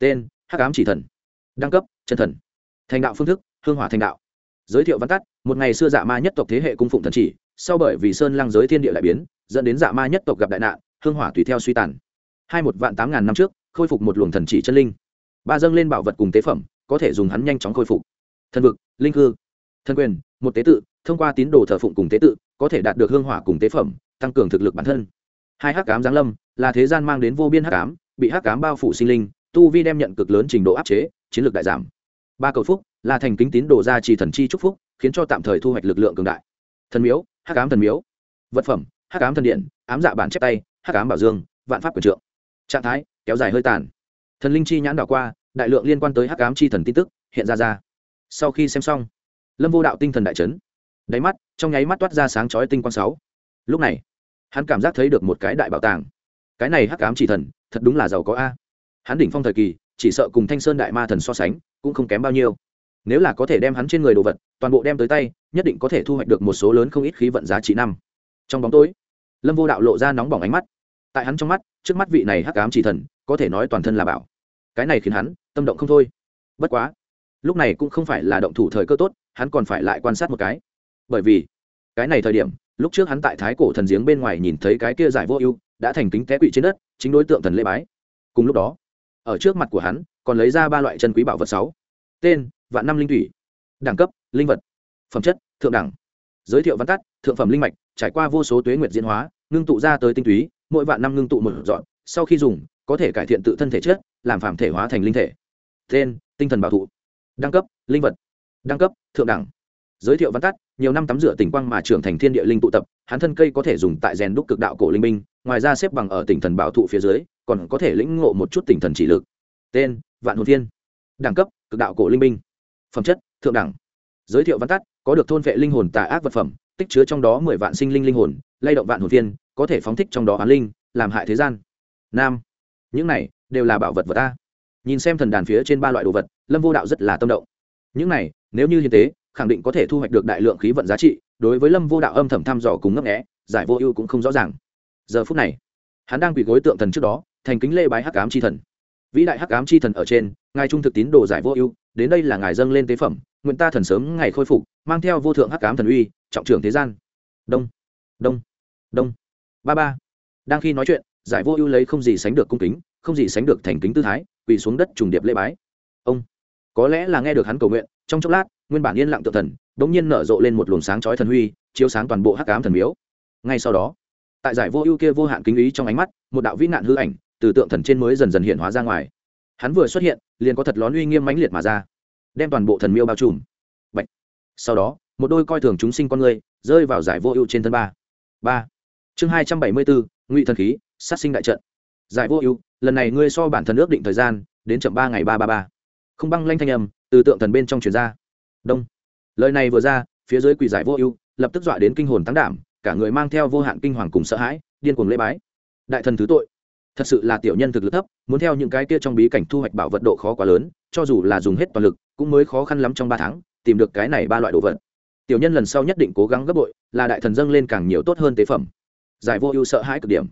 tên, hắc ám chỉ thần. Đăng cấp, chân thần. Thành đạo phương thức, hương hỏa thành đạo. Giới thiệu văn tắt, một ngày xưa dạ ma nhất tộc thế hệ cung phụng thần chỉ, sau bởi vì sơn lăng giới thiên địa lại biến, dẫn đến dạ ma nhất tộc gặp đại nạn, hương hỏa tùy theo suy tàn. Hai một vạn tám ngàn năm trước, khôi phục một luồng thần chỉ chân linh. Ba dâng lên bảo vật cùng tế phẩm, có thể dùng hắn nhanh chóng khôi phục. Thần vực, linh hư thần quyền, một tế tự, thông qua tín đồ thờ phụng cùng tế tự, có thể đạt được hương hỏa cùng tế phẩm, tăng cường thực lực bản thân. Hai hắc cám giáng lâm, là thế gian mang đến vô biên hắc cám bị hắc cám bao phủ sinh linh tu vi đem nhận cực lớn trình độ áp chế, chiến lược đại giảm. Ba cầu phúc, là thành kính tín đồ gia trì thần chi chúc phúc, khiến cho tạm thời thu hoạch lực lượng cường đại. Thần miếu, hắc ám thần miếu. Vật phẩm, hắc ám thần điện, ám dạ bản chép tay, hắc ám bảo dương, vạn pháp quyền trượng. Trạng thái, kéo dài hơi tàn. Thần linh chi nhãn đảo qua, đại lượng liên quan tới hắc ám chi thần tin tức, hiện ra ra. Sau khi xem xong, lâm vô đạo tinh thần đại chấn. Đáy mắt, trong nháy mắt toát ra sáng chói tinh quang sáu. Lúc này, hắn cảm giác thấy được một cái đại bảo tàng. Cái này hắc ám chỉ thần, thật đúng là giàu có a hắn đỉnh phong thời kỳ, chỉ sợ cùng thanh sơn đại ma thần so sánh, cũng không kém bao nhiêu. Nếu là có thể đem hắn trên người đồ vật, toàn bộ đem tới tay, nhất định có thể thu hoạch được một số lớn không ít khí vận giá trị năm. Trong bóng tối, lâm vô đạo lộ ra nóng bỏng ánh mắt. Tại hắn trong mắt, trước mắt vị này hắc ám chỉ thần, có thể nói toàn thân là bảo. Cái này khiến hắn tâm động không thôi. Bất quá, lúc này cũng không phải là động thủ thời cơ tốt, hắn còn phải lại quan sát một cái. Bởi vì, cái này thời điểm, lúc trước hắn tại thái cổ thần giếng bên ngoài nhìn thấy cái kia giải vô ưu, đã thành kính té quỵ trên đất, chính đối tượng thần lễ bái. Cùng lúc đó ở trước mặt của hắn, còn lấy ra ba loại chân quý bảo vật sáu. Tên, vạn năm linh thủy. Đẳng cấp, linh vật. Phẩm chất, thượng đẳng. Giới thiệu văn tắt, thượng phẩm linh mạch, trải qua vô số tuế nguyệt diễn hóa, ngưng tụ ra tới tinh túy, mỗi vạn năm ngưng tụ một dọn, sau khi dùng, có thể cải thiện tự thân thể chất, làm phàm thể hóa thành linh thể. Tên, tinh thần bảo thụ. Đẳng cấp, linh vật. Đẳng cấp, thượng đẳng giới thiệu văn tắt nhiều năm tắm rửa tỉnh quang mà trưởng thành thiên địa linh tụ tập hắn thân cây có thể dùng tại rèn đúc cực đạo cổ linh minh ngoài ra xếp bằng ở tỉnh thần bảo thụ phía dưới còn có thể lĩnh ngộ một chút tỉnh thần chỉ lực. Tên vạn hồn thiên. Đẳng cấp cực đạo cổ linh minh phẩm chất thượng đẳng. Giới thiệu văn tắt có được thôn vệ linh hồn tà ác vật phẩm tích chứa trong đó mười vạn sinh linh linh hồn lay động vạn hồn Thiên, có thể phóng thích trong đó hoán linh làm hại thế gian. Nam. Những này đều là bảo vật vật ta nhìn xem thần đàn phía trên ba loại đồ vật lâm vô đạo rất là tâm động. Những này nếu như hiến tế khẳng định có thể thu hoạch được đại lượng khí vận giá trị, đối với lâm vô đạo âm thầm thăm dò cùng ngấp nghẽ giải vô ưu cũng không rõ ràng. Giờ phút này, hắn đang quỳ gối tượng thần trước đó, thành kính lê bái hắc ám chi thần. Vĩ đại hắc ám chi thần ở trên, ngài trung thực tín đồ giải vô ưu, đến đây là ngài dâng lên tế phẩm, nguyện ta thần sớm ngày khôi phục, mang theo vô thượng hắc ám thần uy, trọng trưởng thế gian. Đông đông đông. Ba ba. Đang khi nói chuyện, giải vô ưu lấy không gì sánh được cung kính, không gì sánh được thành kính tư thái, quỳ xuống đất trùng điệp lễ bái. Ông, có lẽ là nghe được hắn cầu nguyện, trong chốc lát nguyên bản yên lặng tự thần đ ỗ n g nhiên nở rộ lên một luồng sáng chói thần huy, chiếu sáng toàn bộ hắc ám thần miếu. Ngay sau đó, tại giải vô ưu kia vô hạn kính ý trong ánh mắt, một đạo vĩ nạn hư ảnh từ tượng thần trên mới dần dần hiện hóa ra ngoài. Hắn vừa xuất hiện, liền có thật lón uy nghiêm mãnh liệt mà ra, đem toàn bộ thần miêu bao trùm. Bạch. sau đó, một đôi coi thường chúng sinh con người rơi vào giải vô ưu trên thân ba. Ba. Chương hai trăm bảy mươi bốn, ngụy thần khí, sát sinh đại trận. Giải vô ưu, lần này ngươi so bản thân ước định thời gian, đến chậm ba ngày ba ba ba. Không băng lanh thanh âm từ tượng thần bên trong truyền ra đông. Lời này vừa ra, phía dưới quỷ giải vô ưu, lập tức dọa đến kinh hồn tăng đảm, cả người mang theo vô hạn kinh hoàng cùng sợ hãi, điên cuồng lễ bái. Đại thần thứ tội. Thật sự là tiểu nhân thực lực thấp, muốn theo những cái kia trong bí cảnh thu hoạch bảo vật độ khó quá lớn, cho dù là dùng hết toàn lực, cũng mới khó khăn lắm trong ba tháng, tìm được cái này ba loại đồ vật. Tiểu nhân lần sau nhất định cố gắng gấp bội, là đại thần dâng lên càng nhiều tốt hơn tế phẩm. Giải vô ưu sợ hãi cực điểm.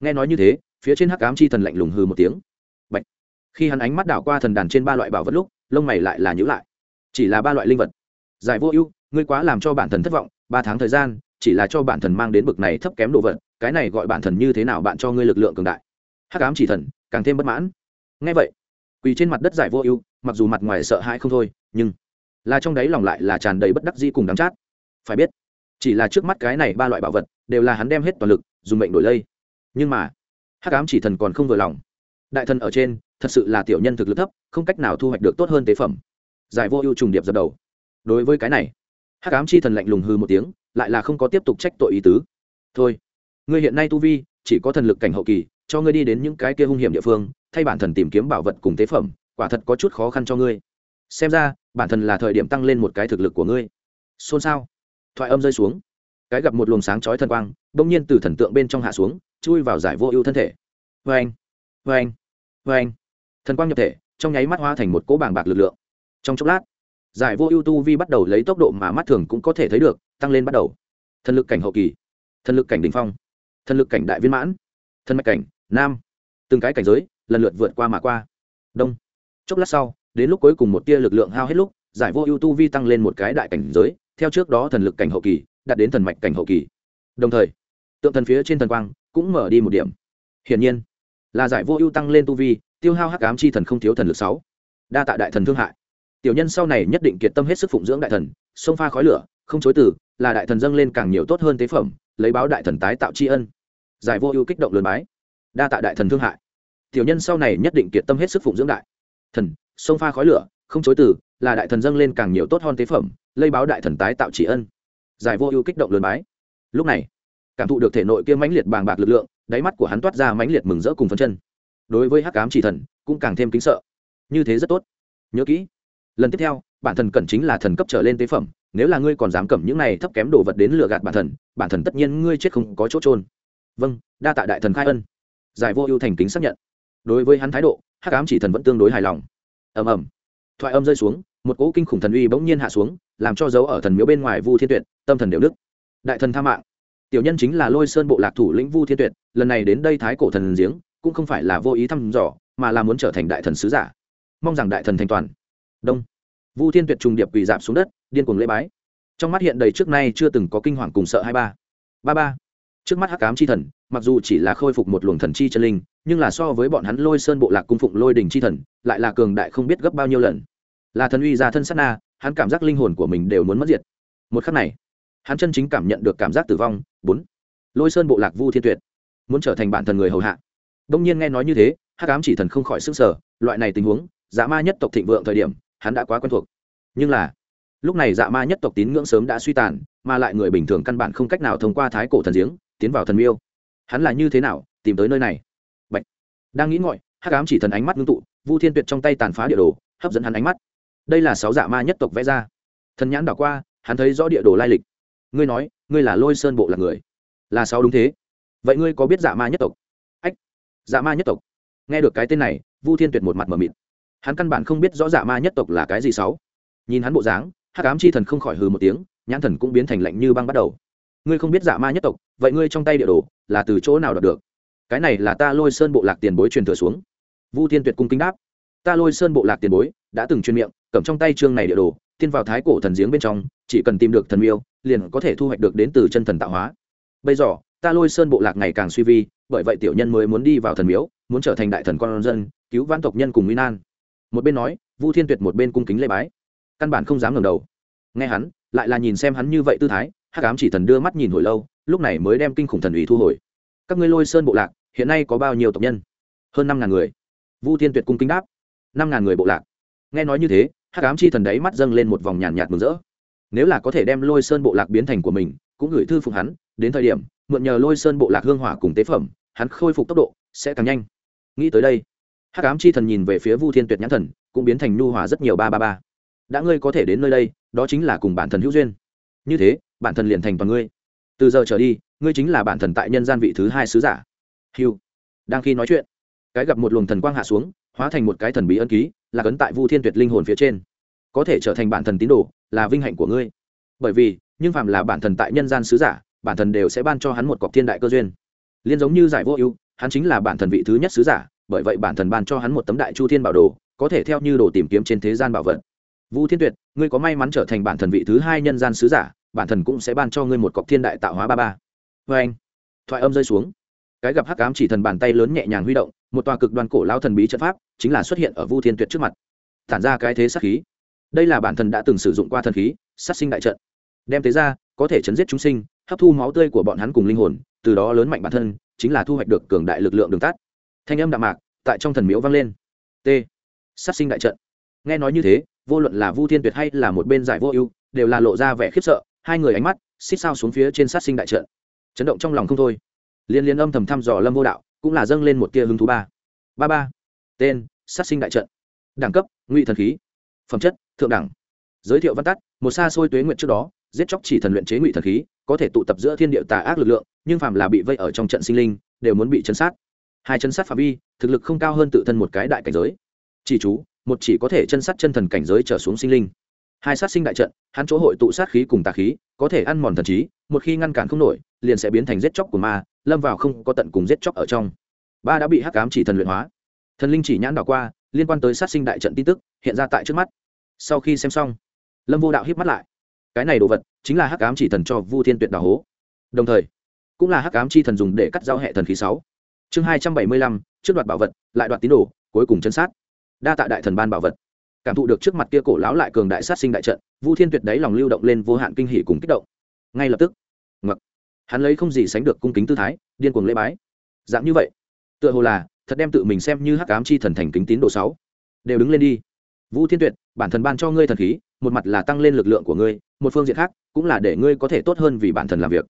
Nghe nói như thế, phía trên hắc ám chi thần lạnh lùng hừ một tiếng. Bạch. khi hắn ánh mắt đảo qua thần đàn trên ba loại bảo vật lúc, lông mày lại là nhữ lại chỉ là ba loại linh vật. Giải vô ưu, ngươi quá làm cho bản thần thất vọng, ba tháng thời gian, chỉ là cho bản thần mang đến bực này thấp kém đồ vật, cái này gọi bản thần như thế nào bạn cho ngươi lực lượng cường đại. Hắc ám chỉ thần, càng thêm bất mãn. Ngay vậy, quỳ trên mặt đất giải vô ưu, mặc dù mặt ngoài sợ hãi không thôi, nhưng là trong đấy lòng lại là tràn đầy bất đắc dĩ cùng đắng chát. Phải biết, chỉ là trước mắt cái này ba loại bảo vật, đều là hắn đem hết toàn lực, dùng mệnh đổi lây. Nhưng mà, hắc ám chỉ thần còn không vừa lòng. Đại thần ở trên, thật sự là tiểu nhân thực lực thấp, không cách nào thu hoạch được tốt hơn tế phẩm giải vô ưu trùng điệp dập đầu. Đối với cái này, hắc ám chi thần lạnh lùng hư một tiếng, lại là không có tiếp tục trách tội ý tứ. Thôi, ngươi hiện nay tu vi, chỉ có thần lực cảnh hậu kỳ, cho ngươi đi đến những cái kia hung hiểm địa phương, thay bản thần tìm kiếm bảo vật cùng tế phẩm, quả thật có chút khó khăn cho ngươi. Xem ra, bản thần là thời điểm tăng lên một cái thực lực của ngươi. Xôn xao. Thoại âm rơi xuống. Cái gặp một luồng sáng chói thần quang, bỗng nhiên từ thần tượng bên trong hạ xuống, chui vào giải vô ưu thân thể. Vê anh vê anh vê anh thần quang nhập thể, trong nháy mắt hóa thành một cỗ bảng bạc lực lượng trong chốc lát, giải vô ưu tu vi bắt đầu lấy tốc độ mà mắt thường cũng có thể thấy được, tăng lên bắt đầu. Thần lực cảnh hậu kỳ, thần lực cảnh đình phong, thần lực cảnh đại viên mãn, thần mạch cảnh nam. Từng cái cảnh giới lần lượt vượt qua mà qua. Đông. Chốc lát sau, đến lúc cuối cùng một tia lực lượng hao hết lúc, giải vô ưu tu vi tăng lên một cái đại cảnh giới, theo trước đó thần lực cảnh hậu kỳ, đạt đến thần mạch cảnh hậu kỳ. Đồng thời, tượng thần phía trên thần quang cũng mở đi một điểm. Hiển nhiên, là giải vô ưu tăng lên tu vi, tiêu hao hắc ám chi thần không thiếu thần lực sáu. Đa tạ đại thần thương hại tiểu nhân sau này nhất định kiệt tâm hết sức phụng dưỡng đại thần xông pha khói lửa, không chối từ, là đại thần dâng lên càng nhiều tốt hơn tế phẩm, lấy báo đại thần tái tạo tri ân. Giải vô ưu kích động lớn bái, đa tạ đại thần thương hại. Tiểu nhân sau này nhất định kiệt tâm hết sức phụng dưỡng đại thần xông pha khói lửa, không chối từ, là đại thần dâng lên càng nhiều tốt hơn tế phẩm, lấy báo đại thần tái tạo tri ân. Giải vô ưu kích động lớn bái. Lúc này, cảm thụ được thể nội kia mãnh liệt bàng bạc lực lượng, đáy mắt của hắn toát ra mãnh liệt mừng rỡ cùng phân chân. Đối với hắc ám chỉ thần, cũng càng thêm kính sợ. Như thế rất tốt. Nhớ kỹ lần tiếp theo, bản thần cẩn chính là thần cấp trở lên tế phẩm, nếu là ngươi còn dám cầm những này thấp kém đồ vật đến lừa gạt bản thần bản thần tất nhiên ngươi chết không có chỗ trôn vâng đa tạ đại thần khai ân. Giải vô ưu thành kính xác nhận. Đối với hắn thái độ, hắc ám chỉ thần vẫn tương đối hài lòng. Ầm ầm. Thoại âm rơi xuống, một cỗ kinh khủng thần uy bỗng nhiên hạ xuống, làm cho dấu ở thần miếu bên ngoài vu thiên tuyệt, tâm thần đều đức đại thần tha mạng. Tiểu nhân chính là lôi sơn bộ lạc thủ lĩnh vu thiên tuyệt, lần này đến đây thái cổ thần giếng, cũng không phải là vô ý thăm dò, mà là muốn trở thành đại thần sứ giả. Mong rằng đại thần thành toàn đông. Vu thiên tuyệt trùng điệp quỳ dạp xuống đất, điên cuồng lễ bái. Trong mắt hiện đầy trước nay chưa từng có kinh hoàng cùng sợ hai ba. Ba ba. Trước mắt hắc cám chi thần, mặc dù chỉ là khôi phục một luồng thần chi chân linh, nhưng là so với bọn hắn lôi sơn bộ lạc cung phụng lôi đình chi thần, lại là cường đại không biết gấp bao nhiêu lần. Là thần uy ra thân sát na, hắn cảm giác linh hồn của mình đều muốn mất diệt. Một khắc này, hắn chân chính cảm nhận được cảm giác tử vong. Bốn. Lôi sơn bộ lạc vu thiên tuyệt, muốn trở thành bản thần người hầu hạ. Đông nhiên nghe nói như thế, hắc ám chỉ thần không khỏi sức sở loại này tình huống giá ma nhất tộc thịnh vượng thời điểm hắn đã quá quen thuộc. Nhưng là, lúc này dạ ma nhất tộc tín ngưỡng sớm đã suy tàn, mà lại người bình thường căn bản không cách nào thông qua thái cổ thần giếng, tiến vào thần miêu. Hắn là như thế nào, tìm tới nơi này? Bạch. đang nghĩ ngợi, hắc ám chỉ thần ánh mắt ngưng tụ, vu thiên tuyệt trong tay tàn phá địa đồ, hấp dẫn hắn ánh mắt. Đây là sáu dạ ma nhất tộc vẽ ra. Thần nhãn đảo qua, hắn thấy rõ địa đồ lai lịch. Ngươi nói, ngươi là lôi sơn bộ là người. Là sao đúng thế. Vậy ngươi có biết dạ ma nhất tộc? Ách dạ ma nhất tộc. Nghe được cái tên này, vu thiên tuyệt một mặt mờ mịt hắn căn bản không biết rõ dạ ma nhất tộc là cái gì sáu. Nhìn hắn bộ dáng, hắc ám chi thần không khỏi hừ một tiếng, nhãn thần cũng biến thành lạnh như băng bắt đầu. Ngươi không biết dạ ma nhất tộc, vậy ngươi trong tay địa đồ là từ chỗ nào đọc được? Cái này là ta lôi sơn bộ lạc tiền bối truyền thừa xuống. Vu thiên tuyệt cung kính đáp. Ta lôi sơn bộ lạc tiền bối đã từng truyền miệng, cầm trong tay chương này địa đồ, tiên vào thái cổ thần giếng bên trong, chỉ cần tìm được thần miêu, liền có thể thu hoạch được đến từ chân thần tạo hóa. Bây giờ, ta lôi sơn bộ lạc ngày càng suy vi, bởi vậy tiểu nhân mới muốn đi vào thần miếu, muốn trở thành đại thần con dân, cứu vãn tộc nhân cùng nguy nan một bên nói, vu thiên tuyệt một bên cung kính lê bái. Căn bản không dám ngẩng đầu. Nghe hắn, lại là nhìn xem hắn như vậy tư thái, hắc ám chỉ thần đưa mắt nhìn hồi lâu, lúc này mới đem kinh khủng thần ủy thu hồi. Các ngươi lôi sơn bộ lạc, hiện nay có bao nhiêu tộc nhân? Hơn năm ngàn người. Vu thiên tuyệt cung kính đáp. Năm ngàn người bộ lạc. Nghe nói như thế, hắc ám chi thần đấy mắt dâng lên một vòng nhàn nhạt mừng rỡ. Nếu là có thể đem lôi sơn bộ lạc biến thành của mình, cũng gửi thư phục hắn, đến thời điểm, mượn nhờ lôi sơn bộ lạc hương hỏa cùng tế phẩm, hắn khôi phục tốc độ sẽ càng nhanh. Nghĩ tới đây hắc ám chi thần nhìn về phía vu thiên tuyệt nhãn thần, cũng biến thành nhu hòa rất nhiều ba ba ba. Đã ngươi có thể đến nơi đây, đó chính là cùng bản thần hữu duyên. Như thế, bản thần liền thành toàn ngươi. Từ giờ trở đi, ngươi chính là bản thần tại nhân gian vị thứ hai sứ giả. Hiu đang khi nói chuyện, cái gặp một luồng thần quang hạ xuống, hóa thành một cái thần bí ân ký, là cấn tại vu thiên tuyệt linh hồn phía trên. Có thể trở thành bản thần tín đồ, là vinh hạnh của ngươi. Bởi vì, nhưng phạm là bản thần tại nhân gian sứ giả, bản thần đều sẽ ban cho hắn một cọc thiên đại cơ duyên. Liên giống như giải vô ưu, hắn chính là bản thần vị thứ nhất sứ giả bởi vậy bản thần ban cho hắn một tấm đại chu thiên bảo đồ, có thể theo như đồ tìm kiếm trên thế gian bảo vật. Vu thiên tuyệt, ngươi có may mắn trở thành bản thần vị thứ hai nhân gian sứ giả, bản thần cũng sẽ ban cho ngươi một cọc thiên đại tạo hóa ba ba. Vê anh, thoại âm rơi xuống. Cái gặp hắc ám chỉ thần bàn tay lớn nhẹ nhàng huy động, một tòa cực đoan cổ lao thần bí trận pháp chính là xuất hiện ở vu thiên tuyệt trước mặt. Tản ra cái thế sát khí. Đây là bản thần đã từng sử dụng qua thần khí, sát sinh đại trận. Đem thế ra, có thể chấn giết chúng sinh, hấp thu máu tươi của bọn hắn cùng linh hồn, từ đó lớn mạnh bản thân, chính là thu hoạch được cường đại lực lượng đường tắt thanh âm đạm mạc tại trong thần miếu vang lên. T. Sát sinh đại trận. Nghe nói như thế, vô luận là vu thiên tuyệt hay là một bên giải vô ưu, đều là lộ ra vẻ khiếp sợ, hai người ánh mắt xích sao xuống phía trên sát sinh đại trận. Chấn động trong lòng không thôi. Liên liên âm thầm thăm dò lâm vô đạo, cũng là dâng lên một tia hứng thú ba. Ba ba. Tên, sát sinh đại trận. Đẳng cấp, ngụy thần khí. Phẩm chất, thượng đẳng. Giới thiệu văn tắt, một xa xôi tuế nguyện trước đó, giết chóc chỉ thần luyện chế ngụy thần khí, có thể tụ tập giữa thiên địa tà ác lực lượng, nhưng phàm là bị vây ở trong trận sinh linh, đều muốn bị chấn sát hai chân sát phạm vi, thực lực không cao hơn tự thân một cái đại cảnh giới. Chỉ chú, một chỉ có thể chân sát chân thần cảnh giới trở xuống sinh linh. Hai sát sinh đại trận, hắn chỗ hội tụ sát khí cùng tà khí, có thể ăn mòn thần trí, một khi ngăn cản không nổi, liền sẽ biến thành giết chóc của ma, lâm vào không có tận cùng giết chóc ở trong. Ba đã bị hắc cám chỉ thần luyện hóa. Thần linh chỉ nhãn đảo qua, liên quan tới sát sinh đại trận tin tức, hiện ra tại trước mắt. Sau khi xem xong, lâm vô đạo hiếp mắt lại. Cái này đồ vật, chính là hắc ám chỉ thần cho vu thiên tuyệt đào hố. Đồng thời, cũng là hắc ám chi thần dùng để cắt giao hệ thần khí sáu chương hai trăm bảy mươi lăm, trước đoạt bảo vật, lại đoạt tín đồ, cuối cùng chân sát. Đa tạ đại thần ban bảo vật. Cảm thụ được trước mặt kia cổ lão lại cường đại sát sinh đại trận, vu thiên tuyệt đấy lòng lưu động lên vô hạn kinh hỉ cùng kích động. Ngay lập tức ngập hắn lấy không gì sánh được cung kính tư thái, điên cuồng lễ bái. Dạng như vậy, tựa hồ là thật đem tự mình xem như hắc ám chi thần thành kính tín đồ sáu. Đều đứng lên đi. Vũ thiên tuyệt, bản thần ban cho ngươi thần khí, một mặt là tăng lên lực lượng của ngươi, một phương diện khác cũng là để ngươi có thể tốt hơn vì bản thần làm việc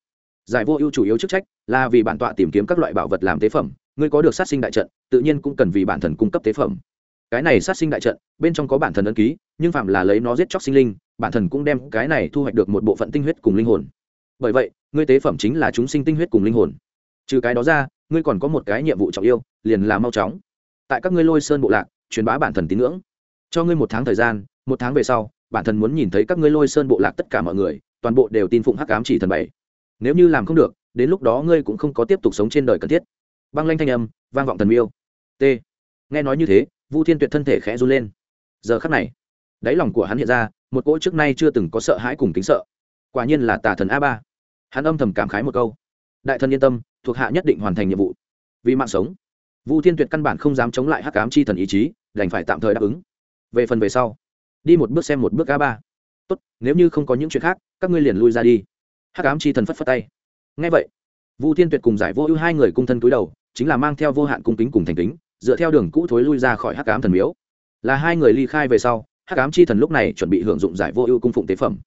giải vô ưu chủ yếu chức trách là vì bản tọa tìm kiếm các loại bảo vật làm tế phẩm. Ngươi có được sát sinh đại trận, tự nhiên cũng cần vì bản thần cung cấp tế phẩm. Cái này sát sinh đại trận, bên trong có bản thần ấn ký, nhưng phạm là lấy nó giết chóc sinh linh, bản thần cũng đem cái này thu hoạch được một bộ phận tinh huyết cùng linh hồn. Bởi vậy, ngươi tế phẩm chính là chúng sinh tinh huyết cùng linh hồn. Trừ cái đó ra, ngươi còn có một cái nhiệm vụ trọng yêu, liền là mau chóng. Tại các ngươi lôi sơn bộ lạc, truyền bá bản thần tín ngưỡng. Cho ngươi một tháng thời gian, một tháng về sau, bản thần muốn nhìn thấy các ngươi lôi sơn bộ lạc tất cả mọi người, toàn bộ đều tin phụng hắc ám chỉ thần bảy nếu như làm không được, đến lúc đó ngươi cũng không có tiếp tục sống trên đời cần thiết. Băng lanh thanh âm, vang vọng thần miêu. T. Nghe nói như thế, vu thiên tuyệt thân thể khẽ run lên. Giờ khắc này, đáy lòng của hắn hiện ra, một cỗ trước nay chưa từng có sợ hãi cùng kính sợ. Quả nhiên là tà thần a ba. Hắn âm thầm cảm khái một câu. Đại thần yên tâm, thuộc hạ nhất định hoàn thành nhiệm vụ. Vì mạng sống. Vu thiên tuyệt căn bản không dám chống lại hắc cám chi thần ý chí, đành phải tạm thời đáp ứng. Về phần về sau, đi một bước xem một bước a ba. Tốt, nếu như không có những chuyện khác, các ngươi liền lui ra đi hắc ám chi thần phất phất tay. Ngay vậy, vu thiên tuyệt cùng giải vô ưu hai người cung thân cúi đầu, chính là mang theo vô hạn cung kính cùng thành kính, dựa theo đường cũ thối lui ra khỏi hắc ám thần miếu. Là hai người ly khai về sau, hắc ám chi thần lúc này chuẩn bị hưởng dụng giải vô ưu cung phụng tế phẩm.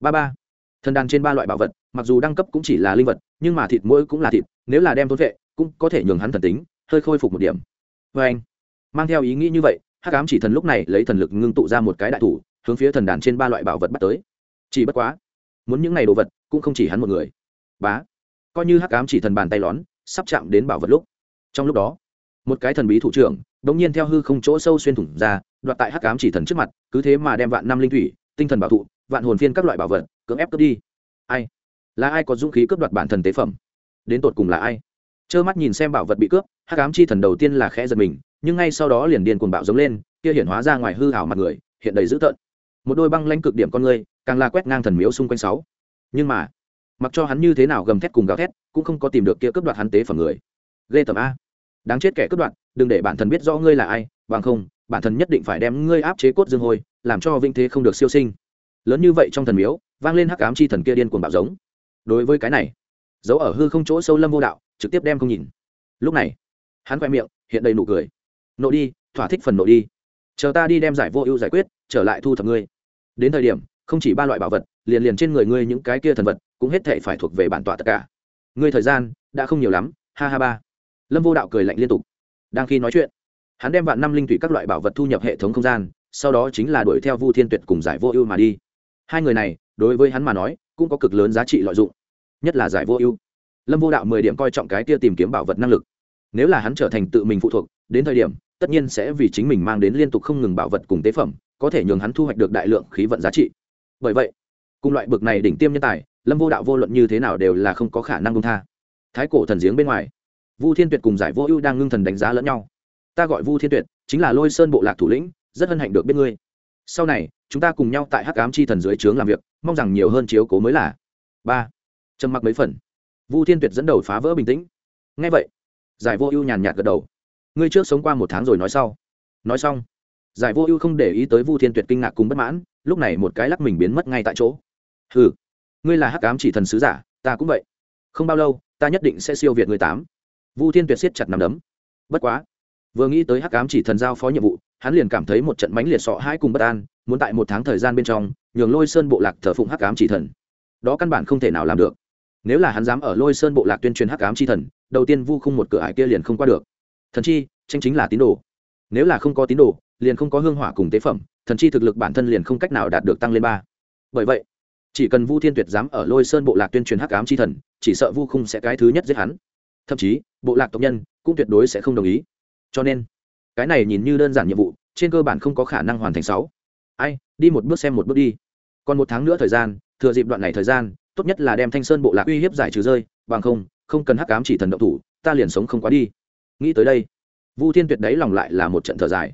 Ba ba, thần đàn trên ba loại bảo vật, mặc dù đăng cấp cũng chỉ là linh vật, nhưng mà thịt mỗi cũng là thịt, nếu là đem thôn vệ, cũng có thể nhường hắn thần tính, hơi khôi phục một điểm. Vê anh, mang theo ý nghĩ như vậy, hắc ám chỉ thần lúc này lấy thần lực ngưng tụ ra một cái đại thủ, hướng phía thần đàn trên ba loại bảo vật bắt tới. Chỉ bất quá, muốn những ngày đồ vật cũng không chỉ hắn một người. Bá. Coi như hắc ám chỉ thần bàn tay lón, sắp chạm đến bảo vật lúc. Trong lúc đó, một cái thần bí thủ trưởng đ nhiên theo hư không chỗ sâu xuyên thủng ra, đoạt tại hắc ám chỉ thần trước mặt, cứ thế mà đem vạn năm linh thủy, tinh thần bảo thụ, vạn hồn phiên các loại bảo vật, cưỡng ép cướp đi. Ai? Là ai có dũng khí cướp đoạt bản thần tế phẩm? Đến tột cùng là ai? Trơ mắt nhìn xem bảo vật bị cướp, hắc ám chi thần đầu tiên là khẽ giật mình, nhưng ngay sau đó liền điên cuồng bạo giống lên, kia hiển hóa ra ngoài hư hảo mặt người, hiện đầy dữ tợn. Một đôi băng lanh cực điểm con người, càng là quét ngang thần miếu xung quanh sáu nhưng mà, mặc cho hắn như thế nào gầm thét cùng gào thét, cũng không có tìm được kia cướp đoạt hắn tế phẩm người. Ghê tầm a. Đáng chết kẻ cướp đoạt, đừng để bản thân biết rõ ngươi là ai, bằng không, bản thân nhất định phải đem ngươi áp chế cốt dương hồi làm cho vinh thế không được siêu sinh. Lớn như vậy trong thần miếu, vang lên hắc ám chi thần kia điên cuồng bạo giống. Đối với cái này, giấu ở hư không chỗ sâu lâm vô đạo, trực tiếp đem không nhìn. Lúc này, hắn khoe miệng, hiện đầy nụ cười. Nộ đi, thỏa thích phần nộ đi. Chờ ta đi đem giải vô ưu giải quyết, trở lại thu thập ngươi. Đến thời điểm không chỉ ba loại bảo vật, liền liền trên người ngươi những cái kia thần vật, cũng hết thệ phải thuộc về bản tọa tất cả. Ngươi thời gian, đã không nhiều lắm, ha ha ba. Lâm vô đạo cười lạnh liên tục. Đang khi nói chuyện, hắn đem vạn năm linh thủy các loại bảo vật thu nhập hệ thống không gian, sau đó chính là đuổi theo vu thiên tuyệt cùng giải vô ưu mà đi. Hai người này, đối với hắn mà nói, cũng có cực lớn giá trị lợi dụng. Nhất là giải vô ưu. Lâm vô đạo mười điểm coi trọng cái kia tìm kiếm bảo vật năng lực. Nếu là hắn trở thành tự mình phụ thuộc, đến thời điểm, tất nhiên sẽ vì chính mình mang đến liên tục không ngừng bảo vật cùng tế phẩm, có thể nhường hắn thu hoạch được đại lượng khí vận giá trị bởi vậy, cùng loại bực này đỉnh tiêm nhân tài, lâm vô đạo vô luận như thế nào đều là không có khả năng công tha. Thái cổ thần giếng bên ngoài, vu thiên tuyệt cùng giải vô ưu đang ngưng thần đánh giá lẫn nhau. Ta gọi vu thiên tuyệt, chính là lôi sơn bộ lạc thủ lĩnh, rất hân hạnh được biết ngươi. Sau này, chúng ta cùng nhau tại hắc ám chi thần dưới trướng làm việc, mong rằng nhiều hơn chiếu cố mới là. Ba. Trầm mặc mấy phần. Vu thiên tuyệt dẫn đầu phá vỡ bình tĩnh. Ngay vậy, giải vô ưu nhàn nhạt gật đầu. Ngươi trước sống qua một tháng rồi nói sau. Nói xong, giải vô ưu không để ý tới vu thiên tuyệt kinh ngạc cùng bất mãn lúc này một cái lắc mình biến mất ngay tại chỗ. Hừ, ngươi là hắc ám chỉ thần sứ giả, ta cũng vậy. Không bao lâu, ta nhất định sẽ siêu việt người tám. Vu thiên tuyệt siết chặt nằm đấm. Bất quá, vừa nghĩ tới hắc ám chỉ thần giao phó nhiệm vụ, hắn liền cảm thấy một trận mãnh liệt sọ hãi cùng bất an, muốn tại một tháng thời gian bên trong, nhường lôi sơn bộ lạc thờ phụng hắc ám chỉ thần. Đó căn bản không thể nào làm được. Nếu là hắn dám ở lôi sơn bộ lạc tuyên truyền hắc ám chi thần, đầu tiên vu không một cửa ải kia liền không qua được. Thần chi, tranh chính là tín đồ. Nếu là không có tín đồ, liền không có hương hỏa cùng tế phẩm thần chi thực lực bản thân liền không cách nào đạt được tăng lên ba. Bởi vậy, chỉ cần vu thiên tuyệt dám ở lôi sơn bộ lạc tuyên truyền hắc ám chi thần, chỉ sợ vu Khung sẽ cái thứ nhất giết hắn. Thậm chí, bộ lạc tộc nhân cũng tuyệt đối sẽ không đồng ý. Cho nên, cái này nhìn như đơn giản nhiệm vụ, trên cơ bản không có khả năng hoàn thành sáu. Ai, đi một bước xem một bước đi. Còn một tháng nữa thời gian, thừa dịp đoạn này thời gian, tốt nhất là đem thanh sơn bộ lạc uy hiếp giải trừ rơi, bằng không không cần hắc ám chỉ thần động thủ, ta liền sống không quá đi. Nghĩ tới đây, vu thiên tuyệt đấy lòng lại là một trận thở dài.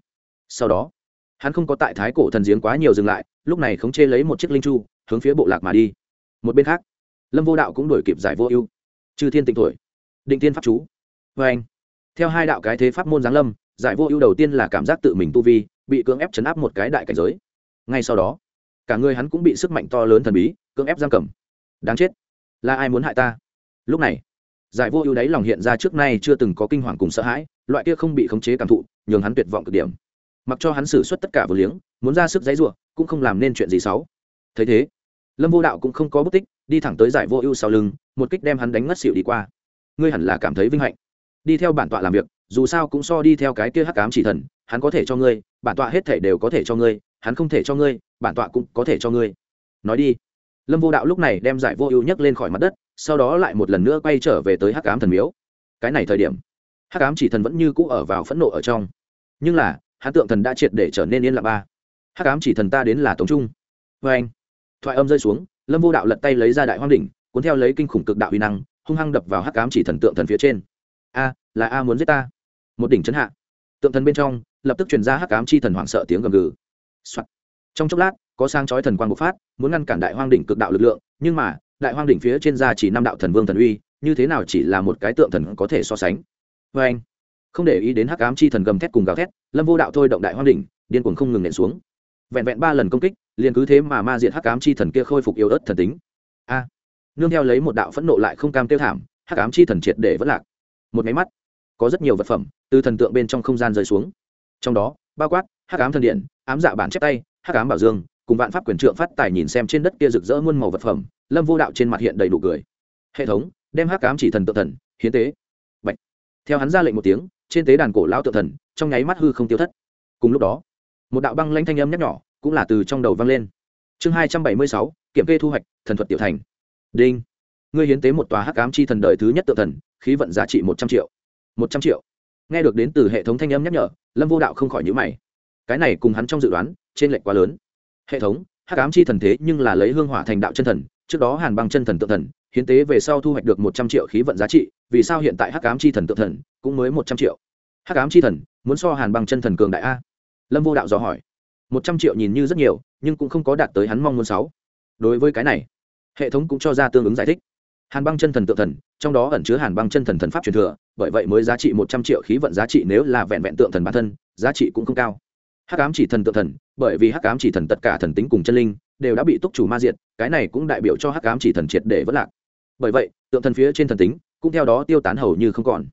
Sau đó hắn không có tại thái cổ thần giếng quá nhiều dừng lại, lúc này khống chế lấy một chiếc linh chu, hướng phía bộ lạc mà đi. Một bên khác, lâm vô đạo cũng đổi kịp giải vô ưu. Chư thiên tịnh tuổi định tiên pháp chú. Vê anh, theo hai đạo cái thế pháp môn giáng lâm, giải vô ưu đầu tiên là cảm giác tự mình tu vi, bị cưỡng ép chấn áp một cái đại cảnh giới. Ngay sau đó, cả người hắn cũng bị sức mạnh to lớn thần bí, cưỡng ép giam cầm. Đáng chết, là ai muốn hại ta? Lúc này, giải vô ưu đáy lòng hiện ra trước nay chưa từng có kinh hoàng cùng sợ hãi, loại kia không bị khống chế cảm thụ, nhường hắn tuyệt vọng cực điểm mặc cho hắn xử suất tất cả vừa liếng, muốn ra sức giấy ruộng cũng không làm nên chuyện gì xấu. Thấy thế, lâm vô đạo cũng không có bất tích, đi thẳng tới giải vô ưu sau lưng, một kích đem hắn đánh ngất xỉu đi qua. Ngươi hẳn là cảm thấy vinh hạnh. Đi theo bản tọa làm việc, dù sao cũng so đi theo cái kia hắc cám chỉ thần, hắn có thể cho ngươi, bản tọa hết thể đều có thể cho ngươi, hắn không thể cho ngươi, bản tọa cũng có thể cho ngươi. Nói đi. Lâm vô đạo lúc này đem giải vô ưu nhấc lên khỏi mặt đất, sau đó lại một lần nữa quay trở về tới hắc ám thần miếu. Cái này thời điểm, hắc ám chỉ thần vẫn như cũ ở vào phẫn nộ ở trong. Nhưng là hắn tượng thần đã triệt để trở nên yên lặng ba. Hắc ám chỉ thần ta đến là tống trung. Vê anh, thoại âm rơi xuống, lâm vô đạo lật tay lấy ra đại hoang đỉnh, cuốn theo lấy kinh khủng cực đạo uy năng, hung hăng đập vào hắc ám chỉ thần tượng thần phía trên. A, là a muốn giết ta. Một đỉnh chấn hạ. Tượng thần bên trong, lập tức truyền ra hắc ám chi thần hoảng sợ tiếng gầm gừ、Soạn. trong chốc lát, có sang chói thần quang bộc phát, muốn ngăn cản đại hoang đỉnh cực đạo lực lượng, nhưng mà, đại hoang đỉnh phía trên ra chỉ năm đạo thần vương thần uy, như thế nào chỉ là một cái tượng thần có thể so sánh? Vê anh không để ý đến hắc ám chi thần gầm thét cùng gào thét, lâm vô đạo thôi động đại hoang đỉnh, điên cuồng không ngừng nện xuống. Vẹn vẹn ba lần công kích, liền cứ thế mà ma diện hắc ám chi thần kia khôi phục yếu ớt thần tính. A! Nương theo lấy một đạo phẫn nộ lại không cam tiêu thảm, hắc ám chi thần triệt để vất lạc. Một máy mắt, có rất nhiều vật phẩm từ thần tượng bên trong không gian rơi xuống. Trong đó, bao quát, hắc ám thần điện, ám dạ bản chép tay, hắc ám bảo dương, cùng vạn pháp quyền trượng phát tài nhìn xem trên đất kia rực rỡ muôn màu vật phẩm, lâm vô đạo trên mặt hiện đầy đủ cười. Hệ thống, đem hắc ám chỉ thần tự thần, hiến tế. Bạch. theo hắn ra lệnh một tiếng trên tế đàn cổ lão tự thần, trong nháy mắt hư không tiêu thất. Cùng lúc đó, một đạo băng lanh thanh âm nhắc nhỏ cũng là từ trong đầu vang lên. Chương hai trăm bảy mươi sáu, kiểm kê thu hoạch, thần thuật tiểu thành. Đinh. Ngươi hiến tế một tòa hắc ám chi thần đời thứ nhất tự thần, khí vận giá trị một trăm triệu. Một trăm triệu. Nghe được đến từ hệ thống thanh âm nhắc nhở, lâm vô đạo không khỏi nhữ mày. Cái này cùng hắn trong dự đoán, trên lệnh quá lớn. Hệ thống, hắc ám chi thần thế nhưng là lấy hương hỏa thành đạo chân thần, trước đó hàn băng chân thần tự thần, hiến tế về sau thu hoạch được một trăm triệu khí vận giá trị, vì sao hiện tại hắc ám chi thần tự thần cũng mới một trăm triệu? Hắc ám chi thần, muốn so hàn bằng chân thần cường đại a? Lâm vô đạo dò hỏi. Một trăm triệu nhìn như rất nhiều, nhưng cũng không có đạt tới hắn mong muốn sáu. Đối với cái này, hệ thống cũng cho ra tương ứng giải thích. Hàn băng chân thần tự thần, trong đó ẩn chứa hàn băng chân thần thần pháp truyền thừa, bởi vậy mới giá trị một trăm triệu khí vận giá trị nếu là vẹn vẹn tượng thần bản thân, giá trị cũng không cao. Hắc ám chỉ thần tự thần, bởi vì hắc ám chỉ thần tất cả thần tính cùng chân linh, đều đã bị túc chủ ma diệt, cái này cũng đại biểu cho hắc ám chỉ thần triệt để vất lạc. Bởi vậy, tượng thần phía trên thần tính, cũng theo đó tiêu tán hầu như không còn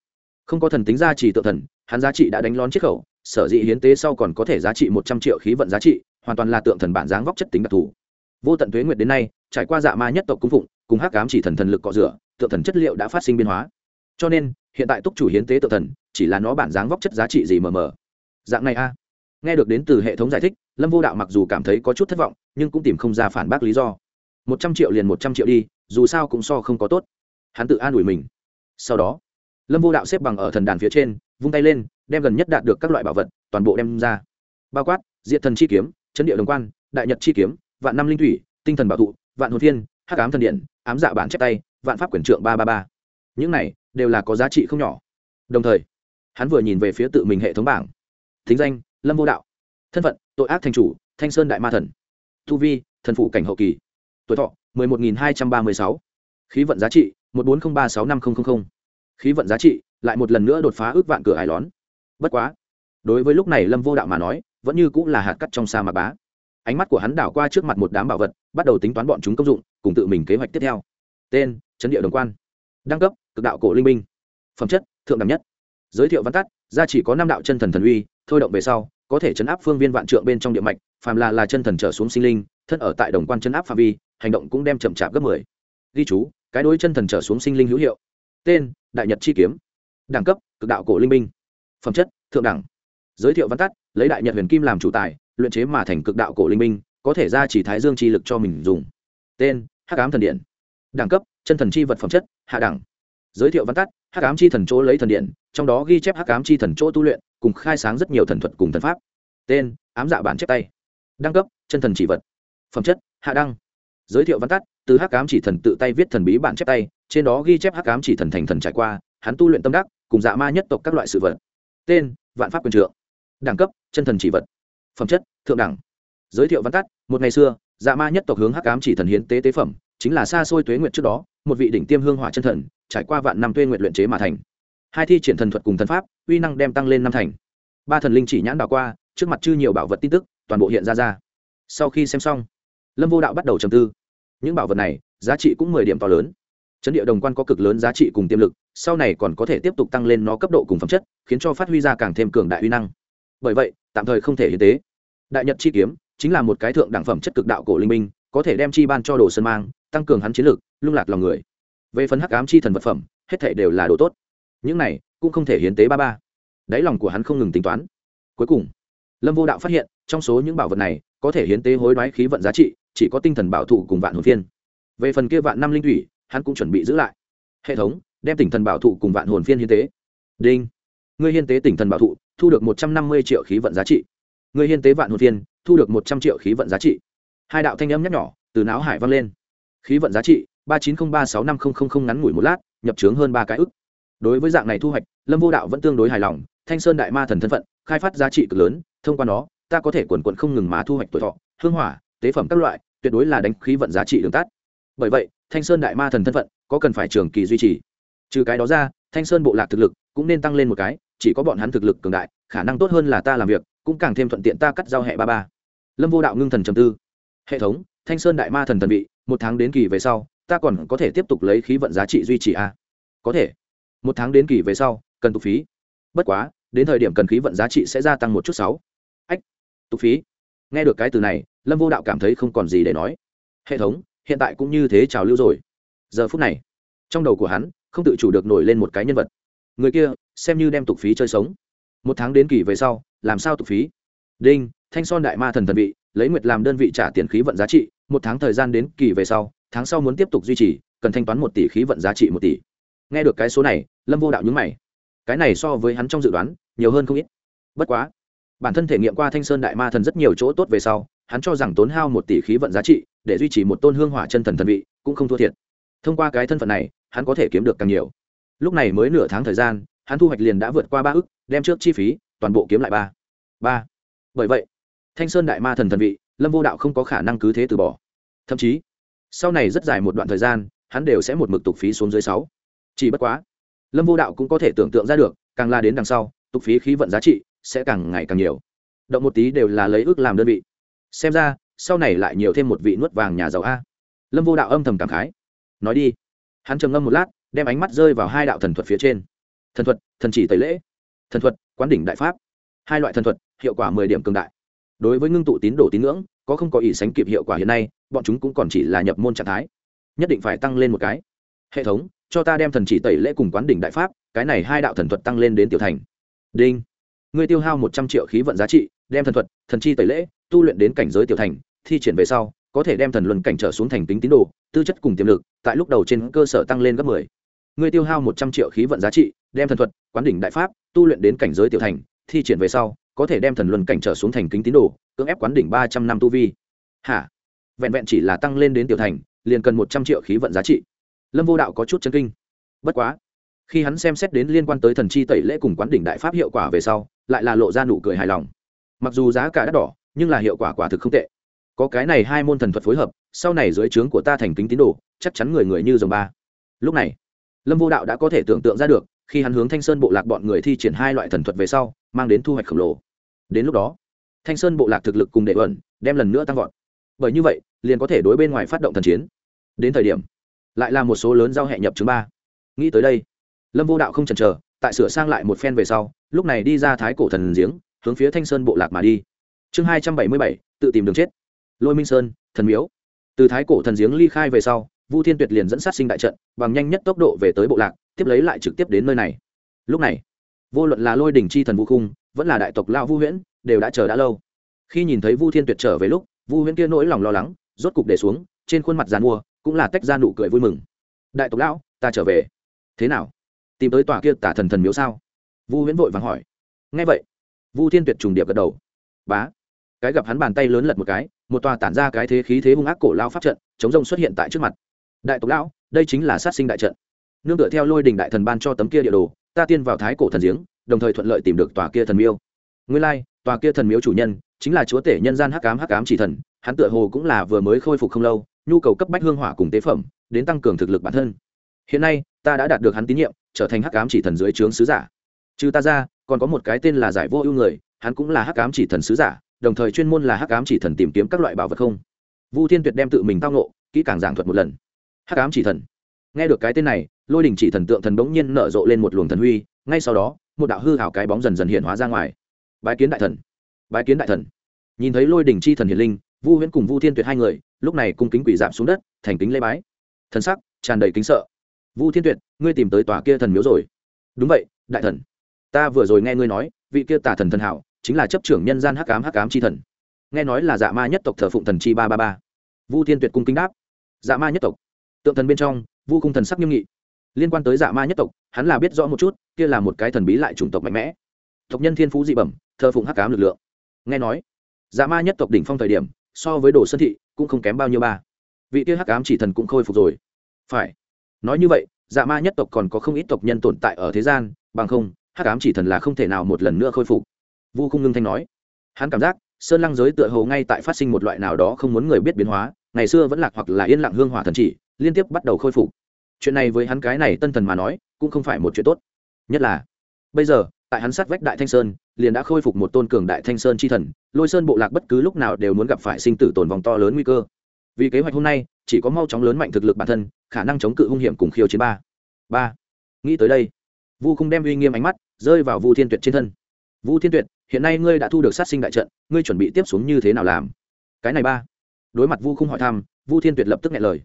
không có thần tính giá trị tự thần, hắn giá trị đã đánh lón chiếc khẩu, sở dĩ hiến tế sau còn có thể giá trị một trăm triệu khí vận giá trị, hoàn toàn là tượng thần bản dáng vóc chất tính đặc thù. Vô tận thuế nguyệt đến nay, trải qua dạ ma nhất tộc cung phụng, cùng hắc cám chỉ thần thần lực cọ rửa, tượng thần chất liệu đã phát sinh biến hóa. Cho nên, hiện tại túc chủ hiến tế tự thần, chỉ là nó bản dáng vóc chất giá trị gì mờ mờ. Dạng này a. Nghe được đến từ hệ thống giải thích, lâm vô đạo mặc dù cảm thấy có chút thất vọng, nhưng cũng tìm không ra phản bác lý do. Một trăm triệu liền một trăm triệu đi, dù sao cũng so không có tốt. Hắn tự an ủi mình. Sau đó lâm vô đạo xếp bằng ở thần đàn phía trên, vung tay lên, đem gần nhất đạt được các loại bảo vật, toàn bộ đem ra. Bao quát diện thần chi kiếm, chấn địa đồng quan, đại nhật chi kiếm, vạn năm linh thủy, tinh thần bảo thụ, vạn hồn thiên, hắc ám thần điện, ám dạ bản chép tay, vạn pháp quyển trượng ba ba ba. Những này đều là có giá trị không nhỏ. Đồng thời, hắn vừa nhìn về phía tự mình hệ thống bảng. Thính danh, lâm vô đạo. Thân phận, tội ác thành chủ, thanh sơn đại ma thần. Thu vi, thần phụ cảnh hậu kỳ. Tuổi thọ, mười một nghìn hai trăm ba mươi sáu. Khí vận giá trị, một bốn không ba sáu năm nghìn khí vận giá trị lại một lần nữa đột phá ước vạn cửa ải lón. Bất quá, đối với lúc này lâm vô đạo mà nói, vẫn như cũng là hạt cắt trong sa mạc bá. Ánh mắt của hắn đảo qua trước mặt một đám bảo vật, bắt đầu tính toán bọn chúng công dụng, cùng tự mình kế hoạch tiếp theo. Tên, chấn địa đồng quan. Đăng cấp, cực đạo cổ linh minh phẩm chất, thượng đẳng nhất. Giới thiệu văn tắt gia chỉ có năm đạo chân thần thần uy, thôi động về sau, có thể chấn áp phương viên vạn trượng bên trong địa mạch, phàm là là chân thần trở xuống sinh linh, thân ở tại đồng quan chấn áp phạm vi, hành động cũng đem chậm chạp gấp mười. Ghi chú, cái đối chân thần trở xuống sinh linh hữu hiệu. Tên đại nhật chi kiếm, đẳng cấp, cực đạo cổ linh binh, phẩm chất, thượng đẳng. Giới thiệu văn tắt, lấy đại nhật huyền kim làm chủ tài, luyện chế mà thành cực đạo cổ linh binh, có thể ra chỉ thái dương chi lực cho mình dùng. Tên, hắc ám thần điện. Đẳng cấp, chân thần chi vật phẩm chất, hạ đẳng. Giới thiệu văn tắt, hắc ám chi thần chỗ lấy thần điện, trong đó ghi chép hắc ám chi thần chỗ tu luyện, cùng khai sáng rất nhiều thần thuật cùng thần pháp. Tên, ám dạ bản chép tay. Đăng cấp, chân thần chỉ vật. Phẩm chất, hạ đăng giới thiệu văn tắt, từ hắc ám chỉ thần tự tay viết thần bí bản chép tay, trên đó ghi chép hắc ám chỉ thần thành thần trải qua, hắn tu luyện tâm đắc, cùng dạ ma nhất tộc các loại sự vật. Tên, vạn pháp quyền trượng. Đẳng cấp, chân thần chỉ vật. Phẩm chất, thượng đẳng. Giới thiệu văn tắt, một ngày xưa dạ ma nhất tộc hướng hắc ám chỉ thần hiến tế tế phẩm, chính là xa xôi tuế nguyện trước đó, một vị đỉnh tiêm hương hỏa chân thần, trải qua vạn năm tuế nguyện luyện chế mà thành. Hai thi triển thần thuật cùng thần pháp, uy năng đem tăng lên năm thành. Ba thần linh chỉ nhãn đào qua, trước mặt chư nhiều bảo vật tin tức, toàn bộ hiện ra ra. Sau khi xem xong lâm vô đạo bắt đầu trầm tư. Những bảo vật này, giá trị cũng mười điểm to lớn. Chấn địa đồng quan có cực lớn giá trị cùng tiềm lực, sau này còn có thể tiếp tục tăng lên nó cấp độ cùng phẩm chất, khiến cho phát huy ra càng thêm cường đại uy năng. Bởi vậy, tạm thời không thể hiến tế. Đại nhật chi kiếm chính là một cái thượng đẳng phẩm chất cực đạo cổ linh minh có thể đem chi ban cho đồ sơn mang, tăng cường hắn chiến lực, lung lạc lòng người. Về phần hắc ám chi thần vật phẩm, hết thể đều là đồ tốt. Những này cũng không thể hiến tế ba ba. Đáy lòng của hắn không ngừng tính toán. Cuối cùng, lâm vô đạo phát hiện trong số những bảo vật này, có thể hiến tế hối đoái khí vận giá trị, chỉ có tinh thần bảo thụ cùng vạn hồn phiên. Về phần kia vạn năm linh thủy, hắn cũng chuẩn bị giữ lại. Hệ thống, đem tỉnh thần bảo thụ cùng vạn hồn phiên hiến tế. Đinh. Người hiến tế tỉnh thần bảo thụ thu được một trăm năm mươi triệu khí vận giá trị. Người hiến tế vạn hồn phiên, thu được một trăm triệu khí vận giá trị. Hai đạo thanh âm nhắc nhỏ từ não hải vang lên. Khí vận giá trị, ba chín không ba sáu năm không không không ngắn ngủi một lát, nhập trướng hơn ba cái ức. Đối với dạng này thu hoạch, lâm vô đạo vẫn tương đối hài lòng, thanh sơn đại ma thần thân phận, khai phát giá trị cực lớn, thông qua nó ta có thể quần quần không ngừng mà thu hoạch tuổi thọ, hương hỏa, tế phẩm các loại, tuyệt đối là đánh khí vận giá trị đường tắt. Bởi vậy, thanh sơn đại ma thần thân phận có cần phải trường kỳ duy trì. Trừ cái đó ra, thanh sơn bộ lạc thực lực cũng nên tăng lên một cái, chỉ có bọn hắn thực lực cường đại, khả năng tốt hơn là ta làm việc, cũng càng thêm thuận tiện ta cắt giao hệ ba ba. Lâm vô đạo ngưng thần trầm tư. Hệ thống, thanh sơn đại ma thần thần vị, một tháng đến kỳ về sau, ta còn có thể tiếp tục lấy khí vận giá trị duy trì a à? có thể. Một tháng đến kỳ về sau, cần tục phí. Bất quá, đến thời điểm cần khí vận giá trị sẽ gia tăng một chút sáu tục phí. Nghe được cái từ này, lâm vô đạo cảm thấy không còn gì để nói. Hệ thống, hiện tại cũng như thế trào lưu rồi. Giờ phút này, trong đầu của hắn, không tự chủ được nổi lên một cái nhân vật. Người kia, xem như đem tục phí chơi sống. Một tháng đến kỳ về sau, làm sao tục phí? Đinh, thanh son đại ma thần thần vị, lấy nguyệt làm đơn vị trả tiền khí vận giá trị, một tháng thời gian đến kỳ về sau, tháng sau muốn tiếp tục duy trì, cần thanh toán một tỷ khí vận giá trị một tỷ. Nghe được cái số này, lâm vô đạo nhúng mày. Cái này so với hắn trong dự đoán, nhiều hơn không ít. Bất quá bản thân thể nghiệm qua thanh sơn đại ma thần rất nhiều chỗ tốt về sau, hắn cho rằng tốn hao một tỷ khí vận giá trị, để duy trì một tôn hương hỏa chân thần thần vị, cũng không thua thiệt. Thông qua cái thân phận này, hắn có thể kiếm được càng nhiều. Lúc này mới nửa tháng thời gian, hắn thu hoạch liền đã vượt qua ba ức, đem trước chi phí, toàn bộ kiếm lại ba. Ba. Bởi vậy, thanh sơn đại ma thần thần vị, lâm vô đạo không có khả năng cứ thế từ bỏ. Thậm chí, sau này rất dài một đoạn thời gian, hắn đều sẽ một mực tục phí xuống dưới sáu. Chỉ bất quá, lâm vô đạo cũng có thể tưởng tượng ra được, càng la đến đằng sau, tục phí khí vận giá trị sẽ càng ngày càng nhiều. Động một tí đều là lấy ước làm đơn vị. Xem ra, sau này lại nhiều thêm một vị nuốt vàng nhà giàu a. Lâm vô đạo âm thầm cảm khái. Nói đi. Hắn trầm ngâm một lát, đem ánh mắt rơi vào hai đạo thần thuật phía trên. Thần thuật, thần chỉ tẩy lễ. Thần thuật, quán đỉnh đại pháp. Hai loại thần thuật, hiệu quả mười điểm cường đại. Đối với ngưng tụ tín đồ tín ngưỡng, có không có ý sánh kịp hiệu quả hiện nay, bọn chúng cũng còn chỉ là nhập môn trạng thái. Nhất định phải tăng lên một cái. Hệ thống, cho ta đem thần chỉ tẩy lễ cùng quán đỉnh đại pháp, cái này hai đạo thần thuật tăng lên đến tiểu thành. Đinh ngươi tiêu hao một trăm triệu khí vận giá trị, đem thần thuật, thần chi tẩy lễ, tu luyện đến cảnh giới tiểu thành, thi triển về sau, có thể đem thần luân cảnh trở xuống thành tính tín đồ, tư chất cùng tiềm lực, tại lúc đầu trên cơ sở tăng lên gấp mười. Ngươi tiêu hao một trăm triệu khí vận giá trị, đem thần thuật, quán đỉnh đại pháp, tu luyện đến cảnh giới tiểu thành, thi triển về sau, có thể đem thần luân cảnh trở xuống thành kính tín đồ, cưỡng ép quán đỉnh ba trăm năm tu vi. Hả? Vẹn vẹn chỉ là tăng lên đến tiểu thành, liền cần một trăm triệu khí vận giá trị. Lâm vô đạo có chút chân kinh. Bất quá khi hắn xem xét đến liên quan tới thần chi tẩy lễ cùng quán đỉnh đại pháp hiệu quả về sau, lại là lộ ra nụ cười hài lòng. Mặc dù giá cả đắt đỏ, nhưng là hiệu quả quả thực không tệ. Có cái này hai môn thần thuật phối hợp, sau này dưới trướng của ta thành kính tín đồ, chắc chắn người người như dòng ba. Lúc này, lâm vô đạo đã có thể tưởng tượng ra được, khi hắn hướng thanh sơn bộ lạc bọn người thi triển hai loại thần thuật về sau, mang đến thu hoạch khổng lồ. Đến lúc đó, thanh sơn bộ lạc thực lực cùng đệ ẩn, đem lần nữa tăng vọt. Bởi như vậy, liền có thể đối bên ngoài phát động thần chiến. Đến thời điểm, lại là một số lớn giao hẹ nhập chứng ba. Nghĩ tới đây lâm vô đạo không chần chờ, tại sửa sang lại một phen về sau, lúc này đi ra thái cổ thần giếng, hướng phía thanh sơn bộ lạc mà đi. Chương hai trăm bảy mươi bảy, tự tìm đường chết. Lôi minh sơn, thần miếu. Từ thái cổ thần giếng ly khai về sau, vu thiên tuyệt liền dẫn sát sinh đại trận, bằng nhanh nhất tốc độ về tới bộ lạc, tiếp lấy lại trực tiếp đến nơi này. Lúc này, vô luận là lôi đỉnh chi thần vũ khung, vẫn là đại tộc lao vu huyễn, đều đã chờ đã lâu. Khi nhìn thấy vu thiên tuyệt trở về lúc, vu huyễn kia nỗi lòng lo lắng, rốt cục để xuống, trên khuôn mặt dàn mua, cũng là tách ra nụ cười vui mừng. Đại tộc lão, ta trở về. Thế nào? Tìm tới tòa kia tả thần thần miếu sao? Vu huyễn vội vàng hỏi. Ngay vậy, vu thiên tuyệt trùng điệp gật đầu. Bá, cái gặp hắn bàn tay lớn lật một cái, một tòa tản ra cái thế khí thế hung ác cổ lao pháp trận, chống rông xuất hiện tại trước mặt. Đại tộc lão, đây chính là sát sinh đại trận. Nương tựa theo lôi đình đại thần ban cho tấm kia địa đồ, ta tiên vào thái cổ thần giếng, đồng thời thuận lợi tìm được tòa kia thần miêu. Nguyên lai, tòa kia thần miếu chủ nhân chính là chúa tể nhân gian hắc cám hắc cám chỉ thần, hắn tựa hồ cũng là vừa mới khôi phục không lâu, nhu cầu cấp bách hương hỏa cùng tế phẩm, đến tăng cường thực lực bản thân. Hiện nay, ta đã đạt được hắn tín nhiệm trở thành hắc ám chỉ thần dưới trướng sứ giả. Trừ ta ra, còn có một cái tên là giải vô ưu người, hắn cũng là hắc ám chỉ thần sứ giả, đồng thời chuyên môn là hắc ám chỉ thần tìm kiếm các loại bảo vật không. Vu thiên tuyệt đem tự mình tao nộ kỹ càng giảng thuật một lần. Hắc ám chỉ thần. Nghe được cái tên này, lôi đình chỉ thần tượng thần bỗng nhiên nở rộ lên một luồng thần huy, ngay sau đó, một đạo hư hảo cái bóng dần dần hiện hóa ra ngoài. Bái kiến đại thần. Bái kiến đại thần. Nhìn thấy lôi đình chi thần hiền linh, vu huyễn cùng vu thiên tuyệt hai người, lúc này cung kính quỷ giảm xuống đất, thành kính lê bái. Thần sắc tràn đầy kính sợ vu thiên tuyệt, ngươi tìm tới tòa kia thần miếu rồi. Đúng vậy, đại thần. Ta vừa rồi nghe ngươi nói, vị kia tả thần thần hảo, chính là chấp trưởng nhân gian hắc ám hắc ám chi thần. Nghe nói là dạ ma nhất tộc thờ phụng thần chi ba ba ba. Vu thiên tuyệt cung kính đáp. Dạ ma nhất tộc. Tượng thần bên trong, vu cung thần sắc nghiêm nghị. Liên quan tới dạ ma nhất tộc, hắn là biết rõ một chút, kia là một cái thần bí lại chủng tộc mạnh mẽ. Tộc nhân thiên phú dị bẩm, thờ phụng hắc cám lực lượng. Nghe nói dạ ma nhất tộc đỉnh phong thời điểm, so với đồ sơn thị, cũng không kém bao nhiêu ba. Vị kia hắc cám chỉ thần cũng khôi phục rồi. Phải nói như vậy dạ ma nhất tộc còn có không ít tộc nhân tồn tại ở thế gian, bằng không, hắc ám chỉ thần là không thể nào một lần nữa khôi phục. Vu không ngưng thanh nói. Hắn cảm giác, sơn lăng giới tựa hồ ngay tại phát sinh một loại nào đó không muốn người biết biến hóa, ngày xưa vẫn lạc hoặc là yên lặng hương hỏa thần chỉ, liên tiếp bắt đầu khôi phục. Chuyện này với hắn cái này tân thần mà nói, cũng không phải một chuyện tốt. Nhất là, bây giờ, tại hắn sát vách đại thanh sơn, liền đã khôi phục một tôn cường đại thanh sơn chi thần, lôi sơn bộ lạc bất cứ lúc nào đều muốn gặp phải sinh tử tồn vòng to lớn nguy cơ vì kế hoạch hôm nay, chỉ có mau chóng lớn mạnh thực lực bản thân, khả năng chống cự hung hiểm cùng khiêu chiến ba. Ba. Nghĩ tới đây, vu không đem uy nghiêm ánh mắt rơi vào vu thiên tuyệt trên thân. Vu thiên tuyệt, hiện nay ngươi đã thu được sát sinh đại trận, ngươi chuẩn bị tiếp xuống như thế nào làm? Cái này ba. Đối mặt vu không hỏi thăm, vu thiên tuyệt lập tức nghe lời.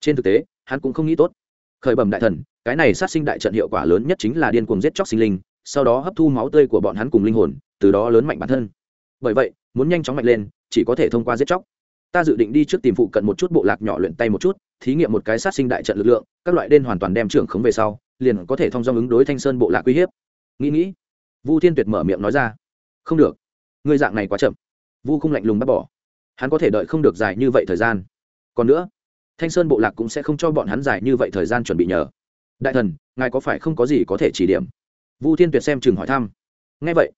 Trên thực tế, hắn cũng không nghĩ tốt. Khởi bẩm đại thần, cái này sát sinh đại trận hiệu quả lớn nhất chính là điên cuồng giết chóc sinh linh, sau đó hấp thu máu tươi của bọn hắn cùng linh hồn, từ đó lớn mạnh bản thân. Bởi vậy, muốn nhanh chóng mạnh lên, chỉ có thể thông qua giết chóc ta dự định đi trước tìm phụ cận một chút bộ lạc nhỏ luyện tay một chút, thí nghiệm một cái sát sinh đại trận lực lượng, các loại đen hoàn toàn đem trưởng khống về sau, liền có thể thông do ứng đối thanh sơn bộ lạc uy hiếp. Nghĩ nghĩ, vu thiên tuyệt mở miệng nói ra. Không được. Ngươi dạng này quá chậm. Vu không lạnh lùng bắt bỏ. Hắn có thể đợi không được dài như vậy thời gian. Còn nữa, thanh sơn bộ lạc cũng sẽ không cho bọn hắn dài như vậy thời gian chuẩn bị nhờ. Đại thần, ngài có phải không có gì có thể chỉ điểm? Vu thiên tuyệt xem chừng hỏi thăm. Ngay vậy,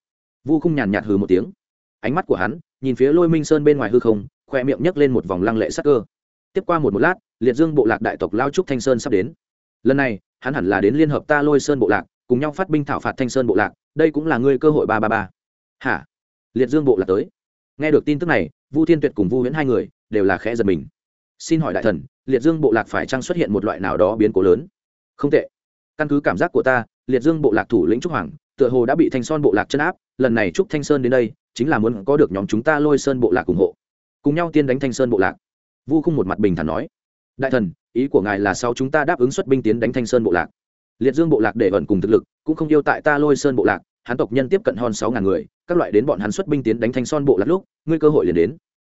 vu không nhàn nhạt hừ một tiếng. Ánh mắt của hắn, nhìn phía lôi minh sơn bên ngoài hư không khoe miệng nhấc lên một vòng lăng lệ sắc cơ. Tiếp qua một một lát, liệt dương bộ lạc đại tộc lao trúc thanh sơn sắp đến. Lần này, hắn hẳn là đến liên hợp ta lôi sơn bộ lạc, cùng nhau phát binh thảo phạt thanh sơn bộ lạc, đây cũng là ngươi cơ hội ba ba ba. Hả? Liệt dương bộ lạc tới. Nghe được tin tức này, vu thiên tuyệt cùng vu huyễn hai người đều là khẽ giật mình. Xin hỏi đại thần, liệt dương bộ lạc phải chăng xuất hiện một loại nào đó biến cố lớn? Không tệ. Căn cứ cảm giác của ta, liệt dương bộ lạc thủ lĩnh trúc hoàng, tựa hồ đã bị thanh son bộ lạc chân áp, lần này trúc thanh sơn đến đây, chính là muốn có được nhóm chúng ta lôi sơn bộ lạc ủng hộ cùng nhau tiên đánh thanh sơn bộ lạc. Vu khung một mặt bình thản nói, đại thần, ý của ngài là sau chúng ta đáp ứng xuất binh tiến đánh thanh sơn bộ lạc. Liệt dương bộ lạc để ẩn cùng thực lực, cũng không yêu tại ta lôi sơn bộ lạc, hắn tộc nhân tiếp cận hơn sáu ngàn người, các loại đến bọn hắn xuất binh tiến đánh thanh sơn bộ lạc lúc, ngươi cơ hội liền đến.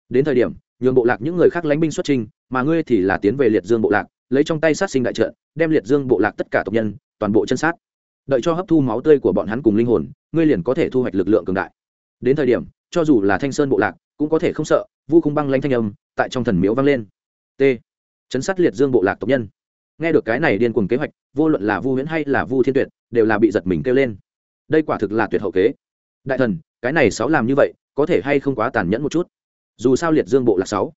Đến thời điểm, nhường bộ lạc những người khác lánh binh xuất trình, mà ngươi thì là tiến về liệt dương bộ lạc, lấy trong tay sát sinh đại trận, đem liệt dương bộ lạc tất cả tộc nhân, toàn bộ chân sát. Đợi cho hấp thu máu tươi của bọn hắn cùng linh hồn, ngươi liền có thể thu hoạch lực lượng cường đại. Đến thời điểm, cho dù là thanh sơn bộ lạc cũng có thể không sợ, vu khung băng lanh thanh âm tại trong thần miếu vang lên. T. Chấn sát liệt dương bộ lạc tộc nhân. Nghe được cái này điên cuồng kế hoạch, vô luận là vu huyễn hay là vu thiên tuyệt, đều là bị giật mình kêu lên. Đây quả thực là tuyệt hậu kế. Đại thần, cái này sáu làm như vậy, có thể hay không quá tàn nhẫn một chút? Dù sao liệt dương bộ là sáu.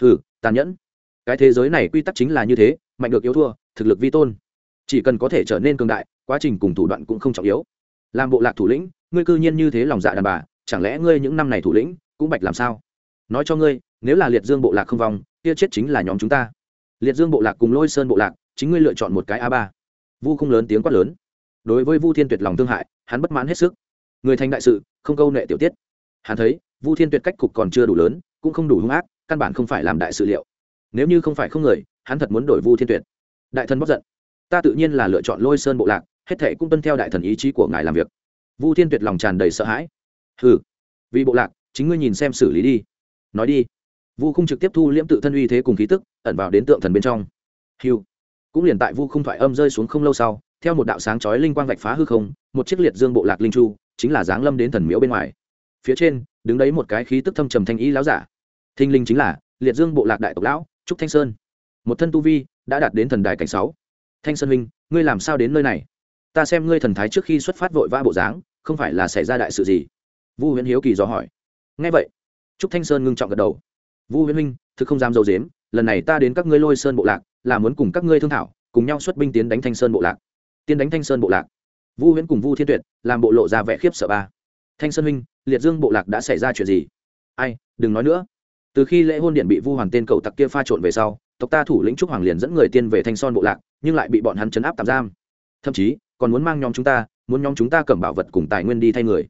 Hừ, tàn nhẫn. Cái thế giới này quy tắc chính là như thế, mạnh được yếu thua, thực lực vi tôn. Chỉ cần có thể trở nên cường đại, quá trình cùng thủ đoạn cũng không trọng yếu. Làm bộ lạc thủ lĩnh, ngươi cư nhiên như thế lòng dạ đàn bà, chẳng lẽ ngươi những năm này thủ lĩnh cũng bạch làm sao? Nói cho ngươi, nếu là liệt dương bộ lạc không vong, kia chết chính là nhóm chúng ta. Liệt dương bộ lạc cùng lôi sơn bộ lạc, chính ngươi lựa chọn một cái a ba. Vu không lớn tiếng quát lớn. Đối với vu thiên tuyệt lòng thương hại, hắn bất mãn hết sức. Người thành đại sự, không câu nệ tiểu tiết. Hắn thấy, vu thiên tuyệt cách cục còn chưa đủ lớn, cũng không đủ hung ác, căn bản không phải làm đại sự liệu. Nếu như không phải không người, hắn thật muốn đổi vu thiên tuyệt. Đại thần bất giận. Ta tự nhiên là lựa chọn lôi sơn bộ lạc, hết thệ cũng tuân theo đại thần ý chí của ngài làm việc. Vu thiên tuyệt lòng tràn đầy sợ hãi. Hừ. Vì bộ lạc chính ngươi nhìn xem xử lý đi. Nói đi. Vu không trực tiếp thu liễm tự thân uy thế cùng khí tức, ẩn vào đến tượng thần bên trong. Hiu cũng liền tại vu không thoại âm rơi xuống không lâu sau, theo một đạo sáng chói linh quang vạch phá hư không, một chiếc liệt dương bộ lạc linh chu, chính là giáng lâm đến thần miếu bên ngoài. Phía trên, đứng đấy một cái khí tức thâm trầm thanh ý láo giả. Thinh linh chính là liệt dương bộ lạc đại tộc lão, trúc thanh sơn. Một thân tu vi đã đạt đến thần đài cảnh sáu. Thanh sơn minh ngươi làm sao đến nơi này? Ta xem ngươi thần thái trước khi xuất phát vội vã bộ dáng, không phải là xảy ra đại sự gì. Vu huyễn hiếu kỳ dò hỏi ngay vậy, trúc thanh sơn ngưng trọng gật đầu. Vu huyễn minh thực không dám dầu dếm, lần này ta đến các ngươi lôi sơn bộ lạc, là muốn cùng các ngươi thương thảo, cùng nhau xuất binh tiến đánh thanh sơn bộ lạc. Tiến đánh thanh sơn bộ lạc? Vu huyễn cùng vu thiên tuyệt làm bộ lộ ra vẻ khiếp sợ ba. Thanh sơn huynh, liệt dương bộ lạc đã xảy ra chuyện gì? Ai, đừng nói nữa. Từ khi lễ hôn điện bị vu hoàng tên cậu tặc kia pha trộn về sau, tộc ta thủ lĩnh trúc hoàng liền dẫn người tiên về thanh son bộ lạc, nhưng lại bị bọn hắn chấn áp tạm giam. Thậm chí, còn muốn mang nhóm chúng ta, muốn nhóm chúng ta cầm bảo vật cùng tài nguyên đi thay người.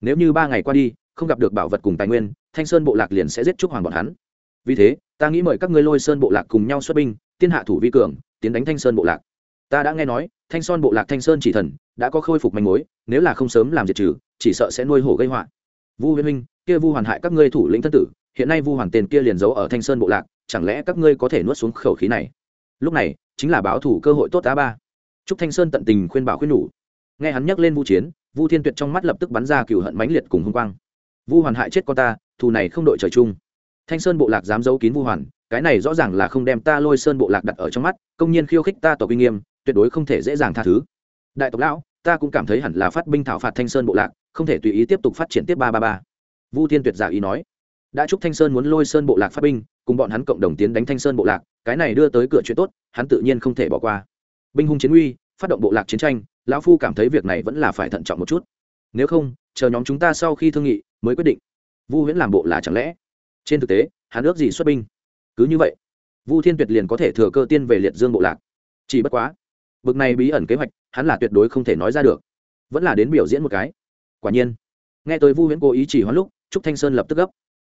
Nếu như ba ngày qua đi không gặp được bảo vật cùng tài nguyên, thanh sơn bộ lạc liền sẽ giết trúc hoàng bọn hắn. Vì thế, ta nghĩ mời các ngươi lôi sơn bộ lạc cùng nhau xuất binh, tiên hạ thủ vi cường, tiến đánh thanh sơn bộ lạc. Ta đã nghe nói, thanh sơn bộ lạc thanh sơn chỉ thần, đã có khôi phục manh mối, nếu là không sớm làm diệt trừ, chỉ sợ sẽ nuôi hổ gây họa. Vu huyên minh, kia vu hoàn hại các ngươi thủ lĩnh thân tử, hiện nay vu hoàn tên kia liền giấu ở thanh sơn bộ lạc, chẳng lẽ các ngươi có thể nuốt xuống khẩu khí này? Lúc này, chính là báo thủ cơ hội tốt á ba. Trúc thanh sơn tận tình khuyên bảo khuyên nhủ. Nghe hắn nhắc lên vu chiến, vu thiên tuyệt trong mắt lập tức bắn ra cựu hận mãnh liệt cùng hung quang vu hoàn hại chết con ta, thù này không đội trời chung. Thanh sơn bộ lạc dám giấu kín vu hoàn, cái này rõ ràng là không đem ta lôi sơn bộ lạc đặt ở trong mắt, công nhiên khiêu khích ta tộc uy nghiêm, tuyệt đối không thể dễ dàng tha thứ. Đại tộc lão, ta cũng cảm thấy hẳn là phát binh thảo phạt thanh sơn bộ lạc, không thể tùy ý tiếp tục phát triển tiếp ba ba ba. Vu thiên tuyệt giả ý nói. Đã chúc thanh sơn muốn lôi sơn bộ lạc phát binh, cùng bọn hắn cộng đồng tiến đánh thanh sơn bộ lạc, cái này đưa tới cửa chuyện tốt, hắn tự nhiên không thể bỏ qua. Binh hung chiến uy, phát động bộ lạc chiến tranh, lão phu cảm thấy việc này vẫn là phải thận trọng một chút. Nếu không, chờ nhóm chúng ta sau khi thương nghị mới quyết định. Vu huyễn làm bộ là chẳng lẽ? Trên thực tế, hắn ước gì xuất binh. Cứ như vậy, vu thiên tuyệt liền có thể thừa cơ tiên về liệt dương bộ lạc. Chỉ bất quá, bực này bí ẩn kế hoạch, hắn là tuyệt đối không thể nói ra được. Vẫn là đến biểu diễn một cái. Quả nhiên, nghe tới vu huyễn cố ý chỉ hoãn lúc, trúc thanh sơn lập tức gấp.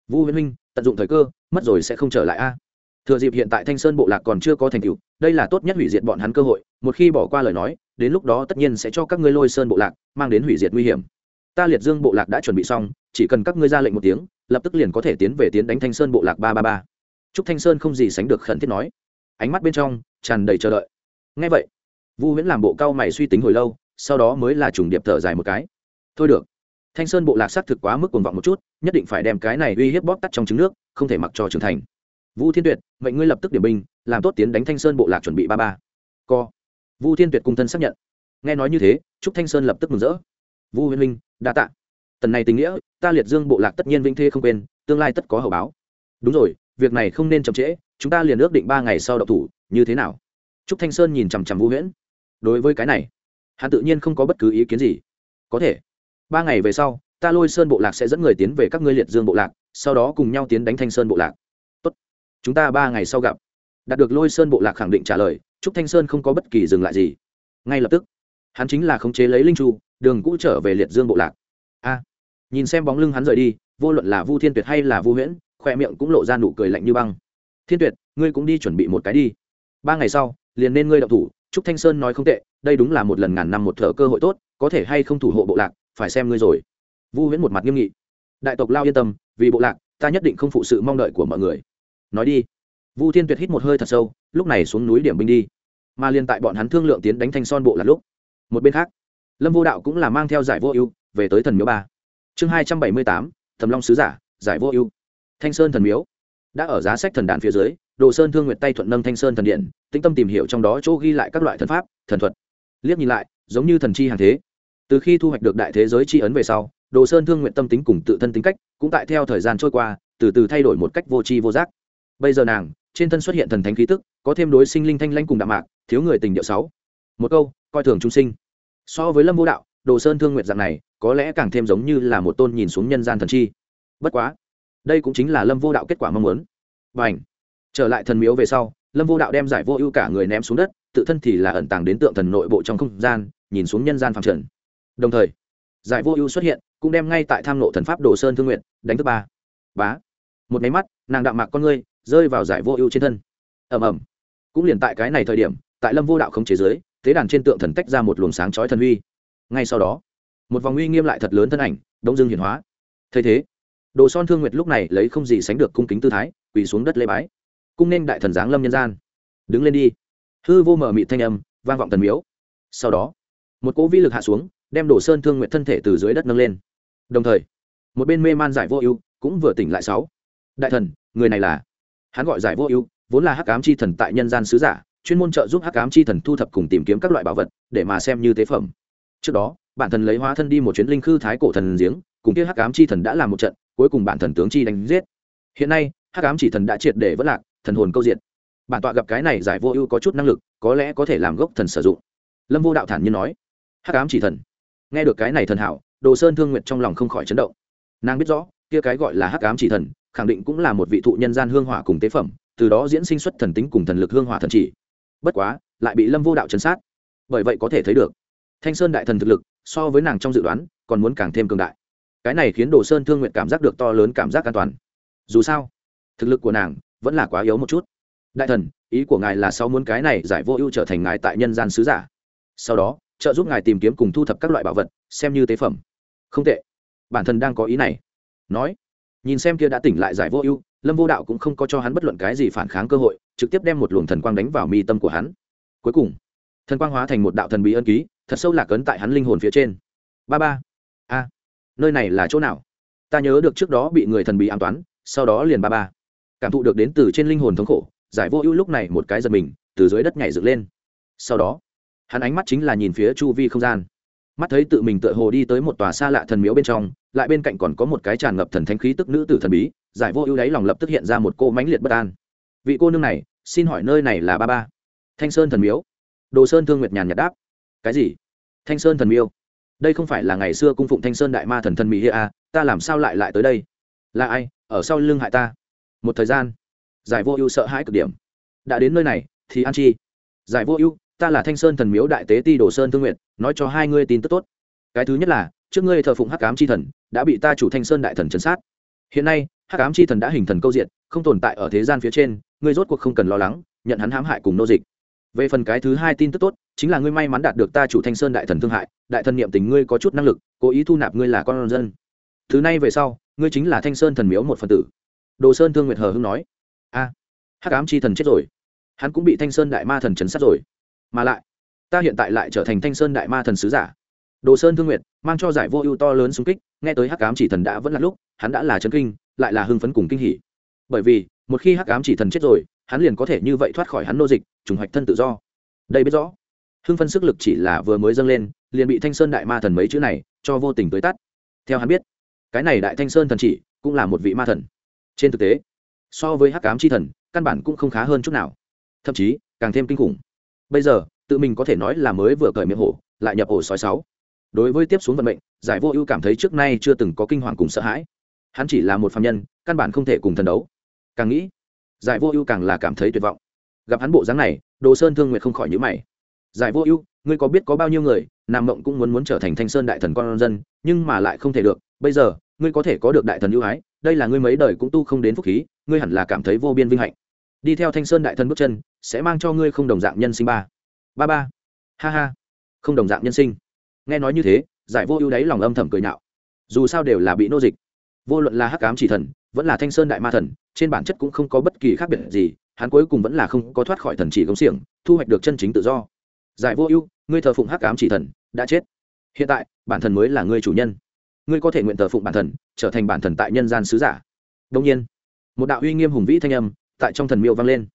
Vu huyễn huynh, tận dụng thời cơ, mất rồi sẽ không trở lại a. Thừa dịp hiện tại thanh sơn bộ lạc còn chưa có thành tựu, đây là tốt nhất hủy diệt bọn hắn cơ hội, một khi bỏ qua lời nói, đến lúc đó tất nhiên sẽ cho các ngươi lôi sơn bộ lạc mang đến hủy diệt nguy hiểm ta liệt dương bộ lạc đã chuẩn bị xong, chỉ cần các ngươi ra lệnh một tiếng, lập tức liền có thể tiến về tiến đánh thanh sơn bộ lạc ba ba ba. Trúc thanh sơn không gì sánh được khẩn thiết nói. Ánh mắt bên trong tràn đầy chờ đợi. Ngay vậy, vu huyễn làm bộ cao mày suy tính hồi lâu, sau đó mới là trùng điệp thở dài một cái. Thôi được, thanh sơn bộ lạc xác thực quá mức cuồng vọng một chút, nhất định phải đem cái này uy hiếp bóp tắt trong trứng nước, không thể mặc cho trưởng thành. Vu thiên tuyệt, mệnh ngươi lập tức điểm binh, làm tốt tiến đánh thanh sơn bộ lạc chuẩn bị ba ba. Co vu thiên tuyệt cung thân xác nhận. Nghe nói như thế, trúc thanh sơn lập tức mừng rỡ vu huyên minh đa tạ. Tần này tình nghĩa, ta liệt dương bộ lạc tất nhiên vinh thê không quên, tương lai tất có hậu báo. Đúng rồi, việc này không nên chậm trễ, chúng ta liền ước định ba ngày sau đậu thủ, như thế nào? Trúc thanh sơn nhìn chằm chằm vũ huyễn. Đối với cái này, hắn tự nhiên không có bất cứ ý kiến gì. Có thể, ba ngày về sau, ta lôi sơn bộ lạc sẽ dẫn người tiến về các ngươi liệt dương bộ lạc, sau đó cùng nhau tiến đánh thanh sơn bộ lạc. Tốt, chúng ta ba ngày sau gặp. Đạt được lôi sơn bộ lạc khẳng định trả lời, trúc thanh sơn không có bất kỳ dừng lại gì. Ngay lập tức hắn chính là khống chế lấy linh chu, đường cũ trở về liệt dương bộ lạc. A, nhìn xem bóng lưng hắn rời đi, vô luận là vu thiên tuyệt hay là vu huyễn, khoe miệng cũng lộ ra nụ cười lạnh như băng. Thiên tuyệt, ngươi cũng đi chuẩn bị một cái đi. Ba ngày sau, liền nên ngươi đậu thủ, trúc thanh sơn nói không tệ, đây đúng là một lần ngàn năm một thở cơ hội tốt, có thể hay không thủ hộ bộ lạc, phải xem ngươi rồi. Vu huyễn một mặt nghiêm nghị. Đại tộc lao yên tâm, vì bộ lạc, ta nhất định không phụ sự mong đợi của mọi người. Nói đi. Vu thiên tuyệt hít một hơi thật sâu, lúc này xuống núi điểm binh đi. Mà liên tại bọn hắn thương lượng tiến đánh thanh son bộ là lúc một bên khác, lâm vô đạo cũng là mang theo giải vô ưu về tới thần miếu ba. Chương hai trăm bảy mươi tám thầm long sứ giả, giải vô ưu. Thanh sơn thần miếu. Đã ở giá sách thần đàn phía dưới, đồ sơn thương nguyện tay thuận nâng thanh sơn thần điện, tĩnh tâm tìm hiểu trong đó chỗ ghi lại các loại thần pháp, thần thuật. Liếc nhìn lại, giống như thần chi hàng thế. Từ khi thu hoạch được đại thế giới chi ấn về sau, đồ sơn thương nguyện tâm tính cùng tự thân tính cách cũng tại theo thời gian trôi qua, từ từ thay đổi một cách vô tri vô giác. Bây giờ nàng, trên thân xuất hiện thần thánh khí tức, có thêm đối sinh linh thanh lanh cùng đạm mạc, thiếu người tình điệu sáu một câu, coi thường trung sinh. So với lâm vô đạo, đồ sơn thương nguyệt dạng này, có lẽ càng thêm giống như là một tôn nhìn xuống nhân gian thần chi. Bất quá, đây cũng chính là lâm vô đạo kết quả mong muốn. Và ảnh trở lại thần miếu về sau, lâm vô đạo đem giải vô ưu cả người ném xuống đất, tự thân thì là ẩn tàng đến tượng thần nội bộ trong không gian, nhìn xuống nhân gian phẳng trần. Đồng thời, giải vô ưu xuất hiện, cũng đem ngay tại tham nộ thần pháp đồ sơn thương nguyện đánh thứ ba. Bá! Một máy mắt, nàng đạm mạc con ngươi, rơi vào giải vô ưu trên thân. Ẩm ẩm cũng liền tại cái này thời điểm, tại lâm vô đạo không chế giới thế đàn trên tượng thần tách ra một luồng sáng chói thần huy ngay sau đó, một vòng uy nghiêm lại thật lớn thân ảnh, đông dương hiển hóa. Thấy thế, đồ son thương nguyệt lúc này lấy không gì sánh được cung kính tư thái, quỳ xuống đất lê bái. Cung nên đại thần giáng lâm nhân gian. Đứng lên đi. Hư vô mở mịt thanh âm, vang vọng thần miếu. Sau đó, một cỗ vĩ lực hạ xuống, đem đồ sơn thương nguyện thân thể từ dưới đất nâng lên. Đồng thời, một bên mê man giải vô ưu cũng vừa tỉnh lại sáu. Đại thần, người này là? Hắn gọi giải vô ưu, vốn là hắc ám chi thần tại nhân gian sứ giả chuyên môn trợ giúp hắc ám chi thần thu thập cùng tìm kiếm các loại bảo vật, để mà xem như tế phẩm. Trước đó, bản thần lấy hóa thân đi một chuyến linh khư thái cổ thần giếng, cùng kia hắc ám chi thần đã làm một trận, cuối cùng bản thần tướng chi đánh giết. Hiện nay, hắc ám chỉ thần đã triệt để vất lạc, thần hồn câu diện. Bản tọa gặp cái này giải vô ưu có chút năng lực, có lẽ có thể làm gốc thần sử dụng. Lâm vô đạo thản nhiên nói, hắc ám chỉ thần. Nghe được cái này thần hảo, đồ sơn thương nguyện trong lòng không khỏi chấn động. Nàng biết rõ, kia cái gọi là hắc ám chỉ thần, khẳng định cũng là một vị thụ nhân gian hương hỏa cùng tế phẩm, từ đó diễn sinh xuất thần tính cùng thần lực hương hỏa thần chỉ bất quá, lại bị lâm vô đạo chấn sát. Bởi vậy có thể thấy được, thanh sơn đại thần thực lực, so với nàng trong dự đoán, còn muốn càng thêm cường đại. Cái này khiến đồ sơn thương nguyện cảm giác được to lớn cảm giác an toàn. Dù sao, thực lực của nàng vẫn là quá yếu một chút. Đại thần, ý của ngài là sau muốn cái này giải vô ưu trở thành ngài tại nhân gian sứ giả. Sau đó, trợ giúp ngài tìm kiếm cùng thu thập các loại bảo vật, xem như tế phẩm. Không tệ. Bản thân đang có ý này. Nói, nhìn xem kia đã tỉnh lại giải vô ưu lâm vô đạo cũng không có cho hắn bất luận cái gì phản kháng cơ hội, trực tiếp đem một luồng thần quang đánh vào mi tâm của hắn. Cuối cùng, thần quang hóa thành một đạo thần bí ân ký, thật sâu lạc ấn tại hắn linh hồn phía trên. Ba ba. A, nơi này là chỗ nào? Ta nhớ được trước đó bị người thần bí an toán, sau đó liền ba ba. Cảm thụ được đến từ trên linh hồn thống khổ, giải vô ưu lúc này một cái giật mình, từ dưới đất nhảy dựng lên. Sau đó, hắn ánh mắt chính là nhìn phía chu vi không gian. Mắt thấy tự mình tựa hồ đi tới một tòa xa lạ thần miếu bên trong lại bên cạnh còn có một cái tràn ngập thần thánh khí tức nữ tử thần bí giải vô ưu đáy lòng lập tức hiện ra một cô mãnh liệt bất an. Vị cô nương này xin hỏi nơi này là ba ba? Thanh sơn thần miếu. Đồ sơn thương nguyệt nhàn nhạt đáp. Cái gì? Thanh sơn thần miêu đây không phải là ngày xưa cung phụng thanh sơn đại ma thần thần mỹ hi à, ta làm sao lại lại tới đây? Là ai? Ở sau lưng hại ta. Một thời gian giải vô ưu sợ hãi cực điểm. Đã đến nơi này thì an chi? Giải vô ưu ta là thanh sơn thần miếu đại tế ti đồ sơn thương nguyện nói cho hai ngươi tin tức tốt. Cái thứ nhất là trước ngươi thờ phụng hắc ám chi thần, đã bị ta chủ thanh sơn đại thần chấn sát. Hiện nay, hắc ám chi thần đã hình thần câu diện không tồn tại ở thế gian phía trên, ngươi rốt cuộc không cần lo lắng, nhận hắn hãm hại cùng nô dịch. Về phần cái thứ hai tin tức tốt, chính là ngươi may mắn đạt được ta chủ thanh sơn đại thần thương hại, đại thần niệm tình ngươi có chút năng lực, cố ý thu nạp ngươi là con dân. Thứ này về sau, ngươi chính là thanh sơn thần miếu một phần tử. Đồ sơn thương nguyệt hờ hưng nói, a, hắc ám chi thần chết rồi. Hắn cũng bị thanh sơn đại ma thần chấn sát rồi. Mà lại, ta hiện tại lại trở thành thanh sơn đại ma thần sứ giả đồ sơn thương nguyệt, mang cho giải vô ưu to lớn xung kích, nghe tới hắc ám chỉ thần đã vẫn là lúc, hắn đã là chấn kinh, lại là hưng phấn cùng kinh hỉ. Bởi vì, một khi hắc ám chỉ thần chết rồi, hắn liền có thể như vậy thoát khỏi hắn nô dịch, trùng hoạch thân tự do. Đây biết rõ. Hưng phân sức lực chỉ là vừa mới dâng lên, liền bị thanh sơn đại ma thần mấy chữ này cho vô tình tới tắt. Theo hắn biết, cái này đại thanh sơn thần chỉ cũng là một vị ma thần. Trên thực tế, so với hắc ám chi thần, căn bản cũng không khá hơn chút nào. Thậm chí, càng thêm kinh khủng. Bây giờ, tự mình có thể nói là mới vừa cởi miệng hổ, lại nhập ổ sói sáu đối với tiếp xuống vận mệnh, giải vô ưu cảm thấy trước nay chưa từng có kinh hoàng cùng sợ hãi. Hắn chỉ là một phạm nhân, căn bản không thể cùng thần đấu. Càng nghĩ, giải vô ưu càng là cảm thấy tuyệt vọng. Gặp hắn bộ dáng này, đồ sơn thương nguyệt không khỏi nhữ mày. Giải vô ưu, ngươi có biết có bao nhiêu người, nam mộng cũng muốn muốn trở thành thanh sơn đại thần con dân, nhưng mà lại không thể được. Bây giờ, ngươi có thể có được đại thần ưu ái, đây là ngươi mấy đời cũng tu không đến phúc khí, ngươi hẳn là cảm thấy vô biên vinh hạnh. Đi theo thanh sơn đại thần bước chân, sẽ mang cho ngươi không đồng dạng nhân sinh ba. Ba ba. Ha ha. Không đồng dạng nhân sinh nghe nói như thế, giải vô ưu đáy lòng âm thầm cười nhạo. Dù sao đều là bị nô dịch. Vô luận là hắc cám chỉ thần, vẫn là thanh sơn đại ma thần, trên bản chất cũng không có bất kỳ khác biệt gì, hắn cuối cùng vẫn là không có thoát khỏi thần chỉ công xiềng, thu hoạch được chân chính tự do. Giải vô ưu, ngươi thờ phụng hắc ám chỉ thần, đã chết. Hiện tại, bản thần mới là ngươi chủ nhân. Ngươi có thể nguyện thờ phụng bản thần, trở thành bản thần tại nhân gian sứ giả. Đông nhiên, một đạo uy nghiêm hùng vĩ thanh âm tại trong thần miêu vang lên.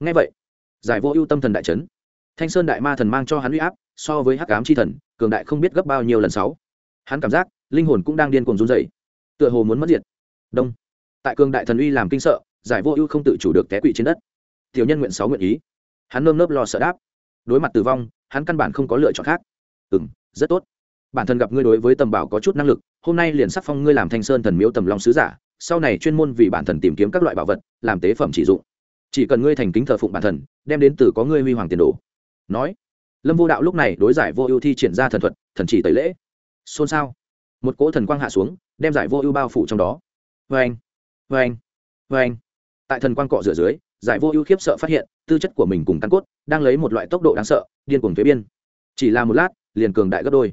Ngay vậy, giải vô ưu tâm thần đại trấn thanh sơn đại ma thần mang cho hắn uy áp so với hắc ám chi thần cường đại không biết gấp bao nhiêu lần sáu. Hắn cảm giác linh hồn cũng đang điên cuồng run rẩy, tựa hồ muốn mất diệt. Đông. Tại cường đại thần uy làm kinh sợ giải vô ưu không tự chủ được té quỵ trên đất. Tiểu nhân nguyện sáu nguyện ý. Hắn nơm nớp lo sợ đáp. Đối mặt tử vong hắn căn bản không có lựa chọn khác. Ừ m rất tốt. Bản thân gặp ngươi đối với tầm bảo có chút năng lực hôm nay liền sắc phong ngươi làm thanh sơn thần miếu tầm long sứ giả sau này chuyên môn vì bản thần tìm kiếm các loại bảo vật làm tế phẩm chỉ dụng. Chỉ cần ngươi thành kính thờ phụng bản thần đem đến từ có ngươi huy hoàng tiền đồ. Nói lâm vô đạo lúc này đối giải vô ưu thi triển ra thần thuật, thần chỉ tẩy lễ. Xôn xao. Một cỗ thần quang hạ xuống, đem giải vô ưu bao phủ trong đó. Vê anh vê anh vê anh tại thần quang cọ rửa dưới, giải vô ưu khiếp sợ phát hiện, tư chất của mình cùng căn cốt đang lấy một loại tốc độ đáng sợ, điên cuồng phía biên. Chỉ là một lát, liền cường đại gấp đôi.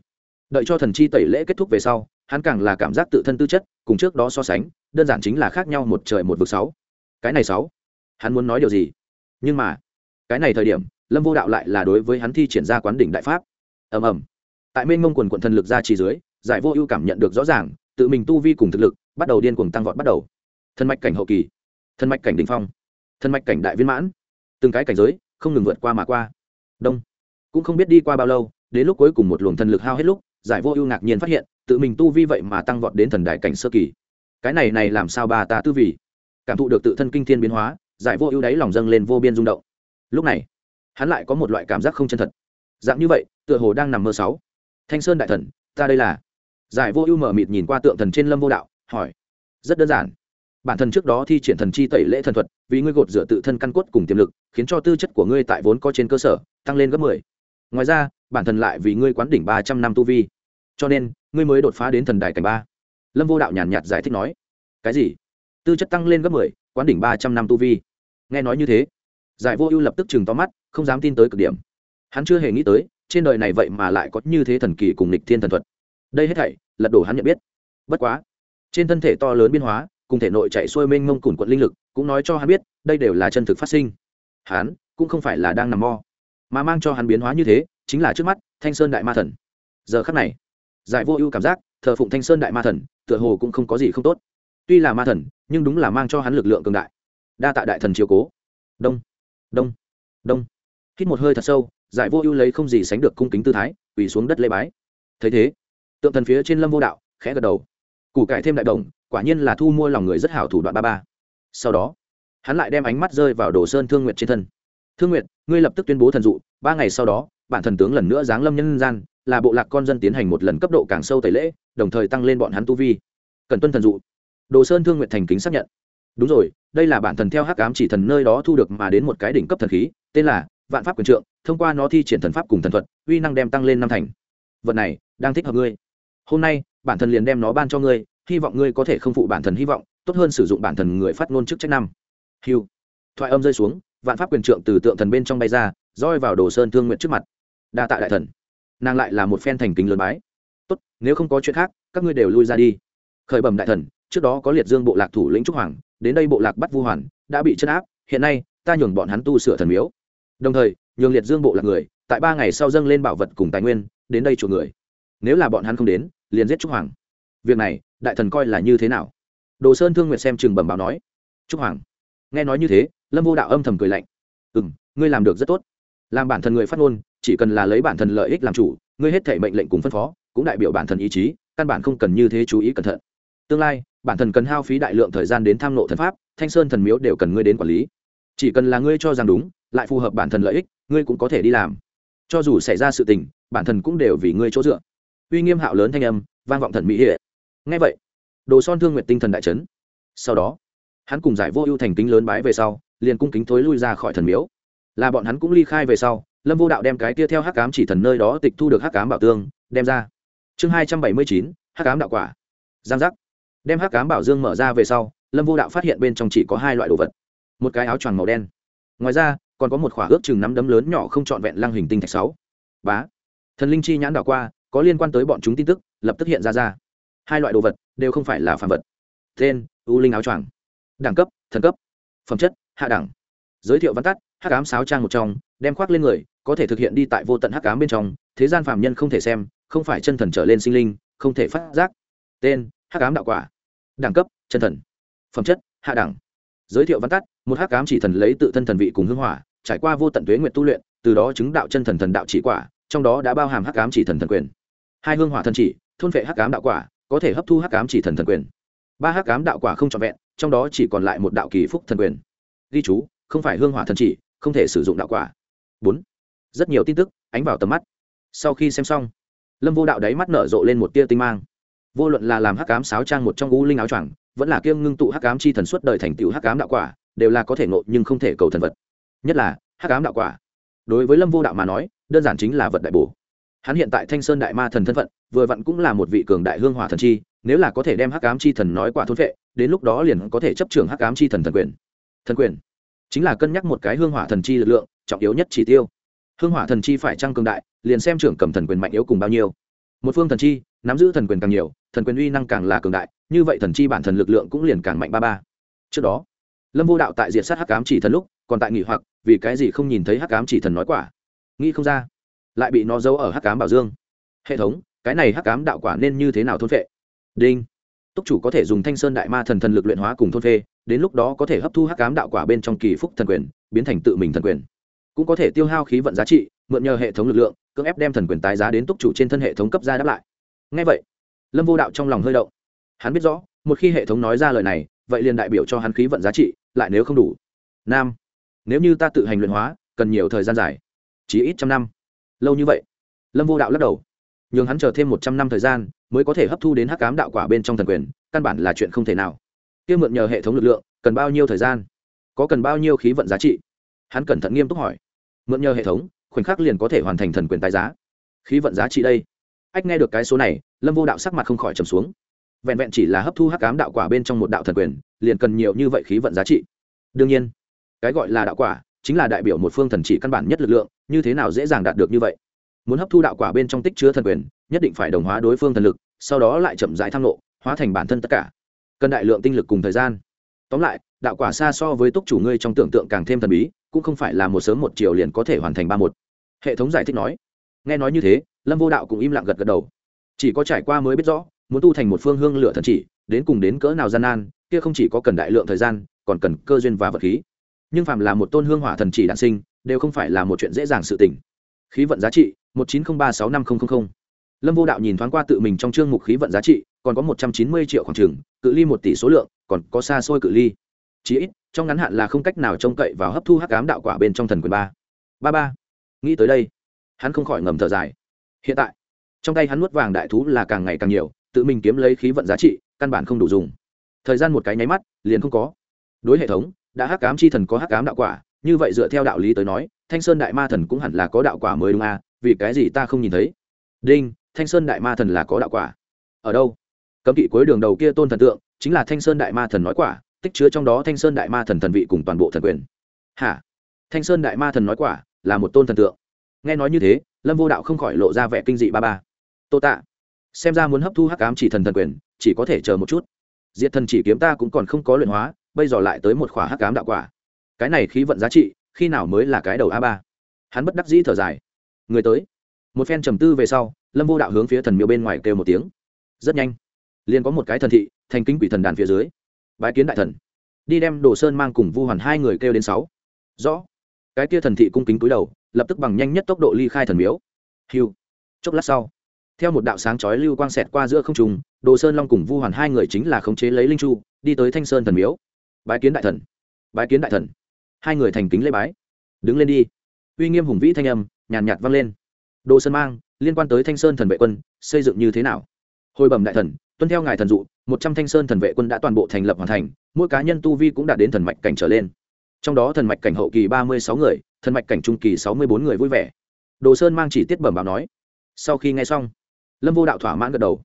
Đợi cho thần chi tẩy lễ kết thúc về sau, hắn càng là cảm giác tự thân tư chất, cùng trước đó so sánh, đơn giản chính là khác nhau một trời một vực sáu. Cái này sáu. Hắn muốn nói điều gì? Nhưng mà, cái này thời điểm lâm vô đạo lại là đối với hắn thi triển ra quán đỉnh đại pháp ầm ầm tại mênh mông quần quận thần lực ra chỉ dưới giải vô ưu cảm nhận được rõ ràng tự mình tu vi cùng thực lực bắt đầu điên cuồng tăng vọt bắt đầu thân mạch cảnh hậu kỳ thân mạch cảnh đ ỉ n h phong thân mạch cảnh đại viên mãn từng cái cảnh giới không ngừng vượt qua mà qua đông cũng không biết đi qua bao lâu đến lúc cuối cùng một luồng thần lực hao hết lúc giải vô ưu ngạc nhiên phát hiện tự mình tu vi vậy mà tăng vọt đến thần đại cảnh sơ kỳ cái này này làm sao bà ta tư vì cảm thụ được tự thân kinh thiên biến hóa giải vô ưu đáy lòng dâng lên vô biên rung động lúc này hắn lại có một loại cảm giác không chân thật. Dạng như vậy, tựa hồ đang nằm mơ sáu. Thanh sơn đại thần, ta đây là. Giải vô ưu mở mịt nhìn qua tượng thần trên lâm vô đạo, hỏi. Rất đơn giản. Bản thân trước đó thi triển thần chi tẩy lễ thần thuật, vì ngươi gột rửa tự thân căn cốt cùng tiềm lực, khiến cho tư chất của ngươi tại vốn có trên cơ sở, tăng lên gấp mười. Ngoài ra, bản thân lại vì ngươi quán đỉnh ba trăm năm tu vi. Cho nên, ngươi mới đột phá đến thần đài cảnh ba. Lâm vô đạo nhàn nhạt giải thích nói. Cái gì? Tư chất tăng lên gấp mười, quán đỉnh ba trăm năm tu vi. Nghe nói như thế, giải vô ưu lập tức chừng to mắt không dám tin tới cực điểm. Hắn chưa hề nghĩ tới, trên đời này vậy mà lại có như thế thần kỳ cùng lịch thiên thần thuật. Đây hết thảy, lật đổ hắn nhận biết. Bất quá, trên thân thể to lớn biên hóa, cùng thể nội chạy xuôi mênh mông cùn quận linh lực, cũng nói cho hắn biết, đây đều là chân thực phát sinh. Hắn cũng không phải là đang nằm mo mà mang cho hắn biến hóa như thế, chính là trước mắt thanh sơn đại ma thần. Giờ khắc này, giải vô ưu cảm giác, thờ phụng thanh sơn đại ma thần, tựa hồ cũng không có gì không tốt. Tuy là ma thần, nhưng đúng là mang cho hắn lực lượng cường đại. Đa tạ đại thần chiếu cố. Đông đông đông hít một hơi thật sâu, giải vô ưu lấy không gì sánh được cung kính tư thái, quỳ xuống đất lê bái. Thấy thế, tượng thần phía trên lâm vô đạo khẽ gật đầu. Củ cải thêm đại đồng, quả nhiên là thu mua lòng người rất hảo thủ đoạn ba ba. Sau đó, hắn lại đem ánh mắt rơi vào đồ sơn thương nguyệt trên thân. Thương nguyệt, ngươi lập tức tuyên bố thần dụ, ba ngày sau đó, bản thần tướng lần nữa giáng lâm nhân gian, là bộ lạc con dân tiến hành một lần cấp độ càng sâu tẩy lễ, đồng thời tăng lên bọn hắn tu vi. Cần tuân thần dụ. Đồ sơn thương nguyệt thành kính xác nhận. Đúng rồi, đây là bản thần theo hắc ám chỉ thần nơi đó thu được mà đến một cái đỉnh cấp thần khí, tên là vạn pháp quyền trượng, thông qua nó thi triển thần pháp cùng thần thuật, uy năng đem tăng lên năm thành. Vật này, đang thích hợp ngươi. Hôm nay, bản thần liền đem nó ban cho ngươi, hy vọng ngươi có thể không phụ bản thần hy vọng, tốt hơn sử dụng bản thần người phát ngôn chức trách năm. Hiu thoại âm rơi xuống, vạn pháp quyền trượng từ tượng thần bên trong bay ra, roi vào đồ sơn thương nguyện trước mặt. Đa tạ đại thần. Nàng lại là một phen thành kính lớn bái. Tốt, nếu không có chuyện khác, các ngươi đều lui ra đi. Khởi bẩm đại thần, trước đó có liệt dương bộ lạc thủ lĩnh trúc hoàng, đến đây bộ lạc bắt vu hoàn, đã bị chấn áp, hiện nay, ta nhường bọn hắn tu sửa thần miếu đồng thời, nhường liệt dương bộ là người, tại ba ngày sau dâng lên bảo vật cùng tài nguyên, đến đây chuộc người. Nếu là bọn hắn không đến, liền giết trúc hoàng. Việc này, đại thần coi là như thế nào? Đồ sơn thương nguyện xem chừng bẩm báo nói. Trúc hoàng. Nghe nói như thế, lâm vô đạo âm thầm cười lạnh. Ừ m ngươi làm được rất tốt. Làm bản thân người phát ngôn, chỉ cần là lấy bản thân lợi ích làm chủ, ngươi hết thể mệnh lệnh cùng phân phó, cũng đại biểu bản thân ý chí, căn bản không cần như thế chú ý cẩn thận. Tương lai, bản thân cần hao phí đại lượng thời gian đến tham nộ thần pháp, thanh sơn thần miếu đều cần ngươi đến quản lý. Chỉ cần là ngươi cho rằng đúng lại phù hợp bản thân lợi ích, ngươi cũng có thể đi làm. Cho dù xảy ra sự tình, bản thân cũng đều vì ngươi chỗ dựa. Uy nghiêm hạo lớn thanh âm vang vọng thần mỹ hệ ngay vậy, đồ son thương nguyện tinh thần đại trấn sau đó, hắn cùng giải vô ưu thành kính lớn bái về sau, liền cung kính thối lui ra khỏi thần miếu. Là bọn hắn cũng ly khai về sau, lâm vô đạo đem cái kia theo hắc cám chỉ thần nơi đó tịch thu được hắc cám bảo tương, đem ra. Chương hai trăm bảy mươi chín, hắc cám đạo quả. Giang giác. Đem hắc cám bảo dương mở ra về sau, lâm vô đạo phát hiện bên trong chỉ có hai loại đồ vật. Một cái áo choàng màu đen. Ngoài ra còn có một khỏa ước chừng nắm đấm lớn nhỏ không trọn vẹn lăng hình tinh thạch sáu. Bá. Thần linh chi nhãn đảo qua, có liên quan tới bọn chúng tin tức, lập tức hiện ra ra. Hai loại đồ vật đều không phải là phản vật. Tên, u linh áo choàng. Đẳng cấp, thần cấp. Phẩm chất, hạ đẳng. Giới thiệu văn tắt, hắc ám sáo trang một trong, đem khoác lên người, có thể thực hiện đi tại vô tận hắc ám bên trong, thế gian phàm nhân không thể xem, không phải chân thần trở lên sinh linh, không thể phát giác. Tên, hắc ám đạo quả. Đẳng cấp, chân thần. Phẩm chất, hạ đẳng. Giới thiệu văn tắt, một hắc ám chỉ thần lấy tự thân thần vị cùng hưng hỏa trải qua vô tận tuế nguyện tu luyện, từ đó chứng đạo chân thần thần đạo chỉ quả, trong đó đã bao hàm hắc ám chỉ thần thần quyền. Hai hương hỏa thần chỉ, thôn vệ hắc ám đạo quả, có thể hấp thu hắc ám chỉ thần thần quyền. Ba hắc ám đạo quả không trọn vẹn, trong đó chỉ còn lại một đạo kỳ phúc thần quyền. Ghi chú, không phải hương hỏa thần chỉ, không thể sử dụng đạo quả. Bốn. Rất nhiều tin tức ánh vào tầm mắt. Sau khi xem xong, lâm vô đạo đáy mắt nở rộ lên một tia tinh mang. Vô luận là làm hắc ám sáo trang một trong u linh áo choàng, vẫn là kiêng ngưng tụ hắc ám chi thần suốt đời thành tựu hắc ám đạo quả, đều là có thể ngộ nhưng không thể cầu thần vật nhất là hắc ám đạo quả. Đối với lâm vô đạo mà nói, đơn giản chính là vật đại bổ. Hắn hiện tại thanh sơn đại ma thần thân phận, vừa vặn cũng là một vị cường đại hương hỏa thần chi, nếu là có thể đem hắc ám chi thần nói quả thôn vệ đến lúc đó liền có thể chấp trưởng hắc ám chi thần thần quyền. Thần quyền chính là cân nhắc một cái hương hỏa thần chi lực lượng, trọng yếu nhất chỉ tiêu. Hương hỏa thần chi phải trăng cường đại, liền xem trưởng cầm thần quyền mạnh yếu cùng bao nhiêu. Một phương thần chi, nắm giữ thần quyền càng nhiều, thần quyền uy năng càng là cường đại, như vậy thần chi bản thần lực lượng cũng liền càng mạnh ba ba. Trước đó, lâm vô đạo tại diệt sát hắc ám chỉ thần lúc, còn tại nghỉ hoặc vì cái gì không nhìn thấy hắc ám chỉ thần nói quả? Nghĩ không ra. Lại bị nó giấu ở hắc ám bảo dương. Hệ thống, cái này hắc ám đạo quả nên như thế nào thôn phệ? Đinh. Túc chủ có thể dùng thanh sơn đại ma thần thần lực luyện hóa cùng thôn phê đến lúc đó có thể hấp thu hắc ám đạo quả bên trong kỳ phúc thần quyền, biến thành tự mình thần quyền. Cũng có thể tiêu hao khí vận giá trị, mượn nhờ hệ thống lực lượng, cưỡng ép đem thần quyền tái giá đến túc chủ trên thân hệ thống cấp ra đáp lại. Ngay vậy, lâm vô đạo trong lòng hơi động. Hắn biết rõ, một khi hệ thống nói ra lời này, vậy liền đại biểu cho hắn khí vận giá trị, lại nếu không đủ. Nam nếu như ta tự hành luyện hóa, cần nhiều thời gian dài. Chỉ ít trăm năm. Lâu như vậy. Lâm vô đạo lắc đầu. Nhường hắn chờ thêm một trăm năm thời gian, mới có thể hấp thu đến hắc cám đạo quả bên trong thần quyền, căn bản là chuyện không thể nào. Kia mượn nhờ hệ thống lực lượng, cần bao nhiêu thời gian? Có cần bao nhiêu khí vận giá trị? Hắn cẩn thận nghiêm túc hỏi. Mượn nhờ hệ thống, khoảnh khắc liền có thể hoàn thành thần quyền tài giá. Khí vận giá trị đây. Ách, nghe được cái số này, lâm vô đạo sắc mặt không khỏi trầm xuống. Vẹn vẹn chỉ là hấp thu hắc cám đạo quả bên trong một đạo thần quyền, liền cần nhiều như vậy khí vận giá trị. Đương nhiên cái gọi là đạo quả chính là đại biểu một phương thần chỉ căn bản nhất lực lượng, như thế nào dễ dàng đạt được như vậy? Muốn hấp thu đạo quả bên trong tích chứa thần quyền, nhất định phải đồng hóa đối phương thần lực, sau đó lại chậm rãi tham lộ hóa thành bản thân tất cả. Cần đại lượng tinh lực cùng thời gian. Tóm lại, đạo quả xa so với túc chủ ngươi trong tưởng tượng càng thêm thần bí, cũng không phải là một sớm một chiều liền có thể hoàn thành ba một. Hệ thống giải thích nói. Nghe nói như thế, lâm vô đạo cũng im lặng gật gật đầu. Chỉ có trải qua mới biết rõ, muốn tu thành một phương hương lửa thần chỉ, đến cùng đến cỡ nào gian nan, kia không chỉ có cần đại lượng thời gian, còn cần cơ duyên và vật khí nhưng phàm là một tôn hương hỏa thần chỉ đạn sinh, đều không phải là một chuyện dễ dàng sự tình. Khí vận giá trị, một chín không ba sáu năm không lâm vô đạo nhìn thoáng qua tự mình trong chương mục khí vận giá trị, còn có một trăm chín mươi triệu khoảng trừng cự ly một tỷ số lượng, còn có xa xôi cự ly. Chí ít, trong ngắn hạn là không cách nào trông cậy vào hấp thu hắc ám đạo quả bên trong thần quyền ba. Ba ba. Nghĩ tới đây, hắn không khỏi ngầm thở dài. Hiện tại, trong tay hắn nuốt vàng đại thú là càng ngày càng nhiều, tự mình kiếm lấy khí vận giá trị, căn bản không đủ dùng. Thời gian một cái nháy mắt, liền không có. Đối hệ thống đã hắc ám chi thần có hắc ám đạo quả, như vậy dựa theo đạo lý tới nói, thanh sơn đại ma thần cũng hẳn là có đạo quả mới đúng à vì cái gì ta không nhìn thấy? Đinh, thanh sơn đại ma thần là có đạo quả. Ở đâu? Cấm kỵ cuối đường đầu kia tôn thần tượng, chính là thanh sơn đại ma thần nói quả, tích chứa trong đó thanh sơn đại ma thần thần vị cùng toàn bộ thần quyền. Hả? Thanh sơn đại ma thần nói quả là một tôn thần tượng. Nghe nói như thế, lâm vô đạo không khỏi lộ ra vẻ kinh dị ba ba. Tô tạ, xem ra muốn hấp thu hắc ám chỉ thần thần quyền, chỉ có thể chờ một chút. Diệt thần chỉ kiếm ta cũng còn không có luyện hóa bây giờ lại tới một khỏa hắc ám đạo quả. Cái này khí vận giá trị, khi nào mới là cái đầu a ba? Hắn bất đắc dĩ thở dài. Người tới. Một phen trầm tư về sau, lâm vô đạo hướng phía thần miếu bên ngoài kêu một tiếng. Rất nhanh. Liền có một cái thần thị, thành kính quỷ thần đàn phía dưới. Bái kiến đại thần. Đi đem đồ sơn mang cùng vu hoàn hai người kêu đến sáu. Rõ. Cái kia thần thị cung kính cúi đầu, lập tức bằng nhanh nhất tốc độ ly khai thần miếu. Hiu. Chốc lát sau, theo một đạo sáng chói lưu quang xẹt qua giữa không trùng đồ sơn long cùng vu hoàn hai người chính là khống chế lấy linh chu, đi tới thanh sơn thần miếu bái kiến đại thần. Bái kiến đại thần. Hai người thành kính lễ bái. Đứng lên đi. Uy nghiêm hùng vĩ thanh âm, nhàn nhạt vang lên. Đồ sơn mang, liên quan tới thanh sơn thần vệ quân, xây dựng như thế nào? Hồi bẩm đại thần, tuân theo ngài thần dụ, một trăm thanh sơn thần vệ quân đã toàn bộ thành lập hoàn thành, mỗi cá nhân tu vi cũng đạt đến thần mạch cảnh trở lên. Trong đó thần mạch cảnh hậu kỳ ba mươi sáu người, thần mạch cảnh trung kỳ sáu mươi bốn người vui vẻ. Đồ sơn mang chỉ tiết bẩm báo nói. Sau khi nghe xong, lâm vô đạo thỏa mãn gật đầu.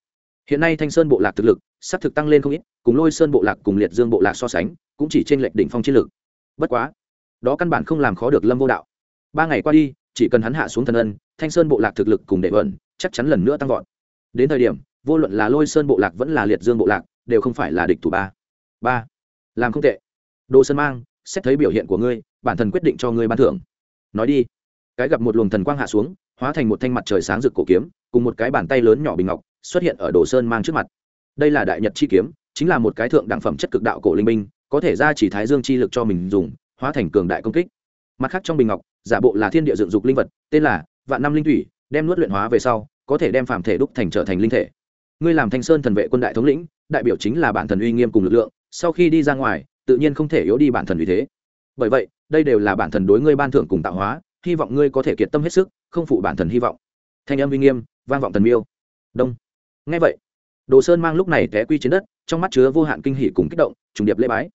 Hiện nay thanh sơn bộ lạc thực lực s ắ c thực tăng lên không ít, cùng lôi sơn bộ lạc cùng liệt dương bộ lạc so sánh cũng chỉ trên lệch đỉnh phong chiến lực. bất quá, đó căn bản không làm khó được lâm vô đạo. Ba ngày qua đi, chỉ cần hắn hạ xuống thần ân, thanh sơn bộ lạc thực lực cùng đệ vẩn chắc chắn lần nữa tăng vọt. Đến thời điểm, vô luận là lôi sơn bộ lạc vẫn là liệt dương bộ lạc, đều không phải là địch thủ ba. Ba, làm không tệ. Đồ sơn mang, xét thấy biểu hiện của ngươi, bản thân quyết định cho ngươi ban thưởng. Nói đi. Cái gặp một luồng thần quang hạ xuống, hóa thành một thanh mặt trời sáng rực cổ kiếm, cùng một cái bàn tay lớn nhỏ bình ngọc, xuất hiện ở đồ sơn mang trước mặt. Đây là đại nhật chi kiếm, chính là một cái thượng đẳng phẩm chất cực đạo cổ linh minh có thể ra chỉ thái dương chi lực cho mình dùng, hóa thành cường đại công kích. Mặt khác trong bình ngọc, giả bộ là thiên địa dựng dục linh vật, tên là vạn năm linh thủy, đem nuốt luyện hóa về sau, có thể đem phạm thể đúc thành trở thành linh thể. Ngươi làm thanh sơn thần vệ quân đại thống lĩnh, đại biểu chính là bản thần uy nghiêm cùng lực lượng, sau khi đi ra ngoài, tự nhiên không thể yếu đi bản thần uy thế. Bởi vậy, đây đều là bản thần đối ngươi ban thưởng cùng tạo hóa, hy vọng ngươi có thể kiệt tâm hết sức, không phụ bản thần hy vọng. Thanh âm uy nghiêm, vang vọng thần miêu. Đông. Ngay vậy, đồ sơn mang lúc này té quy trên đất, trong mắt chứa vô hạn kinh hỉ cùng kích động, trùng điệp lễ bái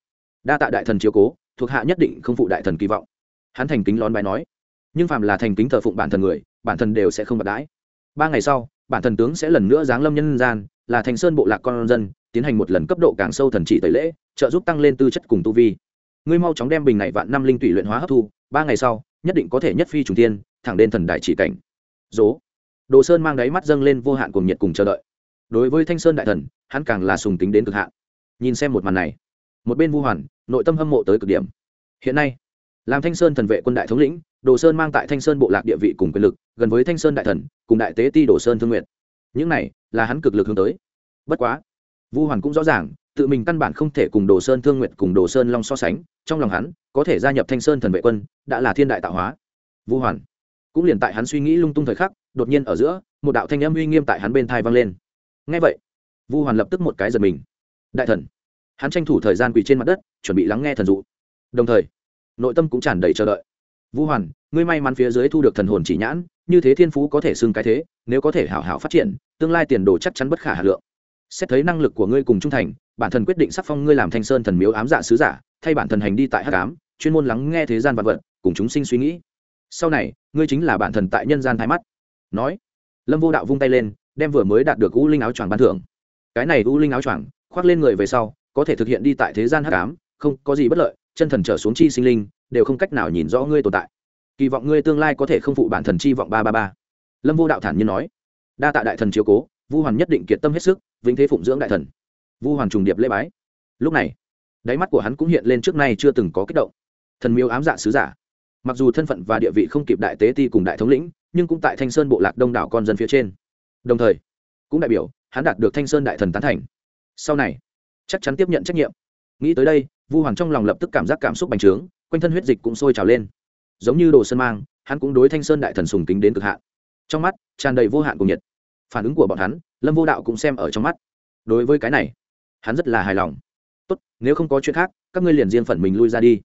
đa tạ đại thần chiếu cố, thuộc hạ nhất định không phụ đại thần kỳ vọng. Hắn thành kính lón bài nói, nhưng phàm là thành kính thờ phụng bản thần người, bản thần đều sẽ không bật đãi. Ba ngày sau, bản thần tướng sẽ lần nữa giáng lâm nhân gian, là thành sơn bộ lạc con dân, tiến hành một lần cấp độ càng sâu thần trị tẩy lễ, trợ giúp tăng lên tư chất cùng tu vi. Ngươi mau chóng đem bình này vạn năm linh tủy luyện hóa hấp thu, ba ngày sau, nhất định có thể nhất phi trùng tiên thẳng đến thần đại chỉ cảnh. Dố đồ sơn mang đáy mắt dâng lên vô hạn cùng nhiệt cùng chờ đợi. Đối với thanh sơn đại thần, hắn càng là sùng tính đến cực hạn. Nhìn xem một màn này một bên vu hoàn, nội tâm hâm mộ tới cực điểm. Hiện nay, làm thanh sơn thần vệ quân đại thống lĩnh, đồ sơn mang tại thanh sơn bộ lạc địa vị cùng quyền lực, gần với thanh sơn đại thần, cùng đại tế ti đồ sơn thương nguyện những này là hắn cực lực hướng tới. Bất quá, vu hoàn cũng rõ ràng, tự mình căn bản không thể cùng đồ sơn thương nguyện cùng đồ sơn long so sánh, trong lòng hắn, có thể gia nhập thanh sơn thần vệ quân, đã là thiên đại tạo hóa. Vu hoàn cũng liền tại hắn suy nghĩ lung tung thời khắc, đột nhiên ở giữa, một đạo thanh âm uy nghiêm tại hắn bên thai vang lên. Ngay vậy, vu hoàn lập tức một cái giật mình. Đại thần hắn tranh thủ thời gian quỳ trên mặt đất, chuẩn bị lắng nghe thần dụ. Đồng thời, nội tâm cũng tràn đầy chờ đợi. Vũ hoàn, ngươi may mắn phía dưới thu được thần hồn chỉ nhãn, như thế thiên phú có thể xưng cái thế, nếu có thể hảo hảo phát triển, tương lai tiền đồ chắc chắn bất khả hà lượng. Xét thấy năng lực của ngươi cùng trung thành, bản thân quyết định sắc phong ngươi làm thanh sơn thần miếu ám dạ sứ giả, thay bản thân hành đi tại hắc ám, chuyên môn lắng nghe thế gian vật vật, cùng chúng sinh suy nghĩ. Sau này, ngươi chính là bản thần tại nhân gian thái mắt. Nói, lâm vô đạo vung tay lên, đem vừa mới đạt được u linh áo choàng ban thưởng. Cái này u linh áo choàng, khoác lên người về sau có thể thực hiện đi tại thế gian hắc ám, không có gì bất lợi, chân thần trở xuống chi sinh linh, đều không cách nào nhìn rõ ngươi tồn tại. Kỳ vọng ngươi tương lai có thể không phụ bản thần chi vọng ba ba ba. Lâm vô đạo thản nhiên nói. Đa tạ đại thần chiếu cố, vu hoàn nhất định kiệt tâm hết sức, vĩnh thế phụng dưỡng đại thần. Vu hoàn trùng điệp lễ bái. Lúc này, đáy mắt của hắn cũng hiện lên trước nay chưa từng có kích động. Thần miêu ám dạ sứ giả. Mặc dù thân phận và địa vị không kịp đại tế ti cùng đại thống lĩnh, nhưng cũng tại thanh sơn bộ lạc đông đảo con dân phía trên. Đồng thời, cũng đại biểu, hắn đạt được thanh sơn đại thần tán thành. Sau này chắc chắn tiếp nhận trách nhiệm. Nghĩ tới đây, vu hoàng trong lòng lập tức cảm giác cảm xúc bành trướng, quanh thân huyết dịch cũng sôi trào lên. Giống như đồ sơn mang, hắn cũng đối thanh sơn đại thần sùng kính đến cực hạn. Trong mắt, tràn đầy vô hạn cùng nhiệt. Phản ứng của bọn hắn, lâm vô đạo cũng xem ở trong mắt. Đối với cái này, hắn rất là hài lòng. Tốt, nếu không có chuyện khác, các ngươi liền riêng phần mình lui ra đi.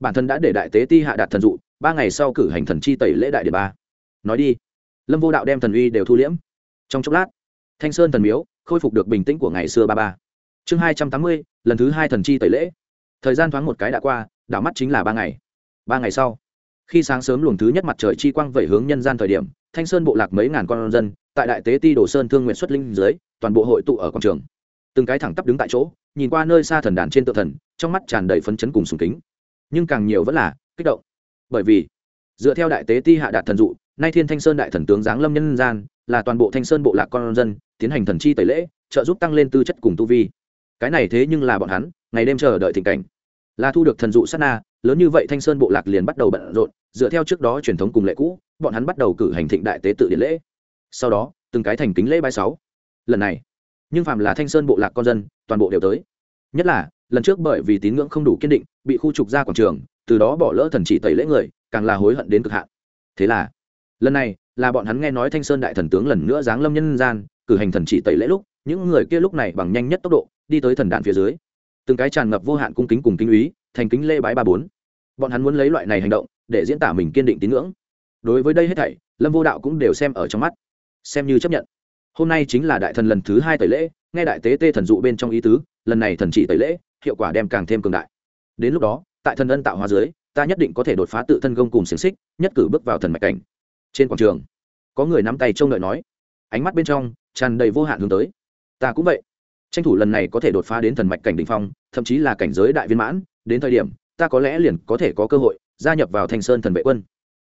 Bản thân đã để đại tế ti hạ đạt thần dụ, ba ngày sau cử hành thần chi tẩy lễ đại địa ba. Nói đi. Lâm vô đạo đem thần uy đều thu liễm. Trong chốc lát, thanh sơn thần miếu khôi phục được bình tĩnh của ngày xưa ba ba chương hai trăm tám mươi, lần thứ hai thần chi tẩy lễ. Thời gian thoáng một cái đã qua, đảo mắt chính là ba ngày. Ba ngày sau, khi sáng sớm luồng thứ nhất mặt trời chi quang vẩy hướng nhân gian thời điểm, thanh sơn bộ lạc mấy ngàn con dân, tại đại tế ti đồ sơn thương nguyện xuất linh dưới, toàn bộ hội tụ ở quảng trường. Từng cái thẳng tắp đứng tại chỗ, nhìn qua nơi xa thần đàn trên tự thần, trong mắt tràn đầy phấn chấn cùng sùng kính. Nhưng càng nhiều vẫn là kích động. Bởi vì, dựa theo đại tế ti hạ đạt thần dụ, nay thiên thanh sơn đại thần tướng giáng lâm nhân gian, là toàn bộ thanh sơn bộ lạc con dân, tiến hành thần chi tẩy lễ, trợ giúp tăng lên tư chất cùng tu vi cái này thế nhưng là bọn hắn, ngày đêm chờ đợi tình cảnh. Là thu được thần dụ sát na, lớn như vậy thanh sơn bộ lạc liền bắt đầu bận rộn, dựa theo trước đó truyền thống cùng lệ cũ, bọn hắn bắt đầu cử hành thịnh đại tế tự điện lễ. Sau đó, từng cái thành kính lễ bái sáu. Lần này, nhưng phàm là thanh sơn bộ lạc con dân, toàn bộ đều tới. Nhất là, lần trước bởi vì tín ngưỡng không đủ kiên định, bị khu trục ra quảng trường, từ đó bỏ lỡ thần chỉ tẩy lễ người, càng là hối hận đến cực hạn. Thế là, lần này, là bọn hắn nghe nói thanh sơn đại thần tướng lần nữa giáng lâm nhân gian, cử hành thần chỉ tẩy lễ lúc những người kia lúc này bằng nhanh nhất tốc độ, đi tới thần đạn phía dưới. Từng cái tràn ngập vô hạn cung kính cùng kính úy thành kính lê bái ba bốn. Bọn hắn muốn lấy loại này hành động để diễn tả mình kiên định tín ngưỡng. Đối với đây hết thảy, lâm vô đạo cũng đều xem ở trong mắt. Xem như chấp nhận. Hôm nay chính là đại thần lần thứ hai tẩy lễ, nghe đại tế tê thần dụ bên trong ý tứ, lần này thần chỉ tẩy lễ, hiệu quả đem càng thêm cường đại. Đến lúc đó, tại thần ân tạo hóa dưới, ta nhất định có thể đột phá tự thân gông cùng xiềng xích, nhất cử bước vào thần mạch cảnh. Trên quảng trường, có người nắm tay trông đợi nói. Ánh mắt bên trong tràn đầy vô hạn hướng tới ta cũng vậy. Tranh thủ lần này có thể đột phá đến thần mạch cảnh đ ỉ n h phong, thậm chí là cảnh giới đại viên mãn, đến thời điểm, ta có lẽ liền có thể có cơ hội gia nhập vào thanh sơn thần vệ quân.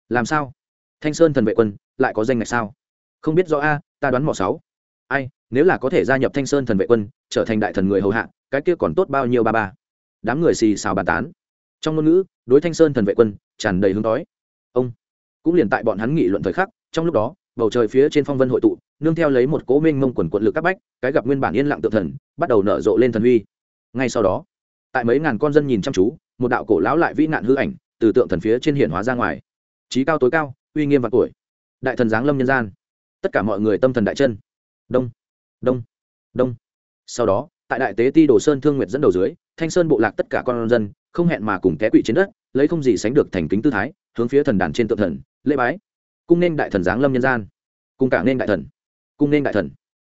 Làm sao? Thanh sơn thần vệ quân lại có danh ngạch sao? Không biết rõ a, ta đoán mỏ sáu. Ai, nếu là có thể gia nhập thanh sơn thần vệ quân, trở thành đại thần người hầu hạ, cái kia còn tốt bao nhiêu ba ba. Đám người xì xào bàn tán. Trong ngôn ngữ, đối thanh sơn thần vệ quân tràn đầy hứng đói ông, cũng liền tại bọn hắn nghị luận thời khắc, trong lúc đó, bầu trời phía trên phong vân hội tụ nương theo lấy một cố minh mông quần quận lực các bách, cái gặp nguyên bản yên lặng tự thần, bắt đầu nở rộ lên thần uy ngay sau đó, tại mấy ngàn con dân nhìn chăm chú, một đạo cổ lão lại vĩ nạn hư ảnh từ tượng thần phía trên hiển hóa ra ngoài. Trí cao tối cao, uy nghiêm và tuổi. Đại thần giáng lâm nhân gian. Tất cả mọi người tâm thần đại chân. Đông đông đông. Sau đó, tại đại tế ti đồ sơn thương nguyệt dẫn đầu dưới, thanh sơn bộ lạc tất cả con dân, không hẹn mà cùng té quỵ trên đất, lấy không gì sánh được thành kính tư thái, hướng phía thần đàn trên tượng thần, lễ bái. Cung nên đại thần giáng lâm nhân gian. Cung cả nên đại thần cung nên đại thần.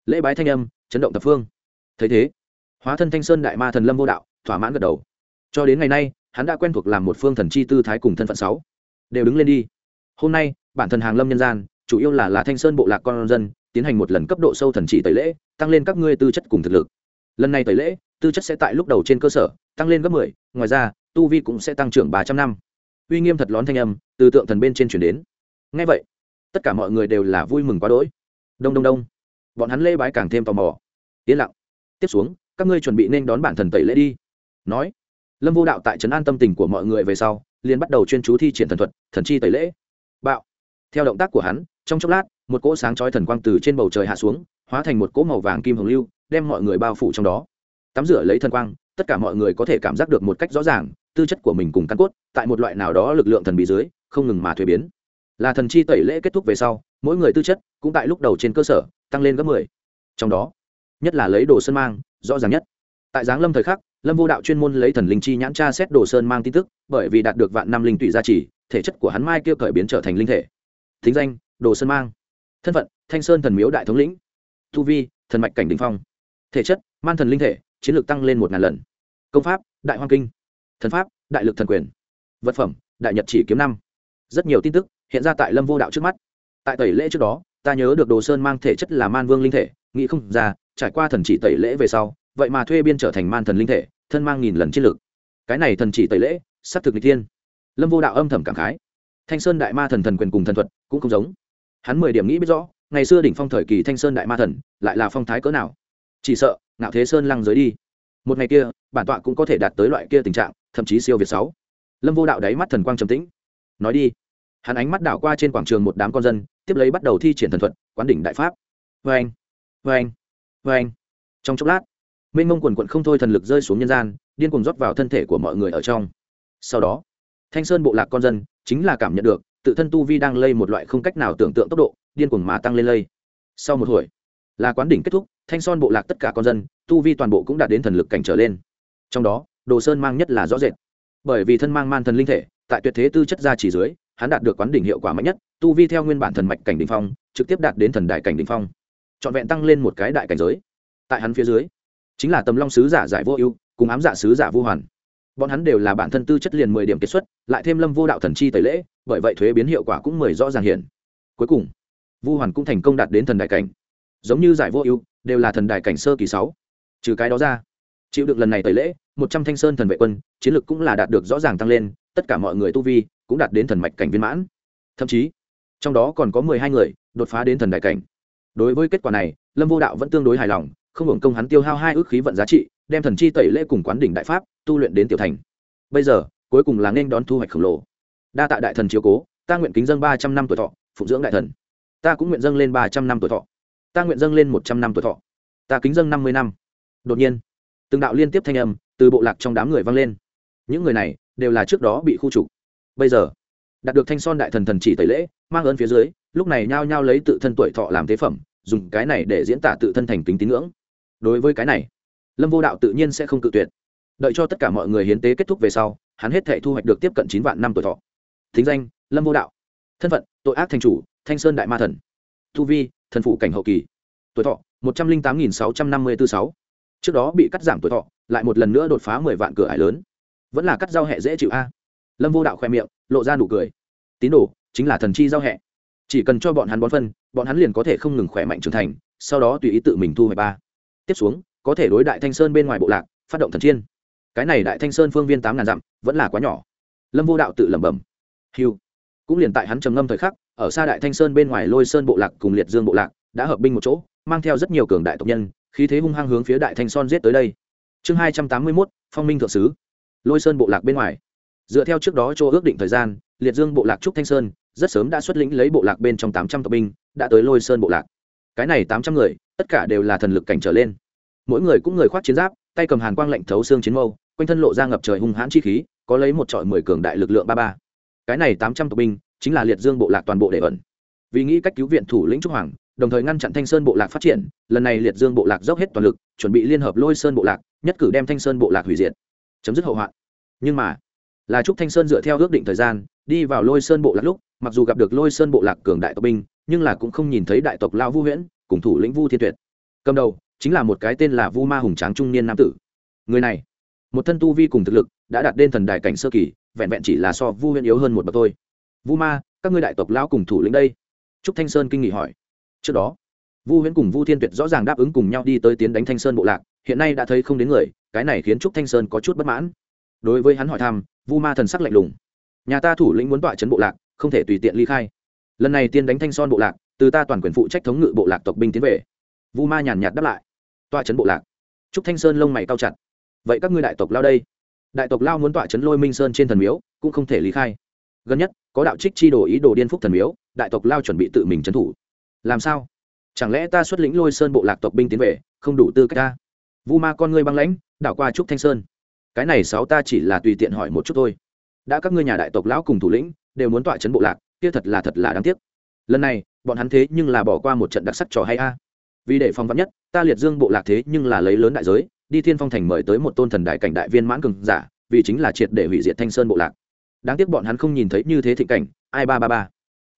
Lễ bái thanh âm, chấn động thập phương. Thấy thế, hóa thân thanh sơn đại ma thần lâm vô đạo, thỏa mãn gật đầu. Cho đến ngày nay, hắn đã quen thuộc làm một phương thần chi tư thái cùng thân phận sáu. Đều đứng lên đi. Hôm nay, bản thần hàng lâm nhân gian, chủ yếu là là thanh sơn bộ lạc con dân, tiến hành một lần cấp độ sâu thần chỉ tẩy lễ, tăng lên các ngươi tư chất cùng thực lực. Lần này tẩy lễ, tư chất sẽ tại lúc đầu trên cơ sở, tăng lên gấp mười, ngoài ra, tu vi cũng sẽ tăng trưởng ba trăm năm. Uy nghiêm thật lón thanh âm, từ tượng thần bên trên chuyển đến. Ngay vậy, tất cả mọi người đều là vui mừng quá đỗi đông đông đông. Bọn hắn lễ bái càng thêm tò mò. Yên lặng. Tiếp xuống, các ngươi chuẩn bị nên đón bản thần tẩy lễ đi. Nói, lâm vô đạo tại trấn an tâm tình của mọi người về sau, liền bắt đầu chuyên chú thi triển thần thuật, thần chi tẩy lễ. Bạo. Theo động tác của hắn, trong chốc lát, một cỗ sáng chói thần quang từ trên bầu trời hạ xuống, hóa thành một cỗ màu vàng kim hồng lưu, đem mọi người bao phủ trong đó. Tắm rửa lấy thần quang, tất cả mọi người có thể cảm giác được một cách rõ ràng, tư chất của mình cùng căn cốt, tại một loại nào đó lực lượng thần bí dưới, không ngừng mà thuế biến. Là thần chi tẩy lễ kết thúc về sau mỗi người tư chất cũng tại lúc đầu trên cơ sở tăng lên gấp mười. Trong đó, nhất là lấy đồ sơn mang, rõ ràng nhất. Tại giáng lâm thời khắc, lâm vô đạo chuyên môn lấy thần linh chi nhãn tra xét đồ sơn mang tin tức, bởi vì đạt được vạn năm linh tụy gia trì, thể chất của hắn mai kia cởi biến trở thành linh thể. Thính danh, đồ sơn mang. Thân phận, thanh sơn thần miếu đại thống lĩnh. Tu vi, thần mạch cảnh đình phong. Thể chất, man thần linh thể, chiến lược tăng lên một ngàn lần. Công pháp, đại hoang kinh. Thần pháp, đại lực thần quyền. Vật phẩm, đại nhật chỉ kiếm năm. Rất nhiều tin tức hiện ra tại lâm vô đạo trước mắt tại tẩy lễ trước đó, ta nhớ được đồ sơn mang thể chất là man vương linh thể, nghĩ không ra, trải qua thần chỉ tẩy lễ về sau, vậy mà thuê biên trở thành man thần linh thể, thân mang nghìn lần chiến lực. Cái này thần chỉ tẩy lễ s ắ c thực n thiên. Lâm vô đạo âm thầm cảm khái. Thanh sơn đại ma thần thần quyền cùng thần thuật cũng không giống. Hắn mười điểm nghĩ biết rõ, ngày xưa đỉnh phong thời kỳ thanh sơn đại ma thần, lại là phong thái cỡ nào. Chỉ sợ, ngạo thế sơn lăng giới đi. Một ngày kia, bản tọa cũng có thể đạt tới loại kia tình trạng, thậm chí siêu việt sáu. Lâm vô đạo đáy mắt thần quang trầm tĩnh. Nói đi. Hắn ánh mắt đảo qua trên quảng trường một đám con dân tiếp lấy bắt đầu thi triển thần thuật, quán đỉnh đại pháp. Vê anh vê anh vê anh trong chốc lát, mênh mông quần quận không thôi thần lực rơi xuống nhân gian, điên cuồng rót vào thân thể của mọi người ở trong. Sau đó, thanh sơn bộ lạc con dân chính là cảm nhận được, tự thân tu vi đang lây một loại không cách nào tưởng tượng tốc độ, điên cuồng mà tăng lên lây. Sau một hồi, là quán đỉnh kết thúc, thanh son bộ lạc tất cả con dân, tu vi toàn bộ cũng đạt đến thần lực cảnh trở lên. Trong đó, đồ sơn mang nhất là rõ rệt. Bởi vì thân mang man thần linh thể, tại tuyệt thế tư chất gia chỉ dưới hắn đạt được quán đỉnh hiệu quả mạnh nhất, tu vi theo nguyên bản thần mạch cảnh đ ỉ n h phong, trực tiếp đạt đến thần đại cảnh đ ỉ n h phong. Trọn vẹn tăng lên một cái đại cảnh giới. Tại hắn phía dưới, chính là tầm long sứ giả giải vô ưu, cùng ám giả sứ giả vô hoàn. Bọn hắn đều là bản thân tư chất liền mười điểm kết xuất, lại thêm lâm vô đạo thần chi tẩy lễ, bởi vậy thuế biến hiệu quả cũng mười rõ ràng hiển cuối cùng, vu hoàn cũng thành công đạt đến thần đại cảnh. Giống như giải vô ưu, đều là thần đại cảnh sơ kỳ sáu. Trừ cái đó ra, chịu được lần này tẩy lễ, một trăm thanh sơn thần vệ quân, chiến lực cũng là đạt được rõ ràng tăng lên, tất cả mọi người tu vi cũng đạt đến thần mạch cảnh viên mãn. Thậm chí, trong đó còn có mười hai người đột phá đến thần đại cảnh. Đối với kết quả này, lâm vô đạo vẫn tương đối hài lòng, không hưởng công hắn tiêu hao hai ước khí vận giá trị, đem thần chi tẩy lễ cùng quán đỉnh đại pháp tu luyện đến tiểu thành. Bây giờ, cuối cùng là nên đón thu hoạch khổng lồ. Đa tạ đại thần chiếu cố, ta nguyện kính dâng ba trăm năm tuổi thọ, phụng dưỡng đại thần. Ta cũng nguyện dâng lên ba trăm năm tuổi thọ. Ta nguyện dâng lên một trăm năm tuổi thọ. Ta kính dâng năm mươi năm. Đột nhiên, từng đạo liên tiếp thanh âm từ bộ lạc trong đám người vang lên. Những người này đều là trước đó bị khu trục bây giờ. Đạt được thanh son đại thần thần chỉ tẩy lễ, mang ơn phía dưới, lúc này nhao nhao lấy tự thân tuổi thọ làm tế phẩm, dùng cái này để diễn tả tự thân thành kính tín ngưỡng. Đối với cái này, lâm vô đạo tự nhiên sẽ không cự tuyệt. Đợi cho tất cả mọi người hiến tế kết thúc về sau, hắn hết thể thu hoạch được tiếp cận chín vạn năm tuổi thọ. Thính danh, lâm vô đạo. Thân phận, tội ác thành chủ, thanh sơn đại ma thần. Thu vi, thần phụ cảnh hậu kỳ. Tuổi thọ, một trăm linh tám nghìn sáu trăm năm mươi tư sáu. Trước đó bị cắt giảm tuổi thọ, lại một lần nữa đột phá mười vạn cửa ải lớn. Vẫn là cắt giao hẹ dễ chịu a lâm vô đạo khoe miệng, lộ ra nụ cười. Tín đồ, chính là thần chi giao hẹ. Chỉ cần cho bọn hắn bón phân, bọn hắn liền có thể không ngừng khỏe mạnh trưởng thành, sau đó tùy ý tự mình thu hoạch ba. Tiếp xuống, có thể đối đại thanh sơn bên ngoài bộ lạc, phát động thần chiên. Cái này đại thanh sơn phương viên tám ngàn dặm, vẫn là quá nhỏ. Lâm vô đạo tự lẩm bẩm. Hiu cũng liền tại hắn trầm ngâm thời khắc, ở xa đại thanh sơn bên ngoài lôi sơn bộ lạc cùng liệt dương bộ lạc đã hợp binh một chỗ, mang theo rất nhiều cường đại tộc nhân, khí thế hung hăng hướng phía đại thanh son giết tới đây. Chương hai trăm tám mươi mốt, phong minh thượng sứ. Lôi sơn bộ lạc bên ngoài dựa theo trước đó cho ước định thời gian, liệt dương bộ lạc trúc thanh sơn rất sớm đã xuất lĩnh lấy bộ lạc bên trong tám trăm tộc binh, đã tới lôi sơn bộ lạc. Cái này tám trăm người, tất cả đều là thần lực cảnh trở lên. Mỗi người cũng người khoác chiến giáp, tay cầm hàn quang lạnh thấu xương chiến mâu, quanh thân lộ ra ngập trời hung hãn chi khí, có lấy một trọi mười cường đại lực lượng ba ba. Cái này tám trăm tộc binh, chính là liệt dương bộ lạc toàn bộ để ẩn. Vì nghĩ cách cứu viện thủ lĩnh trúc hoàng, đồng thời ngăn chặn thanh sơn bộ lạc phát triển, lần này liệt dương bộ lạc dốc hết toàn lực, chuẩn bị liên hợp lôi sơn bộ lạc, nhất cử đem thanh sơn bộ lạc hủy diệt. Chấm dứt hậu hoạn. Nhưng mà là trúc thanh sơn dựa theo ước định thời gian, đi vào lôi sơn bộ lạc lúc, mặc dù gặp được lôi sơn bộ lạc cường đại tộc binh, nhưng là cũng không nhìn thấy đại tộc lao vu huyễn cùng thủ lĩnh vu thiên tuyệt. Cầm đầu chính là một cái tên là vu ma hùng tráng trung niên nam tử. Người này, một thân tu vi cùng thực lực, đã đạt đến thần đại cảnh sơ kỳ, vẹn vẹn chỉ là so vu huyễn yếu hơn một bậc thôi. Vu ma, các ngươi đại tộc lao cùng thủ lĩnh đây? Trúc thanh sơn kinh nghị hỏi. Trước đó, vu huyễn cùng vu thiên tuyệt rõ ràng đáp ứng cùng nhau đi tới tiến đánh thanh sơn bộ lạc, hiện nay đã thấy không đến người, cái này khiến trúc thanh sơn có chút bất mãn đối với hắn hỏi thăm, vu ma thần sắc lạnh lùng. Nhà ta thủ lĩnh muốn tọa chấn bộ lạc, không thể tùy tiện ly khai. Lần này tiên đánh thanh son bộ lạc, từ ta toàn quyền phụ trách thống ngự bộ lạc tộc binh tiến về. Vu ma nhàn nhạt đáp lại. Tọa chấn bộ lạc. Trúc thanh sơn lông mày cao chặt. Vậy các ngươi đại tộc lao đây? Đại tộc lao muốn tọa chấn lôi minh sơn trên thần miếu, cũng không thể ly khai. Gần nhất, có đạo trích chi đồ ý đồ điên phúc thần miếu, đại tộc lao chuẩn bị tự mình trấn thủ. Làm sao? Chẳng lẽ ta xuất lĩnh lôi sơn bộ lạc tộc binh tiến về, không đủ tư cách ta? Vu ma con ngươi băng lãnh, đảo qua trúc thanh sơn cái này sáu ta chỉ là tùy tiện hỏi một chút thôi. Đã các ngươi nhà đại tộc lão cùng thủ lĩnh, đều muốn tọa chấn bộ lạc, kia thật là thật là đáng tiếc. Lần này, bọn hắn thế nhưng là bỏ qua một trận đặc sắc trò hay a. Vì để phong vắn nhất, ta liệt dương bộ lạc thế nhưng là lấy lớn đại giới, đi thiên phong thành mời tới một tôn thần đại cảnh đại viên mãn cường giả, vì chính là triệt để hủy diệt thanh sơn bộ lạc. Đáng tiếc bọn hắn không nhìn thấy như thế thịnh cảnh, ai ba ba ba.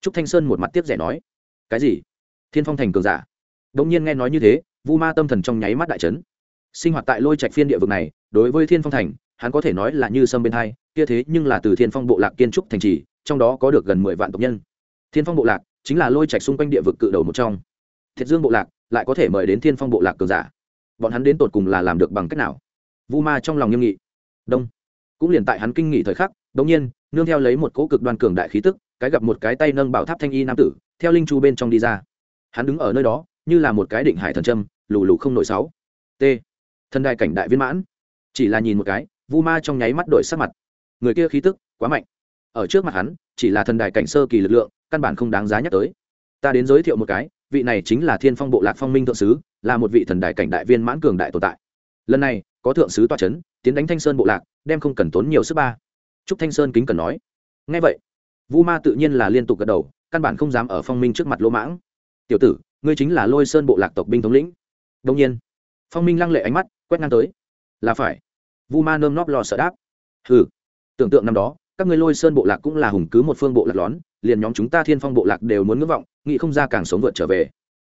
Trúc thanh sơn một mặt tiếp rẻ nói. Cái gì? Thiên phong thành cường giả. Đống nhiên nghe nói như thế, vu ma tâm thần trong nháy mắt đại trấn sinh hoạt tại lôi trạch phiên địa vực này đối với thiên phong thành, hắn có thể nói là như sâm bên hai, kia thế nhưng là từ thiên phong bộ lạc kiên trúc thành trì, trong đó có được gần mười vạn tộc nhân. Thiên phong bộ lạc chính là lôi trạch xung quanh địa vực cự đầu một trong. Thiệt dương bộ lạc lại có thể mời đến thiên phong bộ lạc cường giả. Bọn hắn đến tột cùng là làm được bằng cách nào? Vu ma trong lòng nghiêm nghị. Đông. Cũng liền tại hắn kinh nghị thời khắc đống nhiên, nương theo lấy một cỗ cực đoan cường đại khí tức, cái gặp một cái tay nâng bảo tháp thanh y nam tử, theo linh chu bên trong đi ra. Hắn đứng ở nơi đó, như là một cái định hải thần trâm lù lù không nổi sáu. T. Thần đại cảnh đại viên mãn chỉ là nhìn một cái, vu ma trong nháy mắt đổi sắc mặt. Người kia khí tức quá mạnh. Ở trước mặt hắn, chỉ là thần đại cảnh sơ kỳ lực lượng, căn bản không đáng giá nhắc tới. Ta đến giới thiệu một cái, vị này chính là thiên phong bộ lạc phong minh thượng sứ, là một vị thần đại cảnh đại viên mãn cường đại tồn tại. Lần này, có thượng sứ toa c h ấ n tiến đánh thanh sơn bộ lạc, đem không cần tốn nhiều sức ba. Chúc thanh sơn kính cần nói. Ngay vậy, vu ma tự nhiên là liên tục gật đầu, căn bản không dám ở phong minh trước mặt lỗ mãng. Tiểu tử, ngươi chính là lôi sơn bộ lạc tộc binh thống lĩnh. Đông nhiên, phong minh lăng lệ ánh mắt quét ngang tới. Là phải vu ma nơm nóp lo sợ đáp. Hừ, tưởng tượng năm đó, các ngươi lôi sơn bộ lạc cũng là hùng cứ một phương bộ lạc lón, liền nhóm chúng ta thiên phong bộ lạc đều muốn ngưỡng vọng, nghĩ không ra càng sống vượt trở về.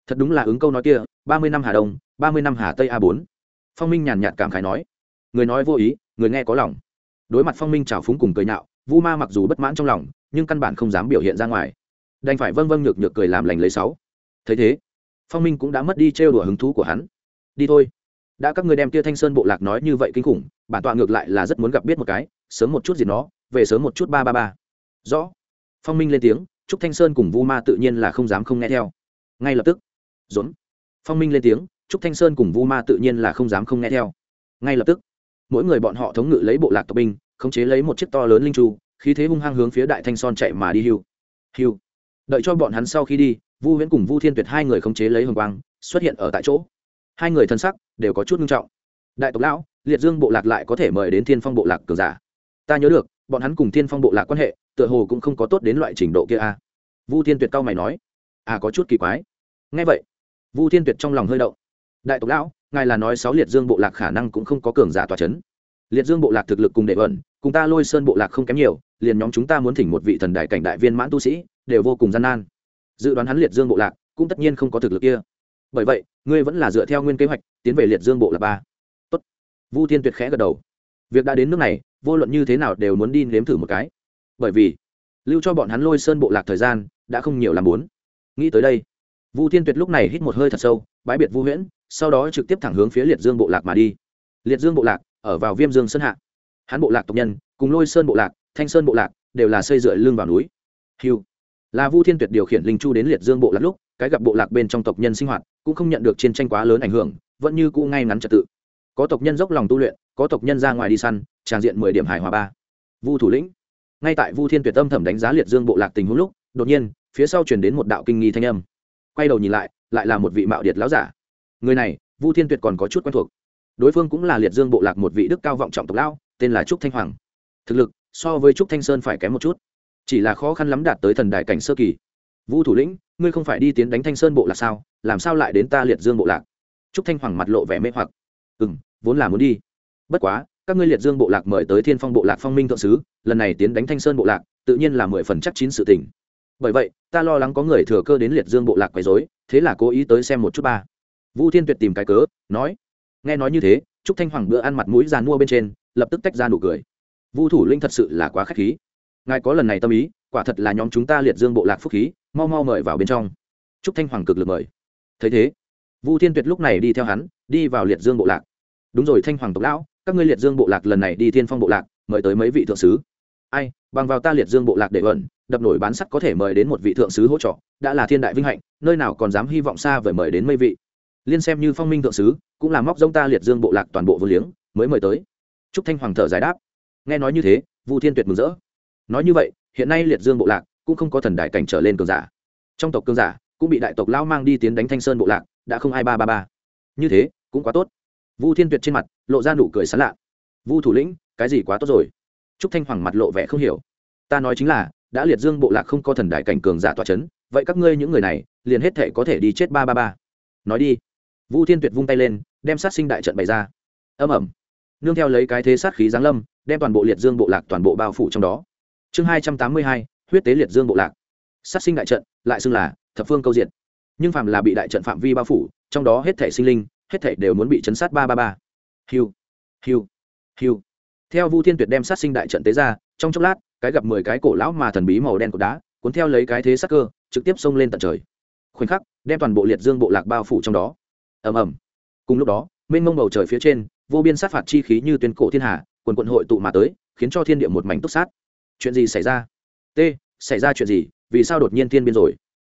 Thật đúng là ứng câu nói kia, ba mươi năm hà đông, ba mươi năm hà tây a bốn. Phong minh nhàn nhạt cảm khái nói. Người nói vô ý, người nghe có lòng. Đối mặt phong minh trào phúng cùng cười nhạo, vu ma mặc dù bất mãn trong lòng, nhưng căn bản không dám biểu hiện ra ngoài. Đành phải vâng vâng nhược nhược cười làm lành lấy sáu. Thấy thế, phong minh cũng đã mất đi trêu đùa hứng thú của hắn. Đi thôi đã các người đem tia thanh sơn bộ lạc nói như vậy kinh khủng, bản tọa ngược lại là rất muốn gặp biết một cái, sớm một chút gì nó, về sớm một chút ba ba ba. Rõ. Phong minh lên tiếng trúc thanh sơn cùng vu ma tự nhiên là không dám không nghe theo. Ngay lập tức. Dốn phong minh lên tiếng trúc thanh sơn cùng vu ma tự nhiên là không dám không nghe theo. Ngay lập tức. Mỗi người bọn họ thống ngự lấy bộ lạc tộc binh, khống chế lấy một chiếc to lớn linh tru khí thế hung hăng hướng phía đại thanh son chạy mà đi hưu. Hưu. Đợi cho bọn hắn sau khi đi, vu huyễn cùng vu thiên tuyệt hai người khống chế lấy hồng quang, xuất hiện ở tại chỗ hai người thân sắc đều có chút nghiêm trọng. Đại tộc lão, liệt dương bộ lạc lại có thể mời đến thiên phong bộ lạc cường giả. Ta nhớ được, bọn hắn cùng thiên phong bộ lạc quan hệ, tựa hồ cũng không có tốt đến loại trình độ kia a. À. vu thiên tuyệt cao mày nói. À có chút kỳ quái. Ngay vậy, vu thiên tuyệt trong lòng hơi động. Đại tộc lão, ngài là nói sáu liệt dương bộ lạc khả năng cũng không có cường giả tòa c h ấ n liệt dương bộ lạc thực lực cùng đệ vẩn cùng ta lôi sơn bộ lạc không kém nhiều, liền nhóm chúng ta muốn thỉnh một vị thần đại cảnh đại viên mãn tu sĩ, đều vô cùng gian nan. Dự đoán hắn liệt dương bộ lạc cũng tất nhiên không có thực lực kia bởi vậy, ngươi vẫn là dựa theo nguyên kế hoạch, tiến về liệt dương bộ lạc ba. Tốt. vu thiên tuyệt khẽ gật đầu. Việc đã đến nước này, vô luận như thế nào đều muốn đi nếm thử một cái. Bởi vì, lưu cho bọn hắn lôi sơn bộ lạc thời gian, đã không nhiều làm muốn nghĩ tới đây, vu thiên tuyệt lúc này hít một hơi thật sâu, bãi biệt vu huyễn, sau đó trực tiếp thẳng hướng phía liệt dương bộ lạc mà đi. Liệt dương bộ lạc, ở vào viêm dương sơn hạ. Hắn bộ lạc tộc nhân, cùng lôi sơn bộ lạc, thanh sơn bộ lạc, đều là xây dựa lưng vào núi. Hiu là vu thiên tuyệt điều khiển linh chu đến liệt dương bộ lạc lúc cái gặp bộ lạc bên trong tộc nhân sinh hoạt cũng không nhận được chiến tranh quá lớn ảnh hưởng, vẫn như cũ ngay ngắn trật tự. Có tộc nhân dốc lòng tu luyện, có tộc nhân ra ngoài đi săn, tràng diện mười điểm hài hòa ba. Vu thủ lĩnh. Ngay tại vu thiên tuyệt tâm thẩm đánh giá liệt dương bộ lạc tình huống lúc, đột nhiên, phía sau chuyển đến một đạo kinh nghi thanh âm. Quay đầu nhìn lại lại là một vị mạo điệt láo giả. Người này, vu thiên tuyệt còn có chút quen thuộc. Đối phương cũng là liệt dương bộ lạc một vị đức cao vọng trọng tộc lão, tên là trúc thanh hoàng. Thực lực, so với trúc thanh sơn phải kém một chút. Chỉ là khó khăn lắm đạt tới thần đại cảnh sơ kỳ. Vu thủ lĩnh ngươi không phải đi tiến đánh thanh sơn bộ lạc sao làm sao lại đến ta liệt dương bộ lạc trúc thanh hoàng mặt lộ vẻ mê hoặc ừ m vốn là muốn đi bất quá các ngươi liệt dương bộ lạc mời tới thiên phong bộ lạc phong minh thượng sứ lần này tiến đánh thanh sơn bộ lạc tự nhiên là mười phần chắc chín sự tình bởi vậy ta lo lắng có người thừa cơ đến liệt dương bộ lạc quấy dối thế là cố ý tới xem một chút ba vu thiên tuyệt tìm cái cớ nói nghe nói như thế trúc thanh hoàng bữa ăn mặt mũi giàn mua bên trên lập tức tách ra nụ cười vu thủ linh thật sự là quá k h á c h khí ngài có lần này tâm ý quả thật là nhóm chúng ta liệt dương bộ lạc phúc khí mau mau mời vào bên trong. Trúc thanh hoàng cực lực mời. Thấy thế, vu thiên tuyệt lúc này đi theo hắn, đi vào liệt dương bộ lạc. Đúng rồi, thanh hoàng tộc lão, các ngươi liệt dương bộ lạc lần này đi thiên phong bộ lạc, mời tới mấy vị thượng sứ? Ai, bằng vào ta liệt dương bộ lạc để ẩn, đập nổi bán sắt có thể mời đến một vị thượng sứ hỗ trợ, đã là thiên đại vinh hạnh, nơi nào còn dám hy vọng xa vời mời đến mấy vị? Liên xem như phong minh thượng sứ, cũng là móc giống ta liệt dương bộ lạc toàn bộ vô liếng, mới mời tới. Trúc thanh hoàng thở giải đáp. Nghe nói như thế, vu thiên tuyệt mừng rỡ. Nói như vậy, hiện nay liệt dương bộ lạc cũng không có thần đại cảnh trở lên cường giả. Trong tộc cường giả, cũng bị đại tộc lao mang đi tiến đánh thanh sơn bộ lạc, đã không ai ba ba ba. Như thế, cũng quá tốt. Vu thiên tuyệt trên mặt, lộ ra nụ cười sán lạ. Vu thủ lĩnh, cái gì quá tốt rồi? Trúc thanh hoàng mặt lộ vẻ không hiểu. Ta nói chính là, đã liệt dương bộ lạc không có thần đại cảnh cường giả tọa c h ấ n vậy các ngươi những người này, liền hết thể có thể đi chết ba ba ba. Nói đi. Vu thiên tuyệt vung tay lên, đem sát sinh đại trận bày ra. Âm ẩm nương theo lấy cái thế sát khí giáng lâm, đem toàn bộ liệt dương bộ lạc toàn bộ bao phủ trong đó. Chương hai trăm tám mươi hai huyết tế liệt dương bộ lạc. Sát sinh đại trận, lại xưng là thập phương câu diện nhưng phạm là bị đại trận phạm vi bao phủ, trong đó hết thể sinh linh, hết thể đều muốn bị chấn sát ba ba ba. Hiu hiu hiu. Theo vu thiên tuyệt đem sát sinh đại trận tế ra, trong chốc lát, cái gặp mười cái cổ lão mà thần bí màu đen của đá, cuốn theo lấy cái thế sắc cơ, trực tiếp xông lên tận trời. Khoảnh khắc, đem toàn bộ liệt dương bộ lạc bao phủ trong đó. Ầm ầm. Cùng lúc đó, mênh mông bầu trời phía trên, vô biên sát phạt chi khí như tuyên cổ thiên hà, quần quận hội tụ mà tới, khiến cho thiên địa một mảnh túc sát. Chuyện gì xảy ra? T, xảy ra chuyện gì? Vì sao đột nhiên thiên biên rồi?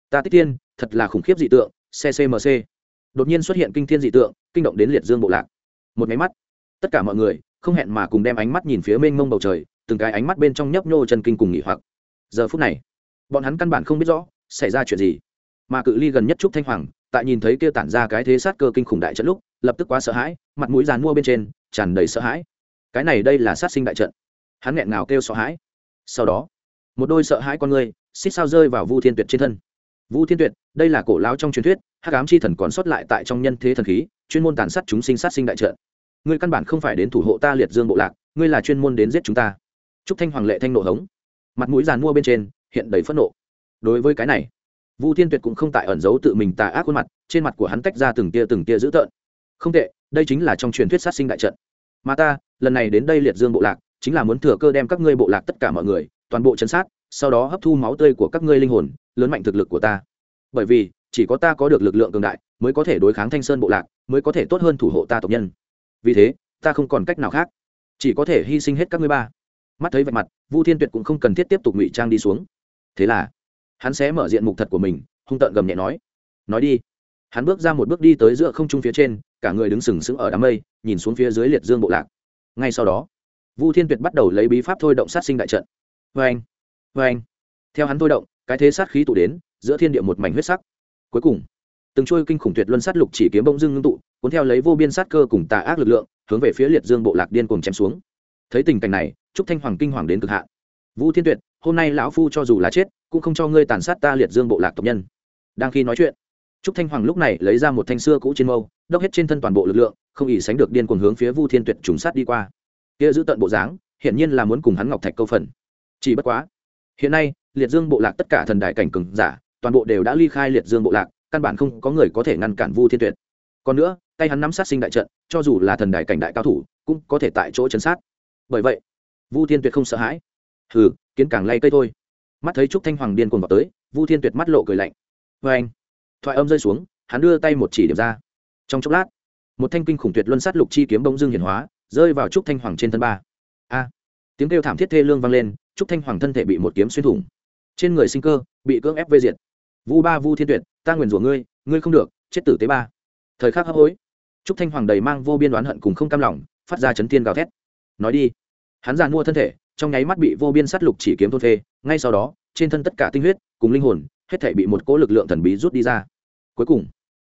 Ta tích tiên thật là khủng khiếp dị tượng ccmc đột nhiên xuất hiện kinh thiên dị tượng, kinh động đến liệt dương bộ lạc. Một máy mắt. Tất cả mọi người, không hẹn mà cùng đem ánh mắt nhìn phía mênh mông bầu trời, từng cái ánh mắt bên trong nhấp nhô chân kinh cùng nghỉ hoặc. Giờ phút này, bọn hắn căn bản không biết rõ, xảy ra chuyện gì. Mà cự ly gần nhất trúc thanh hoàng, tại nhìn thấy kia tản ra cái thế sát cơ kinh khủng đại trận lúc, lập tức quá sợ hãi, mặt mũi dàn mua bên trên, tràn đầy sợ hãi. Cái này đây là sát sinh đại trận. Hắn nghẹn ngào kêu sợ hãi. Sau đó một đôi sợ hãi con người xích sao rơi vào vu thiên tuyệt trên thân. Vu thiên tuyệt, đây là cổ lao trong truyền thuyết, hắc ám chi thần còn sót lại tại trong nhân thế thần khí, chuyên môn tàn sát chúng sinh sát sinh đại trận. Ngươi căn bản không phải đến thủ hộ ta liệt dương bộ lạc, ngươi là chuyên môn đến giết chúng ta. Trúc thanh hoàng lệ thanh nộ hống. Mặt mũi giàn mua bên trên, hiện đầy phẫn nộ. Đối với cái này, vu thiên tuyệt cũng không tại ẩn giấu tự mình tà ác khuôn mặt, trên mặt của hắn tách ra từng tia từng tia dữ tợn. Không tệ, đây chính là trong truyền thuyết sát sinh đại trận. Mà ta, lần này đến đây liệt dương bộ lạc, chính là muốn thừa cơ đem các ngươi bộ lạc tất cả mọi người toàn bộ chấn sát, sau đó hấp thu máu tươi của các ngươi linh hồn, lớn mạnh thực lực của ta. Bởi vì, chỉ có ta có được lực lượng cường đại, mới có thể đối kháng thanh sơn bộ lạc, mới có thể tốt hơn thủ hộ ta tộc nhân. Vì thế, ta không còn cách nào khác. Chỉ có thể hy sinh hết các ngươi ba. Mắt thấy vạch mặt, vu thiên tuyệt cũng không cần thiết tiếp tục ngụy trang đi xuống. Thế là, hắn sẽ mở diện mục thật của mình, hung tợn gầm nhẹ nói. Nói đi. Hắn bước ra một bước đi tới giữa không trung phía trên, cả người đứng sừng sững ở đám mây, nhìn xuống phía dưới liệt dương bộ lạc. Ngay sau đó, vu thiên tuyệt bắt đầu lấy bí pháp thôi động sát sinh đại trận vê anh vê anh. Theo hắn thôi động, cái thế sát khí tụ đến, giữa thiên địa một mảnh huyết sắc. Cuối cùng, từng trôi kinh khủng tuyệt luân sát lục chỉ kiếm bông dưng ngưng tụ, cuốn theo lấy vô biên sát cơ cùng tà ác lực lượng, hướng về phía liệt dương bộ lạc điên cùng chém xuống. Thấy tình cảnh này, trúc thanh hoàng kinh hoàng đến cực hạn. Vũ thiên tuyệt, hôm nay lão phu cho dù là chết, cũng không cho ngươi tàn sát ta liệt dương bộ lạc tộc nhân. Đang khi nói chuyện, trúc thanh hoàng lúc này lấy ra một thanh xưa cũ trên mâu, đốc hết trên thân toàn bộ lực lượng, không ỉ sánh được điên cuồng hướng phía vu thiên tuyệt trùng sát đi qua. Kia giữ tận bộ dáng, hiển nhiên là muốn cùng hắn ngọc thạch câu phần chỉ bất quá, hiện nay, liệt dương bộ lạc tất cả thần đại cảnh cường giả, toàn bộ đều đã ly khai liệt dương bộ lạc, căn bản không có người có thể ngăn cản vu thiên tuyệt. Còn nữa, tay hắn nắm sát sinh đại trận, cho dù là thần đại cảnh đại cao thủ, cũng có thể tại chỗ chấn sát. Bởi vậy, vu thiên tuyệt không sợ hãi. Hừ, kiến càng lay cây thôi. Mắt thấy trúc thanh hoàng điên cuồng vào tới, vu thiên tuyệt mắt lộ cười lạnh. Vê anh, thoại âm rơi xuống, hắn đưa tay một chỉ điểm ra. Trong chốc lát, một thanh kinh khủng tuyệt luân sát lục chi kiếm bông dương hiển hóa, rơi vào trúc thanh hoàng trên thân ba. A, tiếng kêu thảm thiết thê lương vang lên trúc thanh hoàng thân thể bị một kiếm xuyên thủng. Trên người sinh cơ, bị cưỡng ép vây diệt. Vu ba vu thiên tuyệt, ta nguyền rủa ngươi ngươi không được, chết tử tế ba. Thời khắc hấp hối, trúc thanh hoàng đầy mang vô biên đoán hận cùng không cam lòng, phát ra chấn thiên gào thét. Nói đi. Hắn giàn mua thân thể, trong nháy mắt bị vô biên sát lục chỉ kiếm thôn phê, ngay sau đó, trên thân tất cả tinh huyết, cùng linh hồn, hết thể bị một cỗ lực lượng thần bí rút đi ra. Cuối cùng,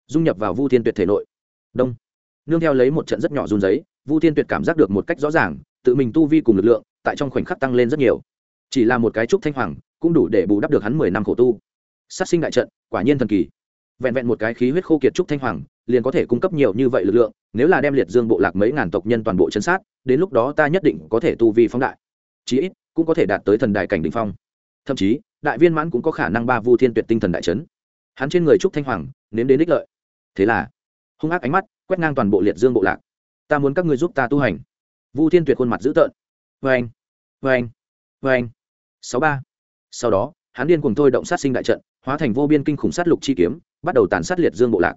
dung nhập vào vu thiên tuyệt thể nội. Đông. Nương theo lấy một trận rất nhỏ run giấy vu thiên tuyệt cảm giác được một cách rõ ràng, tự mình tu vi cùng lực lượng, tại trong khoảnh khắc tăng lên rất nhiều chỉ là một cái trúc thanh hoàng, cũng đủ để bù đắp được hắn mười năm khổ tu. Sát sinh đại trận, quả nhiên thần kỳ. Vẹn vẹn một cái khí huyết khô kiệt trúc thanh hoàng, liền có thể cung cấp nhiều như vậy lực lượng, nếu là đem liệt dương bộ lạc mấy ngàn tộc nhân toàn bộ chân sát, đến lúc đó ta nhất định có thể tu vi phóng đại. Chí ít, cũng có thể đạt tới thần đại cảnh đ ỉ n h phong. Thậm chí, đại viên mãn cũng có khả năng ba vu thiên tuyệt tinh thần đại trấn hắn trên người trúc thanh hoàng, nếm đến đích lợi. Thế là, hung ác ánh mắt quét ngang toàn bộ liệt dương bộ lạc. Ta muốn các người giúp ta tu hành. Vu thiên tuyệt khuôn mặt dữ tợn. Vê anh vê anh vê anh. Sáu ba. Sau đó, hắn điên cùng thôi động sát sinh đại trận, hóa thành vô biên kinh khủng sát lục chi kiếm, bắt đầu tàn sát liệt dương bộ lạc.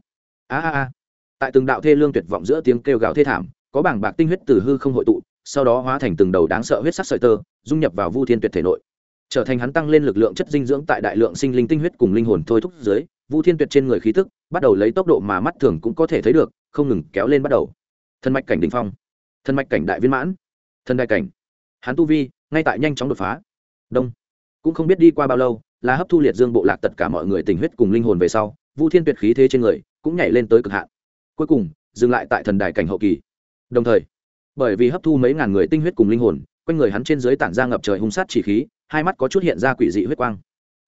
A a a. Tại từng đạo thê lương tuyệt vọng giữa tiếng kêu gào thê thảm, có bảng bạc tinh huyết từ hư không hội tụ, sau đó hóa thành từng đầu đáng sợ huyết sắc sợi tơ, dung nhập vào vu thiên tuyệt thể nội. Trở thành hắn tăng lên lực lượng chất dinh dưỡng tại đại lượng sinh linh tinh huyết cùng linh hồn thôi thúc dưới, vu thiên tuyệt trên người khí tức, bắt đầu lấy tốc độ mà mắt thường cũng có thể thấy được, không ngừng kéo lên bắt đầu. Thân mạch cảnh đình phong. Thân mạch cảnh đại viên mãn. Thân đại cảnh. Hắn tu vi ngay tại nhanh chóng đột phá. Đông. Cũng không biết đi qua bao lâu là hấp thu liệt dương bộ lạc tất cả mọi người tình huyết cùng linh hồn về sau, vu thiên tuyệt khí thế trên người cũng nhảy lên tới cực hạn. Cuối cùng, dừng lại tại thần đài cảnh hậu kỳ. Đồng thời, bởi vì hấp thu mấy ngàn người tinh huyết cùng linh hồn, quanh người hắn trên dưới tản ra ngập trời hung sát chỉ khí, hai mắt có chút hiện ra quỷ dị huyết quang.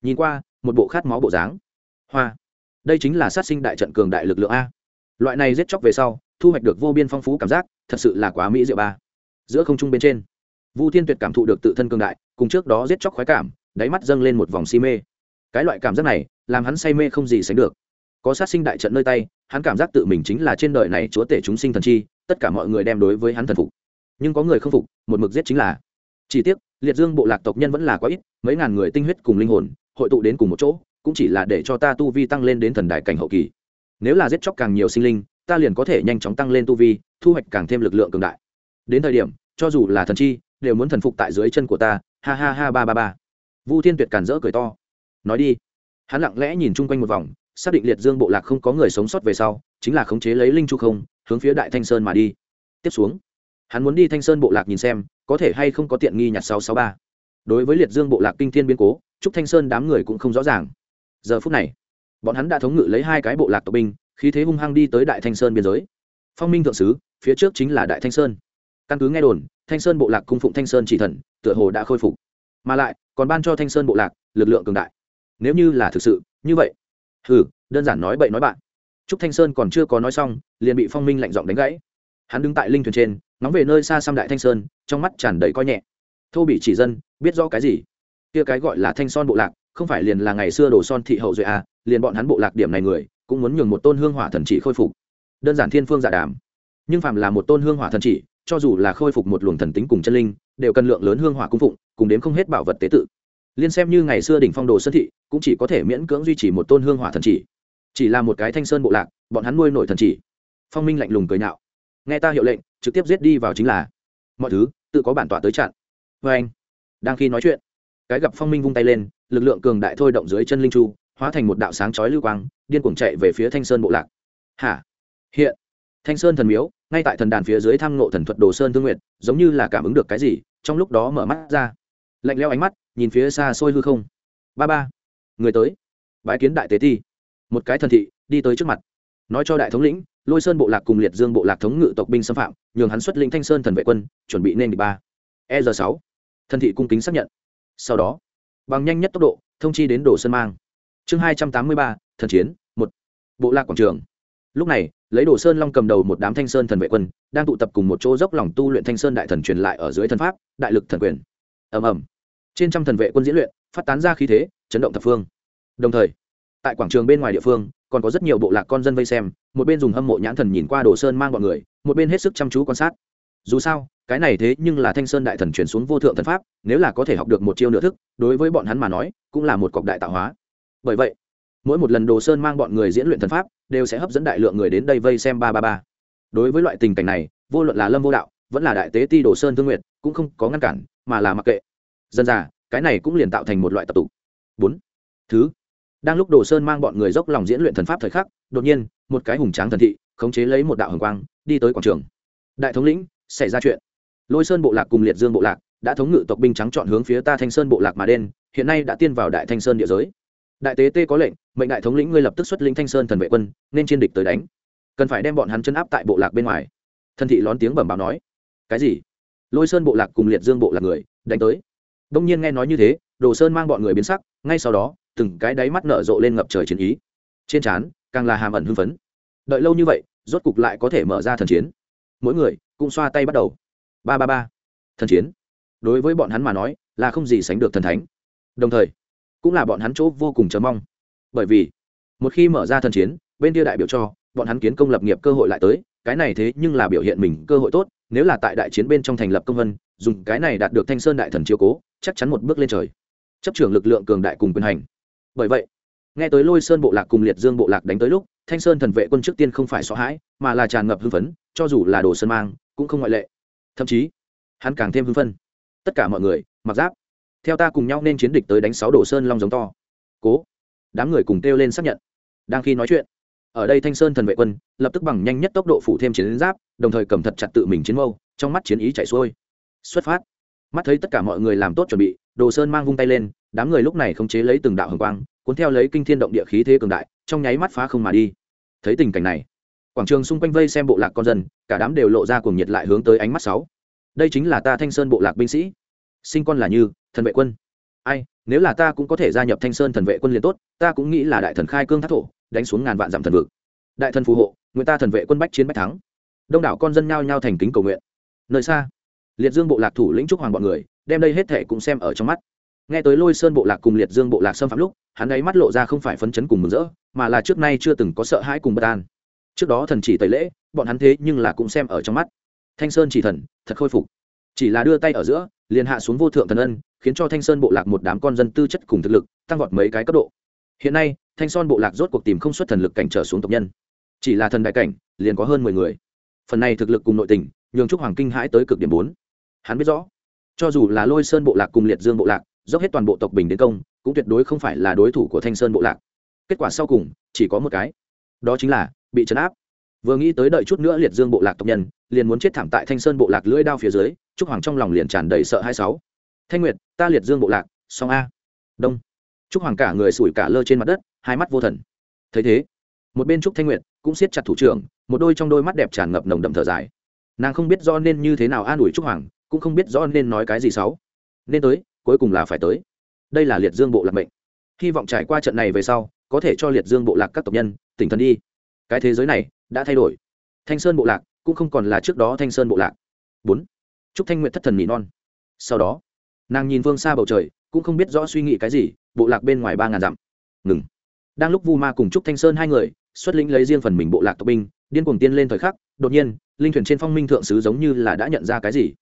Nhìn qua, một bộ khát máu bộ dáng. Hoa. Đây chính là sát sinh đại trận cường đại lực lượng a. Loại này giết chóc về sau, thu hoạch được vô biên phong phú cảm giác, thật sự là quá mỹ diệu ba. Giữa không trung bên trên vu thiên tuyệt cảm thụ được tự thân cường đại, cùng trước đó giết chóc khoái cảm, đáy mắt dâng lên một vòng si mê. Cái loại cảm giác này, làm hắn say mê không gì sánh được. Có sát sinh đại trận nơi tay, hắn cảm giác tự mình chính là trên đời này chúa tể chúng sinh thần chi, tất cả mọi người đem đối với hắn thần phục. Nhưng có người không phục, một mực giết chính là. Chỉ tiếc, liệt dương bộ lạc tộc nhân vẫn là quá ít, mấy ngàn người tinh huyết cùng linh hồn, hội tụ đến cùng một chỗ, cũng chỉ là để cho ta tu vi tăng lên đến thần đại cảnh hậu kỳ. Nếu là giết chóc càng nhiều sinh linh, ta liền có thể nhanh chóng tăng lên tu vi, thu hoạch càng thêm lực lượng cường đại. Đến thời điểm, cho dù là thần chi đều muốn thần phục tại dưới chân của ta, ha ha ha ba ba ba. Vu thiên tuyệt càn rỡ cười to. Nói đi. Hắn lặng lẽ nhìn chung quanh một vòng, xác định liệt dương bộ lạc không có người sống sót về sau, chính là khống chế lấy linh chu không, hướng phía đại thanh sơn mà đi. Tiếp xuống, hắn muốn đi thanh sơn bộ lạc nhìn xem, có thể hay không có tiện nghi nhặt sáu sáu ba. Đối với liệt dương bộ lạc kinh thiên biến cố trúc thanh sơn đám người cũng không rõ ràng. Giờ phút này, bọn hắn đã thống ngự lấy hai cái bộ lạc tộc binh, khí thế hung hăng đi tới đại thanh sơn biên giới. Phong minh thượng sứ, phía trước chính là đại thanh sơn. Căn cứ nghe đồn thanh sơn bộ lạc cung phụng thanh sơn chỉ thần, tựa hồ đã khôi phục. Mà lại, còn ban cho thanh sơn bộ lạc lực lượng cường đại. Nếu như là thực sự như vậy ừ đơn giản nói bậy nói bạn. Trúc thanh sơn còn chưa có nói xong, liền bị phong minh lạnh giọng đánh gãy. Hắn đứng tại linh thuyền trên nóng về nơi xa xăm đại thanh sơn, trong mắt tràn đầy coi nhẹ. Thô bị chỉ dân, biết rõ cái gì? Kia cái gọi là thanh son bộ lạc, không phải liền là ngày xưa đồ son thị hậu duệ à liền bọn hắn bộ lạc điểm này người, cũng muốn nhường một tôn hương hỏa thần chỉ khôi phục. Đơn giản thiên phương giả đàm. Nhưng phàm là một tôn hương hỏa thần chỉ cho dù là khôi phục một luồng thần tính cùng chân linh, đều cần lượng lớn hương hỏa cung phụng, cùng đến không hết bảo vật tế tự. Liên xem như ngày xưa đỉnh phong đồ sơn thị, cũng chỉ có thể miễn cưỡng duy trì một tôn hương hỏa thần chỉ. Chỉ là một cái thanh sơn bộ lạc, bọn hắn nuôi nổi thần chỉ. Phong minh lạnh lùng cười nhạo. Nghe ta hiệu lệnh, trực tiếp giết đi vào chính là. Mọi thứ, tự có bản tọa tới chặn. Vê anh, đang khi nói chuyện, cái gặp phong minh vung tay lên, lực lượng cường đại thôi động dưới chân linh chu, hóa thành một đạo sáng chói lưu quang, điên cuồng chạy về phía thanh sơn bộ lạc. Hả? Hiện, thanh sơn thần miếu ngay tại thần đàn phía dưới tham nộ thần thuật đồ sơn thương nguyệt, giống như là cảm ứng được cái gì, trong lúc đó mở mắt ra. Lạnh leo ánh mắt, nhìn phía xa xôi hư không. Ba ba, người tới. Bái kiến đại tế ti. Một cái thần thị, đi tới trước mặt. Nói cho đại thống lĩnh, lôi sơn bộ lạc cùng liệt dương bộ lạc thống ngự tộc binh xâm phạm, nhường hắn xuất lĩnh thanh sơn thần vệ quân, chuẩn bị nên địch ba. E r sáu, thần thị cung kính xác nhận. Sau đó, bằng nhanh nhất tốc độ, thông chi đến đồ sơn mang. Chương hai trăm tám mươi ba, thần chiến, một. Bộ lạc quảng trường lúc này, lấy đồ sơn long cầm đầu một đám thanh sơn thần vệ quân, đang tụ tập cùng một chỗ dốc lòng tu luyện thanh sơn đại thần truyền lại ở dưới thần pháp, đại lực thần quyền. Ầm ầm. Trên trăm thần vệ quân diễn luyện, phát tán ra khí thế, chấn động thập phương. Đồng thời, tại quảng trường bên ngoài địa phương, còn có rất nhiều bộ lạc con dân vây xem, một bên dùng hâm mộ nhãn thần nhìn qua đồ sơn mang bọn người, một bên hết sức chăm chú quan sát. Dù sao, cái này thế nhưng là thanh sơn đại thần chuyển xuống vô thượng thần pháp, nếu là có thể học được một chiêu nửa thức, đối với bọn hắn mà nói, cũng là một cọc đại tạo hóa. Bởi vậy mỗi một lần đồ sơn mang bọn người diễn luyện thần pháp, đều sẽ hấp dẫn đại lượng người đến đây vây xem ba ba ba. Đối với loại tình cảnh này, vô luận là lâm vô đạo, vẫn là đại tế ti đồ sơn thương nguyện cũng không có ngăn cản, mà là mặc kệ. Dân già cái này cũng liền tạo thành một loại tập tục bốn. Thứ. Đang lúc đồ sơn mang bọn người dốc lòng diễn luyện thần pháp thời khắc, đột nhiên, một cái hùng tráng thần thị, khống chế lấy một đạo hồng quang, đi tới quảng trường. Đại thống lĩnh, xảy ra chuyện. Lôi sơn bộ lạc cùng liệt dương bộ lạc đã thống ngự tộc binh trắng chọn hướng phía ta thanh sơn bộ lạc mà đen hiện nay đã tiên vào đại thanh sơn địa giới đại tế tê có lệnh, mệnh đại thống lĩnh ngươi lập tức xuất lĩnh thanh sơn thần vệ quân, nên chiến địch tới đánh. Cần phải đem bọn hắn chân áp tại bộ lạc bên ngoài. Thân thị lón tiếng bẩm báo nói. Cái gì? Lôi sơn bộ lạc cùng liệt dương bộ lạc người, đánh tới. Đông nhiên nghe nói như thế, đồ sơn mang bọn người biến sắc, ngay sau đó, từng cái đáy mắt nở rộ lên ngập trời chiến ý. Trên trán, càng là hàm ẩn hưng phấn. Đợi lâu như vậy, rốt cục lại có thể mở ra thần chiến. Mỗi người cũng xoa tay bắt đầu. Ba ba ba. Thần chiến. Đối với bọn hắn mà nói, là không gì sánh được thần thánh. Đồng thời cũng là bọn hắn chỗ vô cùng chờ mong. Bởi vì, một khi mở ra thần chiến, bên kia đại biểu cho, bọn hắn kiến công lập nghiệp cơ hội lại tới, cái này thế nhưng là biểu hiện mình cơ hội tốt, nếu là tại đại chiến bên trong thành lập công vân, dùng cái này đạt được thanh sơn đại thần chiếu cố, chắc chắn một bước lên trời. Chấp trưởng lực lượng cường đại cùng quyền hành. Bởi vậy, nghe tới lôi sơn bộ lạc cùng liệt dương bộ lạc đánh tới lúc, thanh sơn thần vệ quân trước tiên không phải sợ hãi, mà là tràn ngập hưng phấn, cho dù là đồ sơn mang, cũng không ngoại lệ. Thậm chí, hắn càng thêm hưng phấn. Tất cả mọi người, mặc giáp theo ta cùng nhau nên chiến địch tới đánh sáu đồ sơn long giống to. Cố. Đám người cùng kêu lên xác nhận. Đang khi nói chuyện, ở đây thanh sơn thần vệ quân lập tức bằng nhanh nhất tốc độ phủ thêm chiến giáp, đồng thời cầm thật chặt tự mình chiến mâu, trong mắt chiến ý chạy xuôi. Xuất phát. Mắt thấy tất cả mọi người làm tốt chuẩn bị, đồ sơn mang vung tay lên, đám người lúc này không chế lấy từng đạo hồng quang, cuốn theo lấy kinh thiên động địa khí thế cường đại, trong nháy mắt phá không mà đi. Thấy tình cảnh này, quảng trường xung quanh vây xem bộ lạc con dân, cả đám đều lộ ra cuồng nhiệt lại hướng tới ánh mắt sáu. Đây chính là ta thanh sơn bộ lạc binh sĩ. Sinh con là như thần vệ quân. Ai, nếu là ta cũng có thể gia nhập thanh sơn thần vệ quân liền tốt, ta cũng nghĩ là đại thần khai cương thác thổ, đánh xuống ngàn vạn dặm thần vực. Đại thần phù hộ, người ta thần vệ quân bách chiến bách thắng. Đông đảo con dân nhao nhao thành kính cầu nguyện. Nơi xa, liệt dương bộ lạc thủ lĩnh trúc hoàng bọn người, đem đây hết thể cũng xem ở trong mắt. Nghe tới lôi sơn bộ lạc cùng liệt dương bộ lạc xâm phạm lúc, hắn ấy mắt lộ ra không phải phấn chấn cùng mừng rỡ, mà là trước nay chưa từng có sợ hãi cùng bất an. Trước đó thần chỉ tẩy lễ, bọn hắn thế nhưng là cũng xem ở trong mắt. Thanh sơn chỉ thần, thật khôi phục. Chỉ là đưa tay ở giữa, liền hạ xuống vô thượng thần ân khiến cho thanh sơn bộ lạc một đám con dân tư chất cùng thực lực tăng vọt mấy cái cấp độ. Hiện nay, thanh son bộ lạc rốt cuộc tìm không xuất thần lực cảnh trở xuống tộc nhân. Chỉ là thần đại cảnh, liền có hơn mười người. Phần này thực lực cùng nội tình, nhường trúc hoàng kinh hãi tới cực điểm bốn. Hắn biết rõ, cho dù là lôi sơn bộ lạc cùng liệt dương bộ lạc, dốc hết toàn bộ tộc bình đến công, cũng tuyệt đối không phải là đối thủ của thanh sơn bộ lạc. Kết quả sau cùng, chỉ có một cái. Đó chính là, bị trấn áp. Vừa nghĩ tới đợi chút nữa liệt dương bộ lạc tộc nhân, liền muốn chết thảm tại thanh sơn bộ lạc lưỡi đao phía dưới, trúc hoàng trong lòng liền tràn đầy sợ hai sáu thanh nguyệt, ta liệt dương bộ lạc song a. Đông. Trúc hoàng cả người sủi cả lơ trên mặt đất, hai mắt vô thần. Thấy thế, một bên trúc thanh nguyệt cũng siết chặt thủ trưởng, một đôi trong đôi mắt đẹp tràn ngập nồng đậm thở dài. Nàng không biết do nên như thế nào an ủi trúc hoàng, cũng không biết do nên nói cái gì xấu. Nên tới, cuối cùng là phải tới. Đây là liệt dương bộ lạc mệnh. Hy vọng trải qua trận này về sau, có thể cho liệt dương bộ lạc các tộc nhân, tỉnh thần đi. Cái thế giới này đã thay đổi. Thanh sơn bộ lạc cũng không còn là trước đó thanh sơn bộ lạc. Bốn. Trúc thanh nguyện thất thần nỉ non. Sau đó nàng nhìn phương xa bầu trời, cũng không biết rõ suy nghĩ cái gì, bộ lạc bên ngoài ba ngàn dặm. Ngừng. Đang lúc vu ma cùng trúc thanh sơn hai người, xuất lĩnh lấy riêng phần mình bộ lạc tộc binh, điên cuồng tiên lên thời khắc, đột nhiên, linh thuyền trên phong minh thượng sứ giống như là đã nhận ra cái gì.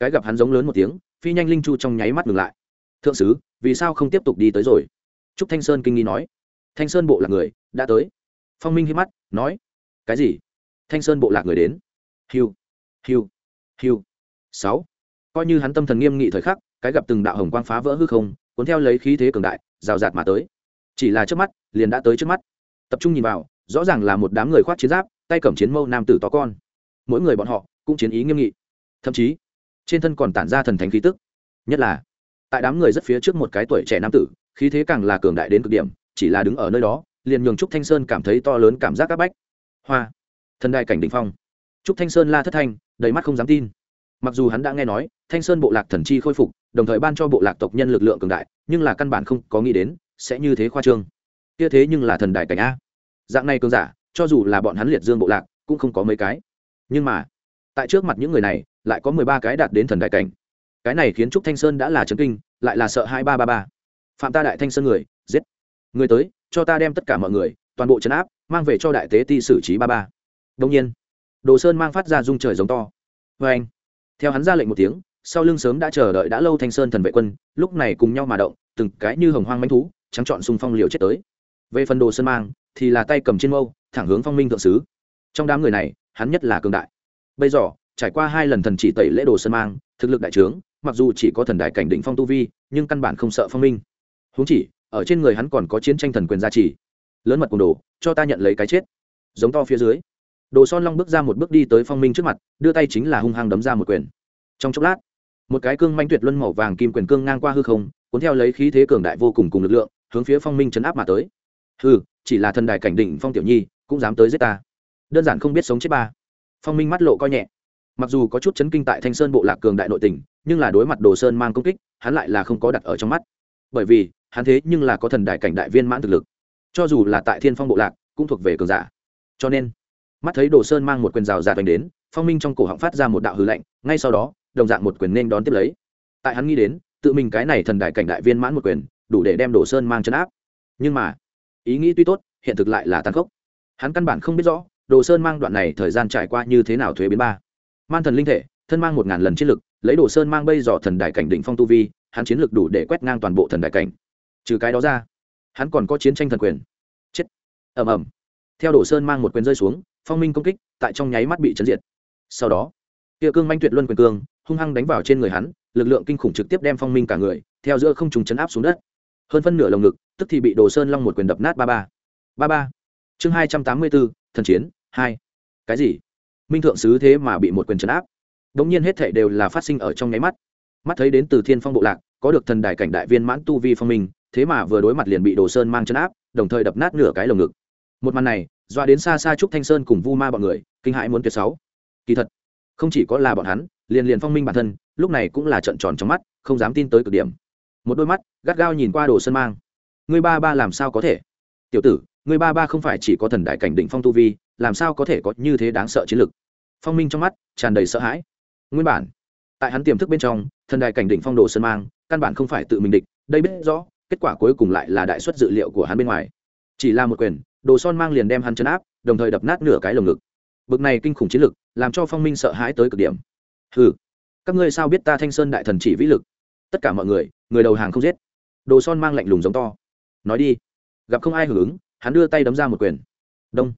Cái gặp hắn giống lớn một tiếng, phi nhanh linh chu trong nháy mắt ngừng lại. Thượng sứ, vì sao không tiếp tục đi tới rồi? Trúc thanh sơn kinh nghi nói. Thanh sơn bộ lạc người đã tới. Phong minh hít mắt, nói. Cái gì? Thanh sơn bộ lạc người đến. Hiu hiu hiu sáu. Coi như hắn tâm thần nghiêm nghị thời khắc cái gặp từng đạo hồng quang phá vỡ hư không, cuốn theo lấy khí thế cường đại, rào rạt mà tới. Chỉ là trước mắt, liền đã tới trước mắt. Tập trung nhìn vào, rõ ràng là một đám người khoác chiến giáp, tay cầm chiến mâu nam tử to con. Mỗi người bọn họ cũng chiến ý nghiêm nghị. Thậm chí, trên thân còn tản ra thần thánh khí tức. Nhất là, tại đám người rất phía trước một cái tuổi trẻ nam tử, khí thế càng là cường đại đến cực điểm, chỉ là đứng ở nơi đó, liền nhường trúc thanh sơn cảm thấy to lớn cảm giác áp bách. Hoa, thần đại cảnh đ ỉ n h phong. Trúc thanh sơn la thất thanh, đầy mắt không dám tin mặc dù hắn đã nghe nói, thanh sơn bộ lạc thần chi khôi phục, đồng thời ban cho bộ lạc tộc nhân lực lượng cường đại, nhưng là căn bản không có nghĩ đến, sẽ như thế khoa trương. Kia thế nhưng là thần đại cảnh a. Dạng này cường giả, cho dù là bọn hắn liệt dương bộ lạc, cũng không có mấy cái. Nhưng mà, tại trước mặt những người này, lại có mười ba cái đạt đến thần đại cảnh. Cái này khiến trúc thanh sơn đã là chấn kinh, lại là sợ hai ba ba ba. Phạm ta đại thanh sơn người, giết. Người tới, cho ta đem tất cả mọi người, toàn bộ chấn áp, mang về cho đại tế ti xử trí ba ba. Đông nhiên, đồ sơn mang phát ra rung trời giống to. Vê anh theo hắn ra lệnh một tiếng, sau lưng sớm đã chờ đợi đã lâu thanh sơn thần vệ quân, lúc này cùng nhau mà động, từng cái như hồng hoang manh thú, trắng trọn xung phong liều chết tới. Về phần đồ sơn mang, thì là tay cầm trên mâu, thẳng hướng phong minh thượng sứ. Trong đám người này, hắn nhất là cường đại. Bây giờ, trải qua hai lần thần chỉ tẩy lễ đồ sơn mang, thực lực đại trướng, mặc dù chỉ có thần đại cảnh định phong tu vi, nhưng căn bản không sợ phong minh. Huống chỉ, ở trên người hắn còn có chiến tranh thần quyền gia trì. Lớn mật cùng đồ, cho ta nhận lấy cái chết. Giống to phía dưới đồ son long bước ra một bước đi tới phong minh trước mặt đưa tay chính là hung hăng đấm ra một quyền. Trong chốc lát một cái cương manh tuyệt luân màu vàng kim quyền cương ngang qua hư không cuốn theo lấy khí thế cường đại vô cùng cùng lực lượng hướng phía phong minh chấn áp mà tới. Hừ, chỉ là thần đài cảnh đỉnh phong tiểu nhi cũng dám tới giết ta. Đơn giản không biết sống chết ba. Phong minh mắt lộ coi nhẹ. Mặc dù có chút chấn kinh tại thanh sơn bộ lạc cường đại nội tình nhưng là đối mặt đồ sơn mang công kích hắn lại là không có đặt ở trong mắt. Bởi vì hắn thế nhưng là có thần đại cảnh đại viên mãn thực lực. Cho dù là tại thiên phong bộ lạc cũng thuộc về cường giả. Cho nên mắt thấy đồ sơn mang một quyền rào rạt đánh đến, phong minh trong cổ họng phát ra một đạo hư lạnh, ngay sau đó, đồng dạng một quyền nên đón tiếp lấy. Tại hắn nghĩ đến, tự mình cái này thần đại cảnh đại viên mãn một quyền, đủ để đem đồ sơn mang chấn áp. Nhưng mà, ý nghĩ tuy tốt, hiện thực lại là tàn khốc. Hắn căn bản không biết rõ, đồ sơn mang đoạn này thời gian trải qua như thế nào thuế biến ba. Man thần linh thể, thân mang một ngàn lần chiến lực, lấy đồ sơn mang bây dò thần đại cảnh đỉnh phong tu vi, hắn chiến lực đủ để quét ngang toàn bộ thần đại cảnh. Trừ cái đó ra, hắn còn có chiến tranh thần quyền. Chết. Ầm ầm. Theo đồ sơn mang một quyền rơi xuống phong minh công kích, tại trong nháy mắt bị chấn diệt. Sau đó, kia cương manh tuyệt luân quyền cương, hung hăng đánh vào trên người hắn, lực lượng kinh khủng trực tiếp đem phong minh cả người, theo giữa không trùng chấn áp xuống đất. Hơn phân nửa lồng ngực, tức thì bị đồ sơn long một quyền đập nát ba ba. Ba ba. Chương hai trăm tám mươi bốn, thần chiến, hai. Cái gì? Minh thượng sứ thế mà bị một quyền chấn áp. Đ ỗ n g nhiên hết thệ đều là phát sinh ở trong nháy mắt. Mắt thấy đến từ thiên phong bộ lạc, có được thần đài cảnh đại viên mãn tu vi phong minh, thế mà vừa đối mặt liền bị đồ sơn mang chấn áp, đồng thời đập nát nửa cái lồng ngực. Một màn này doa đến xa xa trúc thanh sơn cùng vu ma bọn người, kinh hãi muốn tuyệt sáu. Kỳ thật, không chỉ có là bọn hắn, liền liền phong minh bản thân, lúc này cũng là trận tròn trong mắt, không dám tin tới cực điểm. Một đôi mắt, gắt gao nhìn qua đồ sơn mang. Người ba ba làm sao có thể? Tiểu tử người ba ba không phải chỉ có thần đại cảnh định phong tu vi, làm sao có thể có như thế đáng sợ chiến lực? Phong minh trong mắt tràn đầy sợ hãi. Nguyên bản, tại hắn tiềm thức bên trong, thần Đại cảnh đỉnh phong đồ sơn mang, căn bản không phải tự mình địch, đây biết rõ, kết quả cuối cùng lại là đại suất dự liệu của hắn bên ngoài. Chỉ là một quyền đồ son mang liền đem hắn chấn áp, đồng thời đập nát nửa cái lồng ngực. Bực này kinh khủng chiến lực, làm cho phong minh sợ hãi tới cực điểm. Ừ các ngươi sao biết ta thanh sơn đại thần chỉ vĩ lực? Tất cả mọi người người đầu hàng không giết. Đồ son mang lạnh lùng giống to. Nói đi. Gặp không ai hưởng ứng, hắn đưa tay đấm ra một quyền. Đông.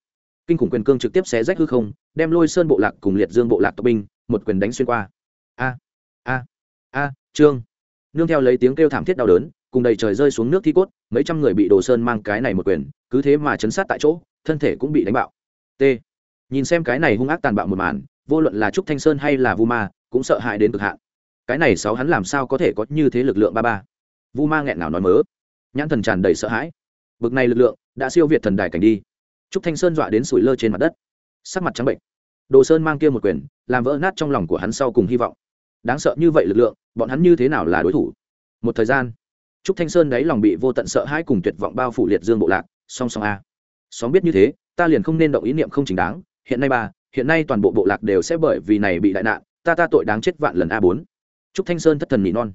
Kinh khủng quyền cương trực tiếp xé rách hư không, đem lôi sơn bộ lạc cùng liệt dương bộ lạc tộc binh, một quyền đánh xuyên qua. A a a, trương. Nương theo lấy tiếng kêu thảm thiết đau đớn, cùng đầy trời rơi xuống nước thi cốt mấy trăm người bị đồ sơn mang cái này một quyền, cứ thế mà chấn sát tại chỗ, thân thể cũng bị đánh bạo. T. Nhìn xem cái này hung ác tàn bạo một màn, vô luận là trúc thanh sơn hay là vu ma, cũng sợ hãi đến cực hạn. Cái này sáu hắn làm sao có thể có như thế lực lượng ba ba? Vu ma nghẹn nào nói mớ. Nhãn thần tràn đầy sợ hãi. Bực này lực lượng, đã siêu việt thần đài cảnh đi. Trúc thanh sơn dọa đến sủi lơ trên mặt đất. Sắc mặt trắng bệnh. Đồ sơn mang kia một quyền, làm vỡ nát trong lòng của hắn sau cùng hy vọng. Đáng sợ như vậy lực lượng, bọn hắn như thế nào là đối thủ? Một thời gian trúc thanh sơn đáy lòng bị vô tận sợ hãi cùng tuyệt vọng bao phủ liệt dương bộ lạc. Song song a. Sóng biết như thế, ta liền không nên động ý niệm không chính đáng. Hiện nay ba, hiện nay toàn bộ bộ lạc đều sẽ bởi vì này bị đại nạn, ta ta tội đáng chết vạn lần a bốn. Trúc thanh sơn thất thần nỉ non.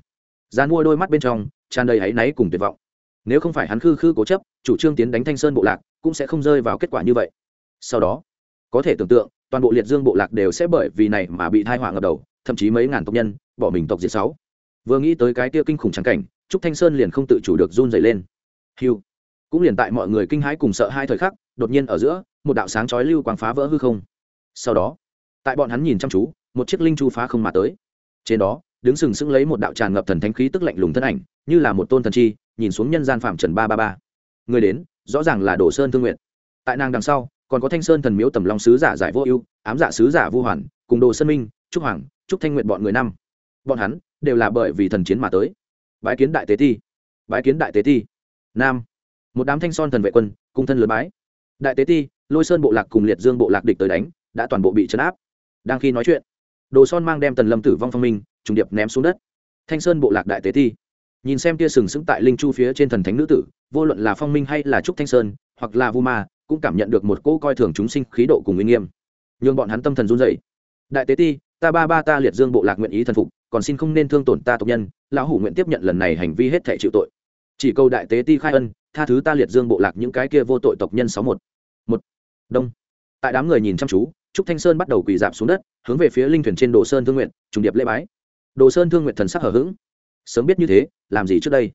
Gian mua đôi mắt bên trong, tràn đầy áy náy cùng tuyệt vọng. Nếu không phải hắn khư khư cố chấp, chủ trương tiến đánh thanh sơn bộ lạc cũng sẽ không rơi vào kết quả như vậy. Sau đó, có thể tưởng tượng, toàn bộ liệt dương bộ lạc đều sẽ bởi vì này mà bị thai họa ngập đầu, thậm chí mấy ngàn tộc nhân bỏ mình tộc diệt sáu. Vừa nghĩ tới cái kia kinh khủng trắng cảnh trúc thanh sơn liền không tự chủ được run dày lên. Hiu cũng liền tại mọi người kinh hãi cùng sợ hai thời khắc, đột nhiên ở giữa, một đạo sáng chói lưu quang phá vỡ hư không. Sau đó, tại bọn hắn nhìn chăm chú, một chiếc linh chu phá không mà tới. Trên đó, đứng sừng sững lấy một đạo tràn ngập thần thánh khí tức lạnh lùng thân ảnh, như là một tôn thần chi, nhìn xuống nhân gian phạm trần ba ba ba. Người đến, rõ ràng là đồ sơn thương nguyện tại nàng đằng sau, còn có thanh sơn thần miếu tầm long sứ giả giải vô ưu, ám giả sứ giả vu hoàn, cùng đồ sơn minh, trúc hoàng, trúc thanh nguyện bọn người năm. Bọn hắn đều là bởi vì thần chiến mà tới bái kiến đại tế thi bái kiến đại tế thi nam. Một đám thanh son thần vệ quân cung thân lớn bái. Đại tế ti, lôi sơn bộ lạc cùng liệt dương bộ lạc địch tới đánh, đã toàn bộ bị chấn áp. Đang khi nói chuyện, đồ son mang đem tần lâm tử vong phong minh, trùng điệp ném xuống đất. Thanh sơn bộ lạc đại tế ti. Nhìn xem tia sừng sững tại linh chu phía trên thần thánh nữ tử, vô luận là phong minh hay là trúc thanh sơn, hoặc là vu ma, cũng cảm nhận được một cỗ coi thường chúng sinh khí độ cùng uy nghiêm. Nhưng bọn hắn tâm thần run dậy đại tế ti, ta ba ba ta liệt dương bộ lạc nguyện ý thần phục còn xin không nên thương tổn ta tộc nhân, lão hủ nguyện tiếp nhận lần này hành vi hết thể chịu tội. Chỉ câu đại tế ti khai ân, tha thứ ta liệt dương bộ lạc những cái kia vô tội tộc nhân sáu một. Một. Đông. Tại đám người nhìn chăm chú, trúc thanh sơn bắt đầu quỳ dạp xuống đất, hướng về phía linh thuyền trên đồ sơn thương nguyện trùng điệp lễ bái. Đồ sơn thương nguyện thần sắc hở h ữ g sớm biết như thế, làm gì trước đây?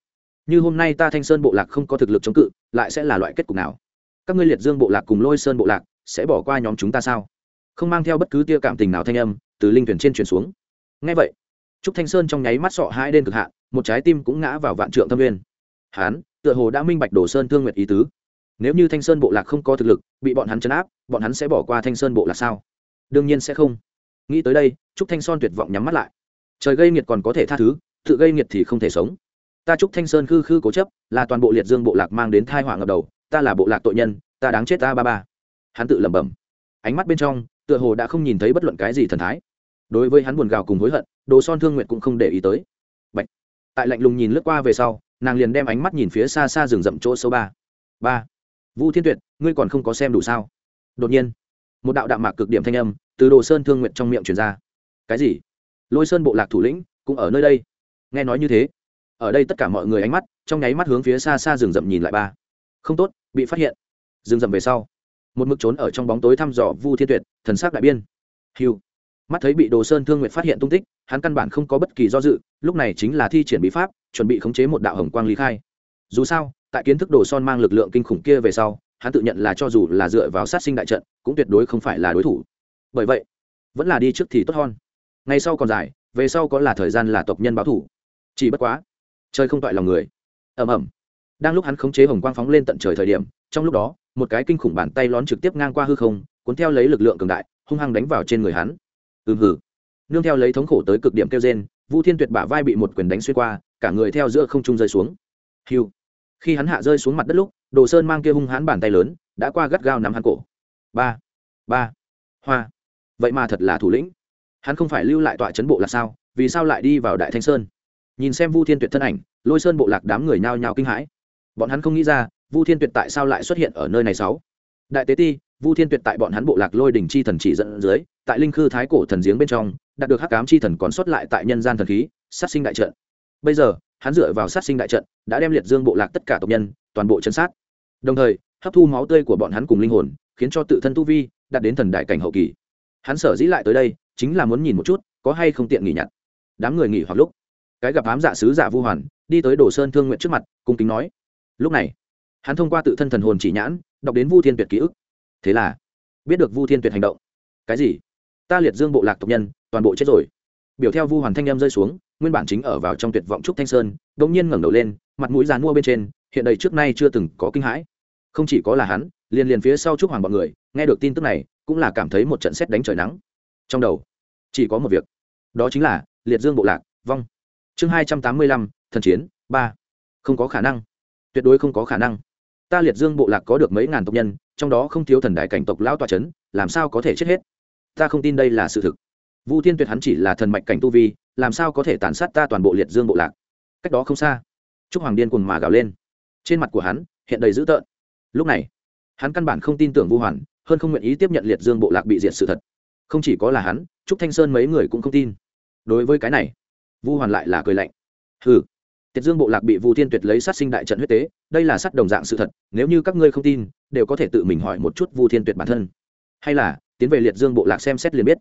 Như hôm nay ta thanh sơn bộ lạc không có thực lực chống cự, lại sẽ là loại kết cục nào? Các ngươi liệt dương bộ lạc cùng lôi sơn bộ lạc sẽ bỏ qua nhóm chúng ta sao? Không mang theo bất cứ tia cảm tình nào thanh âm từ linh thuyền trên chuyển xuống. Ngay vậy trúc thanh sơn trong nháy mắt sọ hai đen cực hạ một trái tim cũng ngã vào vạn trượng tâm nguyên. Hán tựa hồ đã minh bạch đồ sơn thương nguyệt ý tứ. Nếu như thanh sơn bộ lạc không có thực lực, bị bọn hắn chấn áp, bọn hắn sẽ bỏ qua thanh sơn bộ lạc sao? Đương nhiên sẽ không. Nghĩ tới đây, trúc thanh son tuyệt vọng nhắm mắt lại. Trời gây nghiệt còn có thể tha thứ, tự gây nghiệt thì không thể sống. Ta trúc thanh sơn khư khư cố chấp, là toàn bộ liệt dương bộ lạc mang đến thai họa ngập đầu, ta là bộ lạc tội nhân, ta đáng chết ta ba ba. Hắn tự lẩm bẩm. Ánh mắt bên trong, tựa hồ đã không nhìn thấy bất luận cái gì thần thái. Đối với hắn buồn gào cùng hối hận đồ son thương nguyện cũng không để ý tới. Bạch. tại lạnh lùng nhìn lướt qua về sau, nàng liền đem ánh mắt nhìn phía xa xa rừng rậm chỗ sâu ba. Ba. Vu thiên tuyệt, ngươi còn không có xem đủ sao? Đột nhiên, một đạo đạo mạc cực điểm thanh âm từ đồ sơn thương nguyện trong miệng truyền ra. Cái gì? Lôi sơn bộ lạc thủ lĩnh cũng ở nơi đây. Nghe nói như thế, ở đây tất cả mọi người ánh mắt, trong nháy mắt hướng phía xa xa rừng rậm nhìn lại ba. Không tốt, bị phát hiện. Rừng rậm về sau, một mực trốn ở trong bóng tối thăm dò vu thiên tuyệt, thần s á c đại biên hiu mắt thấy bị đồ sơn thương nguyện phát hiện tung tích, hắn căn bản không có bất kỳ do dự, lúc này chính là thi triển bí pháp, chuẩn bị khống chế một đạo hồng quang lý khai. Dù sao, tại kiến thức đồ son mang lực lượng kinh khủng kia về sau, hắn tự nhận là cho dù là dựa vào sát sinh đại trận, cũng tuyệt đối không phải là đối thủ. Bởi vậy, vẫn là đi trước thì tốt hơn. Ngay sau còn dài, về sau có là thời gian là tộc nhân báo thủ. Chỉ bất quá chơi không toại lòng người. Ầm ầm. Đang lúc hắn khống chế hồng quang phóng lên tận trời thời điểm, trong lúc đó, một cái kinh khủng bàn tay lón trực tiếp ngang qua hư không, cuốn theo lấy lực lượng cường đại, hung hăng đánh vào trên người hắn ừm hử nương theo lấy thống khổ tới cực điểm kêu trên vu thiên tuyệt bả vai bị một quyền đánh xuyên qua, cả người theo giữa không trung rơi xuống. Hiu. Khi hắn hạ rơi xuống mặt đất lúc, đồ sơn mang kia hung hãn bàn tay lớn, đã qua gắt gao nắm hắn cổ. Ba. Ba. Hoa. Vậy mà thật là thủ lĩnh. Hắn không phải lưu lại tọa chấn bộ là sao, vì sao lại đi vào đại thanh sơn? Nhìn xem vu thiên tuyệt thân ảnh, lôi sơn bộ lạc đám người nhao nhao kinh hãi. Bọn hắn không nghĩ ra, vu thiên tuyệt tại sao lại xuất hiện ở nơi này sáu? Đại tế ti vu thiên tuyệt tại bọn hắn bộ lạc lôi đỉnh chi thần chỉ dẫn dưới, tại linh khư thái cổ thần giếng bên trong, đạt được hắc cám chi thần còn sót lại tại nhân gian thần khí, sát sinh đại trận. Bây giờ, hắn dựa vào sát sinh đại trận, đã đem liệt dương bộ lạc tất cả tộc nhân, toàn bộ chân sát. Đồng thời, hấp thu máu tươi của bọn hắn cùng linh hồn, khiến cho tự thân tu vi đạt đến thần đại cảnh hậu kỳ. Hắn sở dĩ lại tới đây, chính là muốn nhìn một chút, có hay không tiện nghỉ nhặt. Đám người nghỉ hoặc lúc, cái gặp ám dạ sứ giả vu hoàn, đi tới đồ sơn thương nguyện trước mặt, cung kính nói. Lúc này, hắn thông qua tự thân thần hồn chỉ nhãn, đọc đến vu thiên tuyệt ký ức thế là, biết được vu thiên tuyệt hành động. Cái gì? Ta liệt dương bộ lạc tộc nhân, toàn bộ chết rồi. Biểu theo vu hoàn thanh em rơi xuống, nguyên bản chính ở vào trong tuyệt vọng trúc thanh sơn đ ỗ n g nhiên ngẩng đầu lên, mặt mũi dàn mua bên trên, hiện đầy trước nay chưa từng có kinh hãi. Không chỉ có là hắn, liền liền phía sau trúc hoàng bọn người, nghe được tin tức này, cũng là cảm thấy một trận xét đánh trời nắng. Trong đầu, chỉ có một việc. Đó chính là, liệt dương bộ lạc, vong. Chương hai trăm tám mươi lăm, thần chiến, ba. Không có khả năng. Tuyệt đối không có khả năng ta liệt dương bộ lạc có được mấy ngàn tộc nhân, trong đó không thiếu thần đại cảnh tộc lão tòa c h ấ n làm sao có thể chết hết? Ta không tin đây là sự thực. Vu thiên tuyệt hắn chỉ là thần mạch cảnh tu vi, làm sao có thể tàn sát ta toàn bộ liệt dương bộ lạc? Cách đó không xa, trúc hoàng điên cùng mà gào lên. Trên mặt của hắn, hiện đầy dữ tợn. Lúc này, hắn căn bản không tin tưởng vu hoàn, hơn không nguyện ý tiếp nhận liệt dương bộ lạc bị diệt sự thật. Không chỉ có là hắn, trúc thanh sơn mấy người cũng không tin. Đối với cái này, vu hoàn lại là cười lạnh. Hừ tiệt dương bộ lạc bị vu thiên tuyệt lấy sát sinh đại trận huyết tế, đây là sát đồng dạng sự thật, nếu như các ngươi không tin, đều có thể tự mình hỏi một chút vu thiên tuyệt bản thân. Hay là, tiến về liệt dương bộ lạc xem xét liền biết.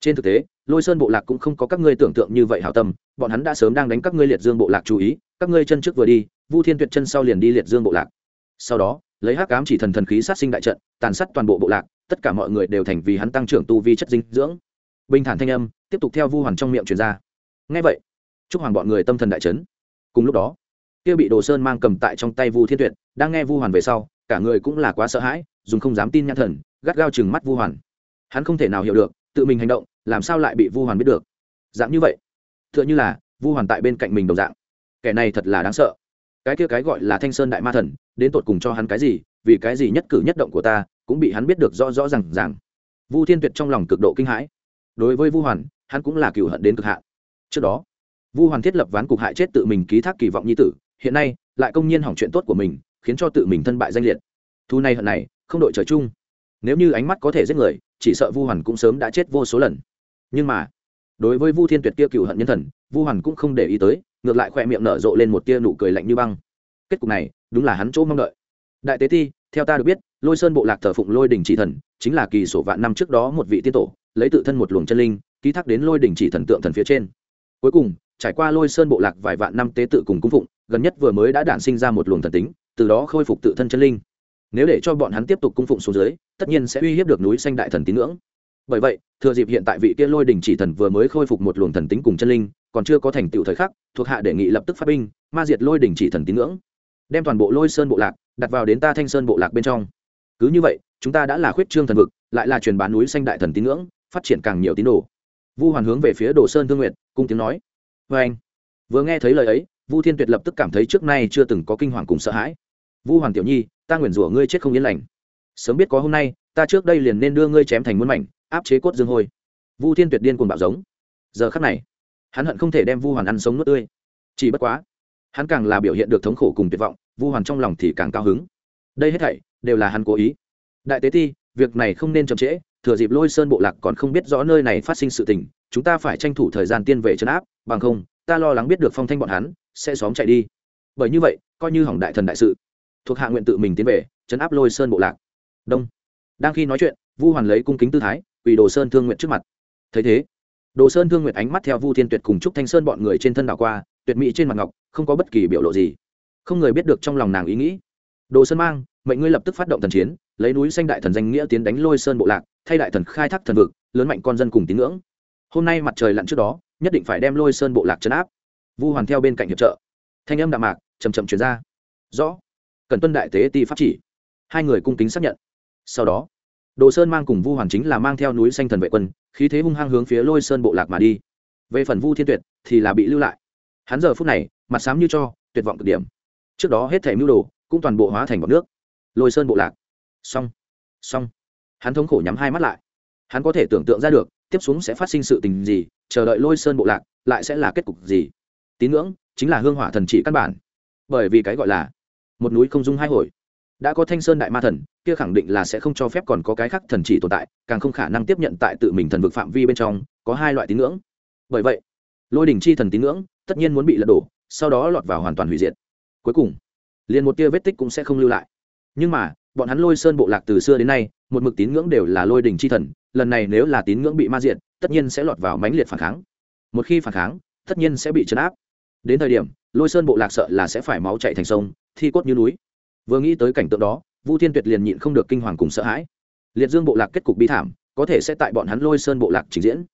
Trên thực tế, lôi sơn bộ lạc cũng không có các ngươi tưởng tượng như vậy hảo tâm, bọn hắn đã sớm đang đánh các ngươi liệt dương bộ lạc chú ý, các ngươi chân trước vừa đi, vu thiên tuyệt chân sau liền đi liệt dương bộ lạc. Sau đó, lấy hắc Ám chỉ thần thần khí sát sinh đại trận, tàn sát toàn bộ bộ lạc, tất cả mọi người đều thành vì hắn tăng trưởng tu vi chất dinh dưỡng. Bình thản thanh âm, tiếp tục theo vu Hoàn trong miệng truyền ra. Nghe vậy, chúc hoàng bọn người tâm thần đại chấn cùng lúc đó, kia bị đồ sơn mang cầm tại trong tay vu thiên tuyệt, đang nghe vu hoàn về sau, cả người cũng là quá sợ hãi, dùng không dám tin nhãn thần, gắt gao chừng mắt vu hoàn. Hắn không thể nào hiểu được, tự mình hành động, làm sao lại bị vu hoàn biết được. Dạng như vậy t h ư ợ n h ư là vu hoàn tại bên cạnh mình đồng dạng. Kẻ này thật là đáng sợ. Cái kia cái gọi là thanh sơn đại ma thần, đến tột cùng cho hắn cái gì, vì cái gì nhất cử nhất động của ta, cũng bị hắn biết được rõ rõ r à n g ràng. Vu thiên tuyệt trong lòng cực độ kinh hãi. Đối với vu hoàn, hắn cũng là cựu hận đến cực hạn. Trước đó vu hoàn thiết lập ván cục hại chết tự mình ký thác kỳ vọng nhi tử, hiện nay lại công nhiên hỏng chuyện tốt của mình, khiến cho tự mình thân bại danh liệt. Thu này hận này, không đội trời chung. Nếu như ánh mắt có thể giết người, chỉ sợ vu hoàn cũng sớm đã chết vô số lần. Nhưng mà, đối với vu thiên tuyệt kia cựu hận nhân thần, vu hoàn cũng không để ý tới, ngược lại khoe miệng nở rộ lên một tia nụ cười lạnh như băng. Kết cục này, đúng là hắn chỗ mong đợi. Đại tế ti, theo ta được biết, lôi sơn bộ lạc thờ phụng lôi đình chỉ thần, chính là kỳ sổ vạn năm trước đó một vị tiên tổ, lấy tự thân một luồng chân linh, ký thác đến lôi đình chỉ thần tượng thần phía trên. Cuối cùng trải qua lôi sơn bộ lạc vài vạn năm tế tự cùng cung phụng, gần nhất vừa mới đã đản sinh ra một luồng thần tính, từ đó khôi phục tự thân chân linh. Nếu để cho bọn hắn tiếp tục cung phụng xuống dưới, tất nhiên sẽ uy hiếp được núi xanh đại thần tín ngưỡng. Bởi vậy, thừa dịp hiện tại vị kia lôi đình chỉ thần vừa mới khôi phục một luồng thần tính cùng chân linh, còn chưa có thành tựu thời khắc, thuộc hạ đề nghị lập tức phát binh, ma diệt lôi đình chỉ thần tín ngưỡng. Đem toàn bộ lôi sơn bộ lạc đặt vào đến ta thanh sơn bộ lạc bên trong. Cứ như vậy, chúng ta đã là khuyết trương thần vực, lại là truyền bán núi xanh đại thần tín ngưỡng, phát triển càng nhiều tín đồ. Vu hoàn hướng về phía đồ sơn thương nguyện cung tiếng nói vê anh, vừa nghe thấy lời ấy, vu thiên tuyệt lập tức cảm thấy trước nay chưa từng có kinh hoàng cùng sợ hãi. Vu hoàn tiểu nhi, ta nguyền rủa ngươi chết không yên lành. Sớm biết có hôm nay, ta trước đây liền nên đưa ngươi chém thành muôn mảnh, áp chế cốt dương hôi. Vu thiên tuyệt điên cuồng bạo giống. Giờ khắc này, hắn hận không thể đem vu hoàn ăn sống nuốt tươi. Chỉ bất quá, hắn càng là biểu hiện được thống khổ cùng tuyệt vọng, vu hoàn trong lòng thì càng cao hứng. Đây hết thảy đều là hắn cố ý. Đại tế ti, việc này không nên chậm trễ, thừa dịp lôi sơn bộ lạc còn không biết rõ nơi này phát sinh sự tình, chúng ta phải tranh thủ thời gian tiên về trấn áp bằng không, ta lo lắng biết được phong thanh bọn hắn, sẽ xóm chạy đi. Bởi như vậy, coi như hỏng đại thần đại sự. Thuộc hạ nguyện tự mình tiến về chấn áp lôi sơn bộ lạc. Đông. Đang khi nói chuyện, vu hoàn lấy cung kính tư thái, quỳ đồ sơn thương nguyện trước mặt. Thấy thế, đồ sơn thương nguyện ánh mắt theo vu thiên tuyệt cùng trúc thanh sơn bọn người trên thân đảo qua, tuyệt mỹ trên mặt ngọc, không có bất kỳ biểu lộ gì. Không người biết được trong lòng nàng ý nghĩ. Đồ sơn mang, mệnh ngươi lập tức phát động thần chiến, lấy núi xanh đại thần danh nghĩa tiến đánh lôi sơn bộ lạc, thay đại thần khai thác thần vực, lớn mạnh con dân cùng tín ngưỡng. Hôm nay mặt trời lặn trước đó nhất định phải đem lôi sơn bộ lạc chấn áp. Vu hoàn theo bên cạnh hiệp trợ. Thanh âm đạm mạc chầm chậm chuyển ra. Rõ. Cần tuân đại tế ti pháp chỉ. Hai người cung kính xác nhận. Sau đó, đồ sơn mang cùng vu hoàn chính là mang theo núi xanh thần vệ quân, khí thế hung hăng hướng phía lôi sơn bộ lạc mà đi. Về phần vu thiên tuyệt thì là bị lưu lại. Hắn giờ phút này, mặt sám như cho, tuyệt vọng cực điểm. Trước đó hết thể mưu đồ cũng toàn bộ hóa thành bọc nước. Lôi sơn bộ lạc. Xong. Xong. Hắn thống khổ nhắm hai mắt lại. Hắn có thể tưởng tượng ra được tiếp xuống sẽ phát sinh sự tình gì, chờ đợi lôi sơn bộ lạc lại sẽ là kết cục gì. Tín ngưỡng chính là hương hỏa thần trị căn bản. Bởi vì cái gọi là một núi không dung hai hồi. Đã có thanh sơn đại ma thần, kia khẳng định là sẽ không cho phép còn có cái khác thần chỉ tồn tại, càng không khả năng tiếp nhận tại tự mình thần vực phạm vi bên trong, có hai loại tín ngưỡng. Bởi vậy, lôi đình chi thần tín ngưỡng tất nhiên muốn bị lật đổ, sau đó lọt vào hoàn toàn hủy diệt. Cuối cùng, liền một tia vết tích cũng sẽ không lưu lại. Nhưng mà, bọn hắn lôi sơn bộ lạc từ xưa đến nay một mực tín ngưỡng đều là lôi đình chi thần, lần này nếu là tín ngưỡng bị ma diệt, tất nhiên sẽ lọt vào mãnh liệt phản kháng. Một khi phản kháng, tất nhiên sẽ bị chấn áp. Đến thời điểm, lôi sơn bộ lạc sợ là sẽ phải máu chạy thành sông, thi cốt như núi. Vừa nghĩ tới cảnh tượng đó, vu thiên tuyệt liền nhịn không được kinh hoàng cùng sợ hãi. Liệt dương bộ lạc kết cục bi thảm, có thể sẽ tại bọn hắn lôi sơn bộ lạc trình diễn.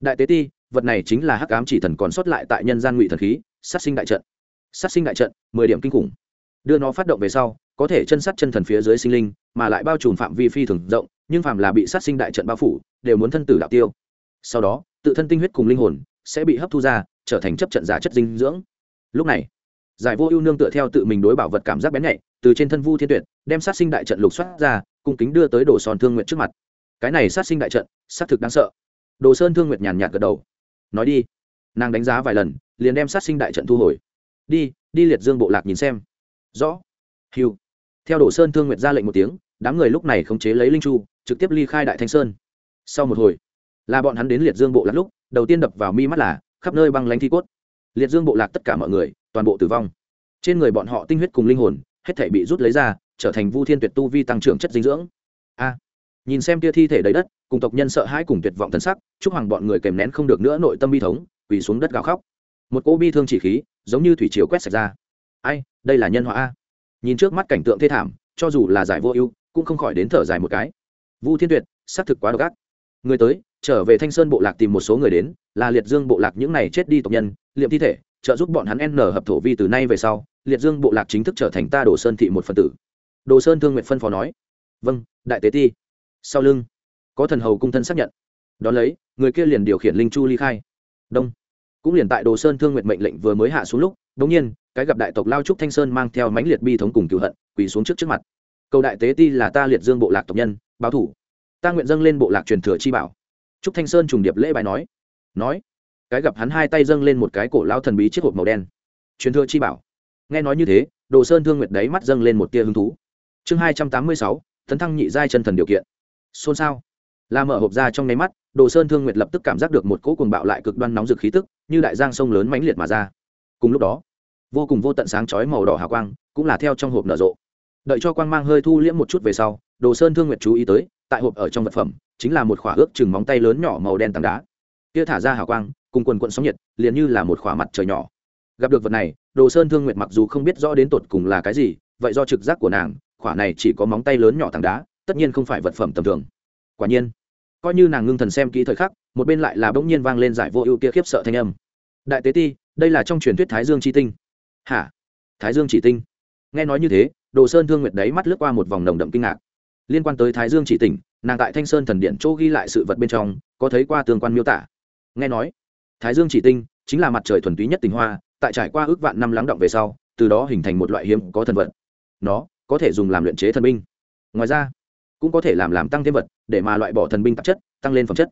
Đại tế ti, vật này chính là hắc ám chỉ thần còn sót lại tại nhân gian ngụy thần khí, sát sinh đại trận. Sát sinh đại trận, mười điểm kinh khủng đưa nó phát động về sau, có thể chân sát chân thần phía dưới sinh linh, mà lại bao trùm phạm vi phi thường rộng, nhưng phạm là bị sát sinh đại trận bao phủ, đều muốn thân tử đạo tiêu. Sau đó, tự thân tinh huyết cùng linh hồn sẽ bị hấp thu ra, trở thành chấp trận giả chất dinh dưỡng. Lúc này, giải vô ưu nương tựa theo tự mình đối bảo vật cảm giác bén nhạy, từ trên thân vu thiên tuyệt, đem sát sinh đại trận lục soát ra, cung kính đưa tới đồ son thương nguyện trước mặt. Cái này sát sinh đại trận, xác thực đáng sợ. Đồ sơn thương nguyệt nhàn nhạt gật đầu. Nói đi. Nàng đánh giá vài lần, liền đem sát sinh đại trận thu hồi. Đi đi liệt dương bộ lạc nhìn xem rõ. Hiu. Theo đồ sơn thương nguyệt ra lệnh một tiếng, đám người lúc này khống chế lấy linh chu, trực tiếp ly khai đại thanh sơn. Sau một hồi, là bọn hắn đến liệt dương bộ lạc lúc, đầu tiên đập vào mi mắt là, khắp nơi băng lanh thi cốt. Liệt dương bộ lạc tất cả mọi người, toàn bộ tử vong. Trên người bọn họ tinh huyết cùng linh hồn, hết thể bị rút lấy ra, trở thành vu thiên tuyệt tu vi tăng trưởng chất dinh dưỡng. A. Nhìn xem tia thi thể đầy đất, cùng tộc nhân sợ hãi cùng tuyệt vọng thân sắc chúc hoàng bọn người kèm nén không được nữa nội tâm bi thống, quỳ xuống đất gào khóc. Một cỗ bi thương chỉ khí, giống như thủy chiều quét sạch ra. Ai đây là nhân họa a. Nhìn trước mắt cảnh tượng thê thảm, cho dù là giải vô ưu, cũng không khỏi đến thở dài một cái. Vu thiên tuyệt, xác thực quá độc ác. Người tới, trở về thanh sơn bộ lạc tìm một số người đến, là liệt dương bộ lạc những này chết đi tộc nhân, liệm thi thể, trợ giúp bọn hắn n hợp thổ vi từ nay về sau, liệt dương bộ lạc chính thức trở thành ta đồ sơn thị một phần tử. Đồ sơn thương nguyện phân phó nói. Vâng đại tế ti. Sau lưng, có thần hầu cung thân xác nhận. Đón lấy, người kia liền điều khiển linh chu ly khai. Đông. Cũng liền tại đồ sơn thương nguyện mệnh lệnh vừa mới hạ xuống lúc đống nhiên, cái gặp đại tộc lao trúc thanh sơn mang theo mãnh liệt bi thống cùng cựu hận, quỳ xuống trước trước mặt. Cầu đại tế ti là ta liệt dương bộ lạc tộc nhân, báo thủ. Ta nguyện dâng lên bộ lạc truyền thừa chi bảo. Trúc thanh sơn trùng điệp lễ bài nói. Nói. Cái gặp hắn hai tay dâng lên một cái cổ lao thần bí chiếc hộp màu đen. Truyền thừa chi bảo. Nghe nói như thế, đồ sơn thương nguyệt đấy mắt dâng lên một tia hứng thú. Chương hai trăm tám mươi sáu, tấn thăng nhị giai chân thần điều kiện. Xôn xao. La mở hộp ra trong nháy mắt, đồ sơn thương nguyệt lập tức cảm giác được một cỗ cuồng bạo lại cực đoan nóng rực khí tức, như đại giang sông lớn mãnh liệt mà ra cùng lúc đó, vô cùng vô tận sáng chói màu đỏ hào quang cũng là theo trong hộp nở rộ. Đợi cho quang mang hơi thu liễm một chút về sau, đồ sơn thương nguyệt chú ý tới, tại hộp ở trong vật phẩm chính là một khỏa ước chừng móng tay lớn nhỏ màu đen tảng đá. Kia thả ra hào quang, cùng quần quận sóng nhiệt, liền như là một khỏa mặt trời nhỏ. Gặp được vật này, đồ sơn thương nguyệt mặc dù không biết rõ đến tột cùng là cái gì, vậy do trực giác của nàng, khỏa này chỉ có móng tay lớn nhỏ tảng đá, tất nhiên không phải vật phẩm tầm thường. Quả nhiên, coi như nàng ngưng thần xem kỹ thời khắc, một bên lại là bỗng nhiên vang lên giải vô ưu kia khiếp sợ thanh âm. Đại tế ti đây là trong truyền thuyết thái dương chi tinh. Hả? Thái dương chỉ tinh? Nghe nói như thế, đồ sơn thương nguyệt đấy mắt lướt qua một vòng nồng đậm kinh ngạc. Liên quan tới thái dương chỉ tỉnh nàng tại thanh sơn thần điện chỗ ghi lại sự vật bên trong, có thấy qua tương quan miêu tả. Nghe nói, thái dương chỉ tinh chính là mặt trời thuần túy nhất tình hoa, tại trải qua ước vạn năm lắng động về sau, từ đó hình thành một loại hiếm có thần vật. Nó có thể dùng làm luyện chế thần binh. Ngoài ra, cũng có thể làm làm tăng thêm vật, để mà loại bỏ thần binh tạp chất, tăng lên phẩm chất.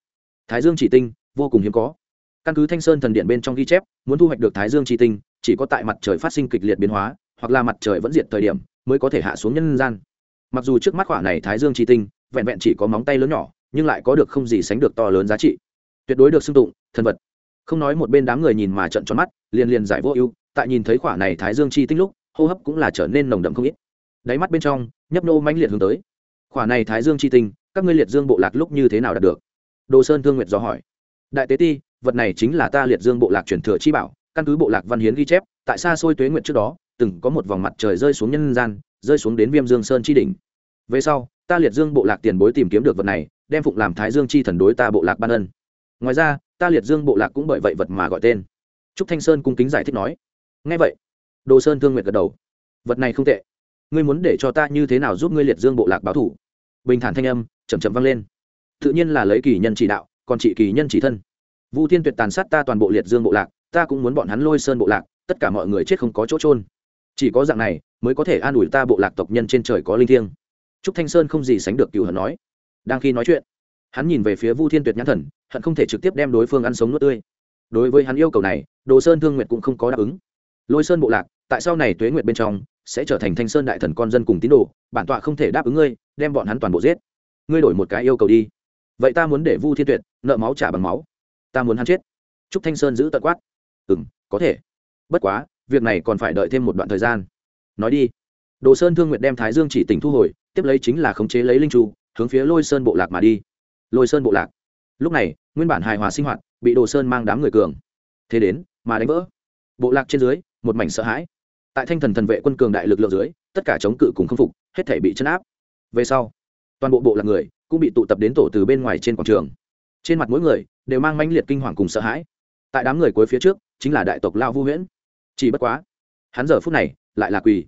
Thái dương chỉ tinh vô cùng hiếm có căn cứ thanh sơn thần điện bên trong ghi chép, muốn thu hoạch được thái dương tri tinh, chỉ có tại mặt trời phát sinh kịch liệt biến hóa, hoặc là mặt trời vẫn diệt thời điểm, mới có thể hạ xuống nhân gian. Mặc dù trước mắt khỏa này thái dương chi tinh, vẹn vẹn chỉ có móng tay lớn nhỏ, nhưng lại có được không gì sánh được to lớn giá trị. Tuyệt đối được xưng tụng, thần vật. Không nói một bên đám người nhìn mà trận tròn mắt, liền liền giải vô ưu, tại nhìn thấy khỏa này thái dương chi tinh lúc, hô hấp cũng là trở nên nồng đậm không ít. Đáy mắt bên trong, nhấp nô mãnh liệt hướng tới. Khỏa này thái dương chi tinh, các ngươi liệt dương bộ lạc lúc như thế nào đạt được? Đồ sơn thương nguyệt do hỏi. Đại tế ti vật này chính là ta liệt dương bộ lạc truyền thừa chi bảo, căn cứ bộ lạc văn hiến ghi chép, tại xa xôi tuế nguyện trước đó, từng có một vòng mặt trời rơi xuống nhân gian, rơi xuống đến viêm dương sơn chi đỉnh. Về sau, ta liệt dương bộ lạc tiền bối tìm kiếm được vật này, đem phụng làm thái dương chi thần đối ta bộ lạc ban ân. Ngoài ra, ta liệt dương bộ lạc cũng bởi vậy vật mà gọi tên. Trúc thanh sơn cung kính giải thích nói. Ngay vậy, đồ sơn thương nguyện gật đầu. Vật này không tệ. Ngươi muốn để cho ta như thế nào giúp ngươi liệt dương bộ lạc báo thủ? Bình thản thanh âm chầm chậm vang lên. Tự nhiên là lấy kỳ nhân chỉ đạo, còn trị kỳ nhân chỉ thân vu thiên tuyệt tàn sát ta toàn bộ liệt dương bộ lạc, ta cũng muốn bọn hắn lôi sơn bộ lạc, tất cả mọi người chết không có chỗ trôn chỉ có dạng này, mới có thể an ủi ta bộ lạc tộc nhân trên trời có linh thiêng. Trúc thanh sơn không gì sánh được cựu hận nói. Đang khi nói chuyện, hắn nhìn về phía vu thiên tuyệt nhãn thần, hận không thể trực tiếp đem đối phương ăn sống nuốt tươi. Đối với hắn yêu cầu này, đồ sơn thương nguyệt cũng không có đáp ứng. Lôi sơn bộ lạc, tại sau này tuế nguyệt bên trong, sẽ trở thành thanh sơn đại thần con dân cùng tín đồ, bản tọa không thể đáp ứng ngươi, đem bọn hắn toàn bộ giết. Ngươi đổi một cái yêu cầu đi. Vậy ta muốn để vu thiên tuyệt nợ máu trả bằng máu ta muốn hắn chết. Trúc thanh sơn giữ tận quát. Ừ m có thể. Bất quá, việc này còn phải đợi thêm một đoạn thời gian. Nói đi. Đồ sơn thương nguyện đem thái dương chỉ tỉnh thu hồi, tiếp lấy chính là khống chế lấy linh tru hướng phía lôi sơn bộ lạc mà đi. Lôi sơn bộ lạc. Lúc này, nguyên bản hài hòa sinh hoạt, bị đồ sơn mang đám người cường. Thế đến, mà đánh vỡ. Bộ lạc trên dưới, một mảnh sợ hãi. Tại thanh thần thần vệ quân cường đại lực lượng dưới, tất cả chống cự cùng khâm phục, hết thể bị chấn áp. Về sau, toàn bộ bộ lạc người cũng bị tụ tập đến tổ từ bên ngoài trên quảng trường. Trên mặt mỗi người đều mang mãnh liệt kinh hoàng cùng sợ hãi. Tại đám người cuối phía trước, chính là đại tộc lao vu huyễn. Chỉ bất quá, hắn giờ phút này lại là quỳ.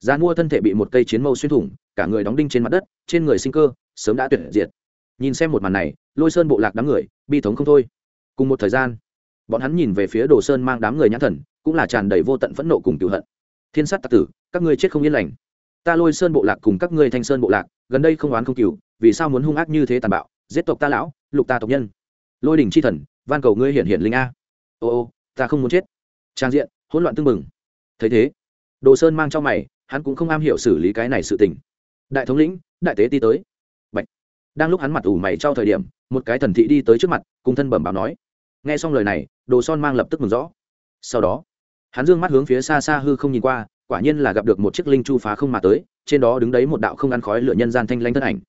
Gian mua thân thể bị một cây chiến mâu xuyên thủng, cả người đóng đinh trên mặt đất, trên người sinh cơ sớm đã tuyệt diệt. Nhìn xem một màn này, lôi sơn bộ lạc đám người bi thống không thôi. Cùng một thời gian, bọn hắn nhìn về phía đồ sơn mang đám người nhãn thần, cũng là tràn đầy vô tận phẫn nộ cùng cựu hận. Thiên sát tặc tử, các ngươi chết không yên lành. Ta lôi sơn bộ lạc cùng các ngươi thanh sơn bộ lạc, gần đây không oán không cừu, vì sao muốn hung ác như thế tàn bạo? Giết tộc ta lão, lục ta tộc nhân lôi đình c h i thần, van cầu ngươi hiện hiện linh a. Ô ô, ta không muốn chết. Trang diện, hỗn loạn tưng bừng. Thấy thế, đồ sơn mang cho mày, hắn cũng không am hiểu xử lý cái này sự tình. Đại thống lĩnh, đại tế ti tới. Bạch. đang lúc hắn mặt ủ mày trao thời điểm, một cái thần thị đi tới trước mặt, cùng thân bẩm báo nói. Nghe xong lời này, đồ son mang lập tức mừng rõ. Sau đó, hắn dương mắt hướng phía xa xa hư không nhìn qua, quả nhiên là gặp được một chiếc linh chu phá không mà tới, trên đó đứng đấy một đạo không ăn khói lửa nhân gian thanh lanh thân ảnh.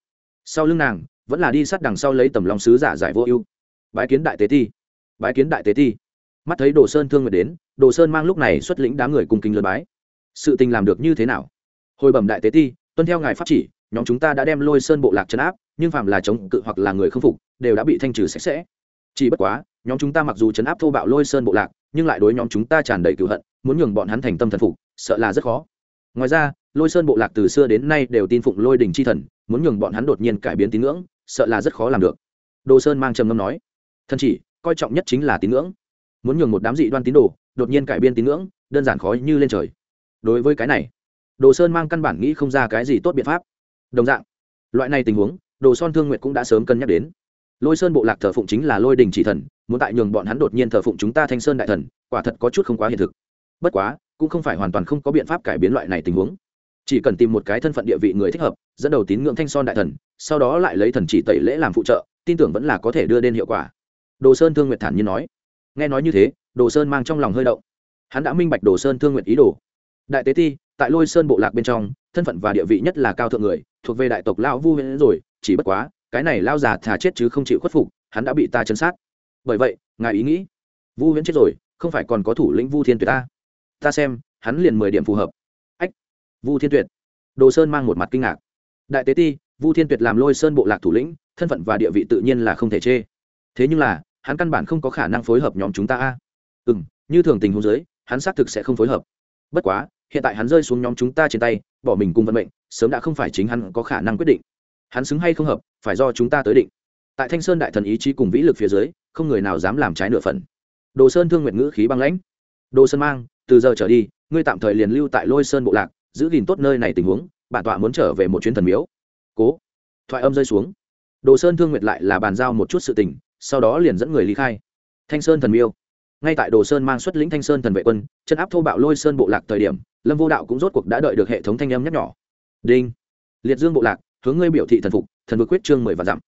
Sau lưng nàng, vẫn là đi sát đằng sau lấy tầm lòng sứ giả giải vô ưu bái kiến đại tế ti. Bái kiến đại tế ti. Mắt thấy đồ sơn thương nguyệt đến, đồ sơn mang lúc này xuất lĩnh đám người cùng kính lượt bái. Sự tình làm được như thế nào? Hồi bẩm đại tế ti, tuân theo ngài pháp chỉ, nhóm chúng ta đã đem lôi sơn bộ lạc chấn áp, nhưng phạm là chống cự hoặc là người không phục, đều đã bị thanh trừ sạch sẽ. Chỉ bất quá, nhóm chúng ta mặc dù chấn áp thô bạo lôi sơn bộ lạc, nhưng lại đối nhóm chúng ta tràn đầy cựu hận, muốn nhường bọn hắn thành tâm thần phục, sợ là rất khó. Ngoài ra, lôi sơn bộ lạc từ xưa đến nay đều tin phụng lôi đình c h i thần, muốn nhường bọn hắn đột nhiên cải biến tín ngưỡng, sợ là rất khó làm được. Đồ sơn mang trầm ngâm nói thân chỉ, coi trọng nhất chính là tín ngưỡng. Muốn nhường một đám dị đoan tín đồ đột nhiên cải biên tín ngưỡng, đơn giản khó như lên trời. Đối với cái này, đồ sơn mang căn bản nghĩ không ra cái gì tốt biện pháp. Đồng dạng, loại này tình huống, đồ son thương nguyện cũng đã sớm cân nhắc đến. Lôi sơn bộ lạc thờ phụng chính là lôi đình chỉ thần, muốn tại nhường bọn hắn đột nhiên thờ phụng chúng ta thanh sơn đại thần, quả thật có chút không quá hiện thực. Bất quá, cũng không phải hoàn toàn không có biện pháp cải biến loại này tình huống. Chỉ cần tìm một cái thân phận địa vị người thích hợp, dẫn đầu tín ngưỡng thanh son đại thần, sau đó lại lấy thần chỉ tẩy lễ làm phụ trợ, tin tưởng vẫn là có thể đưa đến hiệu quả đồ sơn thương nguyệt thản nhiên nói. Nghe nói như thế, đồ sơn mang trong lòng hơi động. Hắn đã minh bạch đồ sơn thương nguyện ý đồ. Đại tế ti, tại lôi sơn bộ lạc bên trong, thân phận và địa vị nhất là cao thượng người, thuộc về đại tộc lao vu huyễn rồi, chỉ bất quá, cái này lao già thà chết chứ không chịu khuất phục, hắn đã bị ta chấn sát. Bởi vậy, ngài ý nghĩ, vu huyễn chết rồi, không phải còn có thủ lĩnh vu thiên tuyệt ta? Ta xem, hắn liền mười điểm phù hợp. Ách, vu thiên tuyệt. Đồ sơn mang một mặt kinh ngạc. Đại tế ti, vu thiên tuyệt làm lôi sơn bộ lạc thủ lĩnh, thân phận và địa vị tự nhiên là không thể chê. Thế nhưng là hắn căn bản không có khả năng phối hợp nhóm chúng ta a. Ừ m như thường tình huống giới hắn xác thực sẽ không phối hợp. Bất quá, hiện tại hắn rơi xuống nhóm chúng ta trên tay, bỏ mình cùng vận mệnh, sớm đã không phải chính hắn có khả năng quyết định. Hắn xứng hay không hợp, phải do chúng ta tới định. Tại thanh sơn đại thần ý chí cùng vĩ lực phía dưới, không người nào dám làm trái nửa phần. Đồ sơn thương nguyện ngữ khí băng lãnh. Đồ sơn mang, từ giờ trở đi, ngươi tạm thời liền lưu tại lôi sơn bộ lạc, giữ gìn tốt nơi này tình huống, bản tọa muốn trở về một chuyến thần miếu. Cố. Thoại âm rơi xuống. Đồ sơn thương nguyệt lại là bàn giao một chút sự tình sau đó liền dẫn người ly khai. Thanh sơn thần miêu. Ngay tại đồ sơn mang xuất lĩnh thanh sơn thần vệ quân, chân áp thô bạo lôi sơn bộ lạc thời điểm, lâm vô đạo cũng rốt cuộc đã đợi được hệ thống thanh âm nhắc nhỏ đinh. Liệt dương bộ lạc, hướng ngươi biểu thị thần phục, thần vực quyết trương mười và dặm.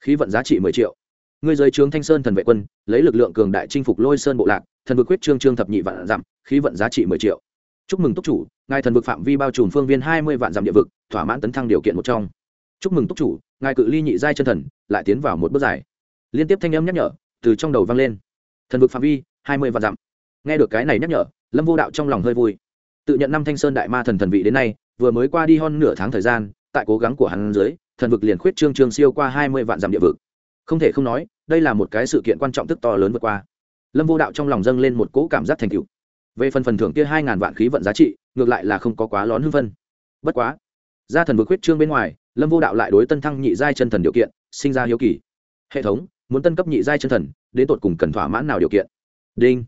Khí vận giá trị mười triệu. Ngươi giới trướng thanh sơn thần vệ quân, lấy lực lượng cường đại chinh phục lôi sơn bộ lạc, thần vực quyết trương trương thập nhị vạn dặm, khí vận giá trị mười triệu. Chúc mừng túc chủ, ngài thần vực phạm vi bao trùm phương viên hai mươi vạn dặm địa vực, thỏa mãn tấn thăng điều kiện một trong. Chúc mừng túc chủ, ngài cự ly nhị giai chân thần, lại tiến vào một bước dài liên tiếp thanh âm nhắc nhở từ trong đầu vang lên. Thần vực phạm vi, hai mươi vạn dặm. Nghe được cái này nhắc nhở, lâm vô đạo trong lòng hơi vui. Tự nhận năm thanh sơn đại ma thần thần vị đến nay, vừa mới qua đi hơn nửa tháng thời gian, tại cố gắng của hắn dưới, thần vực liền khuyết trương trương siêu qua hai mươi vạn dặm địa vực. Không thể không nói, đây là một cái sự kiện quan trọng tức to lớn vượt qua. Lâm vô đạo trong lòng dâng lên một cỗ cảm giác thành cựu về phần phần thưởng kia hai ngàn vạn khí vận giá trị, ngược lại là không có quá lón hưng phân. Bất quá, ra thần vực khuyết trương bên ngoài, lâm vô đạo lại đối tân thăng nhị giai chân thần điều kiện, sinh ra hiếu kỳ. Hệ thống muốn tân cấp nhị giai chân thần, đến tột cùng cần thỏa mãn nào điều kiện? Đinh.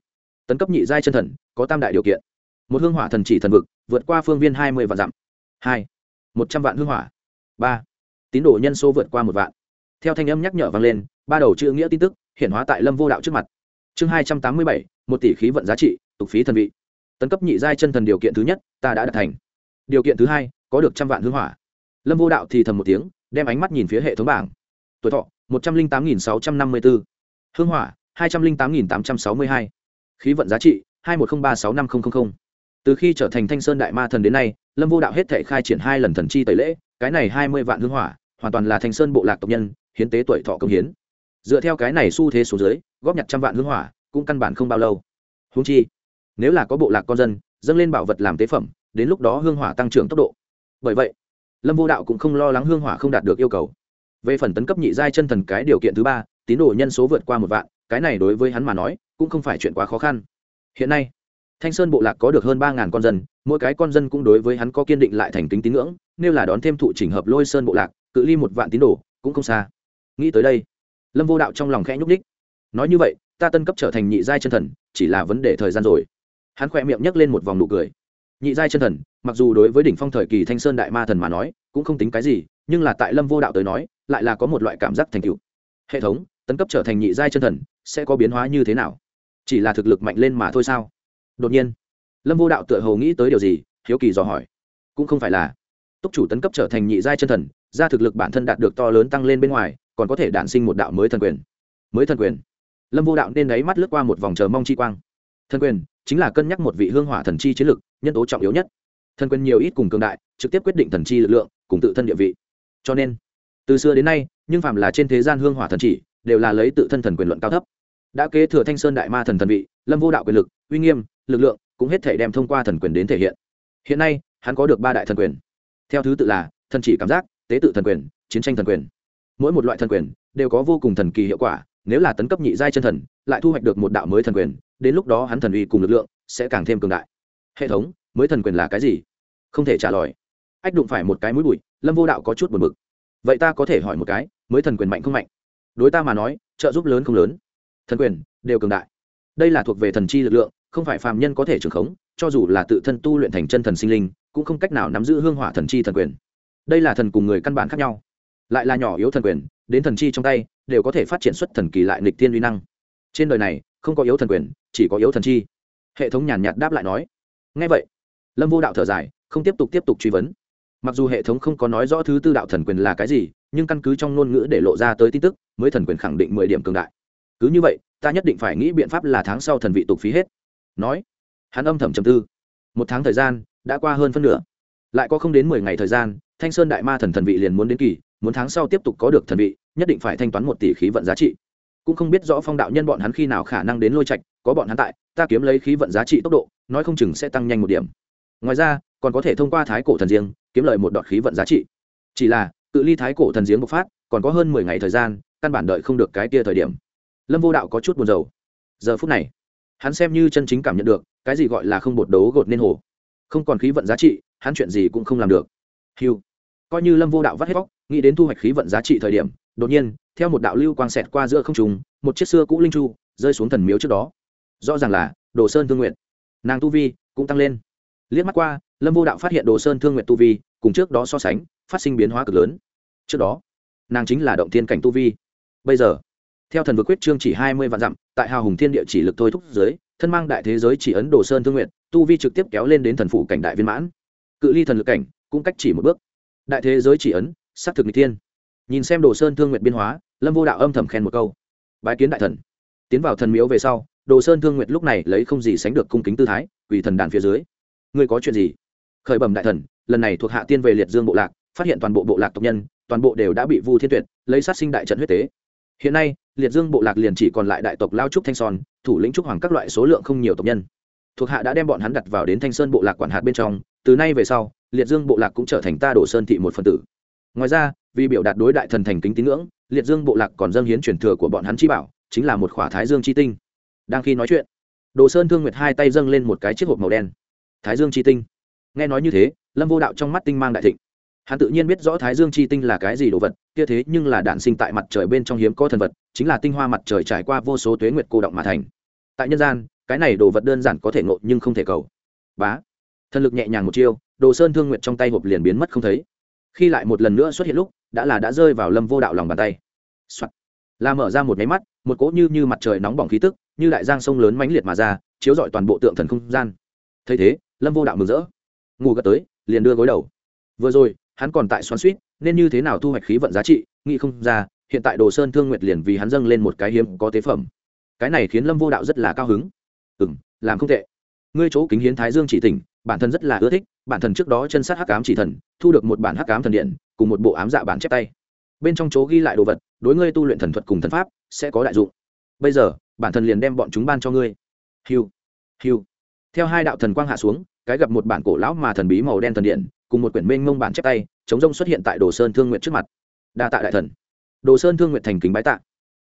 Tấn cấp nhị giai chân thần, có tam đại điều kiện. Một hương hỏa thần chỉ thần vực, vượt qua phương viên hai mươi vạn dặm. Hai. Một trăm vạn hương hỏa. Ba. Tín đồ nhân số vượt qua một vạn. Theo thanh âm nhắc nhở vang lên, ba đầu chữ nghĩa tin tức, hiện hóa tại lâm vô đạo trước mặt. Chương hai trăm tám mươi bảy, một tỷ khí vận giá trị, tục phí thần vị. Tấn cấp nhị giai chân thần điều kiện thứ nhất, ta đã đạt thành. Điều kiện thứ hai, có được trăm vạn hương hỏa. Lâm vô đạo thì thầm một tiếng, đem ánh mắt nhìn phía hệ thống bảng. Tuổi thọ một trăm linh tám nghìn sáu trăm năm mươi bốn. Hương hỏa, hai trăm linh tám nghìn tám trăm sáu mươi hai. Khí vận giá trị, hai một không ba sáu năm nghìn từ khi trở thành thanh sơn đại ma thần đến nay, lâm vô đạo hết thể khai triển hai lần thần chi tẩy lễ, cái này hai mươi vạn hương hỏa, hoàn toàn là thanh sơn bộ lạc tộc nhân, hiến tế tuổi thọ công hiến. Dựa theo cái này xu thế số dưới, góp nhặt trăm vạn hương hỏa, cũng căn bản không bao lâu. Húng chi, nếu là có bộ lạc con dân, dâng lên bảo vật làm tế phẩm, đến lúc đó hương hỏa tăng trưởng tốc độ. Bởi vậy, lâm vô đạo cũng không lo lắng hương hỏa không đạt được yêu cầu về phần tấn cấp nhị giai chân thần cái điều kiện thứ ba, tín đồ nhân số vượt qua một vạn, cái này đối với hắn mà nói, cũng không phải chuyện quá khó khăn. Hiện nay, thanh sơn bộ lạc có được hơn ba ngàn con dân, mỗi cái con dân cũng đối với hắn có kiên định lại thành kính tín ngưỡng, nếu là đón thêm thụ chỉnh hợp lôi sơn bộ lạc, cự ly một vạn tín đồ, cũng không xa. Nghĩ tới đây, lâm vô đạo trong lòng khẽ nhúc ních nói như vậy, ta tân cấp trở thành nhị giai chân thần, chỉ là vấn đề thời gian rồi. Hắn khỏe miệng nhấc lên một vòng nụ cười. Nhị giai chân thần, mặc dù đối với đỉnh phong thời kỳ thanh sơn đại ma thần mà nói, cũng không tính cái gì, nhưng là tại lâm vô đạo tới nói lại là có một loại cảm giác thành tựu. Hệ thống, tấn cấp trở thành nhị giai chân thần, sẽ có biến hóa như thế nào? Chỉ là thực lực mạnh lên mà thôi sao? Đột nhiên, lâm vô đạo tựa hồ nghĩ tới điều gì, hiếu kỳ dò hỏi. Cũng không phải là. Túc chủ tấn cấp trở thành nhị giai chân thần, ra thực lực bản thân đạt được to lớn tăng lên bên ngoài, còn có thể đản sinh một đạo mới thần quyền. Mới thần quyền. Lâm vô đạo nên đáy mắt lướt qua một vòng chờ mong chi quang. Thần quyền chính là cân nhắc một vị hương hỏa thần chi chiến lực, nhân tố trọng yếu nhất. Thần quyền nhiều ít cùng cường đại, trực tiếp quyết định thần chi lực lượng, cùng tự thân địa vị. Cho nên từ xưa đến nay, nhưng phạm là trên thế gian hương hỏa thần chỉ, đều là lấy tự thân thần quyền luận cao thấp. Đã kế thừa thanh sơn đại ma thần thần vị, lâm vô đạo quyền lực, uy nghiêm, lực lượng, cũng hết thể đem thông qua thần quyền đến thể hiện. Hiện nay, hắn có được ba đại thần quyền. Theo thứ tự là, thần chỉ cảm giác, tế tự thần quyền, chiến tranh thần quyền. Mỗi một loại thần quyền, đều có vô cùng thần kỳ hiệu quả, nếu là tấn cấp nhị giai chân thần, lại thu hoạch được một đạo mới thần quyền, đến lúc đó hắn thần uy cùng lực lượng, sẽ càng thêm cường đại. Hệ thống, mới thần quyền là cái gì? Không thể trả lời. Ách đụng phải một cái mũi bụi, lâm vô đạo có chút buồn bực vậy ta có thể hỏi một cái, mới thần quyền mạnh không mạnh? Đối ta mà nói, trợ giúp lớn không lớn. Thần quyền, đều cường đại. Đây là thuộc về thần chi lực lượng, không phải phàm nhân có thể trưởng khống, cho dù là tự thân tu luyện thành chân thần sinh linh, cũng không cách nào nắm giữ hương hỏa thần chi thần quyền. Đây là thần cùng người căn bản khác nhau. Lại là nhỏ yếu thần quyền, đến thần chi trong tay, đều có thể phát triển xuất thần kỳ lại nịch tiên uy năng. Trên đời này, không có yếu thần quyền, chỉ có yếu thần chi. Hệ thống nhàn nhạt đáp lại nói. Ngay vậy, lâm vô đạo thở dài, không tiếp tục tiếp tục truy vấn mặc dù hệ thống không có nói rõ thứ tư đạo thần quyền là cái gì, nhưng căn cứ trong ngôn ngữ để lộ ra tới tin tức, mới thần quyền khẳng định mười điểm cường đại. Cứ như vậy, ta nhất định phải nghĩ biện pháp là tháng sau thần vị tục phí hết. Nói, hắn âm thầm trầm tư. Một tháng thời gian, đã qua hơn phân nửa. Lại có không đến mười ngày thời gian, thanh sơn đại ma thần thần vị liền muốn đến kỳ, muốn tháng sau tiếp tục có được thần vị, nhất định phải thanh toán một tỷ khí vận giá trị. Cũng không biết rõ phong đạo nhân bọn hắn khi nào khả năng đến lôi trạch, có bọn hắn tại, ta kiếm lấy khí vận giá trị tốc độ, nói không chừng sẽ tăng nhanh một điểm ngoài ra, còn có thể thông qua thái cổ thần giếng kiếm lời một đọt khí vận giá trị. Chỉ là, cự ly thái cổ thần giếng bộc phát, còn có hơn mười ngày thời gian, căn bản đợi không được cái kia thời điểm. Lâm vô đạo có chút buồn rầu. Giờ phút này, hắn xem như chân chính cảm nhận được, cái gì gọi là không bột đấu gột nên hồ. Không còn khí vận giá trị, hắn chuyện gì cũng không làm được. Hiu coi như lâm vô đạo vắt hết vóc nghĩ đến thu hoạch khí vận giá trị thời điểm, đột nhiên, theo một đạo lưu quang xẹt qua giữa không trùng một chiếc xưa cũ linh chu rơi xuống thần miếu trước đó. Rõ ràng là đồ sơn thương nguyện nàng tu vi cũng tăng lên liếc mắt qua, lâm vô đạo phát hiện đồ sơn thương nguyện tu vi, cùng trước đó so sánh, phát sinh biến hóa cực lớn. Trước đó, nàng chính là động thiên cảnh tu vi. Bây giờ, theo thần vực quyết trương chỉ hai mươi vạn dặm, tại hào hùng thiên địa chỉ lực thôi thúc dưới, thân mang đại thế giới chỉ ấn đồ sơn thương nguyện tu vi trực tiếp kéo lên đến thần phủ cảnh đại viên mãn. Cự ly thần lực cảnh, cũng cách chỉ một bước. Đại thế giới chỉ ấn xác thực n thiên. Nhìn xem đồ sơn thương nguyện biên hóa, lâm vô đạo âm thầm khen một câu. Bái kiến đại thần. Tiến vào thần miếu về sau, đồ sơn thương nguyện lúc này lấy không gì sánh được cung kính tư thái, quỳ thần đàn phía dưới ngươi có chuyện gì? Khởi bẩm đại thần, lần này thuộc hạ tiên về liệt dương bộ lạc, phát hiện toàn bộ bộ lạc tộc nhân, toàn bộ đều đã bị vu thiên tuyệt, lấy sát sinh đại trận huyết tế. Hiện nay, liệt dương bộ lạc liền chỉ còn lại đại tộc lao trúc thanh son, thủ lĩnh trúc hoàng các loại số lượng không nhiều tộc nhân. Thuộc hạ đã đem bọn hắn đặt vào đến thanh sơn bộ lạc quản hạt bên trong, từ nay về sau, liệt dương bộ lạc cũng trở thành ta đổ sơn thị một phần tử. Ngoài ra, vì biểu đạt đối đại thần thành kính tín ngưỡng, liệt dương bộ lạc còn dâng hiến truyền thừa của bọn hắn chi bảo, chính là một khỏa thái dương chi tinh. Đang khi nói chuyện đồ sơn thương nguyệt hai tay dâng lên một cái chiếc hộp màu đen thái dương chi tinh. Nghe nói như thế, lâm vô đạo trong mắt tinh mang đại thịnh. Hắn tự nhiên biết rõ thái dương chi tinh là cái gì đồ vật, kia thế nhưng là đạn sinh tại mặt trời bên trong hiếm có thần vật, chính là tinh hoa mặt trời trải qua vô số tuế nguyệt cô động mà thành. Tại nhân gian, cái này đồ vật đơn giản có thể ngộ nhưng không thể cầu. Bá. Thần lực nhẹ nhàng một chiêu, đồ sơn thương nguyệt trong tay hộp liền biến mất không thấy. Khi lại một lần nữa xuất hiện lúc, đã là đã rơi vào lâm vô đạo lòng bàn tay、Soạn. là mở ra một máy mắt, một cỗ như như mặt trời nóng bỏng khí tức, như đại giang sông lớn mãnh liệt mà ra, chiếu rọi toàn bộ tượng thần không gian. Thấy thế lâm vô đạo mừng rỡ. Ngủ gật tới, liền đưa gối đầu. Vừa rồi, hắn còn tại xoắn suýt, nên như thế nào thu hoạch khí vận giá trị, nghĩ không ra, hiện tại đồ sơn thương nguyệt liền vì hắn dâng lên một cái hiếm có tế phẩm. Cái này khiến lâm vô đạo rất là cao hứng. Ừ m làm không tệ. Ngươi chỗ kính hiến thái dương chỉ tỉnh, bản thân rất là ưa thích, bản thân trước đó chân sát hắc ám chỉ thần, thu được một bản hắc ám thần điện, cùng một bộ ám dạ bản chép tay. Bên trong chỗ ghi lại đồ vật, đối ngươi tu luyện thần thuật cùng thần pháp, sẽ có đại dụng. Bây giờ, bản thân liền đem bọn chúng ban cho ngươi. Hiu hiu theo hai đạo thần quang hạ xuống, cái gặp một bản cổ lão mà thần bí màu đen thần điện, cùng một quyển mênh mông bản chép tay, chống rông xuất hiện tại đồ sơn thương nguyện trước mặt. Đa tạ đại thần. Đồ sơn thương nguyện thành kính bái tạ.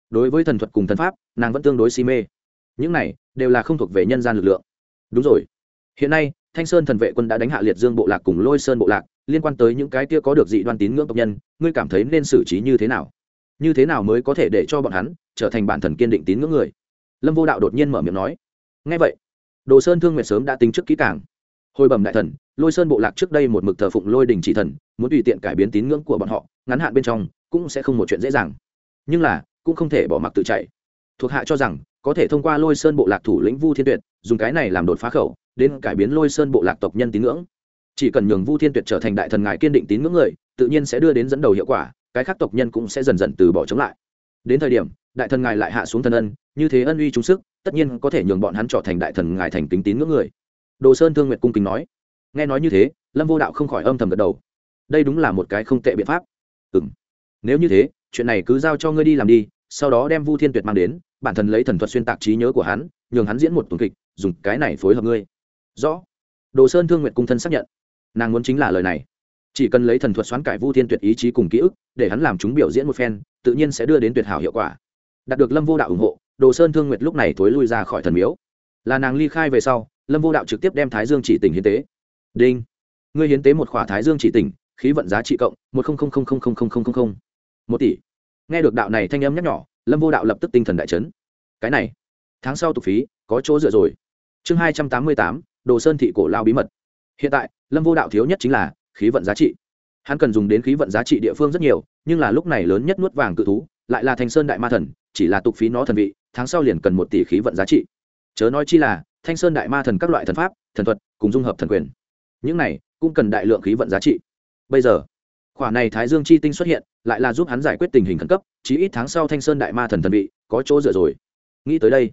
Đối với thần thuật cùng thần pháp, nàng vẫn tương đối si mê. Những này đều là không thuộc về nhân gian lực lượng. Đúng rồi. Hiện nay, thanh sơn thần vệ quân đã đánh hạ liệt dương bộ lạc cùng lôi sơn bộ lạc, liên quan tới những cái kia có được dị đoan tín ngưỡng tộc nhân, ngươi cảm thấy nên xử trí như thế nào? Như thế nào mới có thể để cho bọn hắn trở thành bản thần kiên định tín ngưỡng người? Lâm vô đạo đột nhiên mở miệng nói. Ngay vậy đồ sơn thương nguyệt sớm đã tính trước kỹ càng. Hồi bẩm đại thần, lôi sơn bộ lạc trước đây một mực thờ phụng lôi đình chỉ thần, muốn tùy tiện cải biến tín ngưỡng của bọn họ, ngắn hạn bên trong cũng sẽ không một chuyện dễ dàng. Nhưng là, cũng không thể bỏ mặc tự chạy. Thuộc hạ cho rằng, có thể thông qua lôi sơn bộ lạc thủ lĩnh vu thiên tuyệt, dùng cái này làm đột phá khẩu, đến cải biến lôi sơn bộ lạc tộc nhân tín ngưỡng. Chỉ cần nhường vu thiên tuyệt trở thành đại thần ngài kiên định tín ngưỡng người, tự nhiên sẽ đưa đến dẫn đầu hiệu quả, cái khác tộc nhân cũng sẽ dần dần từ bỏ chống lại. Đến thời điểm, đại thần ngài lại hạ xuống thần ân, như thế ân uy trung sức tất nhiên có thể nhường bọn hắn trở thành đại thần ngài thành kính tín ngưỡng người. Đồ sơn thương nguyệt cung kính nói. Nghe nói như thế, lâm vô đạo không khỏi âm thầm gật đầu. Đây đúng là một cái không tệ biện pháp. Ừ m nếu như thế, chuyện này cứ giao cho ngươi đi làm đi, sau đó đem vu thiên tuyệt mang đến, bản thân lấy thần thuật xuyên tạc trí nhớ của hắn, nhường hắn diễn một tuần kịch, dùng cái này phối hợp ngươi. Rõ. Đồ sơn thương nguyện cung thân xác nhận. Nàng muốn chính là lời này. Chỉ cần lấy thần thuật xoán cải vu thiên tuyệt ý chí cùng ký ức, để hắn làm chúng biểu diễn một phen, tự nhiên sẽ đưa đến tuyệt hảo hiệu quả đạt được lâm vô đạo ủng hộ, đồ sơn thương nguyệt lúc này thối lui ra khỏi thần miếu. Là nàng ly khai về sau, lâm vô đạo trực tiếp đem thái dương chỉ tỉnh hiến tế. Đinh! Ngươi hiến tế một khỏa thái dương chỉ tỉnh, khí vận giá trị cộng một một tỷ. Nghe được đạo này thanh âm nhắc nhỏ lâm vô đạo lập tức tinh thần đại chấn. Cái này, tháng sau tục phí, có chỗ dựa rồi. Chương hai trăm tám mươi tám, đồ sơn thị cổ lao bí mật. Hiện tại, lâm vô đạo thiếu nhất chính là khí vận giá trị. Hắn cần dùng đến khí vận giá trị địa phương rất nhiều, nhưng là lúc này lớn nhất nuốt vàng cự thú, lại là Thành sơn đại ma thần chỉ là tục phí nó thần vị, tháng sau liền cần một tỷ khí vận giá trị. Chớ nói chi là, thanh sơn đại ma thần các loại thần pháp, thần thuật, cùng dung hợp thần quyền. Những này, cũng cần đại lượng khí vận giá trị. Bây giờ, khoản này thái dương chi tinh xuất hiện, lại là giúp hắn giải quyết tình hình khẩn cấp, chí ít tháng sau thanh sơn đại ma thần thần vị, có chỗ dựa rồi. Nghĩ tới đây,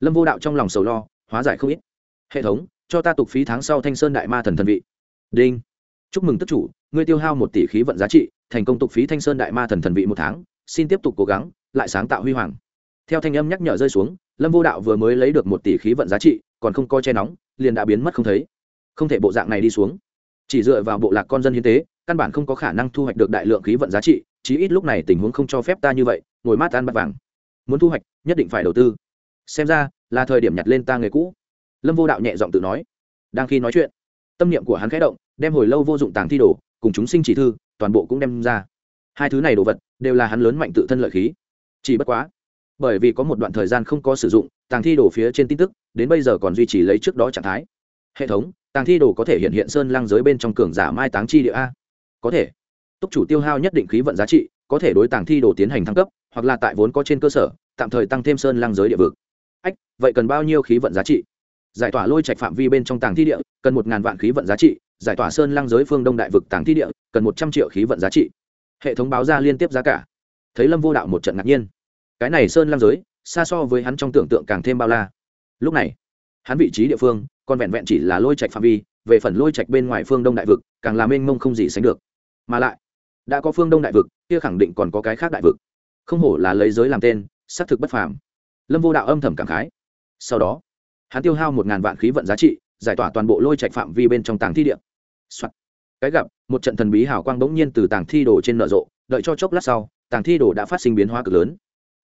lâm vô đạo trong lòng sầu lo, hóa giải không ít. Hệ thống, cho ta tục phí tháng sau thanh sơn đại ma thần thần vị. Đinh. Chúc mừng tức chủ, ngươi tiêu hao một tỷ khí vận giá trị, thành công tục phí thanh sơn đại ma thần thần vị một tháng, xin tiếp tục cố gắng lại sáng tạo huy hoàng. Theo thanh âm nhắc nhở rơi xuống, lâm vô đạo vừa mới lấy được một tỷ khí vận giá trị, còn không coi che nóng, liền đã biến mất không thấy. Không thể bộ dạng này đi xuống. Chỉ dựa vào bộ lạc con dân hiến tế, căn bản không có khả năng thu hoạch được đại lượng khí vận giá trị, chí ít lúc này tình huống không cho phép ta như vậy, ngồi mát ăn bắt vàng. Muốn thu hoạch, nhất định phải đầu tư. Xem ra, là thời điểm nhặt lên ta người cũ. Lâm vô đạo nhẹ giọng tự nói. Đang khi nói chuyện, tâm niệm của hắn khẽ động, đem hồi lâu vô dụng tàng thi đồ, cùng chúng sinh chỉ thư, toàn bộ cũng đem ra. Hai thứ này đồ vật, đều là hắn lớn mạnh tự thân lợi khí chỉ bất quá, bởi vì có một đoạn thời gian không có sử dụng, tàng thi đồ phía trên tin tức, đến bây giờ còn duy trì lấy trước đó trạng thái. Hệ thống, tàng thi đồ có thể hiện hiện sơn lăng giới bên trong cường giả mai táng chi địa a. Có thể. Túc chủ tiêu hao nhất định khí vận giá trị, có thể đối tàng thi đồ tiến hành thăng cấp, hoặc là tại vốn có trên cơ sở, tạm thời tăng thêm sơn lăng giới địa vực. Ách, vậy cần bao nhiêu khí vận giá trị? Giải tỏa lôi trạch phạm vi bên trong tàng thi địa, cần một ngàn vạn khí vận giá trị. Giải tỏa sơn lăng giới phương đông đại vực tàng thi địa, cần một trăm triệu khí vận giá trị. Hệ thống báo ra liên tiếp giá cả thấy lâm vô đạo một trận ngạc nhiên cái này sơn lăng giới xa so với hắn trong tưởng tượng càng thêm bao la lúc này hắn vị trí địa phương còn vẹn vẹn chỉ là lôi trạch phạm vi về phần lôi trạch bên ngoài phương đông đại vực càng làm mênh mông không gì sánh được mà lại đã có phương đông đại vực kia khẳng định còn có cái khác đại vực không hổ là lấy giới làm tên xác thực bất phàm lâm vô đạo âm thầm cảm khái sau đó hắn tiêu hao một ngàn vạn khí vận giá trị giải tỏa toàn bộ lôi trạch phạm vi bên trong tàng thi điện cái gặp một trận thần bí hào quang bỗng nhiên từ tàng thi đồ trên nở rộ đợi cho chốc lát sau tàng thi đồ đã phát sinh biến hóa cực lớn.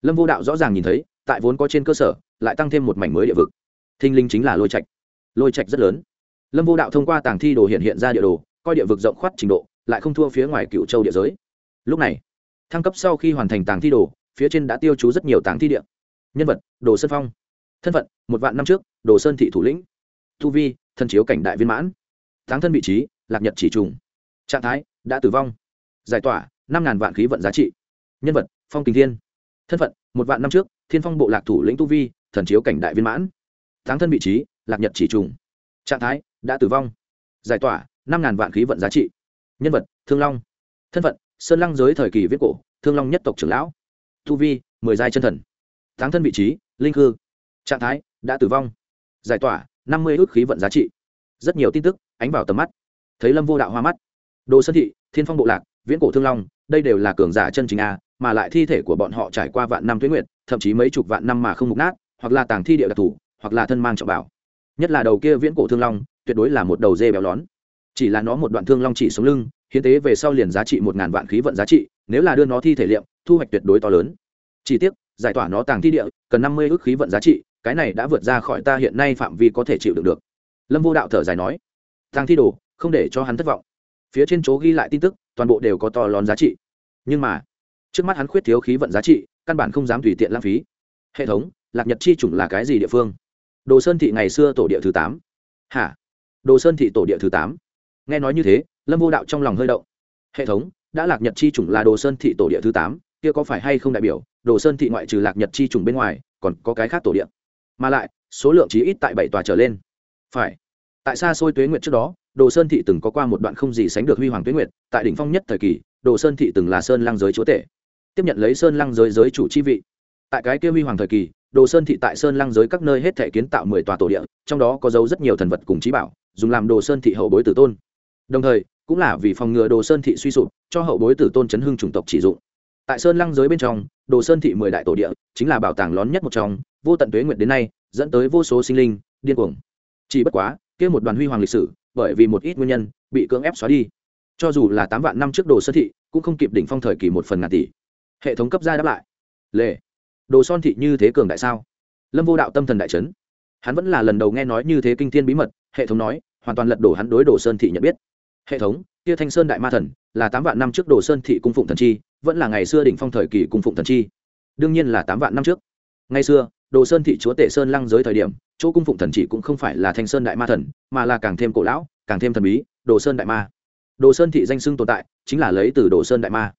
Lâm vô đạo rõ ràng nhìn thấy, tại vốn có trên cơ sở, lại tăng thêm một mảnh mới địa vực. Thinh linh chính là lôi trạch. Lôi trạch rất lớn. Lâm vô đạo thông qua tàng thi đồ hiện hiện ra địa đồ, coi địa vực rộng khoát trình độ, lại không thua phía ngoài cựu châu địa giới. Lúc này, thăng cấp sau khi hoàn thành tàng thi đồ, phía trên đã tiêu chú rất nhiều tàng thi địa. Nhân vật, đồ sơn phong. Thân phận, một vạn năm trước, đồ sơn thị thủ lĩnh. Thu vi thân chiếu cảnh đại viên mãn. Táng thân vị trí, lạc nhật chỉ trùng. Trạng thái, đã tử vong. Giải tỏa, năm ngàn vạn khí vận giá trị nhân vật, phong kình thiên. Thân phận, một vạn năm trước, thiên phong bộ lạc thủ lĩnh tu vi, thần chiếu cảnh đại viên mãn. Thắng thân vị trí, lạc nhật chỉ trùng. Trạng thái, đã tử vong. Giải tỏa, năm ngàn vạn khí vận giá trị. Nhân vật, thương long. Thân phận, sơn lăng giới thời kỳ viết cổ, thương long nhất tộc trưởng lão. Tu vi, mười giai chân thần. Thắng thân vị trí, linh hư trạng thái, đã tử vong. Giải tỏa, năm mươi ước khí vận giá trị. Rất nhiều tin tức, ánh vào tầm mắt. Thấy lâm vô đạo hoa mắt. Đồ sơn thị, thiên phong bộ lạc, viễn cổ thương long đây đều là cường giả chân chính a, mà lại thi thể của bọn họ trải qua vạn năm tuyến nguyệt, thậm chí mấy chục vạn năm mà không mục nát, hoặc là tàng thi địa đặc thù, hoặc là thân mang trọng bảo. Nhất là đầu kia viễn cổ thương long, tuyệt đối là một đầu dê béo lón. Chỉ là nó một đoạn thương long chỉ sống lưng, hiến tế về sau liền giá trị một ngàn vạn khí vận giá trị, nếu là đưa nó thi thể liệm, thu hoạch tuyệt đối to lớn. Chỉ tiếc, giải tỏa nó tàng thi địa, cần năm mươi ước khí vận giá trị, cái này đã vượt ra khỏi ta hiện nay phạm vi có thể chịu được được. Lâm vô đạo thở dài nói, tàng thi đồ, không để cho hắn thất vọng phía trên chỗ ghi lại tin tức, toàn bộ đều có to lớn giá trị. Nhưng mà, trước mắt hắn khuyết thiếu khí vận giá trị, căn bản không dám tùy tiện lãng phí. Hệ thống, lạc nhật chi chủng là cái gì địa phương? Đồ sơn thị ngày xưa tổ địa thứ tám. Hả? Đồ sơn thị tổ địa thứ tám. Nghe nói như thế, lâm vô đạo trong lòng hơi động. Hệ thống, đã lạc nhật chi chủng là đồ sơn thị tổ địa thứ tám, kia có phải hay không đại biểu, đồ sơn thị ngoại trừ lạc nhật chi chủng bên ngoài, còn có cái khác tổ địa? Mà lại, số lượng chí ít tại bảy tòa trở lên. Phải. Tại xa xôi tuế nguyện trước đó đồ sơn thị từng có qua một đoạn không gì sánh được huy hoàng tuyết nguyệt, tại đỉnh phong nhất thời kỳ, đồ sơn thị từng là sơn lăng giới chúa tể. Tiếp nhận lấy sơn lăng giới giới chủ chi vị. Tại cái kia huy hoàng thời kỳ, đồ sơn thị tại sơn lăng giới các nơi hết thể kiến tạo mười tòa tổ địa, trong đó có dấu rất nhiều thần vật cùng trí bảo, dùng làm đồ sơn thị hậu bối tử tôn. Đồng thời, cũng là vì phòng ngừa đồ sơn thị suy sụp, cho hậu bối tử tôn chấn hưng chủng tộc chỉ dụng. Tại sơn lăng giới bên trong, đồ sơn thị mười đại tổ địa, chính là bảo tàng lớn nhất một trong, vô tận tuế nguyệt đến nay, dẫn tới vô số sinh linh, điên cuồng. Chỉ bất quá, kia một đoàn huy hoàng lịch sử bởi vì một ít nguyên nhân, bị cưỡng ép xóa đi. Cho dù là tám vạn năm trước đồ sơn thị, cũng không kịp đỉnh phong thời kỳ một phần ngàn tỷ. Hệ thống cấp gia đáp lại. Lệ. Đồ son thị như thế cường đại sao? Lâm vô đạo tâm thần đại trấn hắn vẫn là lần đầu nghe nói như thế kinh thiên bí mật, hệ thống nói, hoàn toàn lật đổ hắn đối đồ sơn thị nhận biết. Hệ thống, kia thanh sơn đại ma thần, là tám vạn năm trước đồ sơn thị cung phụng thần chi, vẫn là ngày xưa đỉnh phong thời kỳ cung phụng thần chi. Đương nhiên là tám vạn năm trước ngày xưa, đồ sơn thị chúa tể sơn lăng giới thời điểm, chỗ cung phụng thần chỉ cũng không phải là thanh sơn đại ma thần, mà là càng thêm cổ lão, càng thêm thần bí, đồ sơn đại ma. Đồ sơn thị danh xưng tồn tại, chính là lấy từ đồ sơn đại ma.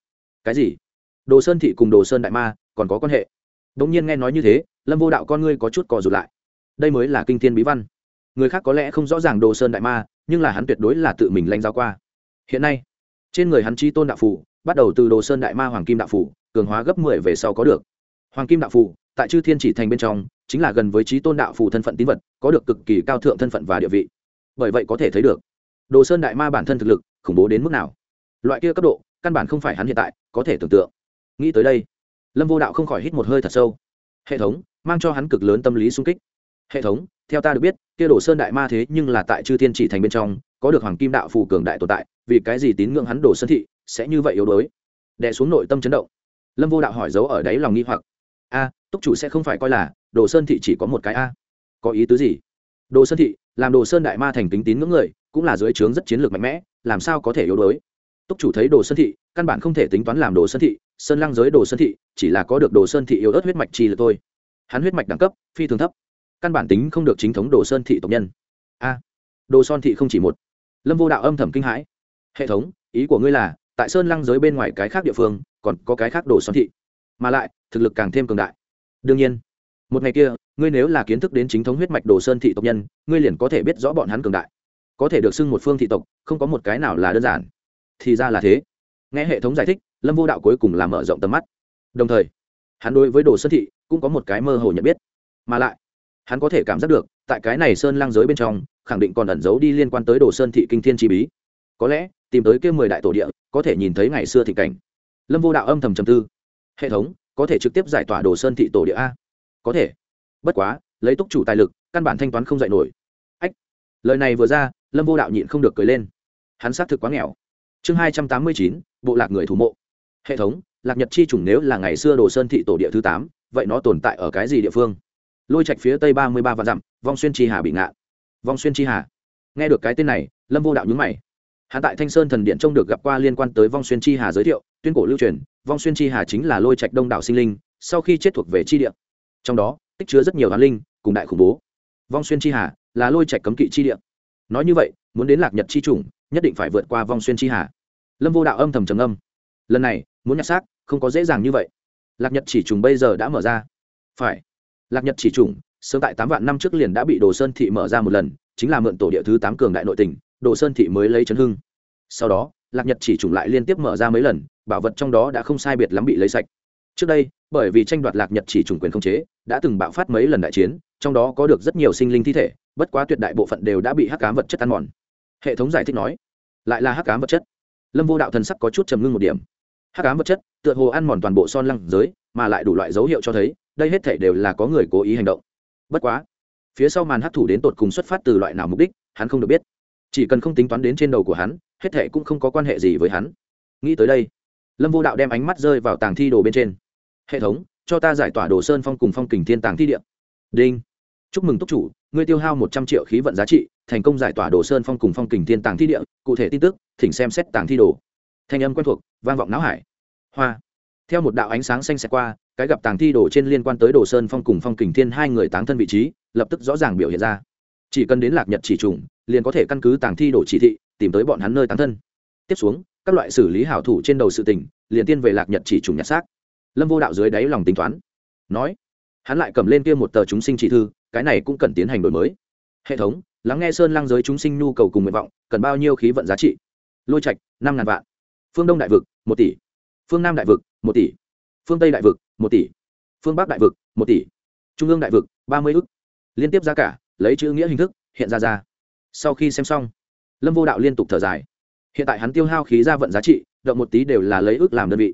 Cái gì? Đồ sơn thị cùng đồ sơn đại ma còn có quan hệ? Đ ỗ n g nhiên nghe nói như thế, lâm vô đạo con ngươi có chút cò rụt lại. Đây mới là kinh thiên bí văn. Người khác có lẽ không rõ ràng đồ sơn đại ma, nhưng là hắn tuyệt đối là tự mình lãnh giáo qua. Hiện nay, trên người hắn chi tôn đạo phủ bắt đầu từ đồ sơn đại ma hoàng kim đạo phủ cường hóa gấp mười về sau có được. Hoàng kim đạo phủ tại chư thiên chỉ thành bên trong, chính là gần với trí tôn đạo phủ thân phận tín vật, có được cực kỳ cao thượng thân phận và địa vị. Bởi vậy có thể thấy được, đồ sơn đại ma bản thân thực lực, khủng bố đến mức nào. Loại kia cấp độ, căn bản không phải hắn hiện tại có thể tưởng tượng. Nghĩ tới đây, lâm vô đạo không khỏi hít một hơi thật sâu. Hệ thống, mang cho hắn cực lớn tâm lý sung kích. Hệ thống, theo ta được biết, kia đổ sơn đại ma thế nhưng là tại chư thiên chỉ thành bên trong, có được hoàng kim đạo phù cường đại tồn tại, vì cái gì tín ngưỡng hắn đổ sơn thị sẽ như vậy yếu đuối? Đè xuống nội tâm chấn động. Lâm vô đạo hỏi dấu ở đáy lòng nghi hoặc. A túc chủ sẽ không phải coi là, đồ sơn thị chỉ có một cái a. Có ý tứ gì? Đồ sơn thị, làm đồ sơn đại ma thành tính tín ngưỡng người, cũng là dưới trướng rất chiến lược mạnh mẽ, làm sao có thể yếu đuối? Túc chủ thấy đồ sơn thị, căn bản không thể tính toán làm đồ sơn thị, sơn lăng giới đồ sơn thị, chỉ là có được đồ sơn thị yếu ớt huyết mạch chi lực thôi. Hắn huyết mạch đẳng cấp, phi thường thấp. Căn bản tính không được chính thống đồ sơn thị tộc nhân. A, đồ son thị không chỉ một. Lâm vô đạo âm thầm kinh hãi. Hệ thống, ý của ngươi là, tại sơn lăng giới bên ngoài cái khác địa phương, còn có cái khác đồ son thị. Mà lại, thực lực càng thêm cường đại đương nhiên. Một ngày kia, ngươi nếu là kiến thức đến chính thống huyết mạch đồ sơn thị tộc nhân, ngươi liền có thể biết rõ bọn hắn cường đại. Có thể được xưng một phương thị tộc, không có một cái nào là đơn giản. Thì ra là thế. Nghe hệ thống giải thích, lâm vô đạo cuối cùng là mở rộng tầm mắt. Đồng thời, hắn đối với đồ sơn thị cũng có một cái mơ hồ nhận biết. Mà lại, hắn có thể cảm giác được, tại cái này sơn lang giới bên trong, khẳng định còn ẩn giấu đi liên quan tới đồ sơn thị kinh thiên chi bí. Có lẽ, tìm tới kia mười đại tổ địa, có thể nhìn thấy ngày xưa thị cảnh. Lâm vô đạo âm thầm trầm tư. Hệ thống có thể trực tiếp giải tỏa đồ sơn thị tổ địa a. Có thể. Bất quá, lấy túc chủ tài lực, căn bản thanh toán không dạy nổi. Ách. Lời này vừa ra, lâm vô đạo nhịn không được cười lên. Hắn xác thực quá nghèo. Chương hai trăm tám mươi chín, bộ lạc người thủ mộ. Hệ thống, lạc nhật chi chủng nếu là ngày xưa đồ sơn thị tổ địa thứ tám, vậy nó tồn tại ở cái gì địa phương? Lôi trạch phía tây ba mươi ba vạn dặm, vong xuyên chi hà bị ngạn. Vong xuyên chi hà. Nghe được cái tên này, lâm vô đạo nhúng mày. Hạ tại thanh sơn thần điện trông được gặp qua liên quan tới vong xuyên chi hà giới thiệu tuyên cổ lưu truyền vong xuyên chi hà chính là lôi trạch đông đảo sinh linh sau khi chết thuộc về chi địa. Trong đó tích chứa rất nhiều hán linh cùng đại khủng bố. Vong xuyên chi hà là lôi trạch cấm kỵ chi địa. Nói như vậy muốn đến lạc nhật chi chủng nhất định phải vượt qua vong xuyên chi hà. Lâm vô đạo âm thầm trầm âm lần này muốn nhặt xác không có dễ dàng như vậy. Lạc nhật chỉ trùng bây giờ đã mở ra. Phải. Lạc nhật chỉ trùng sớm tại tám vạn năm trước liền đã bị đồ sơn thị mở ra một lần chính là mượn tổ địa thứ tám cường đại nội tỉnh, đồ sơn thị mới lấy chấn hưng. Sau đó lạc nhật chỉ trùng lại liên tiếp mở ra mấy lần bảo vật trong đó đã không sai biệt lắm bị lấy sạch. Trước đây, bởi vì tranh đoạt lạc nhật chỉ trùng quyền không chế, đã từng bạo phát mấy lần đại chiến, trong đó có được rất nhiều sinh linh thi thể, bất quá tuyệt đại bộ phận đều đã bị hắc cám vật chất ăn mòn. Hệ thống giải thích nói, lại là hắc cám vật chất. Lâm vô đạo thần sắc có chút trầm ngưng một điểm. Hắc cám vật chất, tựa hồ ăn mòn toàn bộ son lăng giới, mà lại đủ loại dấu hiệu cho thấy, đây hết thể đều là có người cố ý hành động. Bất quá, phía sau màn hắc thủ đến tột cùng xuất phát từ loại nào mục đích, hắn không được biết. Chỉ cần không tính toán đến trên đầu của hắn, hết thể cũng không có quan hệ gì với hắn. Nghĩ tới đây lâm vô đạo đem ánh mắt rơi vào tàng thi đồ bên trên. Hệ thống, cho ta giải tỏa đồ sơn phong cùng phong kình thiên tàng thi điện đinh. Chúc mừng túc chủ, ngươi tiêu hao một trăm triệu khí vận giá trị, thành công giải tỏa đồ sơn phong cùng phong kình thiên tàng thi địa, cụ thể tin tức, thỉnh xem xét tàng thi đồ. Thanh âm quen thuộc, vang vọng não hải. Hoa. Theo một đạo ánh sáng xanh xẹt qua, cái gặp tàng thi đồ trên liên quan tới đồ sơn phong cùng phong kình thiên hai người táng thân vị trí, lập tức rõ ràng biểu hiện ra. Chỉ cần đến lạc nhật chỉ trùng, liền có thể căn cứ tàng thi đồ chỉ thị, tìm tới bọn hắn nơi táng thân. Tiếp xuống các loại xử lý hảo thủ trên đầu sự tình, liền tiên về lạc nhật chỉ trùng nhặt xác. Lâm vô đạo dưới đáy lòng tính toán, nói, hắn lại cầm lên kia một tờ chúng sinh chỉ thư, cái này cũng cần tiến hành đổi mới. Hệ thống, lắng nghe sơn lăng giới chúng sinh nhu cầu cùng nguyện vọng, cần bao nhiêu khí vận giá trị? Lôi trạch, năm ngàn vạn. Phương đông đại vực, một tỷ. Phương nam đại vực, một tỷ. Phương tây đại vực, một tỷ. Phương bắc đại vực, một tỷ. Trung ương đại vực, ba mươi ức. Liên tiếp giá cả, lấy chữ nghĩa hình thức, hiện ra ra. Sau khi xem xong, lâm vô đạo liên tục thở dài hiện tại hắn tiêu hao khí ra vận giá trị, động một tí đều là lấy ước làm đơn vị.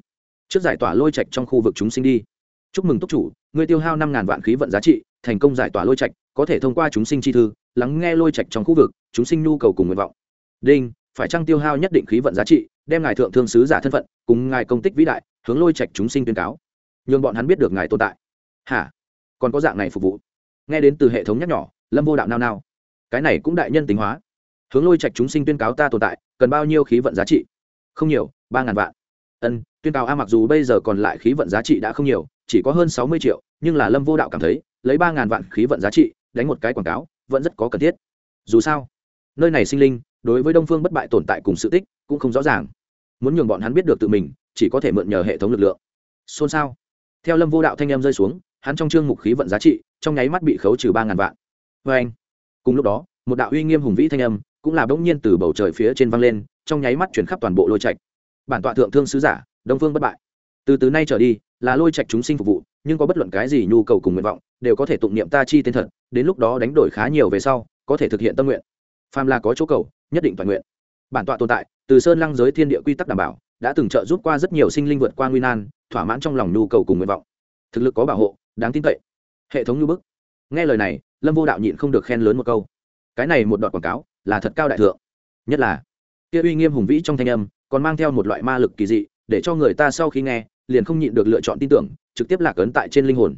Trước giải tỏa lôi trạch trong khu vực chúng sinh đi. Chúc mừng túc chủ người tiêu hao năm ngàn vạn khí vận giá trị, thành công giải tỏa lôi trạch, có thể thông qua chúng sinh chi thư, lắng nghe lôi trạch trong khu vực, chúng sinh nhu cầu cùng nguyện vọng. Đinh, phải trăng tiêu hao nhất định khí vận giá trị, đem ngài thượng thương sứ giả thân phận, cùng ngài công tích vĩ đại, hướng lôi trạch chúng sinh tuyên cáo. Nhường bọn hắn biết được ngài tồn tại. Hả? Còn có dạng này phục vụ. Nghe đến từ hệ thống nhắc nhỏ lâm vô đạo nao nao. Cái này cũng đại nhân tính hóa. Hướng lôi trạch chúng sinh tuyên cáo ta tồn tại cần bao nhiêu khí vận giá trị? Không nhiều, ba ngàn vạn. Ân, tuyên cáo a mặc dù bây giờ còn lại khí vận giá trị đã không nhiều, chỉ có hơn sáu mươi triệu, nhưng là lâm vô đạo cảm thấy, lấy ba ngàn vạn khí vận giá trị, đánh một cái quảng cáo, vẫn rất có cần thiết. Dù sao, nơi này sinh linh, đối với đông phương bất bại tồn tại cùng sự tích, cũng không rõ ràng. Muốn nhường bọn hắn biết được tự mình, chỉ có thể mượn nhờ hệ thống lực lượng. Xôn xao. Theo lâm vô đạo thanh em rơi xuống, hắn trong chương mục khí vận giá trị, trong nháy mắt bị khấu trừ ba ngàn vạn. Vê anh, cùng lúc đó, một đạo uy nghiêm hùng vĩ thanh âm cũng là bỗng nhiên từ bầu trời phía trên vang lên, trong nháy mắt chuyển khắp toàn bộ lôi trạch. Bản tọa thượng thương sứ giả, đông phương bất bại. Từ từ nay trở đi, là lôi trạch chúng sinh phục vụ, nhưng có bất luận cái gì nhu cầu cùng nguyện vọng, đều có thể tụng niệm ta chi tên thật, đến lúc đó đánh đổi khá nhiều về sau, có thể thực hiện tâm nguyện. Phàm là có chỗ cầu, nhất định toàn nguyện. Bản tọa tồn tại, từ sơn lăng giới thiên địa quy tắc đảm bảo, đã từng trợ giúp qua rất nhiều sinh linh vượt qua nguy nan, thỏa mãn trong lòng nhu cầu cùng nguyện vọng. Thực lực có bảo hộ, đáng tin cậy. Hệ thống như bức. Nghe lời này, lâm vô đạo nhịn không được khen lớn một câu. Cái này một đoạn quảng cáo là thật cao đại thượng. Nhất là, kia uy nghiêm hùng vĩ trong thanh âm, còn mang theo một loại ma lực kỳ dị, để cho người ta sau khi nghe, liền không nhịn được lựa chọn tin tưởng, trực tiếp lạc ấn tại trên linh hồn.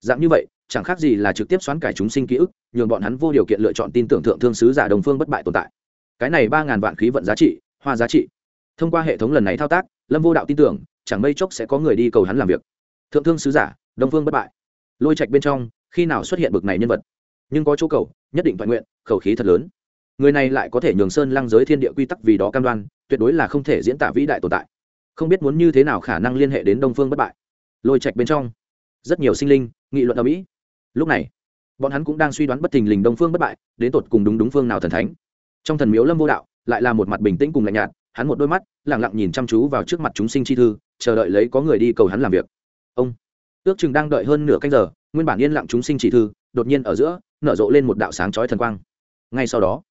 Dạng như vậy, chẳng khác gì là trực tiếp xoán cải chúng sinh ký ức, nhường bọn hắn vô điều kiện lựa chọn tin tưởng thượng thương sứ giả đồng phương bất bại tồn tại. Cái này ba ngàn vạn khí vận giá trị, hoa giá trị. Thông qua hệ thống lần này thao tác, lâm vô đạo tin tưởng, chẳng mây chốc sẽ có người đi cầu hắn làm việc. Thượng thương sứ giả đông phương bất bại. Lôi trạch bên trong, khi nào xuất hiện bực này nhân vật? Nhưng có chỗ cầu, nhất định toàn nguyện, khẩu khí thật lớn người này lại có thể nhường sơn lăng giới thiên địa quy tắc vì đó cam đoan, tuyệt đối là không thể diễn tả vĩ đại tồn tại. Không biết muốn như thế nào khả năng liên hệ đến đông phương bất bại. Lôi trạch bên trong, rất nhiều sinh linh, nghị luận ở mỹ. Lúc này, bọn hắn cũng đang suy đoán bất thình lình đông phương bất bại đến tột cùng đúng đúng phương nào thần thánh. Trong thần miếu lâm vô đạo, lại là một mặt bình tĩnh cùng lạnh nhạt, hắn một đôi mắt lẳng lặng nhìn chăm chú vào trước mặt chúng sinh chi thư, chờ đợi lấy có người đi cầu hắn làm việc. Ông, ước chừng đang đợi hơn nửa canh giờ, nguyên bản yên lặng chúng sinh chỉ thư, đột nhiên ở giữa, nở rộ lên một đạo sáng chói thần quang. Ngay sau đó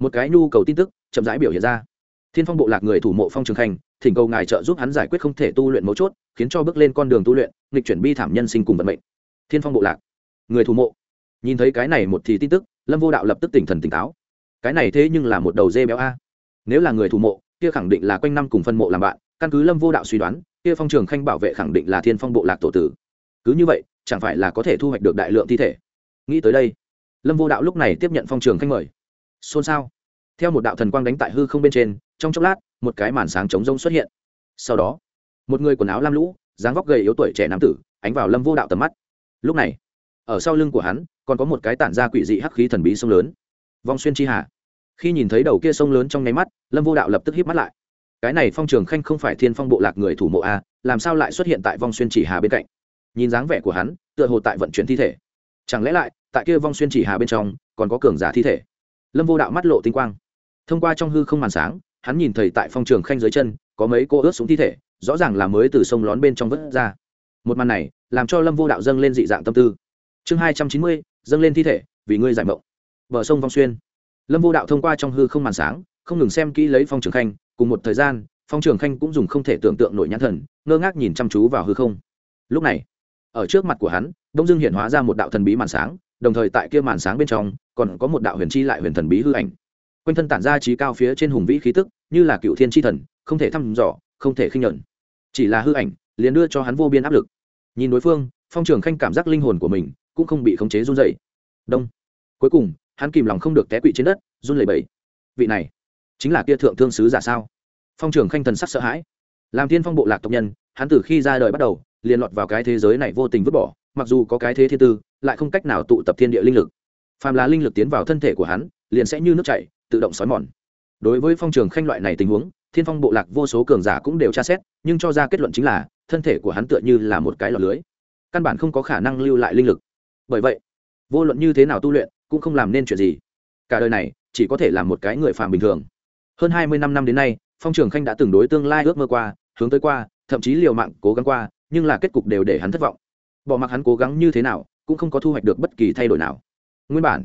một cái nhu cầu tin tức chậm rãi biểu hiện ra. Thiên phong bộ lạc người thủ mộ phong trường khanh, thỉnh cầu ngài trợ giúp hắn giải quyết không thể tu luyện mấu chốt, khiến cho bước lên con đường tu luyện, nghịch chuyển bi thảm nhân sinh cùng vận mệnh. Thiên phong bộ lạc người thủ mộ. Nhìn thấy cái này một thì tin tức, lâm vô đạo lập tức tỉnh thần tỉnh táo. Cái này thế nhưng là một đầu dê béo a. Nếu là người thủ mộ, kia khẳng định là quanh năm cùng phân mộ làm bạn, căn cứ lâm vô đạo suy đoán, kia phong trường khanh bảo vệ khẳng định là thiên phong bộ lạc tổ tử. Cứ như vậy, chẳng phải là có thể thu hoạch được đại lượng thi thể. Nghĩ tới đây, lâm vô đạo lúc này tiếp nhận phong trường khanh mời xôn xao. Theo một đạo thần quang đánh tại hư không bên trên, trong chốc lát, một cái màn sáng trống rông xuất hiện. Sau đó, một người quần áo lam lũ, dáng vóc gầy yếu tuổi trẻ nam tử, ánh vào lâm vô đạo tầm mắt. Lúc này, ở sau lưng của hắn, còn có một cái tản ra quỷ dị hắc khí thần bí sông lớn. Vong xuyên chi hà. Khi nhìn thấy đầu kia sông lớn trong nháy mắt, lâm vô đạo lập tức híp mắt lại. Cái này phong trường khanh không phải thiên phong bộ lạc người thủ mộ a, làm sao lại xuất hiện tại vong xuyên chỉ hà bên cạnh? Nhìn dáng vẻ của hắn, tựa hồ tại vận chuyển thi thể. Chẳng lẽ lại, tại kia vong xuyên chỉ hà bên trong, còn có cường giả thi thể? Lâm vô đạo mắt lộ tinh quang. Thông qua trong hư không màn sáng, hắn nhìn thấy tại phong trường khanh dưới chân, có mấy cô ướt xuống thi thể, rõ ràng là mới từ sông lón bên trong vớt ra. Một màn này, làm cho lâm vô đạo dâng lên dị dạng tâm tư. Chương hai trăm chín mươi, dâng lên thi thể, vì ngươi giải mộng. Bờ sông vong xuyên. Lâm vô đạo thông qua trong hư không màn sáng, không ngừng xem kỹ lấy phong trường khanh, cùng một thời gian, phong trường khanh cũng dùng không thể tưởng tượng nổi nhãn thần, ngơ ngác nhìn chăm chú vào hư không. Lúc này, ở trước mặt của hắn, đông dương hiện hóa ra một đạo thần bí màn sáng đồng thời tại kia màn sáng bên trong, còn có một đạo huyền chi lại huyền thần bí hư ảnh. Quanh thân tản ra trí cao phía trên hùng vĩ khí tức, như là cựu thiên tri thần, không thể thăm dò, không thể khinh nhuận. Chỉ là hư ảnh, liền đưa cho hắn vô biên áp lực. Nhìn đối phương, phong trường khanh cảm giác linh hồn của mình cũng không bị khống chế run dày đông. Cuối cùng, hắn kìm lòng không được té quỵ trên đất, run lẩy bẩy. Vị này, chính là kia thượng thương sứ giả sao? Phong trường khanh thần sắc sợ hãi. Làm thiên phong bộ lạc tộc nhân, hắn từ khi ra đời bắt đầu, liền lọt vào cái thế giới này vô tình vứt bỏ mặc dù có cái thế thiên tư, lại không cách nào tụ tập thiên địa linh lực. Phàm là linh lực tiến vào thân thể của hắn, liền sẽ như nước chảy, tự động xói mòn. Đối với phong trường khanh loại này tình huống, thiên phong bộ lạc vô số cường giả cũng đều tra xét, nhưng cho ra kết luận chính là, thân thể của hắn tựa như là một cái lò lưới. Căn bản không có khả năng lưu lại linh lực. Bởi vậy, vô luận như thế nào tu luyện, cũng không làm nên chuyện gì. Cả đời này, chỉ có thể làm một cái người phàm bình thường. Hơn hai mươi năm năm đến nay, phong trường khanh đã từng đối tương lai ước mơ qua, hướng tới qua, thậm chí liều mạng cố gắng qua, nhưng là kết cục đều để hắn thất vọng bỏ mặc hắn cố gắng như thế nào, cũng không có thu hoạch được bất kỳ thay đổi nào. Nguyên bản,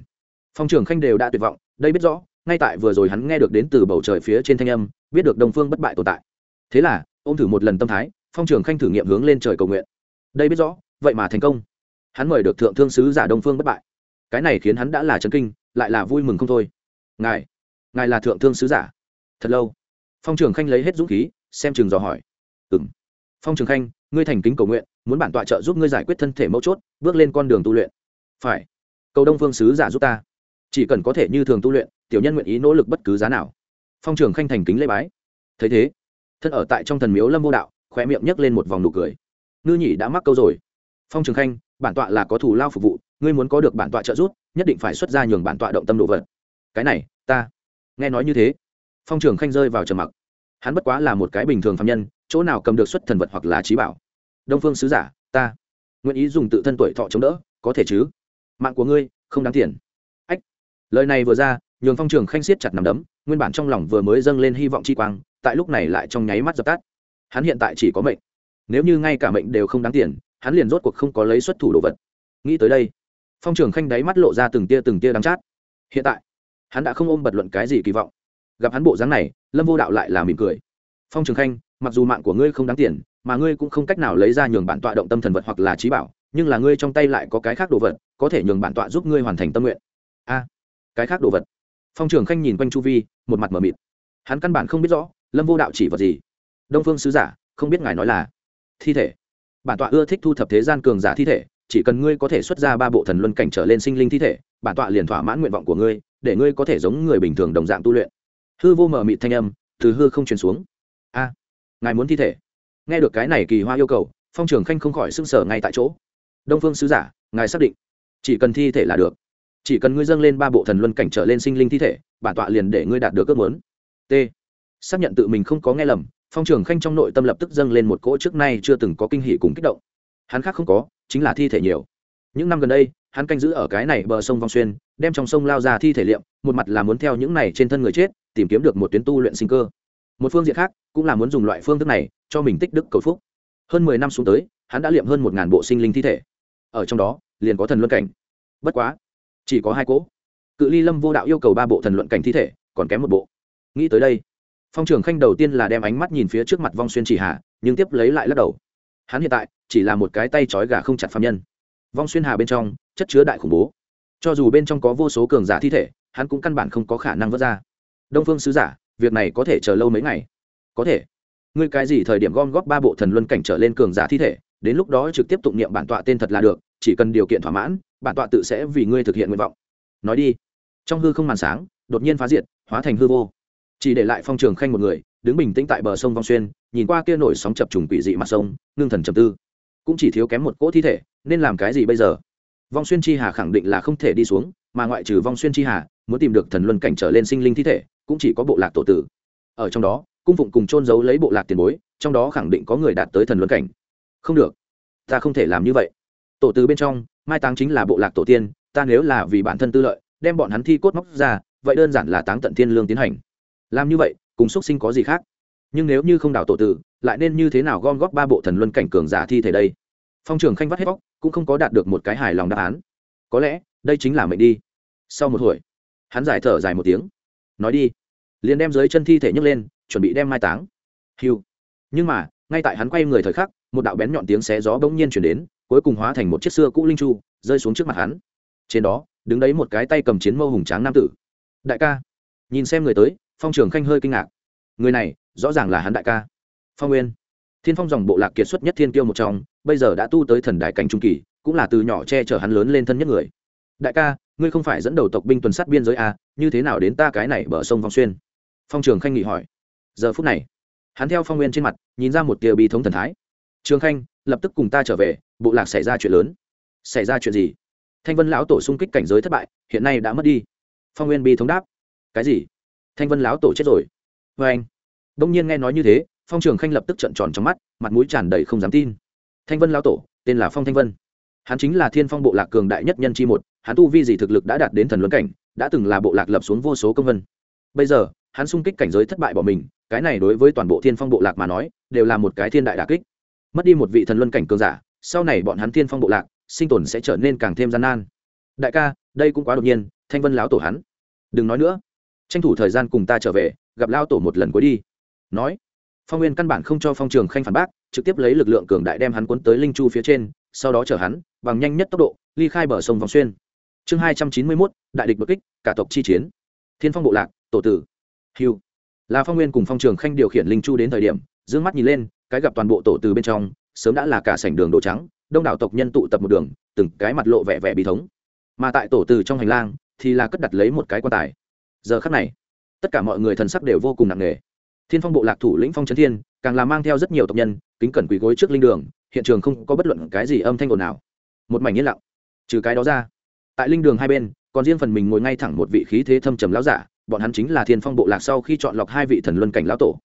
phong trường khanh đều đã tuyệt vọng, đây biết rõ, ngay tại vừa rồi hắn nghe được đến từ bầu trời phía trên thanh âm, biết được đồng phương bất bại tồn tại. Thế là ô m thử một lần tâm thái, phong trường khanh thử nghiệm hướng lên trời cầu nguyện. Đây biết rõ, vậy mà thành công. Hắn mời được thượng thương sứ giả đông phương bất bại. Cái này khiến hắn đã là trấn kinh, lại là vui mừng không thôi. Ngài ngài là thượng thương sứ giả. Thật lâu, phong trường khanh lấy hết dũng khí, xem chừng dò hỏi. Ừ m phong trường khanh ngươi thành kính cầu nguyện, muốn bản tọa trợ giúp ngươi giải quyết thân thể mấu chốt, bước lên con đường tu luyện. Phải. Cầu đông phương sứ giả giúp ta. Chỉ cần có thể như thường tu luyện, tiểu nhân nguyện ý nỗ lực bất cứ giá nào. Phong trường khanh thành kính lễ bái. Thấy thế, thân ở tại trong thần miếu lâm vô đạo khỏe miệng nhấc lên một vòng nụ cười. Ngư nhị đã mắc câu rồi. Phong trường khanh, bản tọa là có thủ lao phục vụ, ngươi muốn có được bản tọa trợ giúp, nhất định phải xuất ra nhường bản tọa động tâm đồ vật cái này, ta. Nghe nói như thế, phong trường khanh rơi vào trầm mặc. Hắn bất quá là một cái bình thường phạm nhân chỗ nào cầm được xuất thần vật hoặc là trí bảo? Đông phương sứ giả, ta. Nguyện ý dùng tự thân tuổi thọ chống đỡ, có thể chứ? Mạng của ngươi, không đáng tiền. Ách. Lời này vừa ra, nhường phong trường khanh siết chặt nằm đấm, nguyên bản trong lòng vừa mới dâng lên hy vọng chi quang, tại lúc này lại trong nháy mắt dập tắt. Hắn hiện tại chỉ có mệnh. Nếu như ngay cả mệnh đều không đáng tiền, hắn liền rốt cuộc không có lấy xuất thủ đồ vật. Nghĩ tới đây, phong trường khanh đáy mắt lộ ra từng tia từng tia đắng chát. Hiện tại, hắn đã không ôm bật luận cái gì kỳ vọng. Gặp hắn bộ dáng này, lâm vô đạo lại là mỉm cười. Phong trường khanh mặc dù mạng của ngươi không đáng tiền, mà ngươi cũng không cách nào lấy ra nhường bản tọa động tâm thần vật hoặc là trí bảo, nhưng là ngươi trong tay lại có cái khác đồ vật, có thể nhường bản tọa giúp ngươi hoàn thành tâm nguyện. A, cái khác đồ vật. Phong trường khanh nhìn quanh chu vi, một mặt m ở mịt. Hắn căn bản không biết rõ, lâm vô đạo chỉ vật gì. Đông phương sứ giả, không biết ngài nói là thi thể. Bản tọa ưa thích thu thập thế gian cường giả thi thể, chỉ cần ngươi có thể xuất ra ba bộ thần luân cảnh trở lên sinh linh thi thể, bản tọa liền thỏa mãn nguyện vọng của ngươi, để ngươi có thể giống người bình thường đồng dạng tu luyện. Hư vô mờ mịt thanh âm từ hư không truyền xuống ngài muốn thi thể. Nghe được cái này kỳ hoa yêu cầu, phong trường khanh không khỏi sưng sở ngay tại chỗ. Đông phương sứ giả, ngài xác định. Chỉ cần thi thể là được. Chỉ cần ngươi dâng lên ba bộ thần luân cảnh trở lên sinh linh thi thể, bản tọa liền để ngươi đạt được ước muốn. T. Xác nhận tự mình không có nghe lầm, phong trường khanh trong nội tâm lập tức dâng lên một cỗ trước nay chưa từng có kinh hỷ cùng kích động. Hắn khác không có, chính là thi thể nhiều. Những năm gần đây, hắn canh giữ ở cái này bờ sông vong xuyên, đem trong sông lao ra thi thể liệm, một mặt là muốn theo những này trên thân người chết, tìm kiếm được một tuyến tu luyện sinh cơ một phương diện khác cũng là muốn dùng loại phương thức này cho mình tích đức cầu phúc. Hơn mười năm xuống tới, hắn đã liệm hơn một ngàn bộ sinh linh thi thể. Ở trong đó, liền có thần luân cảnh. Bất quá, chỉ có hai cỗ. Cự ly lâm vô đạo yêu cầu ba bộ thần luận cảnh thi thể, còn kém một bộ. Nghĩ tới đây, phong trường khanh đầu tiên là đem ánh mắt nhìn phía trước mặt vong xuyên chỉ hà, nhưng tiếp lấy lại lắc đầu. Hắn hiện tại chỉ là một cái tay trói gà không chặt phạm nhân. Vong xuyên hà bên trong, chất chứa đại khủng bố. Cho dù bên trong có vô số cường giả thi thể, hắn cũng căn bản không có khả năng vớt ra. Đông phương sứ giả việc này có thể chờ lâu mấy ngày. Có thể. Ngươi cái gì thời điểm gom góp ba bộ thần luân cảnh trở lên cường giả thi thể, đến lúc đó trực tiếp tụng niệm bản tọa tên thật là được, chỉ cần điều kiện thỏa mãn, bản tọa tự sẽ vì ngươi thực hiện nguyện vọng. Nói đi. Trong hư không màn sáng, đột nhiên phá diệt, hóa thành hư vô. Chỉ để lại phong trường khanh một người, đứng bình tĩnh tại bờ sông vong xuyên, nhìn qua kia nổi sóng chập trùng quỷ dị mặt sông, ngưng thần trầm tư. Cũng chỉ thiếu kém một cỗ thi thể, nên làm cái gì bây giờ? Vong xuyên chi hà khẳng định là không thể đi xuống, mà ngoại trừ vong xuyên chi hà, muốn tìm được thần luân cảnh trở lên sinh linh thi thể cũng chỉ có bộ lạc tổ tử. Ở trong đó, cung phụng cùng trôn giấu lấy bộ lạc tiền bối, trong đó khẳng định có người đạt tới thần luân cảnh. Không được, ta không thể làm như vậy. Tổ từ bên trong, mai táng chính là bộ lạc tổ tiên, ta nếu là vì bản thân tư lợi, đem bọn hắn thi cốt móc ra, vậy đơn giản là táng tận thiên lương tiến hành. Làm như vậy, cùng xuất sinh có gì khác? Nhưng nếu như không đảo tổ tử, lại nên như thế nào gom góp ba bộ thần luân cảnh cường giả thi thể đây? Phong trường khanh vắt hết vóc cũng không có đạt được một cái hài lòng đáp án. Có lẽ, đây chính là mệnh đi. Sau một hồi, hắn giải thở dài một tiếng nói đi. Liền đem dưới chân thi thể nhấc lên, chuẩn bị đem mai táng. Hiu nhưng mà, ngay tại hắn quay người thời khắc, một đạo bén nhọn tiếng xé gió bỗng nhiên chuyển đến, cuối cùng hóa thành một chiếc xưa cũ linh chu, rơi xuống trước mặt hắn. Trên đó, đứng đấy một cái tay cầm chiến mâu hùng tráng nam tử. Đại ca. Nhìn xem người tới, phong trường khanh hơi kinh ngạc. Người này, rõ ràng là hắn đại ca. Phong nguyên. Thiên phong dòng bộ lạc kiệt xuất nhất thiên tiêu một trong, bây giờ đã tu tới thần đại cảnh trung kỳ, cũng là từ nhỏ che chở hắn lớn lên thân nhất người. Đại ca ngươi không phải dẫn đầu tộc binh tuần sát biên giới à, như thế nào đến ta cái này bờ sông vong xuyên? Phong trường khanh nghị hỏi. Giờ phút này hắn theo phong nguyên trên mặt nhìn ra một tia bi thống thần thái. Trường khanh lập tức cùng ta trở về bộ lạc xảy ra chuyện lớn. Xảy ra chuyện gì? Thanh vân lão tổ xung kích cảnh giới thất bại hiện nay đã mất đi. Phong nguyên bi thống đáp. Cái gì? Thanh vân lão tổ chết rồi. Vê anh. Đông nhiên nghe nói như thế phong trường khanh lập tức trợn tròn trong mắt mặt mũi tràn đầy không dám tin. Thanh vân lão tổ tên là phong thanh vân hắn chính là thiên phong bộ lạc cường đại nhất nhân chi một, hắn tu vi gì thực lực đã đạt đến thần luân cảnh, đã từng là bộ lạc lập xuống vô số công vân. Bây giờ, hắn xung kích cảnh giới thất bại bỏ mình, cái này đối với toàn bộ thiên phong bộ lạc mà nói, đều là một cái thiên đại đà kích. Mất đi một vị thần luân cảnh cường giả, sau này bọn hắn thiên phong bộ lạc, sinh tồn sẽ trở nên càng thêm gian nan. Đại ca, đây cũng quá đột nhiên, thanh vân lão tổ hắn. Đừng nói nữa. Tranh thủ thời gian cùng ta trở về, gặp lao tổ một lần cuối đi. Nói. Phong nguyên căn bản không cho phong trường khanh phản bác, trực tiếp lấy lực lượng cường đại đem hắn cuốn tới linh chu phía trên, sau đó chở hắn bằng nhanh nhất tốc độ, ly khai bờ sông vòng xuyên. Chương hai trăm chín mươi mốt, đại địch bất kích, cả tộc chi chiến. Thiên phong bộ lạc, tổ tử. Hiu là phong nguyên cùng phong trường khanh điều khiển linh chu đến thời điểm d ư ơ n g mắt nhìn lên, cái gặp toàn bộ tổ từ bên trong, sớm đã là cả sảnh đường đồ trắng, đông đảo tộc nhân tụ tập một đường, từng cái mặt lộ vẻ vẻ bí thống. Mà tại tổ từ trong hành lang, thì là cất đặt lấy một cái quan tài. Giờ khắc này, tất cả mọi người thần sắc đều vô cùng nặng nề. Thiên phong bộ lạc thủ lĩnh phong trấn thiên, càng là mang theo rất nhiều tộc nhân, kính cẩn quỳ gối trước linh đường, hiện trường không có bất luận cái gì âm thanh ồn nào một mảnh yên lặng. Trừ cái đó ra, tại linh đường hai bên, còn riêng phần mình ngồi ngay thẳng một vị khí thế thâm trầm lão giả, bọn hắn chính là thiên phong bộ lạc sau khi chọn lọc hai vị thần luân cảnh lão tổ.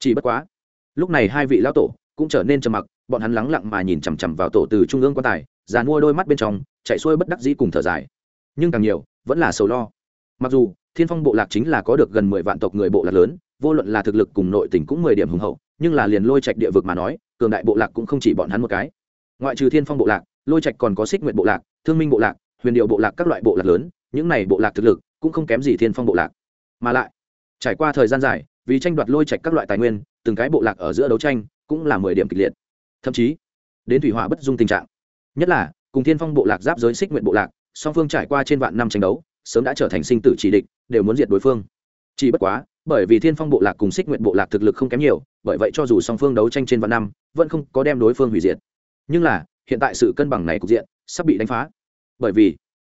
Chỉ bất quá, lúc này hai vị lão tổ cũng trở nên trầm mặc, bọn hắn lắng lặng mà nhìn chằm chằm vào tổ từ trung ương quan tài, già mua đôi mắt bên trong, chạy xuôi bất đắc dĩ cùng thở dài. Nhưng càng nhiều, vẫn là sầu lo. Mặc dù, thiên phong bộ lạc chính là có được gần mười vạn tộc người bộ lạc lớn, vô luận là thực lực cùng nội tình cũng mười điểm hùng hậu, nhưng là liền lôi trạch địa vực mà nói, cường đại bộ lạc cũng không chỉ bọn hắn một cái. Ngoại trừ thiên phong bộ lạc lôi trạch còn có xích nguyện bộ lạc, thương minh bộ lạc, huyền điệu bộ lạc các loại bộ lạc lớn, những này bộ lạc thực lực cũng không kém gì thiên phong bộ lạc. Mà lại, trải qua thời gian dài, vì tranh đoạt lôi trạch các loại tài nguyên, từng cái bộ lạc ở giữa đấu tranh cũng là mười điểm kịch liệt. Thậm chí, đến thủy hỏa bất dung tình trạng. Nhất là, cùng thiên phong bộ lạc giáp giới xích nguyện bộ lạc, song phương trải qua trên vạn năm tranh đấu, sớm đã trở thành sinh tử chỉ địch đều muốn diệt đối phương. Chỉ bất quá, bởi vì thiên phong bộ lạc cùng xích nguyện bộ lạc thực lực không kém nhiều, bởi vậy cho dù song phương đấu tranh trên vạn năm, vẫn không có đem đối phương hủy diệt. Nhưng là hiện tại sự cân bằng này cục diện sắp bị đánh phá. Bởi vì,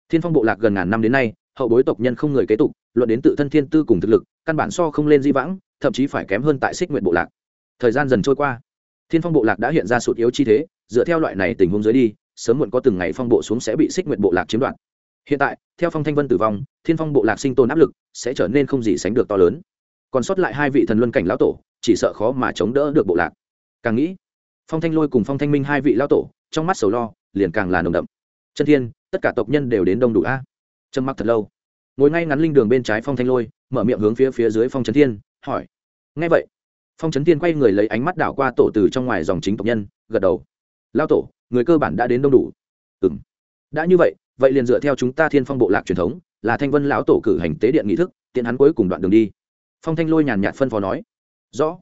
thiên phong bộ lạc gần ngàn năm đến nay, hậu bối tộc nhân không người kế tục, luận đến tự thân thiên tư cùng thực lực, căn bản so không lên di vãng, thậm chí phải kém hơn tại xích nguyện bộ lạc. Thời gian dần trôi qua, thiên phong bộ lạc đã hiện ra sụt yếu chi thế, dựa theo loại này tình huống dưới đi, sớm muộn có từng ngày phong bộ xuống sẽ bị xích nguyện bộ lạc chiếm đoạt. Hiện tại, theo phong thanh vân tử vong, thiên phong bộ lạc sinh tồn áp lực sẽ trở nên không gì sánh được to lớn. Còn sót lại hai vị thần luân cảnh lão tổ, chỉ sợ khó mà chống đỡ được bộ lạc. Càng nghĩ, phong thanh lôi cùng phong thanh minh hai vị lão tổ trong mắt sầu lo, liền càng là nồng đậm. Chân thiên, tất cả tộc nhân đều đến đông đủ a. Trầm mặc thật lâu. Ngồi ngay ngắn linh đường bên trái phong thanh lôi, mở miệng hướng phía phía dưới phong trấn thiên, hỏi. Ngay vậy, phong trấn thiên quay người lấy ánh mắt đảo qua tổ từ trong ngoài dòng chính tộc nhân, gật đầu. Lao tổ, người cơ bản đã đến đông đủ. Ừ m đã như vậy vậy liền dựa theo chúng ta thiên phong bộ lạc truyền thống, là thanh vân lão tổ cử hành tế điện nghị thức, tiện hắn cuối cùng đoạn đường đi. Phong thanh lôi nhàn nhạt phân phó nói. Rõ.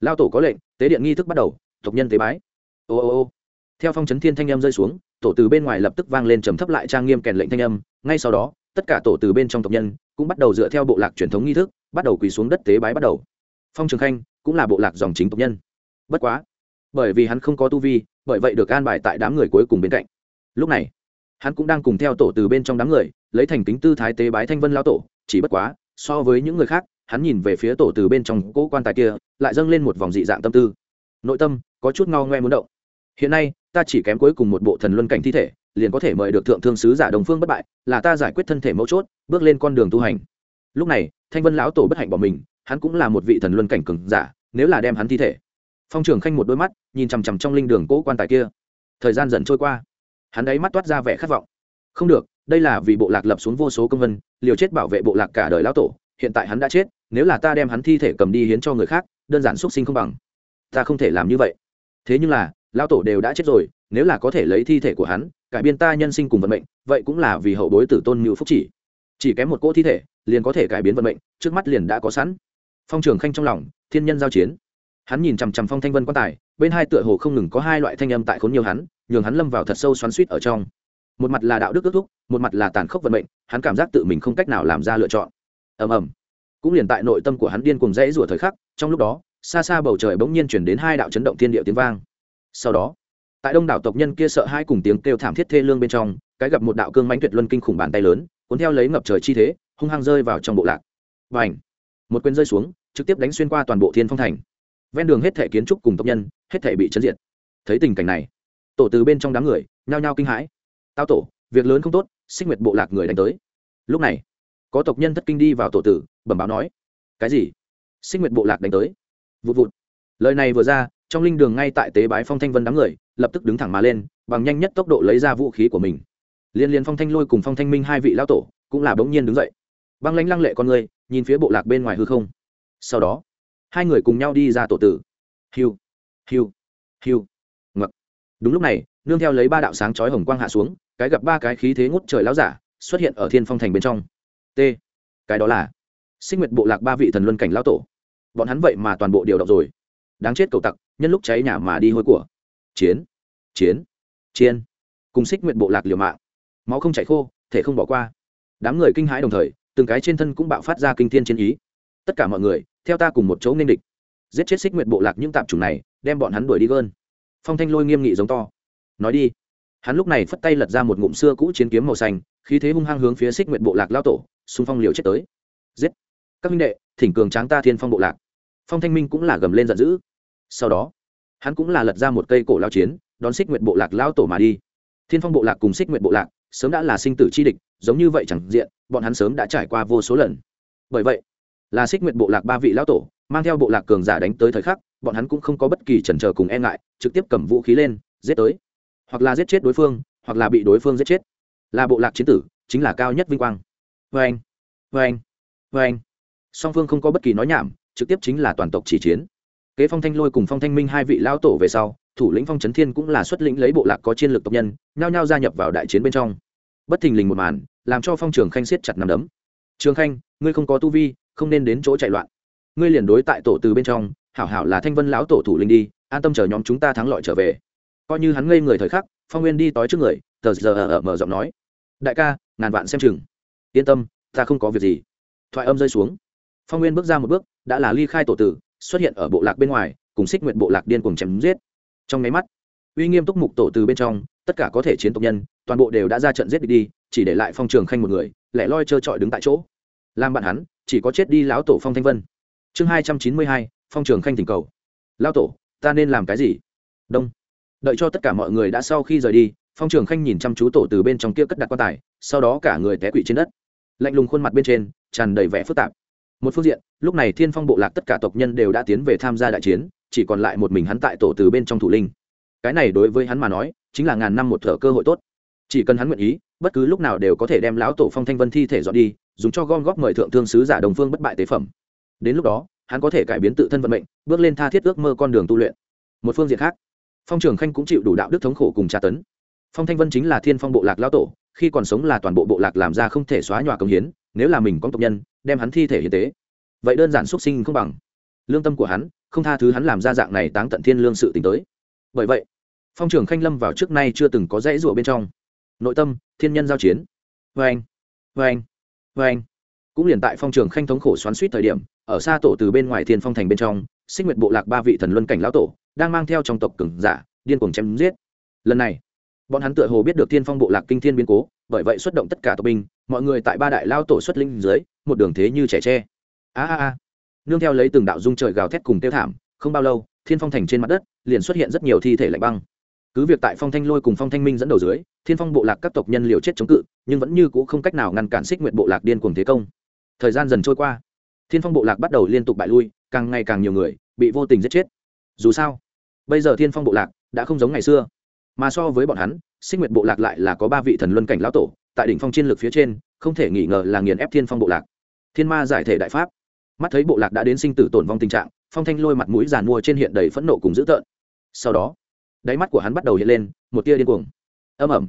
Lao tổ có lệnh, tế điện nghi thức bắt đầu, tộc nhân tế bái. Ô ô ô theo phong trấn thiên thanh âm rơi xuống, tổ từ bên ngoài lập tức vang lên trầm thấp lại trang nghiêm kèn lệnh thanh âm, ngay sau đó, tất cả tổ từ bên trong tộc nhân cũng bắt đầu dựa theo bộ lạc truyền thống nghi thức, bắt đầu quỳ xuống đất tế bái bắt đầu. Phong trường khanh cũng là bộ lạc dòng chính tộc nhân. Bất quá, bởi vì hắn không có tu vi, bởi vậy được an bài tại đám người cuối cùng bên cạnh. Lúc này, hắn cũng đang cùng theo tổ từ bên trong đám người, lấy thành kính tư thái tế bái thanh vân lao tổ, chỉ bất quá, so với những người khác, hắn nhìn về phía tổ từ bên trong cỗ quan tài kia, lại dâng lên một vòng dị dạng tâm tư. Nội tâm có chút ngao ngoe muốn động. Hiện nay ta chỉ kém cuối cùng một bộ thần luân cảnh thi thể, liền có thể mời được thượng thương sứ giả đồng phương bất bại, là ta giải quyết thân thể mấu chốt, bước lên con đường tu hành. Lúc này, thanh vân lão tổ bất hạnh bỏ mình, hắn cũng là một vị thần luân cảnh cường giả, nếu là đem hắn thi thể. Phong trường khanh một đôi mắt, nhìn chằm chằm trong linh đường cỗ quan tài kia. Thời gian dần trôi qua. Hắn ấy mắt toát ra vẻ khát vọng. Không được, đây là vì bộ lạc lập xuống vô số công vân, liều chết bảo vệ bộ lạc cả đời lão tổ, hiện tại hắn đã chết, nếu là ta đem hắn thi thể cầm đi hiến cho người khác, đơn giản xuất sinh không bằng. Ta không thể làm như vậy. Thế nhưng là lao tổ đều đã chết rồi, nếu là có thể lấy thi thể của hắn, cải biên ta nhân sinh cùng vận mệnh, vậy cũng là vì hậu bối tử tôn ngữ phúc chỉ. Chỉ kém một cỗ thi thể, liền có thể cải biến vận mệnh, trước mắt liền đã có sẵn. Phong trường khanh trong lòng, thiên nhân giao chiến. Hắn nhìn chằm chằm phong thanh vân quan tài, bên hai tựa hồ không ngừng có hai loại thanh âm tại khốn nhiều hắn, nhường hắn lâm vào thật sâu xoắn suýt ở trong. Một mặt là đạo đức ước thúc, một mặt là tàn khốc vận mệnh, hắn cảm giác tự mình không cách nào làm ra lựa chọn. Ầm ầm. Cũng liền tại nội tâm của hắn điên cùng rẽ rủa thời khắc, trong lúc đó, xa xa bầu trời bỗng nhiên chuyển đến hai đạo chấn động thiên địa tiếng vang sau đó, tại đông đảo tộc nhân kia sợ hai cùng tiếng kêu thảm thiết thê lương bên trong, cái gặp một đạo cương mãnh tuyệt luân kinh khủng bàn tay lớn, cuốn theo lấy ngập trời chi thế, hung hăng rơi vào trong bộ lạc. Và ảnh một quyền rơi xuống, trực tiếp đánh xuyên qua toàn bộ thiên phong thành. Ven đường hết thể kiến trúc cùng tộc nhân, hết thể bị chấn diệt. Thấy tình cảnh này, tổ từ bên trong đám người, nhao nhao kinh hãi. Tao tổ, việc lớn không tốt, xích nguyệt bộ lạc người đánh tới. Lúc này, có tộc nhân thất kinh đi vào tổ tử, bẩm báo nói, cái gì? Xích nguyệt bộ lạc đánh tới? Vụt vụt. Lời này vừa ra trong linh đường ngay tại tế bái phong thanh vân đám người, lập tức đứng thẳng mà lên, bằng nhanh nhất tốc độ lấy ra vũ khí của mình. Liên liên phong thanh lôi cùng phong thanh minh hai vị lao tổ, cũng là bỗng nhiên đứng dậy. Băng lãnh lăng lệ con người, nhìn phía bộ lạc bên ngoài hư không. Sau đó, hai người cùng nhau đi ra tổ tử. Hiu hiu hiu ngập đúng lúc này, nương theo lấy ba đạo sáng chói hồng quang hạ xuống, cái gặp ba cái khí thế ngút trời láo giả, xuất hiện ở thiên phong thành bên trong. T, cái đó là sinh nguyệt bộ lạc ba vị thần luân cảnh lão tổ. Bọn hắn vậy mà toàn bộ điều động rồi. Đáng chết cầu tặc nhân lúc cháy nhà mà đi hôi của. Chiến chiến chiến. Cùng xích nguyện bộ lạc liều mạng. Máu không chảy khô, thể không bỏ qua. Đám người kinh hãi đồng thời, từng cái trên thân cũng bạo phát ra kinh thiên chiến ý. Tất cả mọi người, theo ta cùng một chỗ nên địch. Giết chết xích nguyện bộ lạc những tạp chủng này, đem bọn hắn đuổi đi gơn. Phong thanh lôi nghiêm nghị giống to. Nói đi. Hắn lúc này phất tay lật ra một ngụm xưa cũ chiến kiếm màu xanh, khí thế hung hăng hướng phía xích nguyện bộ lạc lao tổ, xung phong liều chết tới. Giết. Các minh đệ, thỉnh cường tráng ta thiên phong bộ lạc. Phong thanh minh cũng là gầm lên giận dữ sau đó, hắn cũng là lật ra một cây cổ lao chiến, đón xích nguyện bộ lạc lao tổ mà đi. Thiên phong bộ lạc cùng xích nguyện bộ lạc sớm đã là sinh tử chi địch, giống như vậy chẳng diện, bọn hắn sớm đã trải qua vô số lần. Bởi vậy, là xích nguyện bộ lạc ba vị lao tổ, mang theo bộ lạc cường giả đánh tới thời khắc, bọn hắn cũng không có bất kỳ chần chờ cùng e ngại, trực tiếp cầm vũ khí lên, giết tới. Hoặc là giết chết đối phương, hoặc là bị đối phương giết chết. Là bộ lạc chiến tử, chính là cao nhất vinh quang. Vê anh vê anh vê anh song phương không có bất kỳ nói nhảm, trực tiếp chính là toàn tộc chỉ chiến kế phong thanh lôi cùng phong thanh minh hai vị lao tổ về sau, thủ lĩnh phong trấn thiên cũng là xuất lĩnh lấy bộ lạc có chiến lược tộc nhân, nhao nhao gia nhập vào đại chiến bên trong. Bất thình lình một màn, làm cho phong trường khanh siết chặt nằm đấm. Trường khanh, ngươi không có tu vi, không nên đến chỗ chạy loạn. Ngươi liền đối tại tổ từ bên trong, hảo hảo là thanh vân lão tổ thủ lĩnh đi, an tâm chờ nhóm chúng ta thắng lợi trở về. Coi như hắn ngây người thời khắc, phong nguyên đi tối trước người, tờ giờ ở mở giọng nói. Đại ca, ngàn vạn xem chừng. Yên tâm, ta không có việc gì. Thoại âm rơi xuống. Phong nguyên bước ra một bước, đã là ly khai tổ tử xuất hiện ở bộ lạc bên ngoài, cùng xích nguyện bộ lạc điên cùng chém giết. Trong máy mắt, uy nghiêm túc mục tổ từ bên trong, tất cả có thể chiến tộc nhân, toàn bộ đều đã ra trận giết địch đi, chỉ để lại phong trường khanh một người, lẻ loi trơ trọi đứng tại chỗ. Làm bạn hắn, chỉ có chết đi lão tổ phong thanh vân. Chương hai trăm chín mươi hai, phong trường khanh thỉnh cầu. Lão tổ, ta nên làm cái gì? Đông. Đợi cho tất cả mọi người đã sau khi rời đi, phong trường khanh nhìn chăm chú tổ từ bên trong kia cất đặt quan tài, sau đó cả người té quỵ trên đất. Lạnh lùng khuôn mặt bên trên, tràn đầy vẻ phức tạp một phương diện, lúc này thiên phong bộ lạc tất cả tộc nhân đều đã tiến về tham gia đại chiến, chỉ còn lại một mình hắn tại tổ từ bên trong thủ linh. Cái này đối với hắn mà nói, chính là ngàn năm một thở cơ hội tốt. Chỉ cần hắn nguyện ý, bất cứ lúc nào đều có thể đem lão tổ phong thanh vân thi thể dọn đi, dùng cho gom góp mời thượng thương sứ giả đồng phương bất bại tế phẩm. Đến lúc đó, hắn có thể cải biến tự thân vận mệnh, bước lên tha thiết ước mơ con đường tu luyện. Một phương diện khác, phong trường khanh cũng chịu đủ đạo đức thống khổ cùng tra tấn. Phong thanh vân chính là thiên phong bộ lạc lão tổ, khi còn sống là toàn bộ bộ lạc làm ra không thể xóa nhòa công hiến nếu là mình có tộc nhân, đem hắn thi thể hiến tế. Vậy đơn giản xuất sinh không bằng. Lương tâm của hắn, không tha thứ hắn làm ra dạng này táng tận thiên lương sự t tới. Bởi vậy, phong trường khanh lâm vào trước nay chưa từng có dãy rủa bên trong. Nội tâm, thiên nhân giao chiến. Vê anh vê anh vê anh. Cũng liền tại phong trường khanh thống khổ xoắn suýt thời điểm, ở xa tổ từ bên ngoài thiên phong thành bên trong sinh nguyện bộ lạc ba vị thần luân cảnh lão tổ, đang mang theo trong tộc cừng giả, điên cuồng chém giết. Lần này, bọn hắn tựa hồ biết được thiên phong bộ lạc kinh thiên biến cố, bởi vậy xuất động tất cả tộc binh mọi người tại ba đại lao tổ xuất linh dưới, một đường thế như trẻ tre. A a a. Nương theo lấy từng đạo dung trời gào thét cùng tiêu thảm, không bao lâu, thiên phong thành trên mặt đất, liền xuất hiện rất nhiều thi thể lạnh băng. Cứ việc tại phong thanh lôi cùng phong thanh minh dẫn đầu dưới, thiên phong bộ lạc các tộc nhân liều chết chống cự, nhưng vẫn như c ũ không cách nào ngăn cản xích nguyện bộ lạc điên cuồng thế công. Thời gian dần trôi qua, thiên phong bộ lạc bắt đầu liên tục bại lui, càng ngày càng nhiều người bị vô tình giết chết. Dù sao, bây giờ thiên phong bộ lạc đã không giống ngày xưa. Mà so với bọn hắn, xích nguyện bộ lạc lại là có ba vị thần luân cảnh lão tổ tại đỉnh phong chiến lược phía trên, không thể nghi ngờ là nghiền ép thiên phong bộ lạc. Thiên ma giải thể đại pháp. Mắt thấy bộ lạc đã đến sinh tử tổn vong tình trạng, phong thanh lôi mặt mũi giàn mua trên hiện đầy phẫn nộ cùng dữ tợn. Sau đó, đáy mắt của hắn bắt đầu hiện lên một tia điên cuồng. Âm ẩm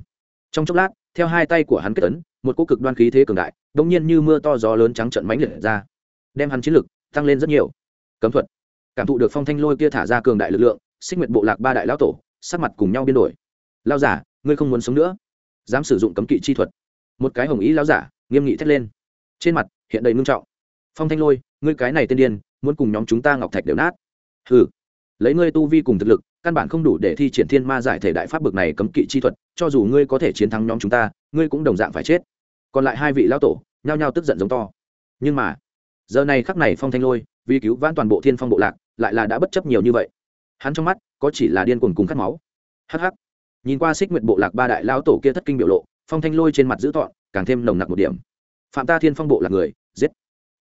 trong chốc lát, theo hai tay của hắn kết ấn, một cỗ cực đoan khí thế cường đại đông nhiên như mưa to gió lớn trắng trận mánh liệt ra, đem hắn chiến lực tăng lên rất nhiều. Cấm thuật. Cảm thụ được phong thanh lôi kia thả ra cường đại lực lượng, xích nguyệt bộ lạc ba đại lão tổ, sắc mặt cùng nhau biến đổi. Lao giả, ngươi không muốn sống nữa? Dám sử dụng cấm kỵ chi thuật. Một cái hồng ý lao giả, nghiêm nghị thét lên. Trên mặt, hiện đầy ngưng trọng. Phong thanh lôi, ngươi cái này tên điên, muốn cùng nhóm chúng ta ngọc thạch đều nát. Ừ lấy ngươi tu vi cùng thực lực, căn bản không đủ để thi triển thiên ma giải thể đại pháp bực này cấm kỵ chi thuật, cho dù ngươi có thể chiến thắng nhóm chúng ta, ngươi cũng đồng dạng phải chết. Còn lại hai vị lão tổ, nhao nhao tức giận giống to. Nhưng mà, giờ này khắc này phong thanh lôi, vì cứu vãn toàn bộ thiên phong bộ lạc, lại là đã bất chấp nhiều như vậy. Hắn trong mắt, có chỉ là điên cuồng cùng cắt máu. Hh nhìn qua xích nguyện bộ lạc ba đại lão tổ kia thất kinh biểu lộ, phong thanh lôi trên mặt giữ tọn, càng thêm nồng nặc một điểm. Phạm ta thiên phong bộ là người, giết.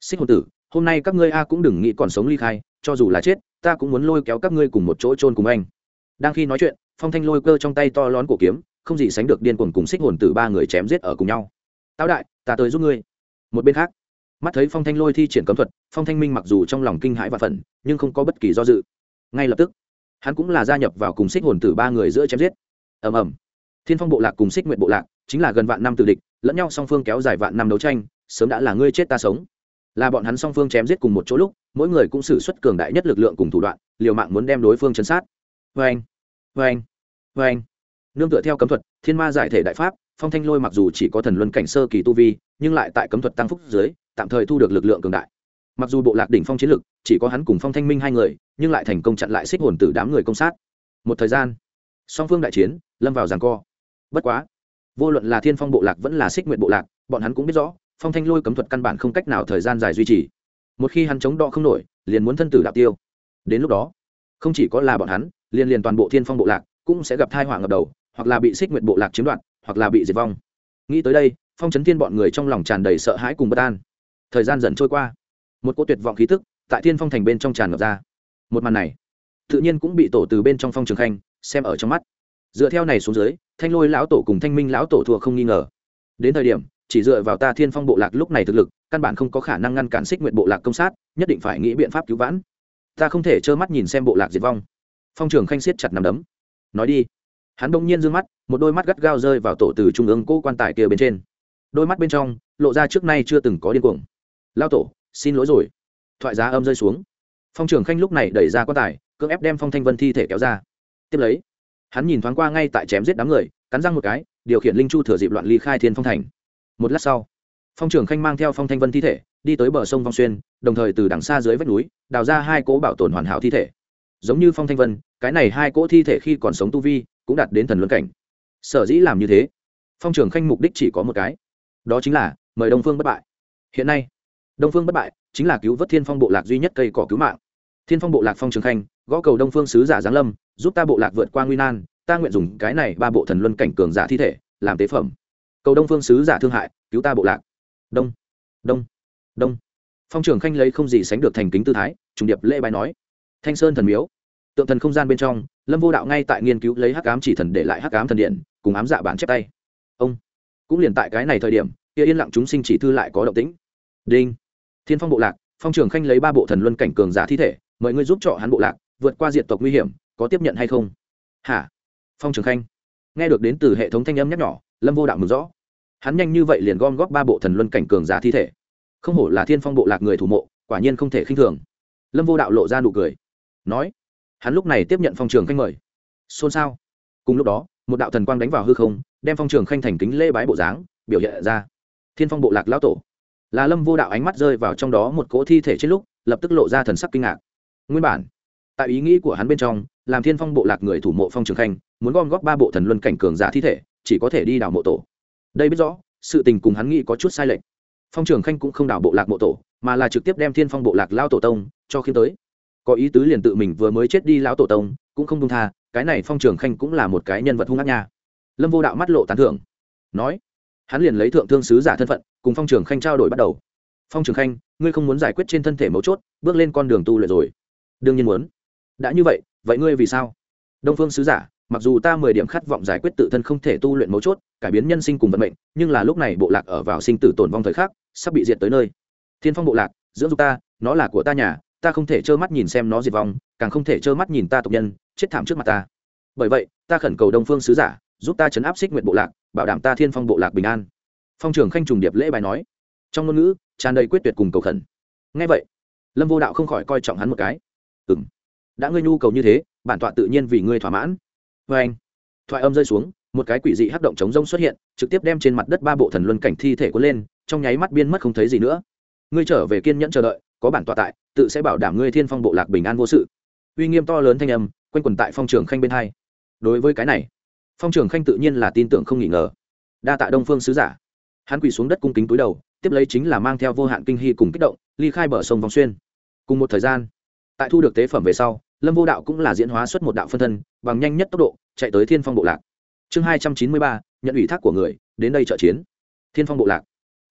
Xích hồn tử, hôm nay các ngươi a cũng đừng nghĩ còn sống ly khai, cho dù là chết, ta cũng muốn lôi kéo các ngươi cùng một chỗ chôn cùng anh. Đang khi nói chuyện, phong thanh lôi cơ trong tay to lón cổ kiếm, không gì sánh được điên cuồng cùng xích hồn tử ba người chém giết ở cùng nhau. Táo đại, ta tới giúp ngươi. Một bên khác, mắt thấy phong thanh lôi thi triển cấm thuật, phong thanh minh mặc dù trong lòng kinh hãi và phẫn, nhưng không có bất kỳ do dự. Ngay lập tức, hắn cũng là gia nhập vào cùng xích hồn tử ba người giữa chém giết ầm ầm. Thiên phong bộ lạc cùng xích nguyện bộ lạc chính là gần vạn năm từ địch, lẫn nhau song phương kéo dài vạn năm đấu tranh, sớm đã là ngươi chết ta sống. Là bọn hắn song phương chém giết cùng một chỗ lúc, mỗi người cũng xử suất cường đại nhất lực lượng cùng thủ đoạn, liều mạng muốn đem đối phương chấn sát. Vê anh vê anh vê anh nương tựa theo cấm thuật, thiên ma giải thể đại pháp, phong thanh lôi mặc dù chỉ có thần luân cảnh sơ kỳ tu vi, nhưng lại tại cấm thuật tăng phúc dưới, tạm thời thu được lực lượng cường đại. Mặc dù bộ lạc đỉnh phong chiến lực, chỉ có hắn cùng phong thanh minh hai người, nhưng lại thành công chặn lại xích hồn từ đám người công sát. Một thời gian song phương đại chiến, lâm vào giằng co. Bất quá, vô luận là thiên phong bộ lạc vẫn là xích nguyện bộ lạc, bọn hắn cũng biết rõ, phong thanh lôi cấm thuật căn bản không cách nào thời gian dài duy trì. Một khi hắn chống đo không nổi, liền muốn thân tử đạo tiêu. Đến lúc đó, không chỉ có là bọn hắn, liền liền toàn bộ thiên phong bộ lạc cũng sẽ gặp thai họa ngập đầu, hoặc là bị xích nguyện bộ lạc chiếm đoạt, hoặc là bị diệt vong. Nghĩ tới đây, phong chấn thiên bọn người trong lòng tràn đầy sợ hãi cùng bất an. Thời gian dần trôi qua. Một cô tuyệt vọng khí tức tại thiên phong thành bên trong tràn ngập ra. Một màn này, tự nhiên cũng bị tổ từ bên trong phong trường khanh xem ở trong mắt. Dựa theo này xuống dưới, thanh lôi lão tổ cùng thanh minh lão tổ thua không nghi ngờ. Đến thời điểm, chỉ dựa vào ta thiên phong bộ lạc lúc này thực lực, căn bản không có khả năng ngăn cản xích nguyện bộ lạc công sát, nhất định phải nghĩ biện pháp cứu vãn. Ta không thể trơ mắt nhìn xem bộ lạc diệt vong. Phong trường khanh siết chặt nằm đấm. Nói đi. Hắn bỗng nhiên d ư ơ n g mắt, một đôi mắt gắt gao rơi vào tổ từ trung ương cỗ quan tài kia bên trên. Đôi mắt bên trong, lộ ra trước nay chưa từng có điên cuồng. Lao tổ, xin lỗi rồi. Thoại giá âm rơi xuống. Phong trường khanh lúc này đẩy ra quan tài, cưỡng ép đem phong thanh vân thi thể kéo ra tiếp lấy. Hắn nhìn thoáng qua ngay tại chém giết đám người, cắn răng một cái, điều khiển linh chu thừa dịp loạn ly khai thiên phong thành. Một lát sau, phong trưởng khanh mang theo phong thanh vân thi thể, đi tới bờ sông vong xuyên, đồng thời từ đằng xa dưới vách núi, đào ra hai cỗ bảo tồn hoàn hảo thi thể. Giống như phong thanh vân, cái này hai cỗ thi thể khi còn sống tu vi, cũng đạt đến thần luân cảnh. Sở dĩ làm như thế, phong trưởng khanh mục đích chỉ có một cái. Đó chính là, mời đông phương bất bại. Hiện nay, đông phương bất bại chính là cứu vớt thiên phong bộ lạc duy nhất cây cỏ cứu mạng. Thiên phong bộ lạc phong trường khanh, gõ cầu đông phương sứ giả giáng lâm giúp ta bộ lạc vượt qua nguy nan, ta nguyện dùng cái này ba bộ thần luân cảnh cường giả thi thể, làm tế phẩm. Cầu đông phương sứ giả thương hại, cứu ta bộ lạc. Đông đông đông. Phong trưởng khanh lấy không gì sánh được thành kính tư thái, trùng điệp lễ bài nói. Thanh sơn thần miếu, tượng thần không gian bên trong, lâm vô đạo ngay tại nghiên cứu lấy hắc ám chỉ thần để lại hắc ám thần điện, cùng ám dạ bản chép tay. Ông, cũng liền tại cái này thời điểm, kia yên lặng chúng sinh chỉ thư lại có động tĩnh. Đinh, thiên phong bộ lạc, phong trưởng khanh lấy ba bộ thần luân cảnh cường giả thi thể, mời ngươi giúp trọ hắn bộ lạc, vượt qua diện tộc nguy hiểm có tiếp nhận hay không? Hả? Phong Trường khanh. Nghe được đến từ hệ thống thanh âm nhắc nhỏ lâm vô đạo mừng rõ. Hắn nhanh như vậy liền gom góp ba bộ thần luân cảnh cường giả thi thể. Không hổ là thiên phong bộ lạc người thủ mộ, quả nhiên không thể khinh thường. Lâm vô đạo lộ ra nụ cười. Nói, hắn lúc này tiếp nhận phong trường khanh mời. Xôn xao. Cùng lúc đó, một đạo thần quang đánh vào hư không, đem phong trường khanh thành kính lê bái bộ dáng, biểu hiện ra. Thiên phong bộ lạc lão tổ. Là lâm vô đạo ánh mắt rơi vào trong đó một cỗ thi thể trên lúc, lập tức lộ ra thần sắc kinh ngạc. Nguyên bản tại ý nghĩ của hắn bên trong, làm thiên phong bộ lạc người thủ mộ phong trường khanh, muốn gom góp ba bộ thần luân cảnh cường giả thi thể, chỉ có thể đi đảo mộ tổ. Đây biết rõ, sự tình cùng hắn nghĩ có chút sai lệch. Phong trường khanh cũng không đảo bộ lạc mộ tổ, mà là trực tiếp đem thiên phong bộ lạc lao tổ tông cho khiến tới. Có ý tứ liền tự mình vừa mới chết đi lão tổ tông, cũng không đông tha, cái này phong trường khanh cũng là một cái nhân vật hung ác nha. Lâm vô đạo mắt lộ tán thưởng, nói, hắn liền lấy thượng thương sứ giả thân phận, cùng phong trường khanh trao đổi bắt đầu. Phong trường khanh, ngươi không muốn giải quyết trên thân thể mấu chốt, bước lên con đường tu luyện rồi. Đương nhiên muốn đã như vậy vậy ngươi vì sao? Đông phương sứ giả, mặc dù ta mười điểm khát vọng giải quyết tự thân không thể tu luyện mấu chốt, cải biến nhân sinh cùng vận mệnh, nhưng là lúc này bộ lạc ở vào sinh tử tồn vong thời khắc, sắp bị diệt tới nơi. Thiên phong bộ lạc, dưỡng dục ta, nó là của ta nhà, ta không thể trơ mắt nhìn xem nó diệt vong, càng không thể trơ mắt nhìn ta tộc nhân, chết thảm trước mặt ta. Bởi vậy, ta khẩn cầu đông phương sứ giả, giúp ta chấn áp xích nguyện bộ lạc, bảo đảm ta thiên phong bộ lạc bình an. Phong trưởng khanh trùng điệp lễ bài nói. Trong ngôn ngữ, tràn đầy quyết tuyệt cùng cầu khẩn. Ngay vậy, lâm vô đạo không khỏi coi trọng hắn một cái. Ừ đã ngươi nhu cầu như thế, bản tọa tự nhiên vì ngươi thỏa mãn. Vê anh, thoại âm rơi xuống, một cái quỷ dị hắc động chống rông xuất hiện, trực tiếp đem trên mặt đất ba bộ thần luân cảnh thi thể cuốn lên, trong nháy mắt biên mất không thấy gì nữa. Ngươi trở về kiên nhẫn chờ đợi, có bản tọa tại, tự sẽ bảo đảm ngươi thiên phong bộ lạc bình an vô sự. Uy nghiêm to lớn thanh âm, quanh quần tại phong trường khanh bên hai. Đối với cái này, phong trường khanh tự nhiên là tin tưởng không nghi ngờ. Đa tạ đông phương sứ giả. Hắn quỳ xuống đất cung kính túi đầu, tiếp lấy chính là mang theo vô hạn kinh hy cùng kích động, ly khai bờ sông vòng xuyên. Cùng một thời gian, tại thu được tế phẩm về sau lâm vô đạo cũng là diễn hóa xuất một đạo phân thân, bằng nhanh nhất tốc độ, chạy tới thiên phong bộ lạc. Chương hai trăm chín mươi ba, nhận ủy thác của người, đến đây trợ chiến. Thiên phong bộ lạc.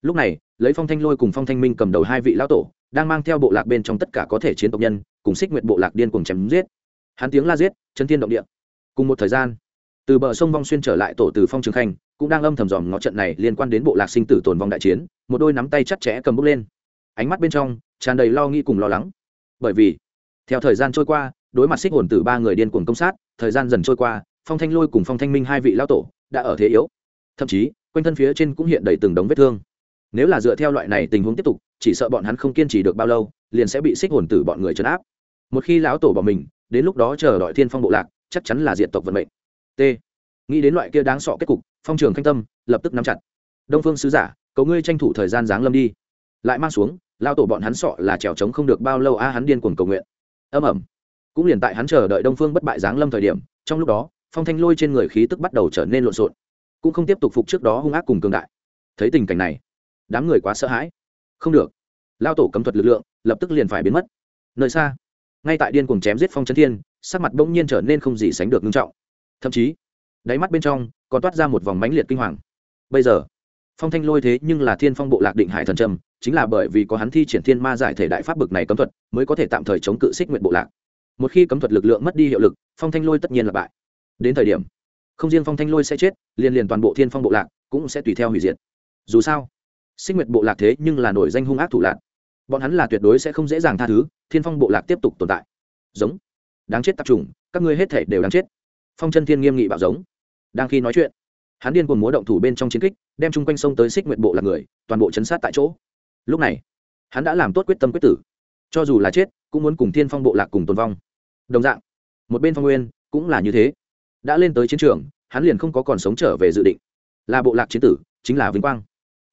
Lúc này, lấy phong thanh lôi cùng phong thanh minh cầm đầu hai vị lão tổ, đang mang theo bộ lạc bên trong tất cả có thể chiến tộc nhân, cùng xích nguyện bộ lạc điên cùng chém giết. Hắn tiếng la giết chân thiên động địa. Cùng một thời gian, từ bờ sông vong xuyên trở lại tổ từ phong trường khanh, cũng đang âm thầm dòm ngó trận này liên quan đến bộ lạc sinh tử tồn vong đại chiến, một đôi nắm tay chặt chẽ cầm bút lên. Ánh mắt bên trong, tràn đầy lo nghĩ cùng lo lắng. Bởi vì, theo thời gian trôi qua đối mặt xích hồn tử ba người điên cuồng công sát, thời gian dần trôi qua, phong thanh lôi cùng phong thanh minh hai vị lao tổ đã ở thế yếu. Thậm chí, quanh thân phía trên cũng hiện đầy từng đống vết thương. Nếu là dựa theo loại này tình huống tiếp tục, chỉ sợ bọn hắn không kiên trì được bao lâu, liền sẽ bị xích hồn tử bọn người trấn áp. Một khi lão tổ bỏ mình, đến lúc đó chờ đợi thiên phong bộ lạc, chắc chắn là diện tộc vận mệnh. T. Nghĩ đến loại kia đáng sọ kết cục, phong trường khanh tâm lập tức nắm chặt. Đông phương sứ giả, cầu ngươi tranh thủ thời gian giáng lâm đi. Lại mang xuống lao tổ bọn hắn sọ là trèo trống không được bao lâu a, hắn điên cuồng cầu nguyện. Âm ẩm cũng liền tại hắn chờ đợi đông phương bất bại giáng lâm thời điểm, trong lúc đó, phong thanh lôi trên người khí tức bắt đầu trở nên lộn xộn. Cũng không tiếp tục phục trước đó hung ác cùng cường đại. Thấy tình cảnh này, đám người quá sợ hãi. Không được. Lao tổ cấm thuật lực lượng, lập tức liền phải biến mất. Nơi xa, ngay tại điên cuồng chém giết phong trấn thiên, sắc mặt bỗng nhiên trở nên không gì sánh được nghiêm trọng. Thậm chí, đáy mắt bên trong còn toát ra một vòng mãnh liệt kinh hoàng. Bây giờ, phong thanh lôi thế nhưng là thiên phong bộ lạc định hải thần trầm chính là bởi vì có hắn thi triển thiên ma giải thể đại pháp bực này cấm thuật, mới có thể tạm thời chống cự xích nguyện bộ lạc một khi cấm thuật lực lượng mất đi hiệu lực phong thanh lôi tất nhiên là bại. Đến thời điểm không riêng phong thanh lôi sẽ chết liền liền toàn bộ thiên phong bộ lạc cũng sẽ tùy theo hủy diệt. Dù sao sinh nguyệt bộ lạc thế nhưng là nổi danh hung ác thủ lạc. Bọn hắn là tuyệt đối sẽ không dễ dàng tha thứ thiên phong bộ lạc tiếp tục tồn tại. Giống. Đáng chết tập trùng, các ngươi hết thể đều đáng chết. Phong chân thiên nghiêm nghị bạo giống. Đang khi nói chuyện hắn điên cuồng múa động thủ bên trong chiến kích đem chung quanh sông tới xích nguyện bộ là người toàn bộ chấn sát tại chỗ. Lúc này hắn đã làm tốt quyết tâm quyết tử. Cho dù là chết cũng muốn cùng thiên phong bộ lạc cùng tồn vong đồng dạng, một bên phong nguyên cũng là như thế. Đã lên tới chiến trường, hắn liền không có còn sống trở về dự định. Là bộ lạc chiến tử, chính là vinh quang.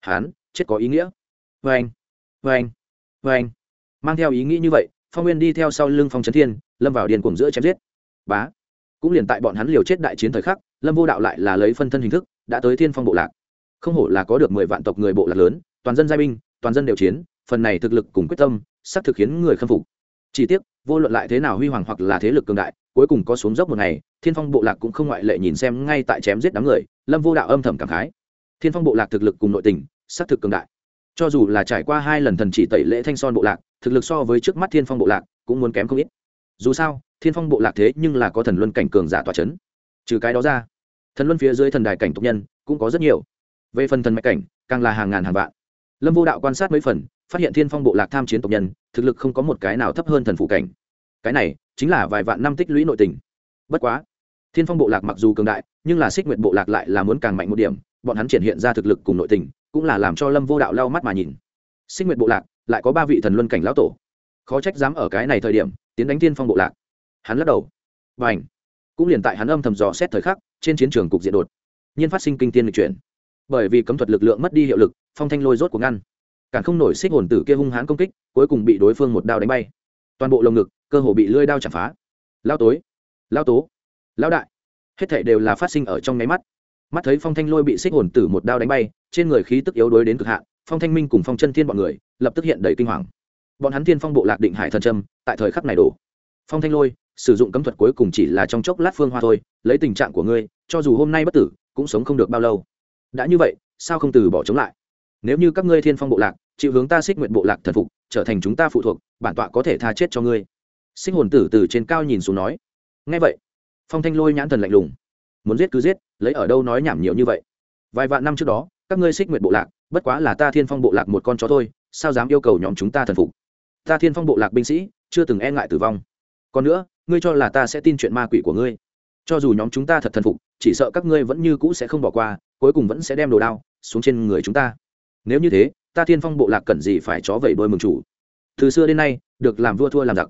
Hắn, chết có ý nghĩa. Vê anh vê anh vê anh mang theo ý nghĩ như vậy, phong nguyên đi theo sau lưng phong trấn thiên, lâm vào điền cùng giữa chém giết. Bá. Cũng liền tại bọn hắn liều chết đại chiến thời khắc, lâm vô đạo lại là lấy phân thân hình thức, đã tới thiên phong bộ lạc. Không hổ là có được mười vạn tộc người bộ lạc lớn, toàn dân giai binh, toàn dân đều chiến, phần này thực lực cùng quyết tâm, sắp thực khiến người khâm phục chỉ tiếc, vô luận lại thế nào huy hoàng hoặc là thế lực cường đại, cuối cùng có xuống dốc một ngày, thiên phong bộ lạc cũng không ngoại lệ nhìn xem ngay tại chém giết đám người, lâm vô đạo âm thầm cảm khái. Thiên phong bộ lạc thực lực cùng nội tình, xác thực cường đại. Cho dù là trải qua hai lần thần chỉ tẩy lễ thanh son bộ lạc, thực lực so với trước mắt thiên phong bộ lạc cũng muốn kém không ít. Dù sao, thiên phong bộ lạc thế nhưng là có thần luân cảnh cường giả tòa c h ấ n trừ cái đó ra, thần luân phía dưới thần đài cảnh tục nhân cũng có rất nhiều. Về phần thần mạch cảnh, càng là hàng ngàn hàng vạn. Lâm vô đạo quan sát mấy phần phát hiện thiên phong bộ lạc tham chiến tộc nhân, thực lực không có một cái nào thấp hơn thần phụ cảnh. Cái này chính là vài vạn năm tích lũy nội tình. Bất quá, thiên phong bộ lạc mặc dù cường đại, nhưng là xích nguyện bộ lạc lại là muốn càng mạnh một điểm, bọn hắn triển hiện ra thực lực cùng nội tình, cũng là làm cho lâm vô đạo lau mắt mà nhìn. Xích nguyện bộ lạc lại có ba vị thần luân cảnh lão tổ. Khó trách dám ở cái này thời điểm, tiến đánh thiên phong bộ lạc. Hắn lắc đầu. Và ảnh cũng liền tại hắn âm thầm dò xét thời khắc, trên chiến trường cục diện đột nhiên phát sinh kinh tiên lịch chuyển. Bởi vì cấm thuật lực lượng mất đi hiệu lực, phong thanh lôi rốt của ngăn cản không nổi xích hồn tử kia hung hãn công kích, cuối cùng bị đối phương một đao đánh bay. Toàn bộ lồng ngực, cơ hồ bị lưỡi đao chặt phá. Lao tối lao tố, lao đại. Hết thảy đều là phát sinh ở trong nháy mắt. Mắt thấy phong thanh lôi bị xích hồn tử một đao đánh bay, trên người khí tức yếu đuối đến cực hạn, phong thanh minh cùng phong chân thiên bọn người lập tức hiện đầy kinh hoàng. Bọn hắn thiên phong bộ lạc định hải thần trâm tại thời khắc này đổ. Phong thanh lôi, sử dụng cấm thuật cuối cùng chỉ là trong chốc lát phương hoa thôi, lấy tình trạng của ngươi, cho dù hôm nay bất tử, cũng sống không được bao lâu. Đã như vậy, sao không từ bỏ chống lại? Nếu như các ngươi thiên phong bộ lạc chịu hướng ta xích nguyện bộ lạc thần phục, trở thành chúng ta phụ thuộc, bản tọa có thể tha chết cho ngươi. Sinh hồn tử từ trên cao nhìn xuống nói. Ngay vậy. Phong thanh lôi nhãn thần lạnh lùng. Muốn giết cứ giết, lấy ở đâu nói nhảm nhiều như vậy? Vài vạn năm trước đó, các ngươi xích nguyện bộ lạc, bất quá là ta thiên phong bộ lạc một con chó thôi, sao dám yêu cầu nhóm chúng ta thần phục? Ta thiên phong bộ lạc binh sĩ, chưa từng e ngại tử vong. Còn nữa, ngươi cho là ta sẽ tin chuyện ma quỷ của ngươi. Cho dù nhóm chúng ta thật thần phục, chỉ sợ các ngươi vẫn như cũ sẽ không bỏ qua, cuối cùng vẫn sẽ đem đồ đao xuống trên người chúng ta. Nếu như thế ta thiên phong bộ lạc cần gì phải chó vẩy đôi mừng chủ. Từ xưa đến nay, được làm vua thua làm giặc.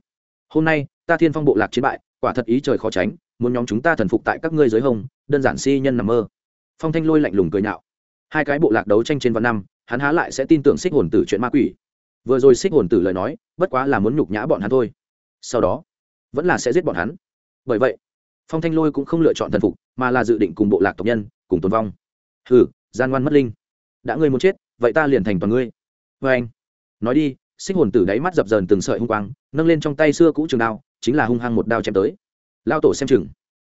Hôm nay, ta thiên phong bộ lạc chiến bại, quả thật ý trời khó tránh, muốn nhóm chúng ta thần phục tại các ngươi dưới hông, đơn giản si nhân nằm mơ. Phong thanh lôi lạnh lùng cười nhạo. Hai cái bộ lạc đấu tranh trên vạn năm, hắn há lại sẽ tin tưởng xích hồn tử chuyện ma quỷ. Vừa rồi xích hồn tử lời nói, bất quá là muốn nhục nhã bọn hắn thôi. Sau đó, vẫn là sẽ giết bọn hắn. Bởi vậy, phong thanh lôi cũng không lựa chọn thần phục, mà là dự định cùng bộ lạc tộc nhân, cùng tồn vong. Hừ, gian ngoan mất linh. Đã ngươi muốn chết vậy ta liền thành toàn ngươi. Vê anh. Nói đi, xích hồn tử đáy mắt dập dờn từng sợi hung quang, nâng lên trong tay xưa cũ trường đao, chính là hung hăng một đao chém tới. Lao tổ xem chừng.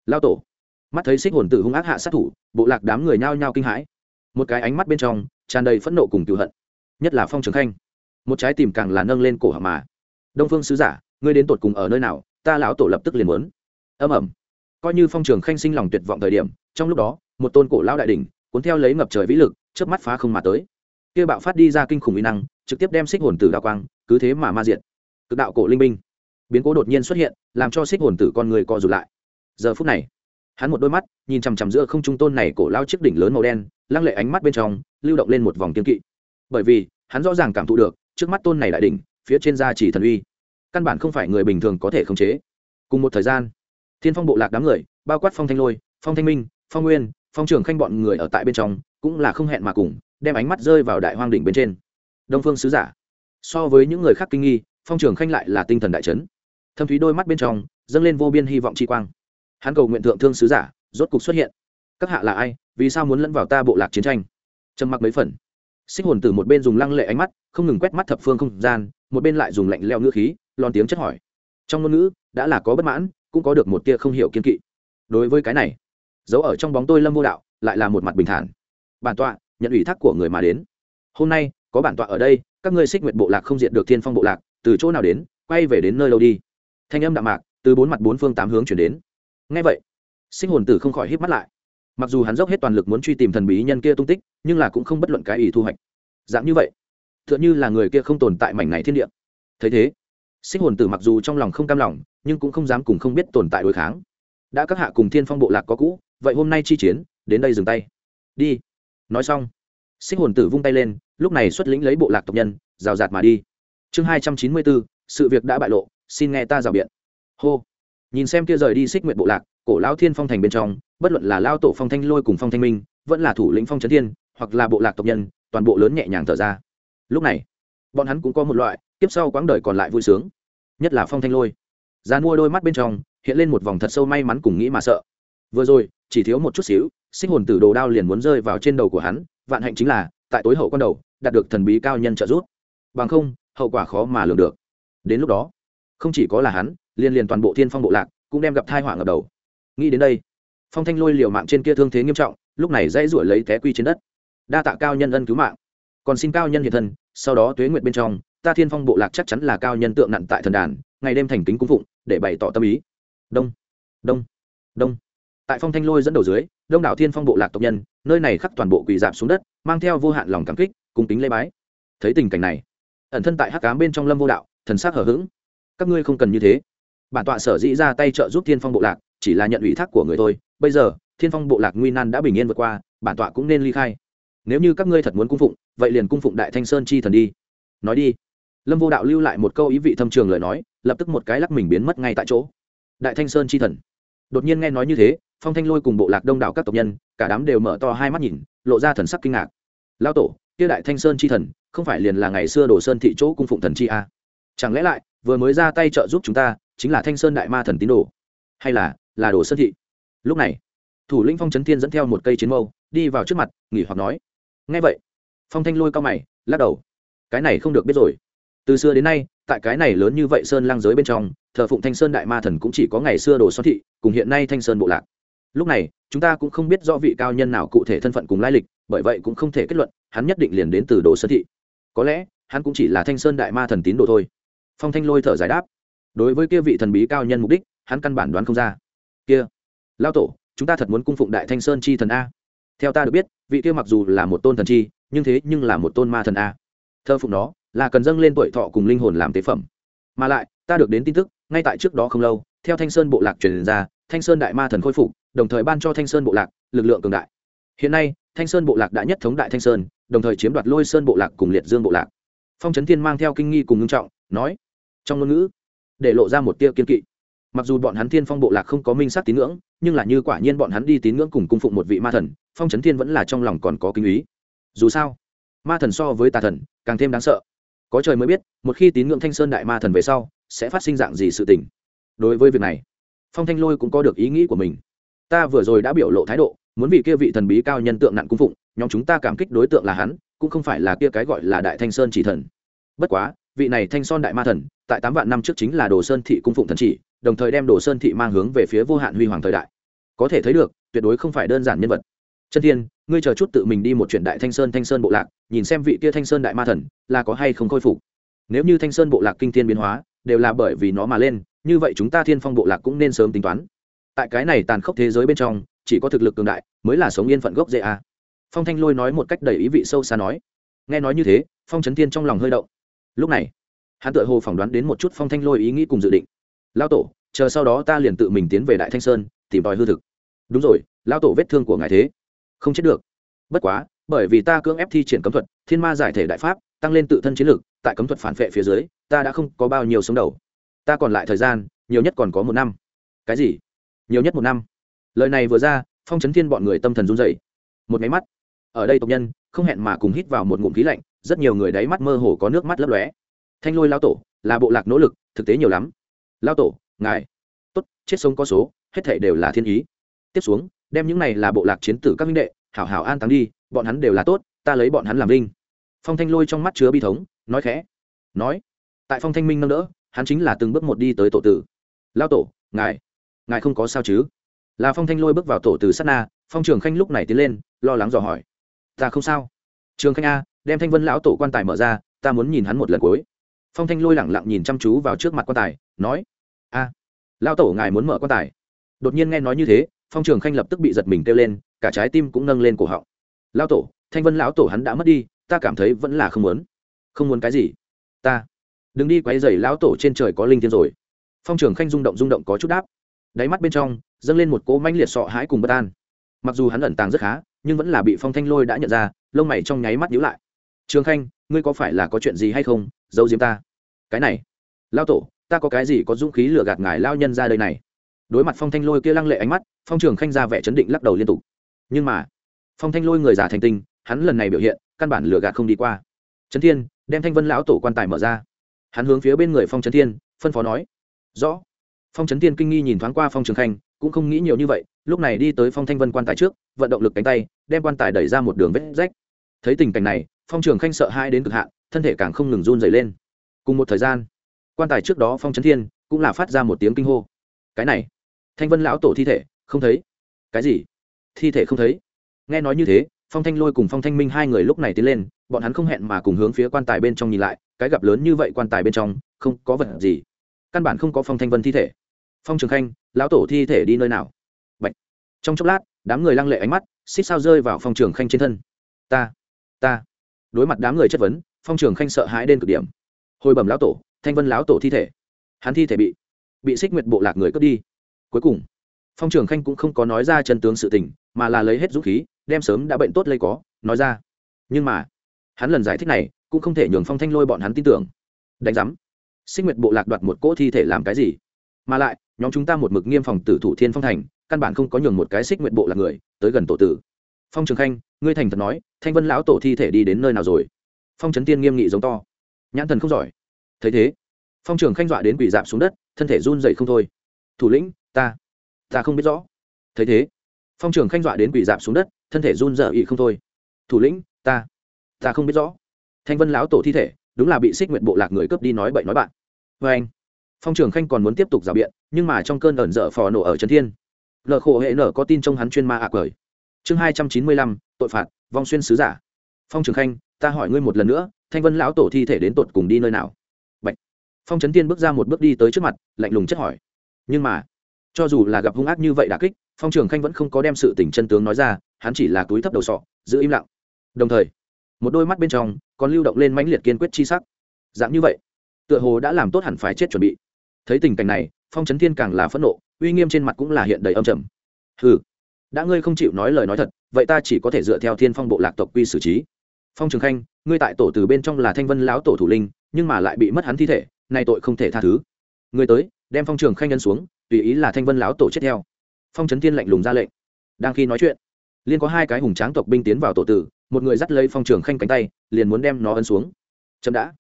Lao tổ. Mắt thấy xích hồn tử hung ác hạ sát thủ, bộ lạc đám người nhao nhao kinh hãi. Một cái ánh mắt bên trong, tràn đầy phẫn nộ cùng cựu hận. Nhất là phong trường khanh. Một trái tìm càng là nâng lên cổ họng mà. Đông phương sứ giả, ngươi đến tột cùng ở nơi nào, ta lão tổ lập tức liền muốn. Âm ẩm coi như phong trường khanh sinh lòng tuyệt vọng thời điểm, trong lúc đó, một tôn cổ lao đại đỉnh, cuốn theo lấy ngập trời vĩ lực trước mắt phá không mà tới kia bạo phát đi ra kinh khủng uy năng, trực tiếp đem xích hồn tử đao quang, cứ thế mà ma diện cực đạo cổ linh binh. Biến cố đột nhiên xuất hiện, làm cho xích hồn tử con người co rụt lại. Giờ phút này, hắn một đôi mắt, nhìn chằm chằm giữa không trung tôn này cổ lao chiếc đỉnh lớn màu đen, lăng lệ ánh mắt bên trong, lưu động lên một vòng kiên kỵ. Bởi vì, hắn rõ ràng cảm thụ được, trước mắt tôn này đại đỉnh, phía trên da chỉ thần uy. Căn bản không phải người bình thường có thể khống chế. Cùng một thời gian, thiên phong bộ lạc đám người, bao quát phong thanh lôi, phong thanh minh, phong nguyên, phong trường khanh bọn người ở tại bên trong, cũng là không hẹn mà cùng đem ánh mắt rơi vào đại hoang đỉnh bên trên. Đông phương sứ giả. So với những người khác kinh nghi, phong trường khanh lại là tinh thần đại trấn thâm thúy đôi mắt bên trong, dâng lên vô biên hy vọng chi quang. Hắn cầu nguyện thượng thương sứ giả, rốt cục xuất hiện. Các hạ là ai, vì sao muốn lẫn vào ta bộ lạc chiến tranh? Trầm mặc mấy phần. Sinh hồn từ một bên dùng lăng lệ ánh mắt, không ngừng quét mắt thập phương không gian, một bên lại dùng lạnh leo ngữ khí, lon tiếng chất hỏi. Trong ngôn ngữ, đã là có bất mãn, cũng có được một tia không hiểu kiên kỵ. Đối với cái này, giấu ở trong bóng tôi lâm vô đạo, lại là một mặt bình thản. Bản tọa nhận ủy thác của người mà đến. Hôm nay, có bản tọa ở đây, các ngươi xích nguyệt bộ lạc không diện được thiên phong bộ lạc, từ chỗ nào đến, quay về đến nơi lâu đi. Thanh âm đạm mạc, từ bốn mặt bốn phương tám hướng chuyển đến. Ngay vậy sinh hồn tử không khỏi hít mắt lại. Mặc dù hắn dốc hết toàn lực muốn truy tìm thần bí nhân kia tung tích, nhưng là cũng không bất luận cái ý thu hoạch. Dạng như vậy t h ư ợ n h ư là người kia không tồn tại mảnh này thiên địa. Thấy thế sinh hồn tử mặc dù trong lòng không cam lòng, nhưng cũng không dám cùng không biết tồn tại đối kháng. Đã các hạ cùng thiên phong bộ lạc có cũ, vậy hôm nay chi chiến, đến đây dừng tay. Đi nói xong sinh hồn tử vung tay lên, lúc này xuất lĩnh lấy bộ lạc tộc nhân, rào rạt mà đi. Chương hai trăm chín mươi bốn, sự việc đã bại lộ, xin nghe ta rào biện. Hô. Nhìn xem kia rời đi xích nguyện bộ lạc, cổ lão thiên phong thành bên trong, bất luận là lao tổ phong thanh lôi cùng phong thanh minh, vẫn là thủ lĩnh phong trấn thiên, hoặc là bộ lạc tộc nhân, toàn bộ lớn nhẹ nhàng thở ra. Lúc này, bọn hắn cũng có một loại tiếp sau quãng đời còn lại vui sướng, nhất là phong thanh lôi. Ra mua đôi mắt bên trong, hiện lên một vòng thật sâu may mắn cùng nghĩ mà sợ. Vừa rồi, chỉ thiếu một chút xíu sinh hồn tử đồ đao liền muốn rơi vào trên đầu của hắn, vạn hạnh chính là, tại tối hậu con đầu, đạt được thần bí cao nhân trợ giúp. Bằng không, hậu quả khó mà lường được. Đến lúc đó, không chỉ có là hắn, liên liền toàn bộ thiên phong bộ lạc cũng đem gặp thai họa ngập đầu. Nghĩ đến đây, phong thanh lôi liều mạng trên kia thương thế nghiêm trọng, lúc này dãy ruổi lấy té quy trên đất. Đa tạ cao nhân ân cứu mạng. Còn xin cao nhân hiện thân, sau đó tuế nguyệt bên trong, ta thiên phong bộ lạc chắc chắn là cao nhân tượng nặng tại thần đàn, ngày đêm thành kính cung phụng, để bày tỏ tâm ý. Đông đông đông tại phong thanh lôi dẫn đầu dưới, đông đảo thiên phong bộ lạc tộc nhân, nơi này khắc toàn bộ quỳ dạp xuống đất, mang theo vô hạn lòng cảm kích cùng kính lê bái. Thấy tình cảnh này, ẩn thân tại hắc cám bên trong lâm vô đạo, thần sắc hở h ữ g các ngươi không cần như thế. Bản tọa sở dĩ ra tay trợ giúp thiên phong bộ lạc, chỉ là nhận ủy thác của người thôi. Bây giờ, thiên phong bộ lạc nguy nan đã bình yên vượt qua, bản tọa cũng nên ly khai. Nếu như các ngươi thật muốn cung phụng, vậy liền cung phụng đại thanh sơn chi thần đi. Nói đi. Lâm vô đạo lưu lại một câu ý vị thâm trường lời nói, lập tức một cái lắc mình biến mất ngay tại chỗ. Đại thanh sơn chi thần. Đột nhiên nghe nói như thế phong thanh lôi cùng bộ lạc đông đảo các tộc nhân, cả đám đều mở to hai mắt nhìn, lộ ra thần sắc kinh ngạc. Lao tổ, kia đại thanh sơn chi thần, không phải liền là ngày xưa đồ sơn thị chỗ cung phụng thần chi a? À? chẳng lẽ lại, vừa mới ra tay trợ giúp chúng ta, chính là thanh sơn đại ma thần tín đồ? Hay là là đồ sơn thị? Lúc này, thủ lĩnh phong trấn thiên dẫn theo một cây chiến mâu, đi vào trước mặt, nghỉ hoặc nói. Ngay vậy, phong thanh lôi cao mày, lắc đầu. Cái này không được biết rồi. Từ xưa đến nay, tại cái này lớn như vậy sơn lang giới bên trong, thờ phụng thanh sơn đại ma thần cũng chỉ có ngày xưa đồ sơn thị, cùng hiện nay thanh sơn bộ lạc lúc này, chúng ta cũng không biết rõ vị cao nhân nào cụ thể thân phận cùng lai lịch, bởi vậy cũng không thể kết luận, hắn nhất định liền đến từ đồ sơn thị. Có lẽ, hắn cũng chỉ là thanh sơn đại ma thần tín đồ thôi. Phong thanh lôi thở giải đáp. Đối với kia vị thần bí cao nhân mục đích, hắn căn bản đoán không ra. Kia, lao tổ, chúng ta thật muốn cung phụng đại thanh sơn chi thần a. Theo ta được biết, vị kia mặc dù là một tôn thần chi, nhưng thế nhưng là một tôn ma thần a. Thơ phụng nó là cần dâng lên tuổi thọ cùng linh hồn làm tế phẩm. Mà lại, ta được đến tin tức, ngay tại trước đó không lâu, theo thanh sơn bộ lạc truyền ra thanh sơn đại ma thần khôi phục, đồng thời ban cho thanh sơn bộ lạc lực lượng cường đại. Hiện nay, thanh sơn bộ lạc đã nhất thống đại thanh sơn, đồng thời chiếm đoạt lôi sơn bộ lạc cùng liệt dương bộ lạc. Phong trấn thiên mang theo kinh nghi cùng ngưng trọng, nói, trong ngôn ngữ, để lộ ra một tia kiên kỵ. Mặc dù bọn hắn thiên phong bộ lạc không có minh sắc tín ngưỡng, nhưng là như quả nhiên bọn hắn đi tín ngưỡng cùng cung phụng một vị ma thần, phong trấn thiên vẫn là trong lòng còn có kinh ý. Dù sao, ma thần so với tà thần, càng thêm đáng sợ. Có trời mới biết, một khi tín ngưỡng thanh sơn đại ma thần về sau, sẽ phát sinh dạng gì sự tình. Đối với việc này phong thanh lôi cũng có được ý nghĩ của mình. Ta vừa rồi đã biểu lộ thái độ, muốn vì kia vị thần bí cao nhân tượng nặng cung phụng, nhóm chúng ta cảm kích đối tượng là hắn, cũng không phải là kia cái gọi là đại thanh sơn chỉ thần. Bất quá, vị này thanh son đại ma thần, tại tám vạn năm trước chính là đồ sơn thị cung phụng thần chỉ, đồng thời đem đồ sơn thị mang hướng về phía vô hạn huy hoàng thời đại. Có thể thấy được, tuyệt đối không phải đơn giản nhân vật. Chân thiên, ngươi chờ chút tự mình đi một chuyện đại thanh sơn thanh sơn bộ lạc, nhìn xem vị kia thanh sơn đại ma thần, là có hay không khôi phục. Nếu như thanh sơn bộ lạc kinh thiên biến hóa, đều là bởi vì nó mà lên như vậy chúng ta thiên phong bộ lạc cũng nên sớm tính toán. Tại cái này tàn khốc thế giới bên trong, chỉ có thực lực cường đại mới là sống yên phận gốc dễ a. Phong thanh lôi nói một cách đầy ý vị sâu xa nói. Nghe nói như thế, phong trấn thiên trong lòng hơi động. Lúc này, hắn tự hồ phỏng đoán đến một chút phong thanh lôi ý nghĩ cùng dự định. Lao tổ, chờ sau đó ta liền tự mình tiến về đại thanh sơn, tìm tòi hư thực. Đúng rồi lao tổ vết thương của ngài thế. Không chết được. Bất quá, bởi vì ta cưỡng ép thi triển cấm thuật, thiên ma giải thể đại pháp, tăng lên tự thân chiến lược tại cấm thuật phản vệ phía dưới, ta đã không có bao nhiêu sống đầu ta còn lại thời gian, nhiều nhất còn có một năm. Cái gì? Nhiều nhất một năm? Lời này vừa ra, phong chấn thiên bọn người tâm thần run dậy một máy mắt. Ở đây tộc nhân, không hẹn mà cùng hít vào một ngụm khí lạnh, rất nhiều người đáy mắt mơ hồ có nước mắt lấp lóe. Thanh lôi lao tổ, là bộ lạc nỗ lực, thực tế nhiều lắm. Lao tổ, ngài. Tốt, chết sống có số, hết thể đều là thiên ý. Tiếp xuống, đem những này là bộ lạc chiến tử các minh đệ, hảo hảo an táng đi, bọn hắn đều là tốt, ta lấy bọn hắn làm linh phong thanh lôi trong mắt chứa bi thống, nói khẽ. Nói. Tại phong thanh minh nâng đỡ hắn chính là từng bước một đi tới tổ tử. Lao tổ, ngài ngài không có sao chứ? Là phong thanh lôi bước vào tổ từ sát na, phong trường khanh lúc này tiến lên, lo lắng dò hỏi. Ta không sao. Trường khanh a, đem thanh vân lão tổ quan tài mở ra, ta muốn nhìn hắn một lần cuối. Phong thanh lôi lẳng lặng nhìn chăm chú vào trước mặt quan tài, nói. A, lão tổ ngài muốn mở quan tài. Đột nhiên nghe nói như thế, phong trường khanh lập tức bị giật mình kêu lên, cả trái tim cũng nâng lên cổ họng. Lão tổ, thanh vân lão tổ hắn đã mất đi, ta cảm thấy vẫn là không muốn. Không muốn cái gì. Ta đừng đi quấy rầy lão tổ trên trời có linh thiên rồi. Phong trường khanh rung động rung động có chút đáp. Đáy mắt bên trong, dâng lên một cỗ manh liệt sọ hãi cùng bất an. Mặc dù hắn ẩn tàng rất khá, nhưng vẫn là bị phong thanh lôi đã nhận ra, lông mày trong nháy mắt nhíu lại. Trường khanh, ngươi có phải là có chuyện gì hay không? Giấu diếm ta. Cái này lao tổ, ta có cái gì có dũng khí lừa gạt ngài lao nhân ra đây này? Đối mặt phong thanh lôi kia lăng lệ ánh mắt, phong trường khanh ra vẻ chấn định lắc đầu liên tục. Nhưng mà, phong thanh lôi người già thành tinh, hắn lần này biểu hiện, căn bản lừa gạt không đi qua. Trấn thiên, đem thanh vân lão tổ quan tài mở ra hắn hướng phía bên người phong trấn thiên, phân phó nói, rõ. Phong trấn thiên kinh nghi nhìn thoáng qua phong trường khanh, cũng không nghĩ nhiều như vậy, lúc này đi tới phong thanh vân quan tài trước, vận động lực cánh tay, đem quan tài đẩy ra một đường vết rách. Thấy tình cảnh này, phong trường khanh sợ hai đến cực hạn, thân thể càng không ngừng run dày lên. Cùng một thời gian, quan tài trước đó phong trấn thiên cũng là phát ra một tiếng kinh hô. Cái này, thanh vân lão tổ thi thể, không thấy. Cái gì? Thi thể không thấy? Nghe nói như thế, phong thanh lôi cùng phong thanh minh hai người lúc này tiến lên bọn hắn không hẹn mà cùng hướng phía quan tài bên trong nhìn lại, cái gặp lớn như vậy quan tài bên trong, không có vật gì. Căn bản không có phong thanh vân thi thể. Phong trường khanh, lão tổ thi thể đi nơi nào? Bạch. trong chốc lát, đám người lăng lệ ánh mắt, xích sao rơi vào phong trường khanh trên thân. Ta ta. Đối mặt đám người chất vấn, phong trường khanh sợ hãi đến cực điểm. Hồi bẩm lão tổ, thanh vân lão tổ thi thể. Hắn thi thể bị bị xích nguyệt bộ lạc người cướp đi. Cuối cùng, phong trường khanh cũng không có nói ra chân tướng sự tình, mà là lấy hết dũng khí, đem sớm đã bệnh tốt lây có, nói ra. Nhưng mà hắn lần giải thích này cũng không thể nhường phong thanh lôi bọn hắn tin tưởng đánh giám xích nguyệt bộ lạc đoạt một cỗ thi thể làm cái gì mà lại nhóm chúng ta một mực nghiêm phòng tử thủ thiên phong thành căn bản không có nhường một cái xích nguyện bộ là người tới gần tổ tử phong trường khanh ngươi thành thật nói thanh vân lão tổ thi thể đi đến nơi nào rồi phong trấn tiên nghiêm nghị giống to nhãn thần không giỏi thấy thế phong trường khanh dọa đến quỷ dạp xuống đất thân thể run dậy không thôi thủ lĩnh ta ta không biết rõ thấy thế phong trường khanh dọa đến quỷ dạp xuống đất thân thể run dở ị không thôi thủ lĩnh ta ta không biết rõ. Thanh vân lão tổ thi thể, đúng là bị xích nguyện bộ lạc người cướp đi nói bậy nói bạn. Vê anh, phong trường khanh còn muốn tiếp tục rào biện, nhưng mà trong cơn ẩn dở phò nổ ở trấn thiên. Nợ khổ hệ nở có tin trong hắn chuyên ma ạ à cởi chương hai trăm chín mươi lăm, tội phạt, vong xuyên sứ giả. Phong trường khanh, ta hỏi ngươi một lần nữa, thanh vân lão tổ thi thể đến tột cùng đi nơi nào? Bạch. phong trấn tiên bước ra một bước đi tới trước mặt, lạnh lùng chất hỏi. Nhưng mà, cho dù là gặp hung ác như vậy đà kích, phong trường khanh vẫn không có đem sự tình chân tướng nói ra, hắn chỉ là túi thấp đầu sọ, giữ im lặng. Đồng thời một đôi mắt bên trong còn lưu động lên mãnh liệt kiên quyết chi sắc. Dạng như vậy, tựa hồ đã làm tốt hẳn phải chết chuẩn bị. Thấy tình cảnh này, phong trấn thiên càng là phẫn nộ, uy nghiêm trên mặt cũng là hiện đầy âm trầm. Hừ, đã ngươi không chịu nói lời nói thật, vậy ta chỉ có thể dựa theo thiên phong bộ lạc tộc quy xử trí. Phong trường khanh, ngươi tại tổ từ bên trong là thanh vân lão tổ thủ linh, nhưng mà lại bị mất hắn thi thể, nay tội không thể tha thứ. Người tới, đem phong trường khanh nhân xuống, tùy ý là thanh vân lão tổ chết theo. Phong trấn thiên lạnh lùng ra lệnh. Đang khi nói chuyện, liên có hai cái hùng tráng tộc binh tiến vào tổ tử một người dắt lấy phong trường khanh cánh tay, liền muốn đem nó ân xuống. Chậm đã.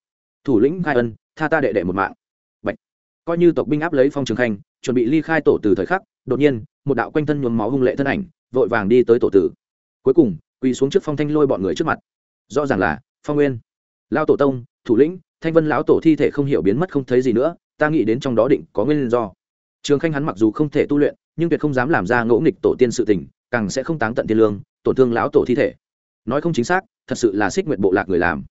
Thủ lĩnh khai ân, tha ta đệ đệ một mạng. Bạch. coi như tộc binh áp lấy phong trường khanh, chuẩn bị ly khai tổ tử thời khắc, đột nhiên, một đạo quanh thân nhuốm máu hung lệ thân ảnh, vội vàng đi tới tổ tử. Cuối cùng, quỳ xuống trước phong thanh lôi bọn người trước mặt. Rõ ràng là, phong nguyên. Lao tổ tông, thủ lĩnh, thanh vân lão tổ thi thể không hiểu biến mất không thấy gì nữa, ta nghĩ đến trong đó định có nguyên do. Trường khanh hắn mặc dù không thể tu luyện, nhưng tuyệt không dám làm ra ngỗ nghịch tổ tiên sự tình, càng sẽ không táng tận tiên lương, tổn thương lão tổ thi thể nói không chính xác, thật sự là xích nguyện bộ lạc người làm.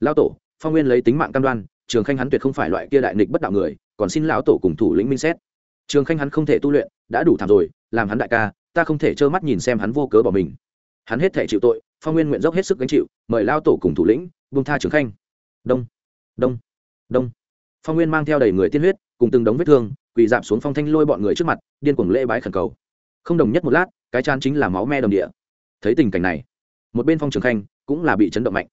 Lão tổ, phong nguyên lấy tính mạng cam đoan, trường khanh hắn tuyệt không phải loại kia đại nghịch bất đạo người, còn xin lão tổ cùng thủ lĩnh minh xét. Trường khanh hắn không thể tu luyện, đã đủ thảm rồi, làm hắn đại ca, ta không thể trơ mắt nhìn xem hắn vô cớ bỏ mình. Hắn hết thể chịu tội, phong nguyên nguyện dốc hết sức gánh chịu, mời lao tổ cùng thủ lĩnh, buông tha trường khanh. Đông đông đông. Phong nguyên mang theo đầy người tiên huyết, cùng từng đống vết thương, quỳ dạp xuống phong thanh lôi bọn người trước mặt, điên cuồng lễ bái khẩn cầu. Không đồng nhất một lát, cái chán chính là máu me đồng địa. Thấy tình cảnh này một bên phong trường khanh cũng là bị chấn động mạnh.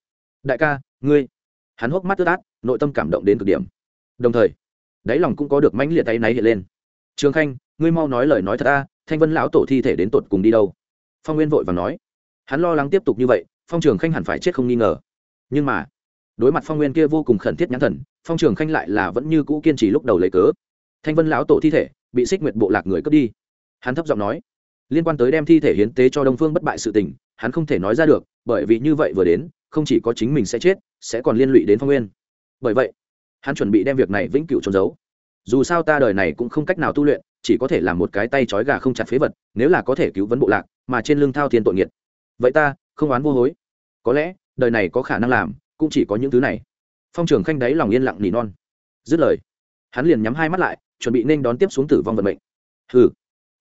Đại ca, ngươi. Hắn hốc mắt tứ át, nội tâm cảm động đến cực điểm. Đồng thời, đáy lòng cũng có được mãnh liệt tay náy hiện lên. Trường khanh, ngươi mau nói lời nói thật ta thanh vân lão tổ thi thể đến tột cùng đi đâu? Phong nguyên vội và nói. Hắn lo lắng tiếp tục như vậy, phong trường khanh hẳn phải chết không nghi ngờ. Nhưng mà, đối mặt phong nguyên kia vô cùng khẩn thiết nhãn thần, phong trường khanh lại là vẫn như cũ kiên trì lúc đầu lấy cớ. Thanh vân lão tổ thi thể bị xích nguyệt bộ lạc người cướp đi. Hắn thấp giọng nói, liên quan tới đem thi thể hiến tế cho đông phương bất bại sự tình hắn không thể nói ra được, bởi vì như vậy vừa đến, không chỉ có chính mình sẽ chết, sẽ còn liên lụy đến phong nguyên. Bởi vậy, hắn chuẩn bị đem việc này vĩnh cửu trốn giấu. Dù sao ta đời này cũng không cách nào tu luyện, chỉ có thể làm một cái tay trói gà không chặt phế vật, nếu là có thể cứu vấn bộ lạc, mà trên lưng thao thiên tội nghiệt. Vậy ta, không oán vô hối. Có lẽ, đời này có khả năng làm, cũng chỉ có những thứ này. Phong trường khanh đáy lòng yên lặng nỉ non. Dứt lời, hắn liền nhắm hai mắt lại, chuẩn bị nên đón tiếp xuống tử vong vận mệnh. Hừ.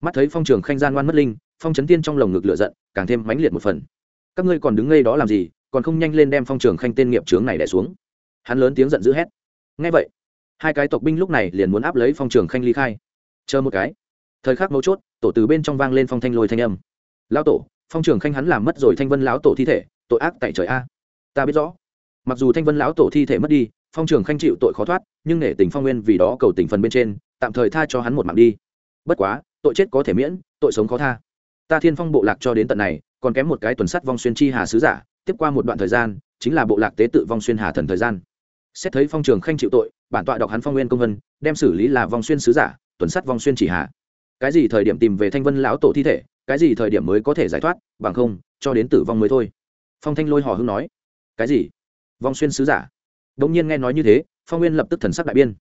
Mắt thấy phong trường khanh gian ngoan mất linh phong trấn tiên trong lồng ngực lửa giận, càng thêm mãnh liệt một phần. Các ngươi còn đứng ngây đó làm gì, còn không nhanh lên đem phong trường khanh tên nghiệp trướng này đẻ xuống. Hắn lớn tiếng giận dữ hét. Ngay vậy, hai cái tộc binh lúc này liền muốn áp lấy phong trường khanh ly khai. Chờ một cái. Thời khắc mấu chốt, tổ từ bên trong vang lên phong thanh lôi thanh âm. Lão tổ, phong trường khanh hắn làm mất rồi thanh vân lão tổ thi thể, tội ác tại trời a. Ta biết rõ. Mặc dù thanh vân lão tổ thi thể mất đi, phong trường khanh chịu tội khó thoát, nhưng nể tình phong nguyên vì đó cầu tình phần bên trên, tạm thời tha cho hắn một mạng đi. Bất quá, tội chết có thể miễn, tội sống khó tha ta thiên phong bộ lạc cho đến tận này, còn kém một cái tuần sắt vong xuyên chi hà sứ giả, tiếp qua một đoạn thời gian, chính là bộ lạc tế tự vong xuyên hà thần thời gian. Xét thấy phong trường khanh chịu tội, bản tọa đọc hắn phong nguyên công vân, đem xử lý là vong xuyên sứ giả, tuần sắt vong xuyên chỉ hà. Cái gì thời điểm tìm về thanh vân lão tổ thi thể, cái gì thời điểm mới có thể giải thoát, bằng không, cho đến tử vong mới thôi. Phong thanh lôi hò hưng nói. Cái gì? Vong xuyên sứ giả. Đ ỗ n g nhiên nghe nói như thế, phong nguyên lập tức thần sắc đại biên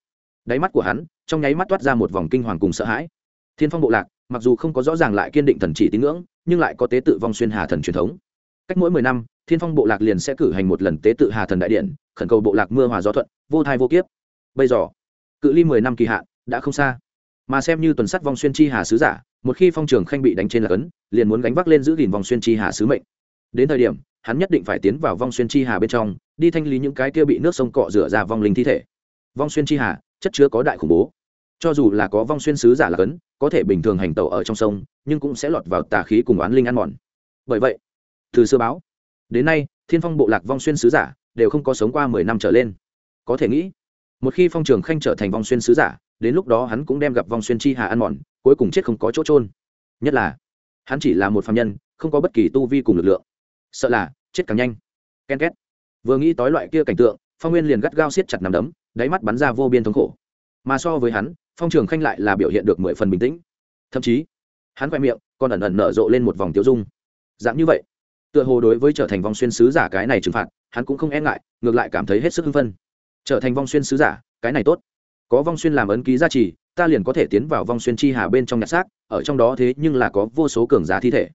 đáy mắt của hắn, trong nháy mắt toát ra một vòng kinh hoàng cùng sợ hãi. Thiên phong bộ lạc mặc dù không có rõ ràng lại kiên định thần chỉ tín ngưỡng, nhưng lại có tế tự vong xuyên hà thần truyền thống. Cách mỗi mười năm, thiên phong bộ lạc liền sẽ cử hành một lần tế tự hà thần đại điện, khẩn cầu bộ lạc mưa hòa gió thuận, vô thai vô kiếp. Bây giờ, cự ly mười năm kỳ hạn, đã không xa. Mà xem như tuần sắt vong xuyên chi hà sứ giả, một khi phong trường khanh bị đánh trên lạc ấn liền muốn gánh vác lên giữ gìn vong xuyên chi hà sứ mệnh. Đến thời điểm, hắn nhất định phải tiến vào vong xuyên chi hà bên trong, đi thanh lý những cái kia bị nước sông cọ rửa ra vong linh thi thể. Vong xuyên chi hà, chất chứa có đại khủng bố cho dù là có vong xuyên sứ giả là cấn, có thể bình thường hành tẩu ở trong sông, nhưng cũng sẽ lọt vào tà khí cùng oán linh ăn mòn. Bởi vậy, từ xưa báo, đến nay, thiên phong bộ lạc vong xuyên sứ giả đều không có sống qua mười năm trở lên. Có thể nghĩ, một khi phong trường khanh trở thành vong xuyên sứ giả, đến lúc đó hắn cũng đem gặp vong xuyên chi hà ăn mòn, cuối cùng chết không có chỗ trôn nhất là, hắn chỉ là một phạm nhân, không có bất kỳ tu vi cùng lực lượng. Sợ là, chết càng nhanh. Ken két. Vừa nghĩ tới loại kia cảnh tượng, phong nguyên liền gắt gao siết chặt nằm đấm, đáy mắt bắn ra vô biên thống khổ. Mà so với hắn phong trường khanh lại là biểu hiện được mười phần bình tĩnh. Thậm chí, hắn khoe miệng còn ẩn ẩn nở rộ lên một vòng tiêu dung. Dạng như vậy, tựa hồ đối với trở thành vong xuyên sứ giả cái này trừng phạt, hắn cũng không e ngại, ngược lại cảm thấy hết sức hưng phân trở thành vong xuyên sứ giả, cái này tốt. Có vong xuyên làm ấn ký gia trì, ta liền có thể tiến vào vong xuyên chi hà bên trong nhặt xác, ở trong đó thế nhưng là có vô số cường giá thi thể.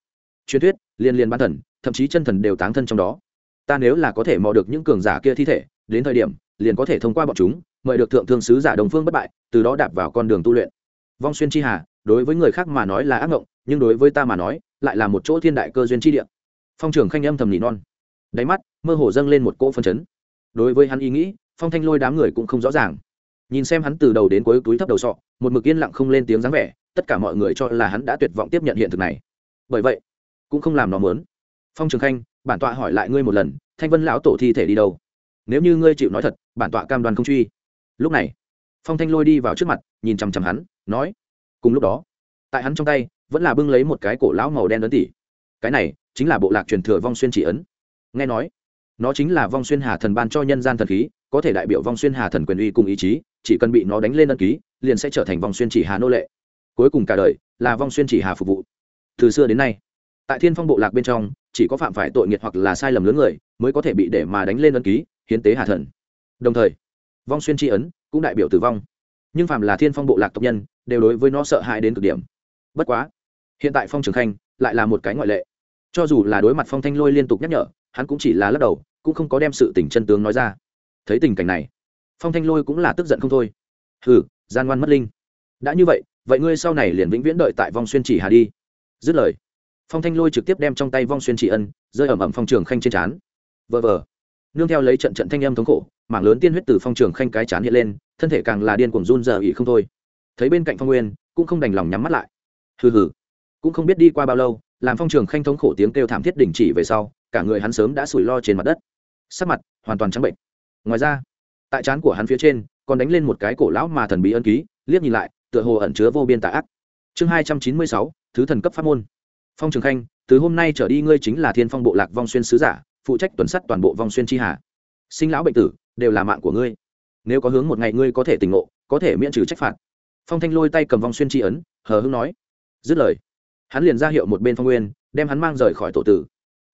Truyền thuyết, liên liên ban thần, thậm chí chân thần đều táng thân trong đó. Ta nếu là có thể mò được những cường giả kia thi thể, đến thời điểm liền có thể thông qua bọn chúng, mời được thượng thương sứ giả đồng phương bất bại, từ đó đạp vào con đường tu luyện. Vong xuyên chi hà, đối với người khác mà nói là ác ngộng, nhưng đối với ta mà nói, lại là một chỗ thiên đại cơ duyên chi địa. Phong trưởng khanh âm thầm nỉ non. Đáy mắt, mơ hồ dâng lên một cỗ phân chấn. Đối với hắn ý nghĩ, phong thanh lôi đám người cũng không rõ ràng. Nhìn xem hắn từ đầu đến cuối túi thấp đầu sọ, một mực yên lặng không lên tiếng dáng vẻ, tất cả mọi người cho là hắn đã tuyệt vọng tiếp nhận hiện thực này. Bởi vậy, cũng không làm nó mớn phong trường khanh, bản tọa hỏi lại ngươi một lần, thanh vân lão tổ thi thể đi đâu? Nếu như ngươi chịu nói thật, bản tọa cam đoan không truy. Lúc này, phong thanh lôi đi vào trước mặt, nhìn chằm chằm hắn, nói, cùng lúc đó, tại hắn trong tay, vẫn là bưng lấy một cái cổ lão màu đen ấn tỉ. Cái này chính là bộ lạc truyền thừa vong xuyên chỉ ấn. Nghe nói, nó chính là vong xuyên hà thần ban cho nhân gian thần khí, có thể đại biểu vong xuyên hà thần quyền uy cùng ý chí, chỉ cần bị nó đánh lên ân ký, liền sẽ trở thành vong xuyên chỉ hà nô lệ. Cuối cùng cả đời là vong xuyên chỉ hà phục vụ. Từ xưa đến nay, tại thiên phong bộ lạc bên trong, chỉ có phạm phải tội nghiệt hoặc là sai lầm lớn người mới có thể bị để mà đánh lên ân ký hiến tế hạ thần. Đồng thời, vong xuyên tri ấn cũng đại biểu tử vong. Nhưng phạm là thiên phong bộ lạc tộc nhân đều đối với nó sợ hãi đến cực điểm. Bất quá, hiện tại phong trường khanh lại là một cái ngoại lệ. Cho dù là đối mặt phong thanh lôi liên tục nhắc nhở, hắn cũng chỉ là lắc đầu, cũng không có đem sự tình chân tướng nói ra. Thấy tình cảnh này, phong thanh lôi cũng là tức giận không thôi. Hừ, gian ngoan mất linh. Đã như vậy vậy ngươi sau này liền vĩnh viễn đợi tại vong xuyên chỉ hà đi. Dứt lời, phong thanh lôi trực tiếp đem trong tay vong xuyên chỉ ân rơi ẩm ẩm phong trường khanh trên trán. Vờ vờ nương theo lấy trận trận thanh âm thống khổ, mảng lớn tiên huyết từ phong trường khanh cái chán hiện lên, thân thể càng là điên cuồng run giờ ỉ không thôi. Thấy bên cạnh phong nguyên, cũng không đành lòng nhắm mắt lại. Hừ hừ, cũng không biết đi qua bao lâu, làm phong trường khanh thống khổ tiếng kêu thảm thiết đình chỉ về sau, cả người hắn sớm đã sủi lo trên mặt đất. Sắc mặt hoàn toàn trắng bệnh. Ngoài ra, tại trán của hắn phía trên, còn đánh lên một cái cổ lão mà thần bí ân ký, liếc nhìn lại, tựa hồ ẩn chứa vô biên tà ác. Chương hai trăm chín mươi sáu, thứ thần cấp pháp môn. Phong trường khanh, từ hôm nay trở đi ngươi chính là thiên phong bộ lạc vong xuyên sứ giả phụ trách tuần sắt toàn bộ vòng xuyên tri hà. Sinh lão bệnh tử, đều là mạng của ngươi. Nếu có hướng một ngày ngươi có thể tỉnh ngộ, có thể miễn trừ trách phạt. Phong thanh lôi tay cầm vòng xuyên tri ấn, hờ hưng nói. Dứt lời, hắn liền ra hiệu một bên phong nguyên, đem hắn mang rời khỏi tổ tử.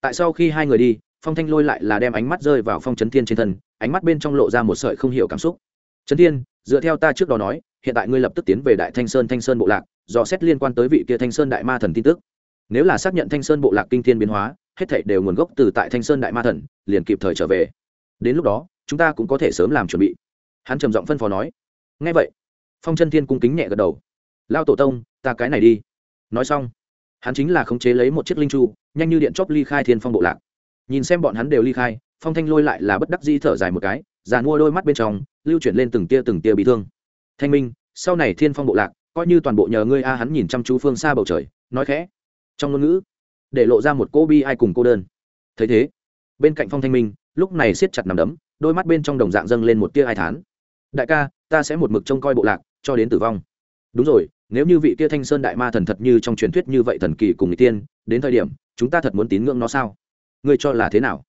Tại sau khi hai người đi, phong thanh lôi lại là đem ánh mắt rơi vào phong trấn thiên trên thân, ánh mắt bên trong lộ ra một sợi không hiểu cảm xúc. Trấn thiên, dựa theo ta trước đó nói, hiện tại ngươi lập tức tiến về đại thanh sơn thanh sơn bộ lạc, dò xét liên quan tới vị kia thanh sơn đại ma thần tin tức. Nếu là xác nhận thanh sơn bộ lạc kinh thiên biến hóa hết thảy đều nguồn gốc từ tại thanh sơn đại ma thần, liền kịp thời trở về. Đến lúc đó, chúng ta cũng có thể sớm làm chuẩn bị. Hắn trầm giọng phân phó nói. Ngay vậy. Phong chân thiên cung kính nhẹ gật đầu. Lao tổ tông, ta cái này đi. Nói xong, hắn chính là khống chế lấy một chiếc linh chu, nhanh như điện chóp ly khai thiên phong bộ lạc. Nhìn xem bọn hắn đều ly khai, phong thanh lôi lại là bất đắc di thở dài một cái dàn mua đôi mắt bên trong, lưu chuyển lên từng tia từng tia bị thương. Thanh minh, sau này thiên phong bộ lạc, coi như toàn bộ nhờ ngươi a. Hắn nhìn chăm chú phương xa bầu trời, nói khẽ. Trong ngôn ngữ để lộ ra một cô bi ai cùng cô đơn. Thấy thế, bên cạnh phong thanh minh, lúc này siết chặt nằm đấm, đôi mắt bên trong đồng dạng dâng lên một tia ai thán. Đại ca, ta sẽ một mực trông coi bộ lạc, cho đến tử vong. Đúng rồi, nếu như vị tia thanh sơn đại ma thần thật như trong truyền thuyết như vậy thần kỳ cùng n tiên, đến thời điểm, chúng ta thật muốn tín ngưỡng nó sao? Ngươi cho là thế nào?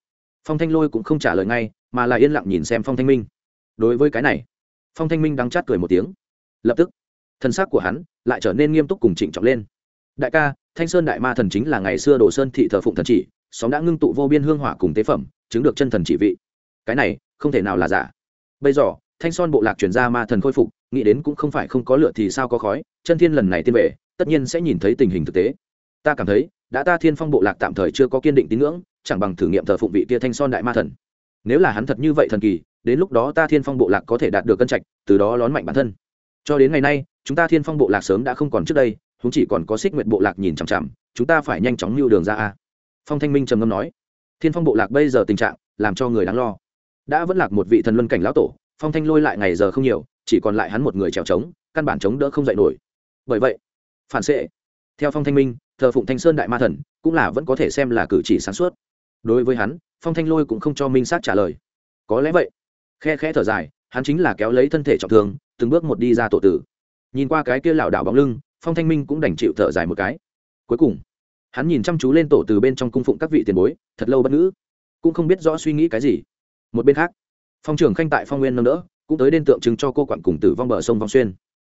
Phong thanh lôi cũng không trả lời ngay, mà là yên lặng nhìn xem phong thanh minh. Đối với cái này, phong thanh minh đắng chát cười một tiếng. Lập tức, thân xác của hắn lại trở nên nghiêm túc cùng trịnh trọng lên. Đại ca thanh sơn đại ma thần chính là ngày xưa đồ sơn thị thờ phụng thần chỉ, xóm đã ngưng tụ vô biên hương hỏa cùng tế phẩm, chứng được chân thần chỉ vị. Cái này, không thể nào là giả. Bây giờ, thanh son bộ lạc chuyển ra ma thần khôi phục, nghĩ đến cũng không phải không có lửa thì sao có khói, chân thiên lần này tiên về, tất nhiên sẽ nhìn thấy tình hình thực tế. Ta cảm thấy, đã ta thiên phong bộ lạc tạm thời chưa có kiên định tín ngưỡng, chẳng bằng thử nghiệm thờ phụng vị tia thanh son đại ma thần. Nếu là hắn thật như vậy thần kỳ, đến lúc đó ta thiên phong bộ lạc có thể đạt được cân trạch, từ đó lón mạnh bản thân. Cho đến ngày nay, chúng ta thiên phong bộ lạc sớm đã không còn trước đây chúng chỉ còn có xích nguyệt bộ lạc nhìn chằm chằm, chúng ta phải nhanh chóng lưu đường ra a. Phong thanh minh trầm ngâm nói, thiên phong bộ lạc bây giờ tình trạng làm cho người đáng lo. Đã vẫn lạc một vị thần luân cảnh lão tổ, phong thanh lôi lại ngày giờ không nhiều, chỉ còn lại hắn một người trèo trống, căn bản chống đỡ không dậy nổi. Bởi vậy, phản xệ, theo phong thanh minh, thờ phụng thanh sơn đại ma thần, cũng là vẫn có thể xem là cử chỉ sáng suốt. Đối với hắn, phong thanh lôi cũng không cho minh sát trả lời. Có lẽ vậy, khe khẽ thở dài, hắn chính là kéo lấy thân thể trọng thương, từng bước một đi ra tổ tử. Nhìn qua cái kia lảo đảo bóng lưng phong thanh minh cũng đành chịu thở dài một cái. Cuối cùng, hắn nhìn chăm chú lên tổ từ bên trong cung phụng các vị tiền bối, thật lâu bất ngữ, cũng không biết rõ suy nghĩ cái gì. Một bên khác, phong trưởng khanh tại phong nguyên nâng đỡ, cũng tới đen tượng trưng cho cô quặn cùng tử vong bờ sông vong xuyên.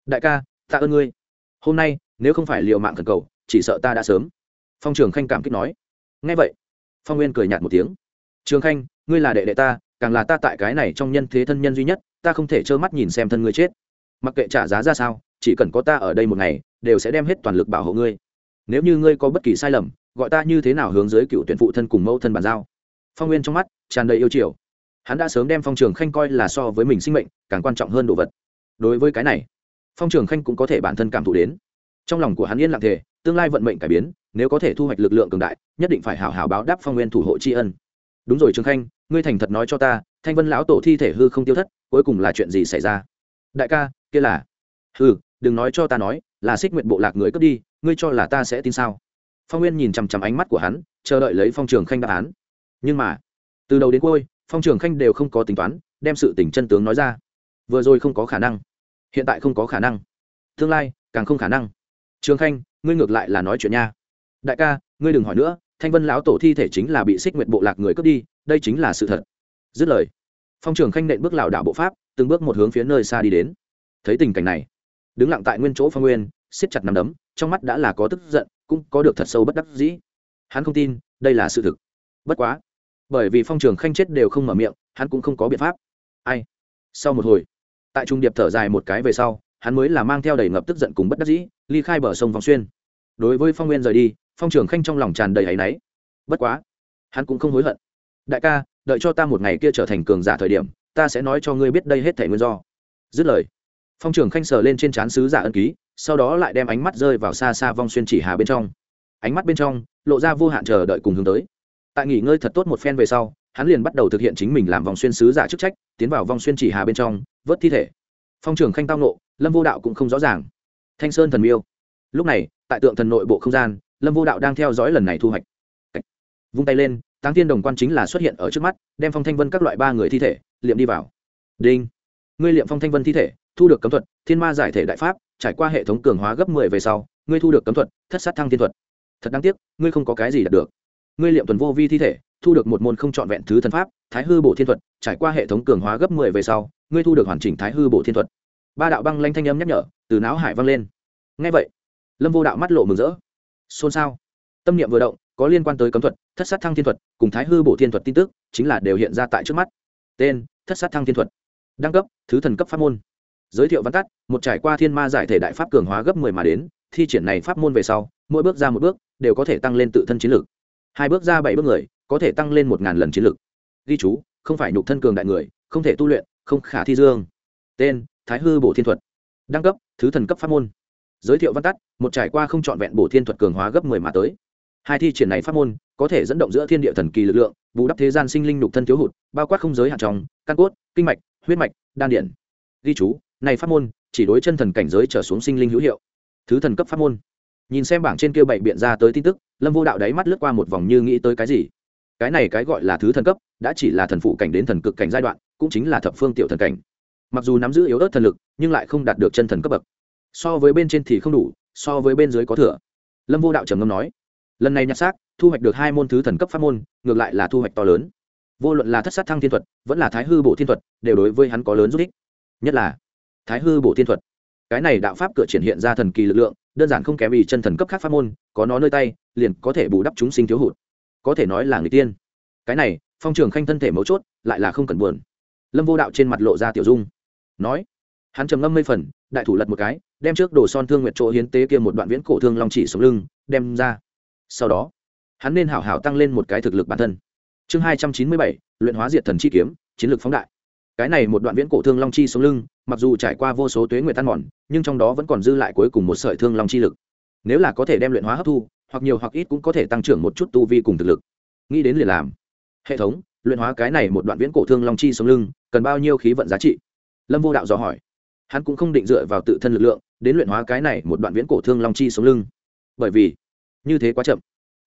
Đại ca, tạ ơn ngươi. Hôm nay, nếu không phải liệu mạng thần cầu, chỉ sợ ta đã sớm. Phong trường khanh cảm kích nói. Ngay vậy, phong nguyên cười nhạt một tiếng. Trường khanh, ngươi là đệ đệ ta, càng là ta tại cái này trong nhân thế thân nhân duy nhất, ta không thể trơ mắt nhìn xem thân ngươi chết. Mặc kệ trả giá ra sao, chỉ cần có ta ở đây một ngày đều sẽ đem hết toàn lực bảo hộ ngươi. Nếu như ngươi có bất kỳ sai lầm, gọi ta như thế nào hướng dưới cựu tuyển phụ thân cùng mẫu thân bàn giao? Phong nguyên trong mắt tràn đầy yêu chiều. Hắn đã sớm đem phong trường khanh coi là so với mình sinh mệnh càng quan trọng hơn đồ vật. Đối với cái này, phong trường khanh cũng có thể bản thân cảm thụ đến. Trong lòng của hắn yên lặng thể tương lai vận mệnh cải biến, nếu có thể thu hoạch lực lượng cường đại, nhất định phải hào hào báo đáp phong nguyên thủ hộ tri ân. Đúng rồi trường khanh, ngươi thành thật nói cho ta, thanh vân lão tổ thi thể hư không tiêu thất, cuối cùng là chuyện gì xảy ra? Đại ca, kia là. Hư đừng nói cho ta nói là xích nguyện bộ lạc người cướp đi, ngươi cho là ta sẽ tin sao? Phong nguyên nhìn chằm chằm ánh mắt của hắn, chờ đợi lấy phong trường khanh đáp án. Nhưng mà, từ đầu đến cuối, phong trường khanh đều không có tính toán, đem sự tỉnh chân tướng nói ra. Vừa rồi không có khả năng. Hiện tại không có khả năng. Tương lai, càng không khả năng. Trường khanh, ngươi ngược lại là nói chuyện nha. Đại ca, ngươi đừng hỏi nữa, thanh vân lão tổ thi thể chính là bị xích nguyện bộ lạc người cướp đi, đây chính là sự thật. Dứt lời, phong trường khanh nện bước lảo đảo bộ pháp, từng bước một hướng phía nơi xa đi đến. Thấy tình cảnh này đứng lặng tại nguyên chỗ phong nguyên, siết chặt nằm đấm, trong mắt đã là có tức giận, cũng có được thật sâu bất đắc dĩ. Hắn không tin, đây là sự thực. Bất quá, bởi vì phong trường khanh chết đều không mở miệng, hắn cũng không có biện pháp. Ai? Sau một hồi, tại trung điệp thở dài một cái về sau, hắn mới là mang theo đầy ngập tức giận cùng bất đắc dĩ, ly khai bờ sông vòng xuyên. Đối với phong nguyên rời đi, phong trường khanh trong lòng tràn đầy áy náy. Bất quá, hắn cũng không hối hận. Đại ca, đợi cho ta một ngày kia trở thành cường giả thời điểm, ta sẽ nói cho ngươi biết đây hết thể nguyên do. Dứt lời phong trường khanh sờ lên trên trán sứ giả ân ký, sau đó lại đem ánh mắt rơi vào xa xa vong xuyên chỉ hà bên trong. Ánh mắt bên trong, lộ ra vô hạn chờ đợi cùng hướng tới. Tại nghỉ ngơi thật tốt một phen về sau, hắn liền bắt đầu thực hiện chính mình làm vòng xuyên sứ giả chức trách, tiến vào vòng xuyên chỉ hà bên trong, vớt thi thể. Phong trường khanh tao nộ lâm vô đạo cũng không rõ ràng. Thanh sơn thần miêu. Lúc này, tại tượng thần nội bộ không gian, lâm vô đạo đang theo dõi lần này thu hoạch. Vung tay lên, táng thiên đồng quan chính là xuất hiện ở trước mắt, đem phong thanh vân các loại ba người thi thể, liệm đi vào. Đinh. Ngươi liệm phong thanh vân thi thể thu được cấm thuật, thiên ma giải thể đại pháp, trải qua hệ thống cường hóa gấp mười về sau, ngươi thu được cấm thuật, thất sát thăng thiên thuật. Thật đáng tiếc, ngươi không có cái gì đạt được. Ngươi liệm tuần vô vi thi thể, thu được một môn không trọn vẹn thứ thần pháp, thái hư bộ thiên thuật, trải qua hệ thống cường hóa gấp mười về sau, ngươi thu được hoàn chỉnh thái hư bộ thiên thuật. Ba đạo băng lanh thanh âm nhắc nhở, từ não hải vang lên. Ngay vậy, lâm vô đạo mắt lộ mừng rỡ. Xôn xao. Tâm niệm vừa động, có liên quan tới cấm thuật, thất sát thăng thiên thuật, cùng thái hư bộ thiên thuật tin tức, chính là đều hiện ra tại trước mắt. Tên, thất sát thăng thiên thuật. Đăng cấp, thứ thần cấp pháp môn giới thiệu văn tắt, một trải qua thiên ma giải thể đại pháp cường hóa gấp mười mà đến, thi triển này pháp môn về sau, mỗi bước ra một bước, đều có thể tăng lên tự thân chiến lược hai bước ra bảy bước người, có thể tăng lên một ngàn lần chiến lược ghi chú, không phải nhục thân cường đại người, không thể tu luyện, không khả thi dương. Tên, thái hư bổ thiên thuật. Đăng cấp, thứ thần cấp pháp môn. Giới thiệu văn tắt, một trải qua không trọn vẹn bổ thiên thuật cường hóa gấp mười mà tới. Hai thi triển này pháp môn, có thể dẫn động giữa thiên địa thần kỳ lực lượng, bù đắp thế gian sinh linh nhục thân thiếu hụt, bao quát không giới hạn trong, căn cốt, kinh mạch, huyết mạch, đan điện ghi chú này pháp môn, chỉ đối chân thần cảnh giới trở xuống sinh linh hữu hiệu. Thứ thần cấp pháp môn. Nhìn xem bảng trên kia bảy biện ra tới tin tức, lâm vô đạo đáy mắt lướt qua một vòng như nghĩ tới cái gì. Cái này cái gọi là thứ thần cấp, đã chỉ là thần phụ cảnh đến thần cực cảnh giai đoạn, cũng chính là thập phương tiểu thần cảnh. Mặc dù nắm giữ yếu ớt thần lực, nhưng lại không đạt được chân thần cấp bậc. So với bên trên thì không đủ, so với bên dưới có thừa. Lâm vô đạo trầm ngâm nói, lần này nhặt xác, thu hoạch được hai môn thứ thần cấp pháp môn, ngược lại là thu hoạch to lớn. Vô luận là thất sát thăng thiên thuật, vẫn là thái hư bộ thiên thuật, đều đối với hắn có lớn giúp ích. Nhất là thái hư bộ thiên thuật. Cái này đạo pháp cửa triển hiện ra thần kỳ lực lượng, đơn giản không kém ý chân thần cấp khác pháp môn, có nó nơi tay, liền có thể bù đắp chúng sinh thiếu hụt. Có thể nói là người tiên. Cái này, phong trường khanh thân thể mấu chốt, lại là không cần buồn. Lâm vô đạo trên mặt lộ ra tiểu dung. Nói, hắn trầm ngâm mây phần, đại thủ lật một cái, đem trước đồ son thương nguyện chỗ hiến tế kia một đoạn viễn cổ thương long chỉ sống lưng, đem ra. Sau đó, hắn nên hảo hảo tăng lên một cái thực lực bản thân. Chương hai trăm chín mươi bảy, luyện hóa diệt thần chi kiếm, chiến lược phóng đại cái này một đoạn viễn cổ thương long chi xuống lưng, mặc dù trải qua vô số tuế nguyệt tan mòn, nhưng trong đó vẫn còn dư lại cuối cùng một sợi thương long chi lực. Nếu là có thể đem luyện hóa hấp thu, hoặc nhiều hoặc ít cũng có thể tăng trưởng một chút tu vi cùng thực lực. Nghĩ đến liền làm. Hệ thống, luyện hóa cái này một đoạn viễn cổ thương long chi sống lưng, cần bao nhiêu khí vận giá trị? Lâm vô đạo dò hỏi. Hắn cũng không định dựa vào tự thân lực lượng, đến luyện hóa cái này một đoạn viễn cổ thương long chi sống lưng. Bởi vì, như thế quá chậm.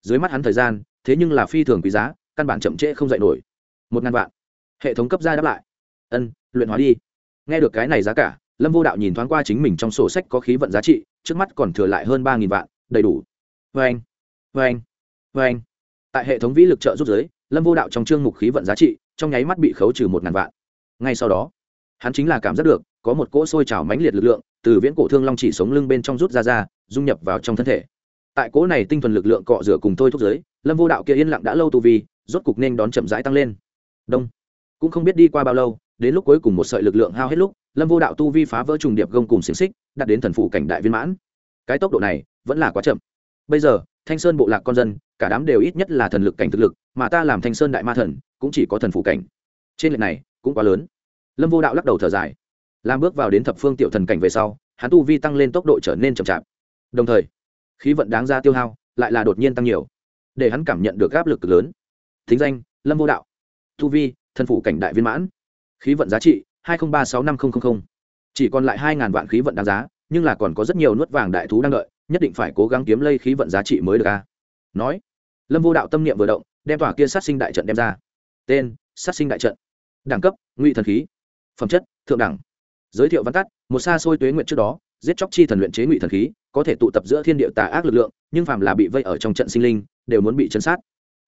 Dưới mắt hắn thời gian, thế nhưng là phi thường quý giá, căn bản chậm trễ không dạy nổi. Một ngàn vạn. Hệ thống cấp ra đáp lại ân, luyện hóa đi. Nghe được cái này giá cả, lâm vô đạo nhìn thoáng qua chính mình trong sổ sách có khí vận giá trị, trước mắt còn thừa lại hơn ba nghìn vạn, đầy đủ. Vê anh vê anh vê anh tại hệ thống vĩ lực trợ giúp giới, lâm vô đạo trong chương mục khí vận giá trị, trong nháy mắt bị khấu trừ một ngàn vạn. Ngay sau đó, hắn chính là cảm giác được, có một cỗ sôi trào mãnh liệt lực lượng, từ viễn cổ thương long chỉ sống lưng bên trong rút ra ra, dung nhập vào trong thân thể. Tại cỗ này tinh thuần lực lượng cọ rửa cùng tôi thúc giới, lâm vô đạo kia yên lặng đã lâu tu vi, rốt cục nên đón chậm rãi tăng lên. Đông. Cũng không biết đi qua bao lâu đến lúc cuối cùng một sợi lực lượng hao hết lúc, lâm vô đạo tu vi phá vỡ trùng điệp gông cùng xiềng xích đặt đến thần phủ cảnh đại viên mãn. Cái tốc độ này vẫn là quá chậm. Bây giờ, thanh sơn bộ lạc con dân, cả đám đều ít nhất là thần lực cảnh thực lực, mà ta làm thanh sơn đại ma thần, cũng chỉ có thần phủ cảnh. Trên lệch này cũng quá lớn. Lâm vô đạo lắc đầu thở dài. Làm bước vào đến thập phương tiểu thần cảnh về sau, hắn tu vi tăng lên tốc độ trở nên chậm chạp. Đồng thời, khí vận đáng ra tiêu hao lại là đột nhiên tăng nhiều, để hắn cảm nhận được áp lực lớn. Thính danh, lâm vô đạo. Tu vi, thần phủ cảnh đại viên mãn khí vận giá trị, hai nghìn ba sáu năm nghìn chỉ còn lại hai ngàn vạn khí vận đáng giá, nhưng là còn có rất nhiều nuốt vàng đại thú đang đợi, nhất định phải cố gắng kiếm lây khí vận giá trị mới được a. Nói, lâm vô đạo tâm niệm vừa động, đem tòa kia sát sinh đại trận đem ra. Tên, sát sinh đại trận. Đẳng cấp, ngụy thần khí. Phẩm chất, thượng đẳng. Giới thiệu văn tắt, một xa xôi tuế nguyện trước đó, giết chóc chi thần luyện chế ngụy thần khí, có thể tụ tập giữa thiên địa tà ác lực lượng, nhưng phàm là bị vây ở trong trận sinh linh, đều muốn bị chấn sát.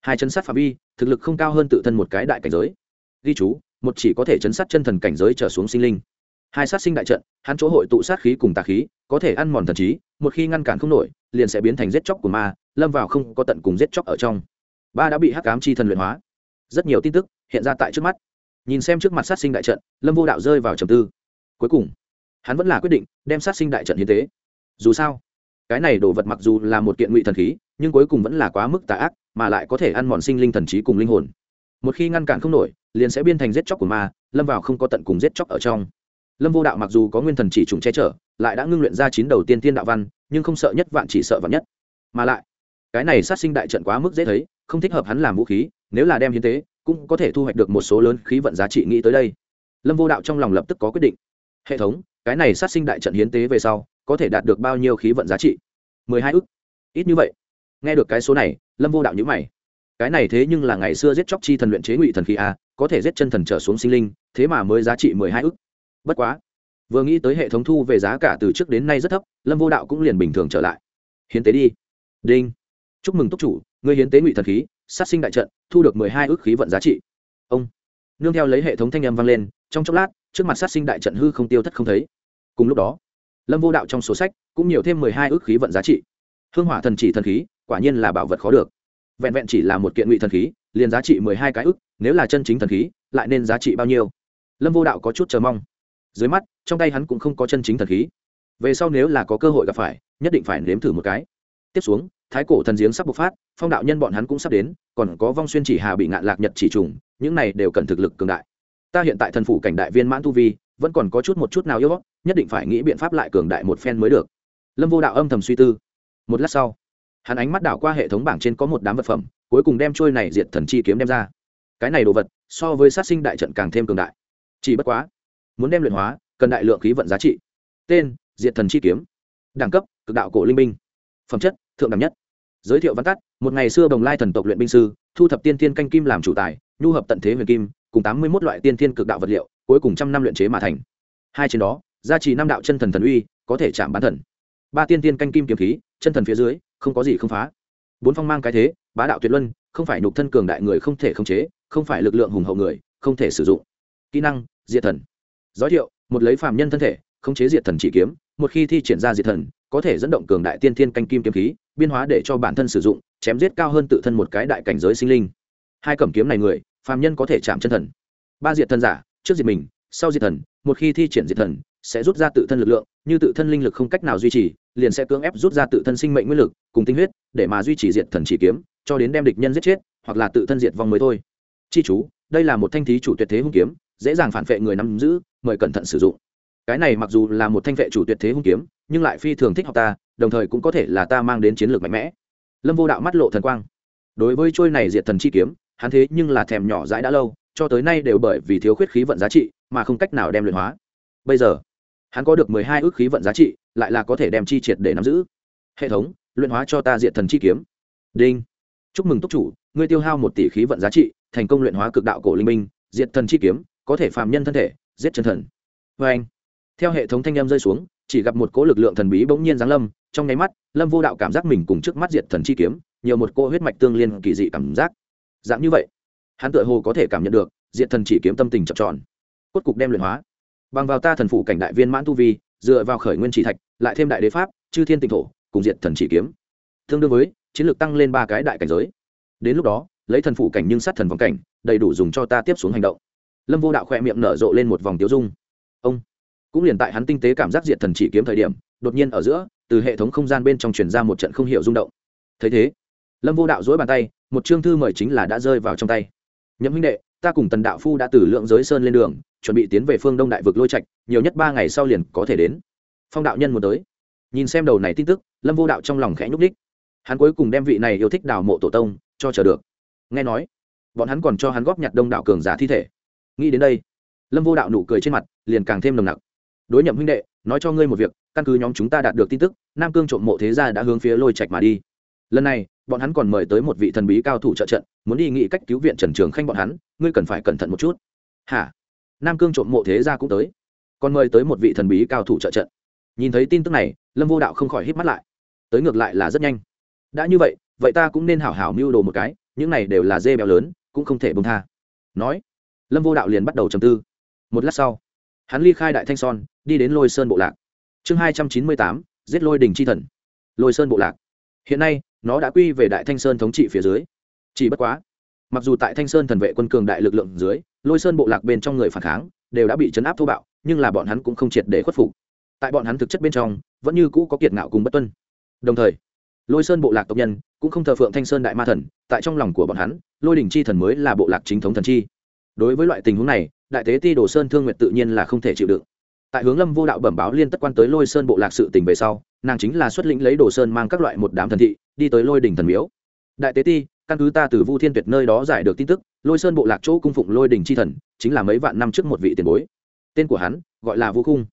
Hai chân sát phạm vi, thực lực không cao hơn tự thân một cái đại cảnh giới. Ghi chú một chỉ có thể chấn sát chân thần cảnh giới trở xuống sinh linh. Hai sát sinh đại trận, hắn chỗ hội tụ sát khí cùng tà khí, có thể ăn mòn thần trí, một khi ngăn cản không nổi, liền sẽ biến thành giết chóc của ma, lâm vào không có tận cùng giết chóc ở trong. Ba đã bị hắc ám chi thần luyện hóa. Rất nhiều tin tức hiện ra tại trước mắt. Nhìn xem trước mặt sát sinh đại trận, lâm vô đạo rơi vào trầm tư. Cuối cùng, hắn vẫn là quyết định đem sát sinh đại trận hiến tế. Dù sao, cái này đồ vật mặc dù là một kiện ngụy thần khí, nhưng cuối cùng vẫn là quá mức tà ác, mà lại có thể ăn mòn sinh linh thần trí cùng linh hồn. Một khi ngăn cản không nổi liền sẽ biên thành giết chóc của ma, lâm vào không có tận cùng giết chóc ở trong. Lâm vô đạo mặc dù có nguyên thần chỉ trùng che chở, lại đã ngưng luyện ra chín đầu tiên tiên đạo văn, nhưng không sợ nhất vạn chỉ sợ vạn nhất. Mà lại, cái này sát sinh đại trận quá mức dễ thấy, không thích hợp hắn làm vũ khí, nếu là đem hiến tế, cũng có thể thu hoạch được một số lớn khí vận giá trị nghĩ tới đây. Lâm vô đạo trong lòng lập tức có quyết định. Hệ thống, cái này sát sinh đại trận hiến tế về sau, có thể đạt được bao nhiêu khí vận giá trị? Mười hai ức. Ít như vậy. Nghe được cái số này, lâm vô đạo nhữ mày cái này thế nhưng là ngày xưa giết chóc chi thần luyện chế ngụy thần khí a, có thể giết chân thần trở xuống sinh linh, thế mà mới giá trị mười hai ức. Bất quá, vừa nghĩ tới hệ thống thu về giá cả từ trước đến nay rất thấp, lâm vô đạo cũng liền bình thường trở lại. Hiến tế đi. Đinh. Chúc mừng túc chủ người hiến tế ngụy thần khí, sát sinh đại trận, thu được mười hai ước khí vận giá trị. Ông. Nương theo lấy hệ thống thanh âm vang lên, trong chốc lát, trước mặt sát sinh đại trận hư không tiêu thất không thấy. Cùng lúc đó, lâm vô đạo trong số sách cũng nhiều thêm mười hai ước khí vận giá trị. Hương hỏa thần chỉ thần khí, quả nhiên là bảo vật khó được vẹn vẹn chỉ là một kiện ngụy thần khí, liền giá trị mười hai cái ước nếu là chân chính thần khí, lại nên giá trị bao nhiêu? Lâm vô đạo có chút chờ mong. Dưới mắt, trong tay hắn cũng không có chân chính thần khí. Về sau nếu là có cơ hội gặp phải, nhất định phải nếm thử một cái. Tiếp xuống, thái cổ thần giếng sắp bộc phát, phong đạo nhân bọn hắn cũng sắp đến, còn có vong xuyên chỉ hà bị ngạn lạc nhật chỉ trùng, những này đều cần thực lực cường đại. Ta hiện tại thần phủ cảnh đại viên mãn tu vi, vẫn còn có chút một chút nào yếu nhất định phải nghĩ biện pháp lại cường đại một phen mới được. Lâm vô đạo âm thầm suy tư. Một lát sau hắn ánh mắt đảo qua hệ thống bảng trên có một đám vật phẩm, cuối cùng đem trôi này diệt thần chi kiếm đem ra. Cái này đồ vật, so với sát sinh đại trận càng thêm cường đại. Chỉ bất quá, muốn đem luyện hóa, cần đại lượng khí vận giá trị. Tên, diệt thần chi kiếm. Đẳng cấp, cực đạo cổ linh binh. Phẩm chất, thượng đẳng nhất. Giới thiệu văn tắt, một ngày xưa đồng lai thần tộc luyện binh sư, thu thập tiên tiên canh kim làm chủ tài, nhu hợp tận thế huyền kim, cùng tám mươi một loại tiên tiên cực đạo vật liệu, cuối cùng trăm năm luyện chế mà thành. Hai trên đó, gia trì năm đạo chân thần thần uy, có thể chạm bán thần. Ba tiên tiên canh kim kiếm khí, chân thần phía dưới không có gì không phá. Bốn phong mang cái thế, bá đạo tuyệt luân, không phải nhục thân cường đại người không thể khống chế, không phải lực lượng hùng hậu người, không thể sử dụng. Kỹ năng, diệt thần. Giới thiệu, một lấy phàm nhân thân thể, khống chế diệt thần chỉ kiếm, một khi thi triển ra diệt thần, có thể dẫn động cường đại tiên thiên canh kim kiếm khí, biên hóa để cho bản thân sử dụng, chém giết cao hơn tự thân một cái đại cảnh giới sinh linh. Hai cẩm kiếm này người, phàm nhân có thể chạm chân thần. Ba diệt thần giả, trước diệt mình, sau diệt thần, một khi thi triển diệt thần sẽ rút ra tự thân lực lượng, như tự thân linh lực không cách nào duy trì, liền sẽ cưỡng ép rút ra tự thân sinh mệnh nguyên lực, cùng tinh huyết, để mà duy trì diệt thần chỉ kiếm, cho đến đem địch nhân giết chết, hoặc là tự thân diệt vong mới thôi. Chi chú, đây là một thanh thí chủ tuyệt thế hung kiếm, dễ dàng phản vệ người nắm giữ, mời cẩn thận sử dụng. Cái này mặc dù là một thanh vệ chủ tuyệt thế hung kiếm, nhưng lại phi thường thích học ta, đồng thời cũng có thể là ta mang đến chiến lược mạnh mẽ. Lâm vô đạo mắt lộ thần quang. Đối với trôi này diệt thần chi kiếm, hắn thế nhưng là thèm nhỏ dãi đã lâu, cho tới nay đều bởi vì thiếu khuyết khí vận giá trị, mà không cách nào đem luyện hóa. Bây giờ hắn có được mười hai ước khí vận giá trị, lại là có thể đem chi triệt để nắm giữ. Hệ thống, luyện hóa cho ta diệt thần chi kiếm. Đinh. Chúc mừng túc chủ, ngươi tiêu hao một tỷ khí vận giá trị, thành công luyện hóa cực đạo cổ linh minh, diệt thần chi kiếm, có thể phàm nhân thân thể, giết chân thần. Vê anh, theo hệ thống thanh âm rơi xuống, chỉ gặp một cỗ lực lượng thần bí bỗng nhiên giáng lâm, trong nháy mắt, lâm vô đạo cảm giác mình cùng trước mắt diệt thần chi kiếm, nhiều một cỗ huyết mạch tương liên kỳ dị cảm giác. Dạng như vậy, hắn tự hồ có thể cảm nhận được diệt thần chỉ kiếm tâm tình chập tròn. Cốt cục đem luyện hóa bằng vào ta thần phụ cảnh đại viên mãn tu vi, dựa vào khởi nguyên chỉ thạch, lại thêm đại đế pháp, chư thiên tịnh thổ, cùng diệt thần chỉ kiếm. Tương đương với, chiến lược tăng lên ba cái đại cảnh giới. Đến lúc đó, lấy thần phụ cảnh nhưng sát thần vòng cảnh, đầy đủ dùng cho ta tiếp xuống hành động. Lâm vô đạo khỏe miệng nở rộ lên một vòng tiêu dung. Ông, cũng liền tại hắn tinh tế cảm giác diệt thần chỉ kiếm thời điểm, đột nhiên ở giữa, từ hệ thống không gian bên trong truyền ra một trận không hiểu rung động. Thấy thế, lâm vô đạo dỗi bàn tay, một chương thư mời chính là đã rơi vào trong tay. Nhậm huynh đệ ta cùng tần đạo phu đã từ lượng giới sơn lên đường, chuẩn bị tiến về phương đông đại vực lôi trạch, nhiều nhất ba ngày sau liền có thể đến. Phong đạo nhân muốn tới. Nhìn xem đầu này tin tức, lâm vô đạo trong lòng khẽ nhúc ních hắn cuối cùng đem vị này yêu thích đào mộ tổ tông cho chờ được. Nghe nói, bọn hắn còn cho hắn góp nhặt đông đạo cường giả thi thể. Nghĩ đến đây, lâm vô đạo nụ cười trên mặt liền càng thêm nồng nặc. Đối nhậm huynh đệ, nói cho ngươi một việc, căn cứ nhóm chúng ta đạt được tin tức, nam cương trộm mộ thế gia đã hướng phía lôi trạch mà đi. Lần này, bọn hắn còn mời tới một vị thần bí cao thủ trợ trận, muốn đi nghĩ cách cứu viện trần trường khanh bọn hắn ngươi cần phải cẩn thận một chút. Hả? Nam cương trộm mộ thế gia cũng tới. Còn mời tới một vị thần bí cao thủ trợ trận. Nhìn thấy tin tức này, lâm vô đạo không khỏi hít mắt lại. Tới ngược lại là rất nhanh. Đã như vậy vậy ta cũng nên hảo hảo mưu đồ một cái, những này đều là dê béo lớn, cũng không thể bông tha. Nói, lâm vô đạo liền bắt đầu trầm tư. Một lát sau, hắn ly khai đại thanh son, đi đến lôi sơn bộ lạc. Chương hai trăm chín mươi tám, giết lôi đình c h i thần. Lôi sơn bộ lạc. Hiện nay, nó đã quy về đại thanh sơn thống trị phía dưới. Chỉ bất quá mặc dù tại thanh sơn thần vệ quân cường đại lực lượng dưới, lôi sơn bộ lạc bên trong người phản kháng đều đã bị chấn áp thô bạo, nhưng là bọn hắn cũng không triệt để khuất phục. Tại bọn hắn thực chất bên trong, vẫn như cũ có kiệt ngạo cùng bất tuân. Đồng thời, lôi sơn bộ lạc tộc nhân cũng không thờ phượng thanh sơn đại ma thần, tại trong lòng của bọn hắn, lôi đình chi thần mới là bộ lạc chính thống thần chi. Đối với loại tình huống này, đại tế ti đồ sơn thương nguyện tự nhiên là không thể chịu đựng. Tại hướng lâm vô đạo bẩm báo liên tất quan tới lôi sơn bộ lạc sự tình về sau, nàng chính là xuất lĩnh lấy đồ sơn mang các loại một đám thần thị, đi tới lôi đình thần miếu. Đại tế ti căn cứ ta từ vu thiên tuyệt nơi đó giải được tin tức, lôi sơn bộ lạc chỗ cung phụng lôi đình c h i thần, chính là mấy vạn năm trước một vị tiền bối. Tên của hắn gọi là vũ khung.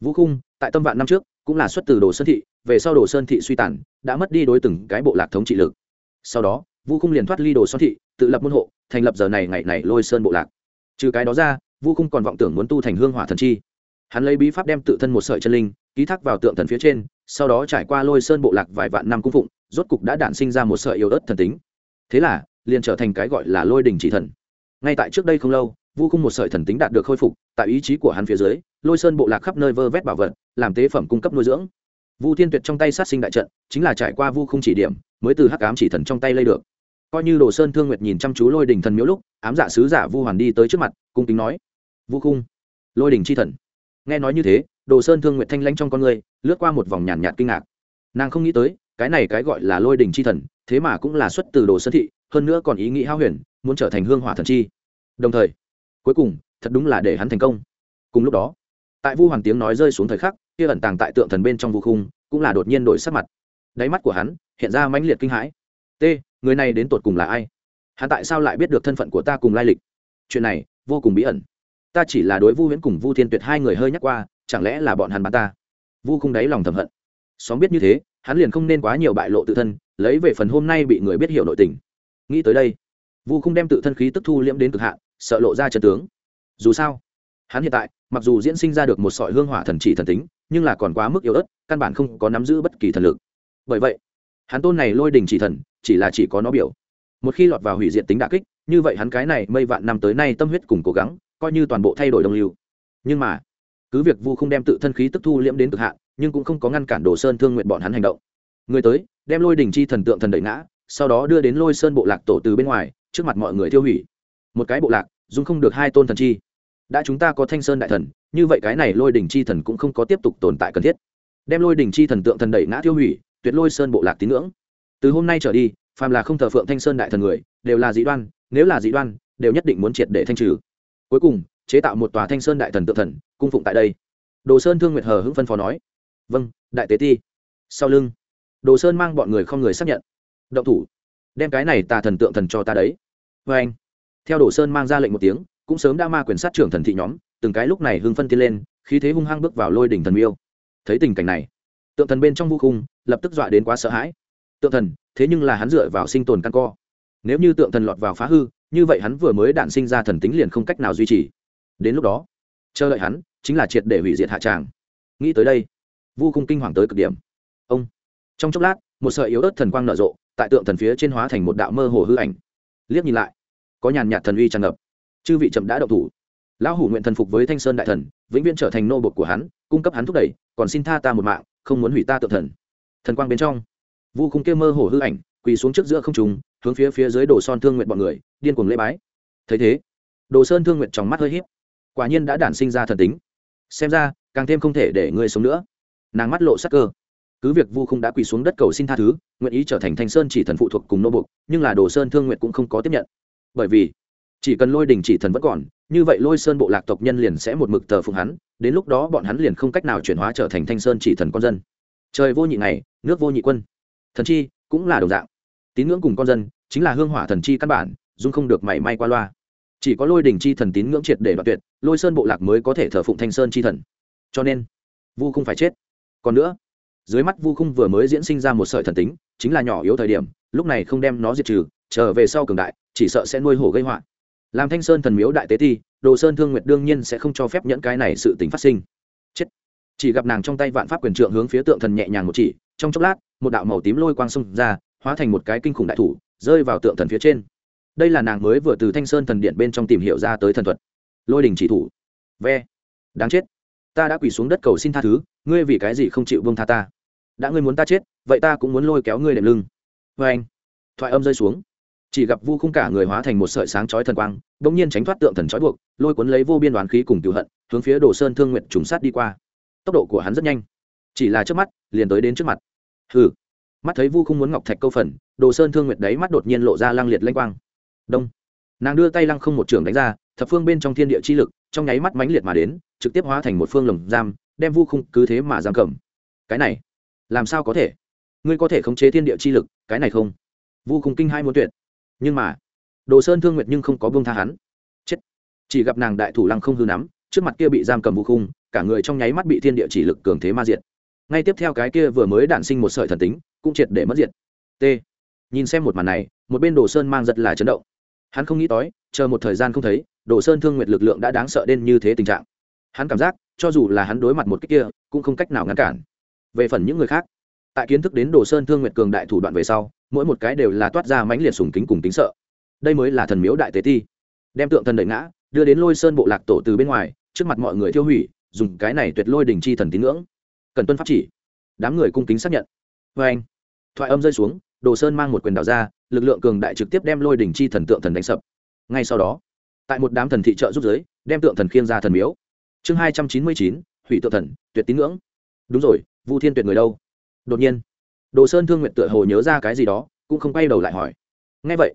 Vũ khung, tại tâm vạn năm trước, cũng là xuất từ đồ sơn thị, về sau đồ sơn thị suy tàn, đã mất đi đối từng cái bộ lạc thống trị lực. Sau đó vũ khung liền thoát ly đồ sơn thị, tự lập môn hộ, thành lập giờ này ngày này lôi sơn bộ lạc. Trừ cái đó ra vũ khung còn vọng tưởng muốn tu thành hương hỏa thần chi. Hắn lấy bí pháp đem tự thân một sợi chân linh, ký thác vào tượng thần phía trên, sau đó trải qua lôi sơn bộ lạc vài vạn năm cung phụng, rốt cục đã đản sinh ra một sợi yêu ớt thần tính thế là, liền trở thành cái gọi là lôi đình chỉ thần. Ngay tại trước đây không lâu, vu cung một sợi thần tính đạt được khôi phục, tại ý chí của hắn phía dưới, lôi sơn bộ lạc khắp nơi vơ vét bảo vật, làm tế phẩm cung cấp nuôi dưỡng. Vu thiên tuyệt trong tay sát sinh đại trận, chính là trải qua vu khung chỉ điểm, mới từ hắc ám chỉ thần trong tay lây được. Coi như đồ sơn thương nguyệt nhìn chăm chú lôi đình thần miếu lúc, ám giả sứ giả vu hoàn đi tới trước mặt, cung kính nói, vu khung lôi đình chi thần. Nghe nói như thế, đồ sơn thương nguyệt thanh lãnh trong con người, lướt qua một vòng nhàn nhạt kinh ngạc. Nàng không nghĩ tới cái này cái gọi là lôi đình chi thần, thế mà cũng là xuất từ đồ sơn thị, hơn nữa còn ý nghĩ hao huyền, muốn trở thành hương hỏa thần chi. Đồng thời, cuối cùng, thật đúng là để hắn thành công. Cùng lúc đó, tại vu hoàng tiếng nói rơi xuống thời khắc, kia ẩn tàng tại tượng thần bên trong vu khung cũng là đột nhiên đổi sắc mặt. Đáy mắt của hắn hiện ra mãnh liệt kinh hãi. T, người này đến tột cùng là ai? Hắn tại sao lại biết được thân phận của ta cùng lai lịch? Chuyện này vô cùng bí ẩn. Ta chỉ là đối vu huyễn cùng vu thiên tuyệt hai người hơi nhắc qua, chẳng lẽ là bọn hắn bắn ta? Vu không đáy lòng thầm hận. Xóm biết như thế hắn liền không nên quá nhiều bại lộ tự thân, lấy về phần hôm nay bị người biết hiểu nội tình. Nghĩ tới đây, vu không đem tự thân khí tức thu liễm đến cực hạn, sợ lộ ra chân tướng. Dù sao, hắn hiện tại, mặc dù diễn sinh ra được một sỏi hương hỏa thần chỉ thần tính, nhưng là còn quá mức yếu ớt, căn bản không có nắm giữ bất kỳ thần lực. Bởi vậy, hắn tôn này lôi đình chỉ thần, chỉ là chỉ có nó biểu. Một khi lọt vào hủy diệt tính đà kích, như vậy hắn cái này mây vạn năm tới nay tâm huyết cùng cố gắng, coi như toàn bộ thay đổi đồng lưu. Nhưng mà, cứ việc vu không đem tự thân khí tức thu liễm đến cực hạn nhưng cũng không có ngăn cản đồ sơn thương nguyện bọn hắn hành động. Người tới, đem lôi đình chi thần tượng thần đẩy ngã, sau đó đưa đến lôi sơn bộ lạc tổ từ bên ngoài, trước mặt mọi người tiêu hủy. Một cái bộ lạc, dung không được hai tôn thần chi. Đã chúng ta có thanh sơn đại thần, như vậy cái này lôi đình chi thần cũng không có tiếp tục tồn tại cần thiết. Đem lôi đình chi thần tượng thần đẩy ngã tiêu hủy, tuyệt lôi sơn bộ lạc tín ngưỡng. Từ hôm nay trở đi, phàm là không thờ phượng thanh sơn đại thần người, đều là dị đoan, nếu là dị đoan, đều nhất định muốn triệt để thanh trừ. Cuối cùng, chế tạo một tòa thanh sơn đại thần tượng thần, cung phụng tại đây. Đồ sơn thương nguyệt hờ hững phân phó nói vâng đại tế ti. Sau lưng, đồ sơn mang bọn người không người xác nhận. Động thủ. Đem cái này tà thần tượng thần cho ta đấy. Vê anh, theo đồ sơn mang ra lệnh một tiếng, cũng sớm đã ma quyền sát trưởng thần thị nhóm, từng cái lúc này hưng phân tiên lên, khí thế hung hăng bước vào lôi đỉnh thần miêu. Thấy tình cảnh này, tượng thần bên trong vũ khung lập tức dọa đến quá sợ hãi. Tượng thần, thế nhưng là hắn dựa vào sinh tồn căn co. Nếu như tượng thần lọt vào phá hư, như vậy hắn vừa mới đản sinh ra thần tính liền không cách nào duy trì. Đến lúc đó, chờ đợi hắn, chính là triệt để hủy diệt hạ tràng. Nghĩ tới đây vu khung kinh hoàng tới cực điểm. Ông. Trong chốc lát, một sợi yếu ớt thần quang nở rộ, tại tượng thần phía trên hóa thành một đạo mơ hồ hư ảnh. Liếc nhìn lại, có nhàn nhạt thần uy tràn ngập. Chư vị chậm đã độc thủ. Lão hủ nguyện thần phục với thanh sơn đại thần, vĩnh viễn trở thành nô bột của hắn, cung cấp hắn thúc đẩy, còn xin tha ta một mạng, không muốn hủy ta tượng thần. Thần quang bên trong, vu khung kia mơ hồ hư ảnh, quỳ xuống trước giữa không trùng hướng phía phía dưới đồ son thương nguyện bọn người, điên cuồng lễ bái. Thấy thế, đồ sơn thương nguyện trong mắt hơi h quả nhiên đã đản sinh ra thần tính. Xem ra, càng thêm không thể để ngươi sống nữa nàng mắt lộ sắc cơ. Cứ việc vu không đã quỳ xuống đất cầu xin tha thứ, nguyện ý trở thành thanh sơn chỉ thần phụ thuộc cùng nô bục nhưng là đồ sơn thương nguyện cũng không có tiếp nhận. Bởi vì, chỉ cần lôi đình chỉ thần vẫn còn, như vậy lôi sơn bộ lạc tộc nhân liền sẽ một mực thờ phụng hắn, đến lúc đó bọn hắn liền không cách nào chuyển hóa trở thành thanh sơn chỉ thần con dân. Trời vô nhị này nước vô nhị quân. Thần chi cũng là đồng dạng. Tín ngưỡng cùng con dân chính là hương hỏa thần chi căn bản, dung không được mảy may qua loa. Chỉ có lôi đình chi thần tín ngưỡng triệt để đoạt tuyệt, lôi sơn bộ lạc mới có thể thờ phụng thanh sơn chi thần. Cho nên, vu không phải chết còn nữa, dưới mắt vu khung vừa mới diễn sinh ra một sợi thần tính, chính là nhỏ yếu thời điểm, lúc này không đem nó diệt trừ, trở về sau cường đại, chỉ sợ sẽ nuôi hổ gây họa. Làm thanh sơn thần miếu đại tế ti, đồ sơn thương nguyệt đương nhiên sẽ không cho phép nhẫn cái này sự tình phát sinh. Chết. Chỉ gặp nàng trong tay vạn pháp quyền trượng hướng phía tượng thần nhẹ nhàng một chỉ, trong chốc lát, một đạo màu tím lôi quang xông ra, hóa thành một cái kinh khủng đại thủ, rơi vào tượng thần phía trên. Đây là nàng mới vừa từ thanh sơn thần điện bên trong tìm hiểu ra tới thần thuật. Lôi đình chỉ thủ. Ve. Đáng chết ta đã quỳ xuống đất cầu xin tha thứ, ngươi vì cái gì không chịu bông tha ta? Đã ngươi muốn ta chết, vậy ta cũng muốn lôi kéo ngươi đệm lưng. Vê anh. Thoại âm rơi xuống. Chỉ gặp vu khung cả người hóa thành một sợi sáng chói thần quang đ ỗ n g nhiên tránh thoát tượng thần chói buộc, lôi cuốn lấy vô biên đoán khí cùng cựu hận, hướng phía đồ sơn thương nguyện trùng sát đi qua. Tốc độ của hắn rất nhanh. Chỉ là trước mắt, liền tới đến trước mặt. Hừ. Mắt thấy vu không muốn ngọc thạch câu phần, đồ sơn thương nguyệt đấy mắt đột nhiên lộ ra lang liệt lanh quang. Đông. Nàng đưa tay lăng không một trường đánh ra, thập phương bên trong thiên địa chi lực, trong nháy mắt mãnh liệt mà đến trực tiếp hóa thành một phương lồng giam, đem vu khung cứ thế mà giam cầm. Cái này, làm sao có thể? Ngươi có thể khống chế thiên địa chi lực, cái này không? Vu khung kinh hai muốn tuyệt. Nhưng mà, đồ sơn thương nguyệt nhưng không có buông tha hắn. Chết. Chỉ gặp nàng đại thủ lăng không hư nắm, trước mặt kia bị giam cầm vu khung, cả người trong nháy mắt bị thiên địa chỉ lực cường thế ma diệt. Ngay tiếp theo cái kia vừa mới đản sinh một sợi thần tính, cũng triệt để mất diệt. T. Nhìn xem một màn này, một bên đồ sơn mang giật là chấn động. Hắn không nghĩ tới, chờ một thời gian không thấy, đồ sơn thương nguyệt lực lượng đã đáng sợ đến như thế tình trạng hắn cảm giác, cho dù là hắn đối mặt một cách kia, cũng không cách nào ngăn cản. Về phần những người khác, tại kiến thức đến đồ sơn thương nguyệt cường đại thủ đoạn về sau, mỗi một cái đều là toát ra mãnh liệt sùng kính cùng tính sợ. Đây mới là thần miếu đại tế ti. Đem tượng thần đợi ngã, đưa đến lôi sơn bộ lạc tổ từ bên ngoài, trước mặt mọi người thiêu hủy, dùng cái này tuyệt lôi đình chi thần tín ngưỡng. Cần tuân pháp chỉ. Đám người cung kính xác nhận. Vê anh, thoại âm rơi xuống, đồ sơn mang một quyền đào ra, lực lượng cường đại trực tiếp đem lôi đình chi thần tượng thần đánh sập. Ngay sau đó, tại một đám thần thị trợ giúp giới, đem tượng thần khiên ra thần miếu chương hai trăm chín mươi chín, hủy tự thần, tuyệt tín ngưỡng. Đúng rồi, vu thiên tuyệt người đâu? Đột nhiên, đồ sơn thương nguyện tựa hồ nhớ ra cái gì đó, cũng không quay đầu lại hỏi. Ngay vậy,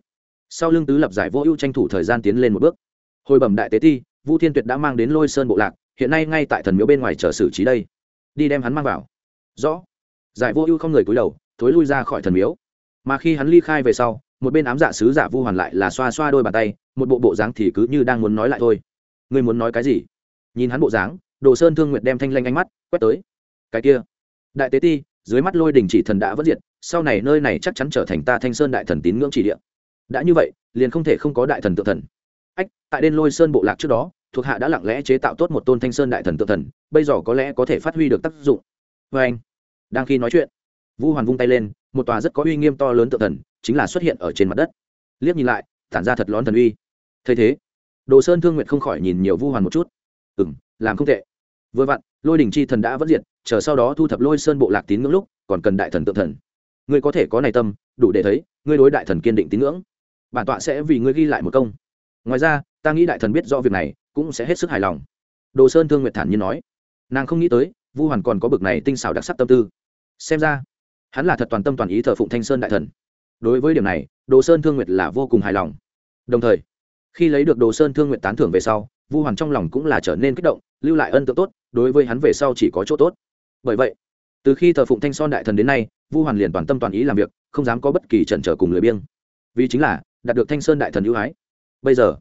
sau lưng tứ lập giải vô ưu tranh thủ thời gian tiến lên một bước. Hồi bẩm đại tế ti, vu thiên tuyệt đã mang đến lôi sơn bộ lạc, hiện nay ngay tại thần miếu bên ngoài chờ xử trí đây. Đi đem hắn mang vào. Rõ. Giải vô ưu không người cúi đầu, thối lui ra khỏi thần miếu. Mà khi hắn ly khai về sau, một bên ám giả sứ giả vu hoàn lại là xoa xoa đôi bàn tay, một bộ bộ dáng thì cứ như đang muốn nói lại thôi. Ngươi muốn nói cái gì? Nhìn hắn bộ dáng, đồ sơn thương nguyệt đem thanh lanh ánh mắt quét tới. Cái kia, đại tế ti, dưới mắt lôi đình chỉ thần đã vất diệt, sau này nơi này chắc chắn trở thành ta thanh sơn đại thần tín ngưỡng chỉ địa. Đã như vậy, liền không thể không có đại thần tự thần. Ách, tại đên lôi sơn bộ lạc trước đó, thuộc hạ đã lặng lẽ chế tạo tốt một tôn thanh sơn đại thần tự thần, bây giờ có lẽ có thể phát huy được tác dụng. Vê anh, đang khi nói chuyện, vu hoàn vung tay lên, một tòa rất có uy nghiêm to lớn tự thần chính là xuất hiện ở trên mặt đất. Liếc nhìn lại, tản ra thật lón thần uy. Thấy thế, đồ sơn thương nguyện không khỏi nhìn nhiều vu hoàn một chút ừ m làm không tệ. Vừa vặn, lôi đình chi thần đã vẫn diệt, chờ sau đó thu thập lôi sơn bộ lạc tín ngưỡng lúc, còn cần đại thần tự thần. Ngươi có thể có này tâm, đủ để thấy, ngươi đối đại thần kiên định tín ngưỡng. Bản tọa sẽ vì ngươi ghi lại một công. Ngoài ra, ta nghĩ đại thần biết rõ việc này, cũng sẽ hết sức hài lòng. Đồ sơn thương nguyệt thản nhiên nói. Nàng không nghĩ tới, vu hoàn còn có bực này tinh xảo đặc sắc tâm tư. Xem ra, hắn là thật toàn tâm toàn ý thờ phụng thanh sơn đại thần. Đối với điểm này, đồ sơn thương nguyệt là vô cùng hài lòng. Đồng thời, khi lấy được đồ sơn thương nguyệt tán thưởng về sau vu hoàn trong lòng cũng là trở nên kích động, lưu lại ân tượng tốt, đối với hắn về sau chỉ có chỗ tốt. Bởi vậy, từ khi thờ phụng thanh son đại thần đến nay, vu hoàn liền toàn tâm toàn ý làm việc, không dám có bất kỳ trần trở cùng lười biêng vì chính là, đạt được thanh sơn đại thần ưu ái. Bây giờ,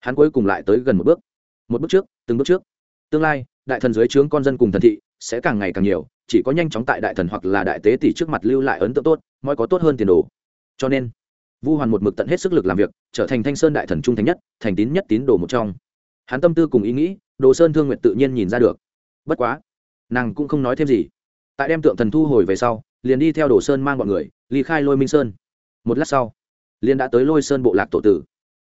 hắn cuối cùng lại tới gần một bước. Một bước trước, từng bước trước. Tương lai, đại thần dưới trướng con dân cùng thần thị sẽ càng ngày càng nhiều, chỉ có nhanh chóng tại đại thần hoặc là đại tế tỷ trước mặt lưu lại ấn tượng tốt, mới có tốt hơn tiền đồ. Cho nên, vu hoàn một mực tận hết sức lực làm việc, trở thành thanh sơn đại thần trung thành nhất, thành tín nhất tín đồ một trong hắn tâm tư cùng ý nghĩ, đồ sơn thương nguyện tự nhiên nhìn ra được. Bất quá, nàng cũng không nói thêm gì. Tại đem tượng thần thu hồi về sau, liền đi theo đồ sơn mang bọn người, ly khai lôi minh sơn. Một lát sau, liền đã tới lôi sơn bộ lạc tổ tử.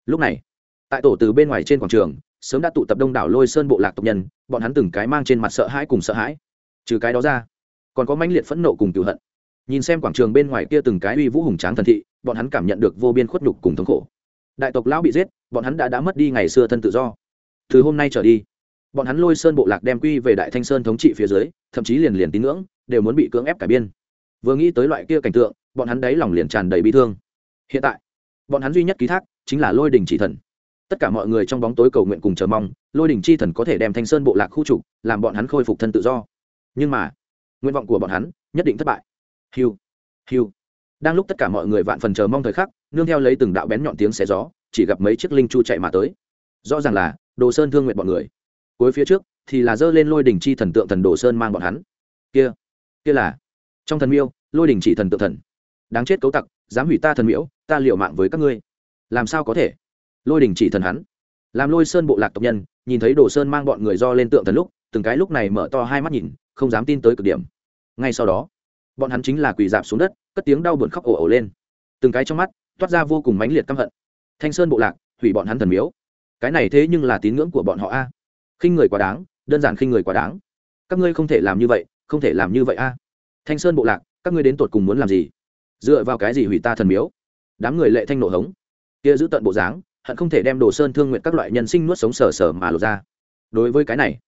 Lúc này, tại tổ tử bên ngoài trên quảng trường, sớm đã tụ tập đông đảo lôi sơn bộ lạc tộc nhân, bọn hắn từng cái mang trên mặt sợ hãi cùng sợ hãi. Trừ cái đó ra, còn có mãnh liệt phẫn nộ cùng cựu hận. Nhìn xem quảng trường bên ngoài kia từng cái uy vũ hùng tráng thần thị, bọn hắn cảm nhận được vô biên khuất nhục cùng thống khổ. Đại tộc lão bị giết, bọn hắn đã đã mất đi ngày xưa thân tự do từ hôm nay trở đi, bọn hắn lôi sơn bộ lạc đem quy về đại thanh sơn thống trị phía dưới, thậm chí liền liền tín ngưỡng, đều muốn bị cưỡng ép cải biên. Vừa nghĩ tới loại kia cảnh tượng, bọn hắn đấy lòng liền tràn đầy bi thương. Hiện tại, bọn hắn duy nhất ký thác chính là lôi đình chỉ thần. Tất cả mọi người trong bóng tối cầu nguyện cùng chờ mong, lôi đình chi thần có thể đem thanh sơn bộ lạc khu trục, làm bọn hắn khôi phục thân tự do. Nhưng mà, nguyện vọng của bọn hắn nhất định thất bại. Hiu hiu. Đang lúc tất cả mọi người vạn phần chờ mong thời khắc, nương theo lấy từng đạo bén nhọn tiếng xé gió, chỉ gặp mấy chiếc linh chu chạy mà tới. Rõ ràng là đồ sơn thương nguyện bọn người. Cuối phía trước thì là dơ lên lôi đỉnh chi thần tượng thần đồ sơn mang bọn hắn. Kia kia là trong thần miêu, lôi đỉnh chỉ thần tượng thần. Đáng chết cấu tặc, dám hủy ta thần miễu, ta liệu mạng với các ngươi. Làm sao có thể? Lôi đỉnh chỉ thần hắn. Làm lôi sơn bộ lạc tộc nhân, nhìn thấy đồ sơn mang bọn người do lên tượng thần lúc, từng cái lúc này mở to hai mắt nhìn, không dám tin tới cực điểm. Ngay sau đó, bọn hắn chính là quỳ dạp xuống đất, cất tiếng đau buồn khóc ồ ồ lên. Từng cái trong mắt toát ra vô cùng mãnh liệt căm hận. Thanh sơn bộ lạc, hủy bọn hắn thần miếu cái này thế nhưng là tín ngưỡng của bọn họ a. Khinh người quá đáng, đơn giản khinh người quá đáng. Các ngươi không thể làm như vậy, không thể làm như vậy a. Thanh sơn bộ lạc, các ngươi đến tột cùng muốn làm gì? Dựa vào cái gì hủy ta thần miếu? Đám người lệ thanh nộ hống. Kia giữ tận bộ dáng, hận không thể đem đồ sơn thương nguyện các loại nhân sinh nuốt sống sờ sờ mà lột ra. Đối với cái này,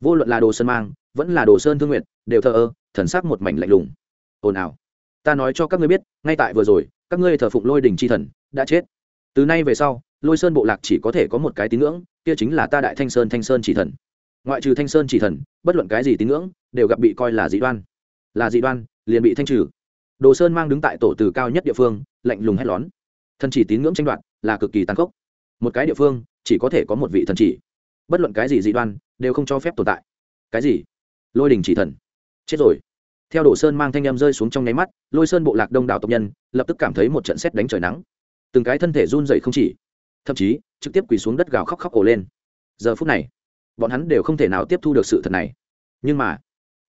vô luận là đồ sơn mang, vẫn là đồ sơn thương nguyện, đều thờ ơ, thần sắc một mảnh lạnh lùng. Ồn ào. Ta nói cho các ngươi biết, ngay tại vừa rồi, các ngươi thờ phụng lôi đình c h i thần, đã chết từ nay về sau, lôi sơn bộ lạc chỉ có thể có một cái tín ngưỡng, kia chính là ta đại thanh sơn thanh sơn chỉ thần. Ngoại trừ thanh sơn chỉ thần, bất luận cái gì tín ngưỡng, đều gặp bị coi là dị đoan. Là dị đoan, liền bị thanh trừ. Đồ sơn mang đứng tại tổ từ cao nhất địa phương, lạnh lùng hét lón thần chỉ tín ngưỡng tranh đoạt, là cực kỳ tàn khốc. Một cái địa phương, chỉ có thể có một vị thần chỉ. Bất luận cái gì dị đoan, đều không cho phép tồn tại. Cái gì? Lôi đình chỉ thần. Chết rồi. Theo đồ sơn mang thanh em rơi xuống trong nháy mắt, lôi sơn bộ lạc đông đảo tộc nhân, lập tức cảm thấy một trận xét đánh trời nắng từng cái thân thể run dậy không chỉ, thậm chí trực tiếp quỳ xuống đất gào khóc khóc ổ lên. Giờ phút này, bọn hắn đều không thể nào tiếp thu được sự thật này. Nhưng mà,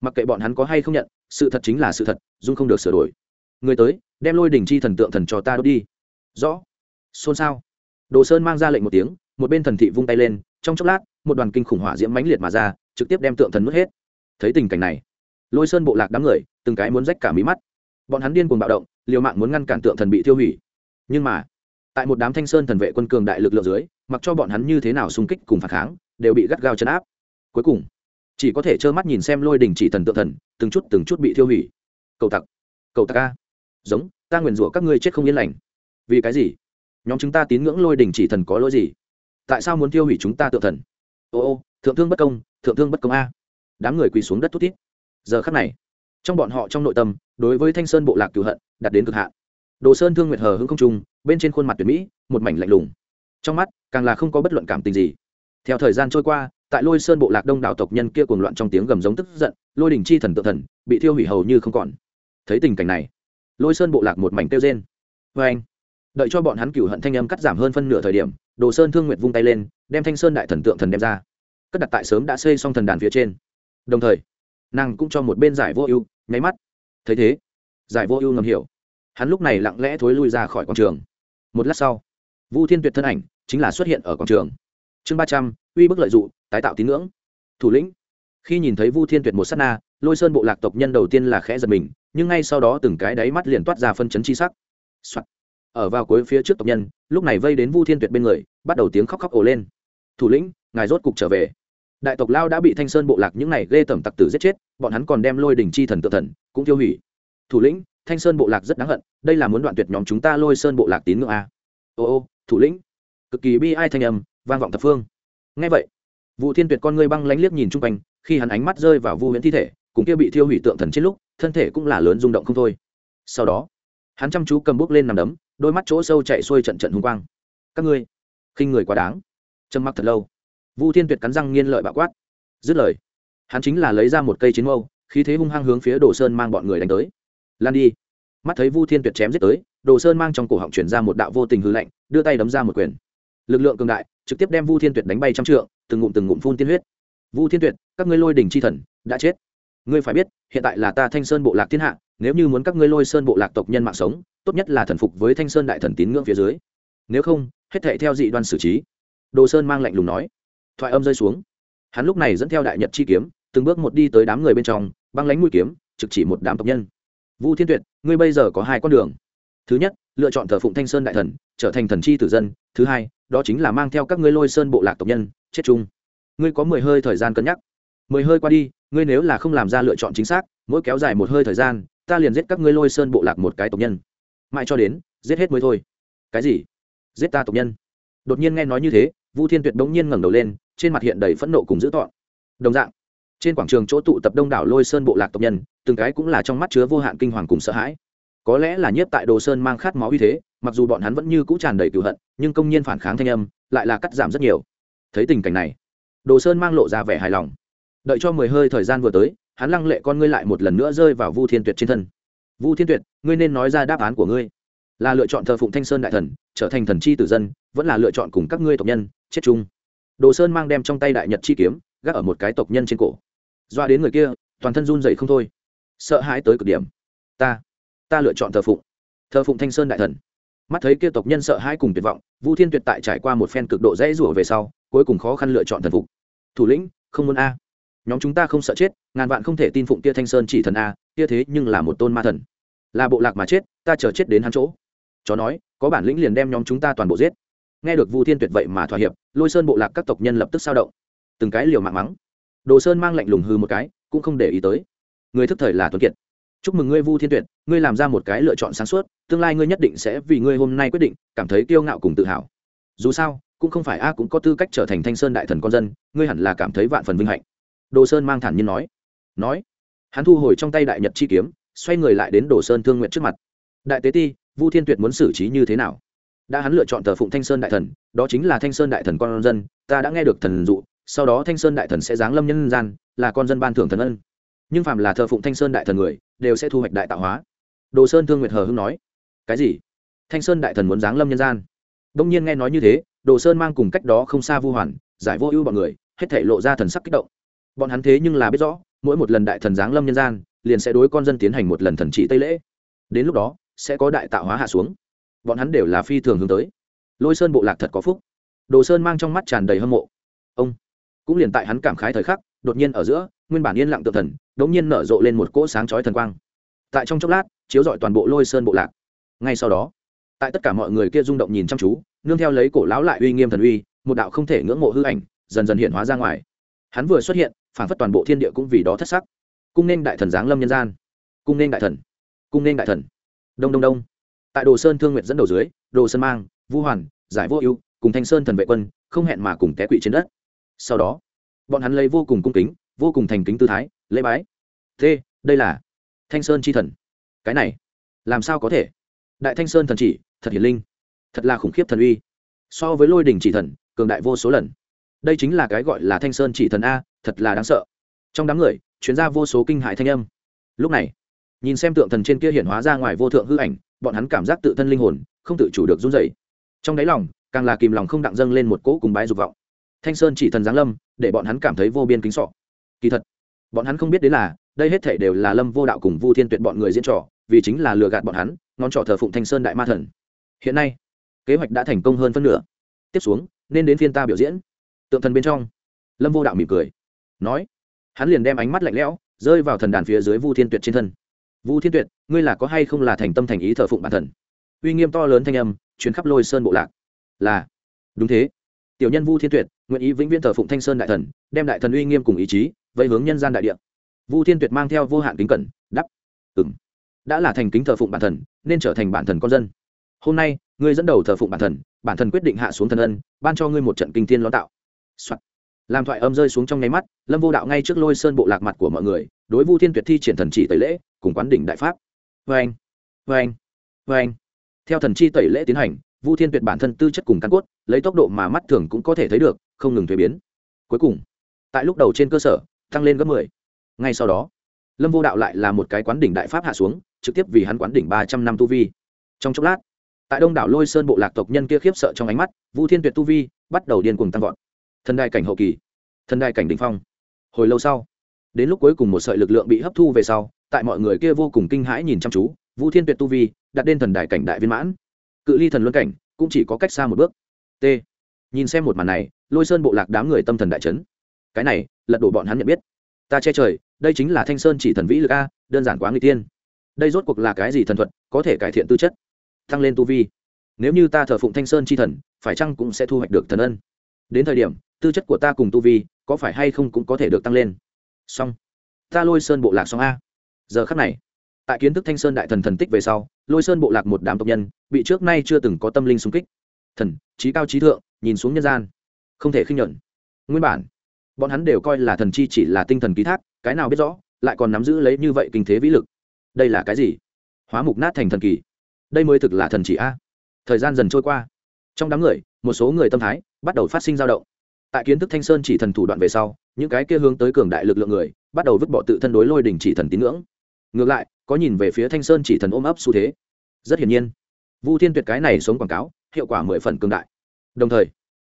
mặc kệ bọn hắn có hay không nhận, sự thật chính là sự thật, dung không được sửa đổi. Người tới, đem lôi đình chi thần tượng thần cho ta đốt đi. Rõ. Xôn xao. Đồ sơn mang ra lệnh một tiếng, một bên thần thị vung tay lên, trong chốc lát, một đoàn kinh khủng hỏa diễm mãnh liệt mà ra, trực tiếp đem tượng thần mất hết. Thấy tình cảnh này, lôi sơn bộ lạc đám người, từng cái muốn rách cả mí mắt. Bọn hắn điên cuồng bạo động, liều mạng muốn ngăn cản tượng thần bị tiêu hủy. Nhưng mà tại một đám thanh sơn thần vệ quân cường đại lực lượng dưới, mặc cho bọn hắn như thế nào xung kích cùng phản kháng, đều bị gắt gao chấn áp. Cuối cùng, chỉ có thể trơ mắt nhìn xem lôi đình chỉ thần tượng thần, từng chút từng chút bị thiêu hủy. Cầu tặc cầu tặc a. Giống, ta nguyền rủa các ngươi chết không yên lành. Vì cái gì? Nhóm chúng ta tín ngưỡng lôi đình chỉ thần có lỗi gì? Tại sao muốn tiêu hủy chúng ta tượng thần? Ô ô, thượng thương bất công, thượng thương bất công a. Đám người quỳ xuống đất thút thít. Giờ khắc này, trong bọn họ trong nội tâm, đối với thanh sơn bộ lạc cửu hận đặt đến cực hạn đồ sơn thương nguyệt hờ hững không trung, bên trên khuôn mặt tuyệt mỹ, một mảnh lạnh lùng. Trong mắt, càng là không có bất luận cảm tình gì. Theo thời gian trôi qua, tại lôi sơn bộ lạc đông đảo tộc nhân kia cuồng loạn trong tiếng gầm giống tức giận, lôi đình chi thần tự thần, bị thiêu hủy hầu như không còn. Thấy tình cảnh này, lôi sơn bộ lạc một mảnh kêu rên. Vê anh, đợi cho bọn hắn cửu hận thanh âm cắt giảm hơn phân nửa thời điểm, đồ sơn thương nguyệt vung tay lên, đem thanh sơn đại thần tượng thần đem ra. Cất đặt tại sớm đã xây xong thần đàn phía trên. Đồng thời, nàng cũng cho một bên giải vô ưu, nháy mắt. Thấy thế, giải vô ưu ngầm hiểu hắn lúc này lặng lẽ thối lui ra khỏi quảng trường. Một lát sau, vu thiên tuyệt thân ảnh chính là xuất hiện ở quảng trường. Chương ba trăm, uy bức lợi d ụ tái tạo tín ngưỡng. Thủ lĩnh. Khi nhìn thấy vu thiên tuyệt một s á t na, lôi sơn bộ lạc tộc nhân đầu tiên là khẽ giật mình, nhưng ngay sau đó từng cái đáy mắt liền toát ra phân chấn chi sắc、Soạn. ở vào cuối phía trước tộc nhân, lúc này vây đến vu thiên tuyệt bên người, bắt đầu tiếng khóc khóc ồ lên. Thủ lĩnh, ngài rốt cục trở về. Đại tộc lao đã bị thanh sơn bộ lạc những này ghê tẩm tặc tử giết chết, bọn hắn còn đem lôi đình chi thần tự thần, cũng tiêu hủy. Thủ lĩnh thanh sơn bộ lạc rất đáng hận, đây là muốn đoạn tuyệt nhóm chúng ta lôi sơn bộ lạc tín ngưỡng a. Ô ô, thủ lĩnh, cực kỳ bi ai thanh âm, vang vọng thập phương. Ngay vậy vụ thiên tuyệt con ngươi băng lánh liếc nhìn chung quanh, khi hắn ánh mắt rơi vào vu huyễn thi thể, cùng kia bị thiêu hủy tượng thần trên lúc, thân thể cũng là lớn rung động không thôi. Sau đó, hắn chăm chú cầm bút lên nằm đấm, đôi mắt chỗ sâu chạy xuôi trận trận hung quang. Các ngươi, khinh người quá đáng. Trầm mặc thật lâu, vu thiên tuyệt cắn răng nghiên lợi bạo quát. Dứt lời, hắn chính là lấy ra một cây chiến mâu, khí thế hung hăng hướng phía đồ sơn mang bọn người đánh tới lan đi. Mắt thấy vu thiên tuyệt chém giết tới, đồ sơn mang trong cổ họng chuyển ra một đạo vô tình hư lạnh, đưa tay đấm ra một quyền. Lực lượng cường đại, trực tiếp đem vu thiên tuyệt đánh bay trăm trượng, từng ngụm từng ngụm phun tiên huyết. Vu thiên tuyệt, các ngươi lôi đình c h i thần, đã chết. Ngươi phải biết, hiện tại là ta thanh sơn bộ lạc thiên hạ, nếu như muốn các ngươi lôi sơn bộ lạc tộc nhân mạng sống, tốt nhất là thần phục với thanh sơn đại thần tín ngưỡng phía dưới. Nếu không, hết thệ theo dị đoan xử trí. Đồ sơn mang lạnh lùng nói. Thoại âm rơi xuống. Hắn lúc này dẫn theo đại nhật chi kiếm, từng bước một đi tới đám người bên trong, băng lánh mũi kiếm, trực chỉ một đám tộc nhân vu thiên tuyệt, ngươi bây giờ có hai con đường. Thứ nhất, lựa chọn thờ phụng thanh sơn đại thần, trở thành thần chi tử dân. Thứ hai, đó chính là mang theo các ngươi lôi sơn bộ lạc tộc nhân, chết chung. Ngươi có mười hơi thời gian cân nhắc. Mười hơi qua đi, ngươi nếu là không làm ra lựa chọn chính xác, mỗi kéo dài một hơi thời gian, ta liền giết các ngươi lôi sơn bộ lạc một cái tộc nhân. Mãi cho đến, giết hết mới thôi. Cái gì? Giết ta tộc nhân. Đột nhiên nghe nói như thế, vu thiên tuyệt bỗng nhiên ngẩng đầu lên, trên mặt hiện đầy phẫn nộ cùng dữ tọn đồng dạng trên quảng trường chỗ tụ tập đông đảo lôi sơn bộ lạc tộc nhân, từng cái cũng là trong mắt chứa vô hạn kinh hoàng cùng sợ hãi. Có lẽ là nhiếp tại đồ sơn mang khát máu uy thế, mặc dù bọn hắn vẫn như cũ tràn đầy cựu hận, nhưng công nhiên phản kháng thanh âm lại là cắt giảm rất nhiều. Thấy tình cảnh này, đồ sơn mang lộ ra vẻ hài lòng. Đợi cho mười hơi thời gian vừa tới, hắn lăng lệ con ngươi lại một lần nữa rơi vào vu thiên tuyệt trên thân. Vu thiên tuyệt, ngươi nên nói ra đáp án của ngươi. Là lựa chọn thờ phụng thanh sơn đại thần, trở thành thần chi tử dân, vẫn là lựa chọn cùng các ngươi tộc nhân chết chung. Đồ sơn mang đem trong tay đại nhật chi kiếm, gác ở một cái tộc nhân trên cổ doa đến người kia, toàn thân run dậy không thôi. Sợ hãi tới cực điểm. Ta ta lựa chọn thờ phụng. Thờ phụng thanh sơn đại thần. Mắt thấy kia tộc nhân sợ hãi cùng tuyệt vọng, vu thiên tuyệt tại trải qua một phen cực độ dãy rủa về sau, cuối cùng khó khăn lựa chọn thần phục. Thủ lĩnh, không muốn a. Nhóm chúng ta không sợ chết, ngàn vạn không thể tin phụng kia thanh sơn chỉ thần a, kia thế nhưng là một tôn ma thần. Là bộ lạc mà chết, ta chờ chết đến hắn chỗ. Chó nói, có bản lĩnh liền đem nhóm chúng ta toàn bộ giết. Nghe được vu thiên tuyệt vậy mà thỏa hiệp, lôi sơn bộ lạc các tộc nhân lập tức sao động. Từng cái liều mạng mắng đồ sơn mang lạnh lùng hư một cái, cũng không để ý tới. Người thức thời là tuấn kiệt. Chúc mừng ngươi vu thiên tuyệt, ngươi làm ra một cái lựa chọn sáng suốt, tương lai ngươi nhất định sẽ vì ngươi hôm nay quyết định, cảm thấy kiêu ngạo cùng tự hào. Dù sao, cũng không phải a cũng có tư cách trở thành thanh sơn đại thần con dân, ngươi hẳn là cảm thấy vạn phần vinh hạnh. Đồ sơn mang thản nhiên nói. Nói. Hắn thu hồi trong tay đại nhật chi kiếm, xoay người lại đến đồ sơn thương nguyện trước mặt. Đại tế ti, vu thiên tuyệt muốn xử trí như thế nào? Đã hắn lựa chọn thờ phụng thanh sơn đại thần, đó chính là thanh sơn đại thần con dân, ta đã nghe được thần dụ sau đó thanh sơn đại thần sẽ giáng lâm nhân gian, là con dân ban thưởng thần ân. Nhưng phạm là thờ phụng thanh sơn đại thần người, đều sẽ thu hoạch đại tạo hóa. Đồ sơn thương nguyệt hờ hưng nói, cái gì? Thanh sơn đại thần muốn giáng lâm nhân gian? Đông nhiên nghe nói như thế, đồ sơn mang cùng cách đó không xa vu hoàn, giải vô ưu bọn người, hết thể lộ ra thần sắc kích động. Bọn hắn thế nhưng là biết rõ, mỗi một lần đại thần giáng lâm nhân gian, liền sẽ đối con dân tiến hành một lần thần trị tây lễ. Đến lúc đó, sẽ có đại tạo hóa hạ xuống. Bọn hắn đều là phi thường hướng tới. Lôi sơn bộ lạc thật có phúc. Đồ sơn mang trong mắt tràn đầy hâm mộ. Ông! Cũng liền tại hắn cảm khái thời khắc, đột nhiên ở giữa, nguyên bản yên lặng tự thần đ ỗ n g nhiên nở rộ lên một cỗ sáng chói thần quang. Tại trong chốc lát, chiếu dọi toàn bộ lôi sơn bộ lạc. Ngay sau đó, tại tất cả mọi người kia rung động nhìn chăm chú, nương theo lấy cổ lão lại uy nghiêm thần uy, một đạo không thể ngưỡng mộ hư ảnh dần dần hiện hóa ra ngoài. Hắn vừa xuất hiện, phản phất toàn bộ thiên địa cũng vì đó thất sắc. Cung nên đại thần giáng lâm nhân gian. Cung nên đại thần. Cung nên đại thần. Đông đông đông. Tại đồ sơn thương nguyện dẫn đầu dưới, đồ sơn mang, vu hoàn, giải vô ưu, cùng thanh sơn thần vệ quân, không hẹn mà cùng té quỵ trên đất sau đó, bọn hắn lấy vô cùng cung kính, vô cùng thành kính tư thái, lễ bái. Thế, đây là thanh sơn chi thần. Cái này, làm sao có thể? Đại thanh sơn thần chỉ, thật hiển linh. Thật là khủng khiếp thần uy. So với lôi đình chỉ thần, cường đại vô số lần. Đây chính là cái gọi là thanh sơn chỉ thần a, thật là đáng sợ. Trong đám người chuyến ra vô số kinh hại thanh âm. Lúc này, nhìn xem tượng thần trên kia hiện hóa ra ngoài vô thượng hư ảnh, bọn hắn cảm giác tự thân linh hồn không tự chủ được run dày trong đáy lòng, càng là kìm lòng không đặng dâng lên một cỗ cùng bái dục vọng thanh sơn chỉ thần giáng lâm, để bọn hắn cảm thấy vô biên kính sọ. Kỳ thật, bọn hắn không biết đến là, đây hết thể đều là lâm vô đạo cùng vu thiên tuyệt bọn người diễn trò, vì chính là lừa gạt bọn hắn, ngón trỏ thờ phụng thanh sơn đại ma thần. Hiện nay, kế hoạch đã thành công hơn phân nửa. Tiếp xuống, nên đến phiên ta biểu diễn. Tượng thần bên trong, lâm vô đạo mỉm cười, nói, hắn liền đem ánh mắt lạnh lẽo, rơi vào thần đàn phía dưới vu thiên tuyệt trên thân. Vu thiên tuyệt, ngươi là có hay không là thành tâm thành ý thờ phụng bản thần? Uy nghiêm to lớn thanh âm chuyến khắp lôi sơn bộ lạc. Là, đúng thế. Tiểu nhân vu thiên tuyệt nguyện ý vĩnh viễn thờ phụng thanh sơn đại thần, đem đại thần uy nghiêm cùng ý chí vây hướng nhân gian đại địa. Vu thiên tuyệt mang theo vô hạn kính cẩn đắp ừng đã là thành kính thờ phụng bản thần, nên trở thành bản thần con dân. Hôm nay, ngươi dẫn đầu thờ phụng bản thần bản thần quyết định hạ xuống thần ân, ban cho ngươi một trận kinh thiên ló tạo、Soạn. làm thoại âm rơi xuống trong nháy mắt, lâm vô đạo ngay trước lôi sơn bộ lạc mặt của mọi người, đối vu thiên tuyệt thi triển thần chỉ tẩy lễ, cùng quán đỉnh đại pháp. Vê anh vê anh vê anh theo thần chi tẩy lễ tiến hành, vu thiên tuyệt bản thân tư chất cùng căn cốt, lấy tốc độ mà mắt thường cũng có thể thấy được không ngừng thuế biến. Cuối cùng, tại lúc đầu trên cơ sở, tăng lên gấp mười. Ngay sau đó, lâm vô đạo lại là một cái quán đỉnh đại pháp hạ xuống, trực tiếp vì hắn quán đỉnh ba trăm năm tu vi. Trong chốc lát, tại đông đảo lôi sơn bộ lạc tộc nhân kia khiếp sợ trong ánh mắt, vu thiên tuyệt tu vi bắt đầu điên cuồng tăng vọt. Thần đại cảnh hậu kỳ, thần đại cảnh đ ỉ n h phong. Hồi lâu sau, đến lúc cuối cùng một sợi lực lượng bị hấp thu về sau, tại mọi người kia vô cùng kinh hãi nhìn chăm chú, vu thiên tuyệt tu vi đặt đến thần đại cảnh đại viên mãn. Cự ly thần luân cảnh cũng chỉ có cách xa một bước. T. Nhìn xem một màn này lôi sơn bộ lạc đám người tâm thần đại chấn. Cái này, lật đổ bọn hắn nhận biết. Ta che trời, đây chính là thanh sơn chỉ thần vĩ lực a, đơn giản quá người tiên. Đây rốt cuộc là cái gì thần thuật, có thể cải thiện tư chất? Tăng lên tu vi. Nếu như ta thờ phụng thanh sơn chi thần, phải chăng cũng sẽ thu hoạch được thần ân? Đến thời điểm, tư chất của ta cùng tu vi, có phải hay không cũng có thể được tăng lên? Xong. Ta lôi sơn bộ lạc xong a. Giờ khắc này, tại kiến thức thanh sơn đại thần thần tích về sau, lôi sơn bộ lạc một đám tộc nhân, bị trước nay chưa từng có tâm linh sung kích. Thần, trí cao trí thượng, nhìn xuống nhân gian không thể khinh nhận nguyên bản, bọn hắn đều coi là thần chi chỉ là tinh thần ký thác, cái nào biết rõ, lại còn nắm giữ lấy như vậy kinh thế vĩ lực. Đây là cái gì? Hóa mục nát thành thần kỳ. Đây mới thực là thần chỉ a. Thời gian dần trôi qua. Trong đám người, một số người tâm thái bắt đầu phát sinh dao động. Tại kiến thức thanh sơn chỉ thần thủ đoạn về sau, những cái kia hướng tới cường đại lực lượng người bắt đầu vứt bỏ tự thân đối lôi đỉnh chỉ thần tín ngưỡng. Ngược lại, có nhìn về phía thanh sơn chỉ thần ôm ấp xu thế. Rất hiển nhiên, vu thiên tuyệt cái này sống quảng cáo, hiệu quả mười phần cường đại. Đồng thời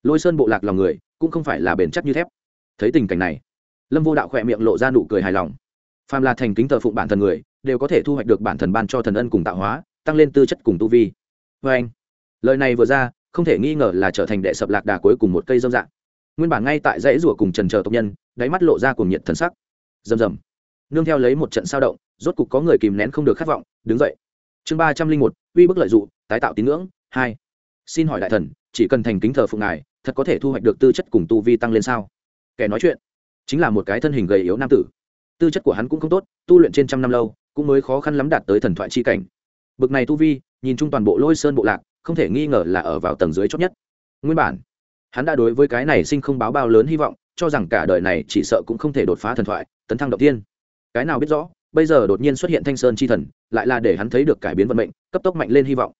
lôi sơn bộ lạc lòng người, cũng không phải là bền chắc như thép. Thấy tình cảnh này, lâm vô đạo khỏe miệng lộ ra nụ cười hài lòng. Phàm là thành kính thờ phụng bản thần người, đều có thể thu hoạch được bản thần ban cho thần ân cùng tạo hóa, tăng lên tư chất cùng tu vi. Vê anh, lời này vừa ra, không thể nghi ngờ là trở thành đệ sập lạc đà cuối cùng một cây dâm dạng. Nguyên bản ngay tại dãy rủa cùng trần chờ tộc nhân, đáy mắt lộ ra cùng nhiệt thần sắc. Rầm rầm. Nương theo lấy một trận sao động, rốt cục có người kìm nén không được khát vọng, đứng dậy. Chương ba trăm linh một, uy bức lợi dụng tái tạo tín ngưỡng, hai. Xin hỏi đại thần, chỉ cần thành kính thờ phụng ngài thật có thể thu hoạch được tư chất cùng tu vi tăng lên sao? Kẻ nói chuyện chính là một cái thân hình gầy yếu nam tử. Tư chất của hắn cũng không tốt, tu luyện trên trăm năm lâu, cũng mới khó khăn lắm đạt tới thần thoại chi cảnh. Bực này tu vi, nhìn chung toàn bộ lôi sơn bộ lạc, không thể nghi ngờ là ở vào tầng dưới chót nhất. Nguyên bản, hắn đã đối với cái này sinh không báo bao lớn hy vọng, cho rằng cả đời này chỉ sợ cũng không thể đột phá thần thoại, tấn thăng đầu tiên cái nào biết rõ, bây giờ đột nhiên xuất hiện thanh sơn chi thần, lại là để hắn thấy được cải biến vận mệnh, cấp tốc mạnh lên hy vọng.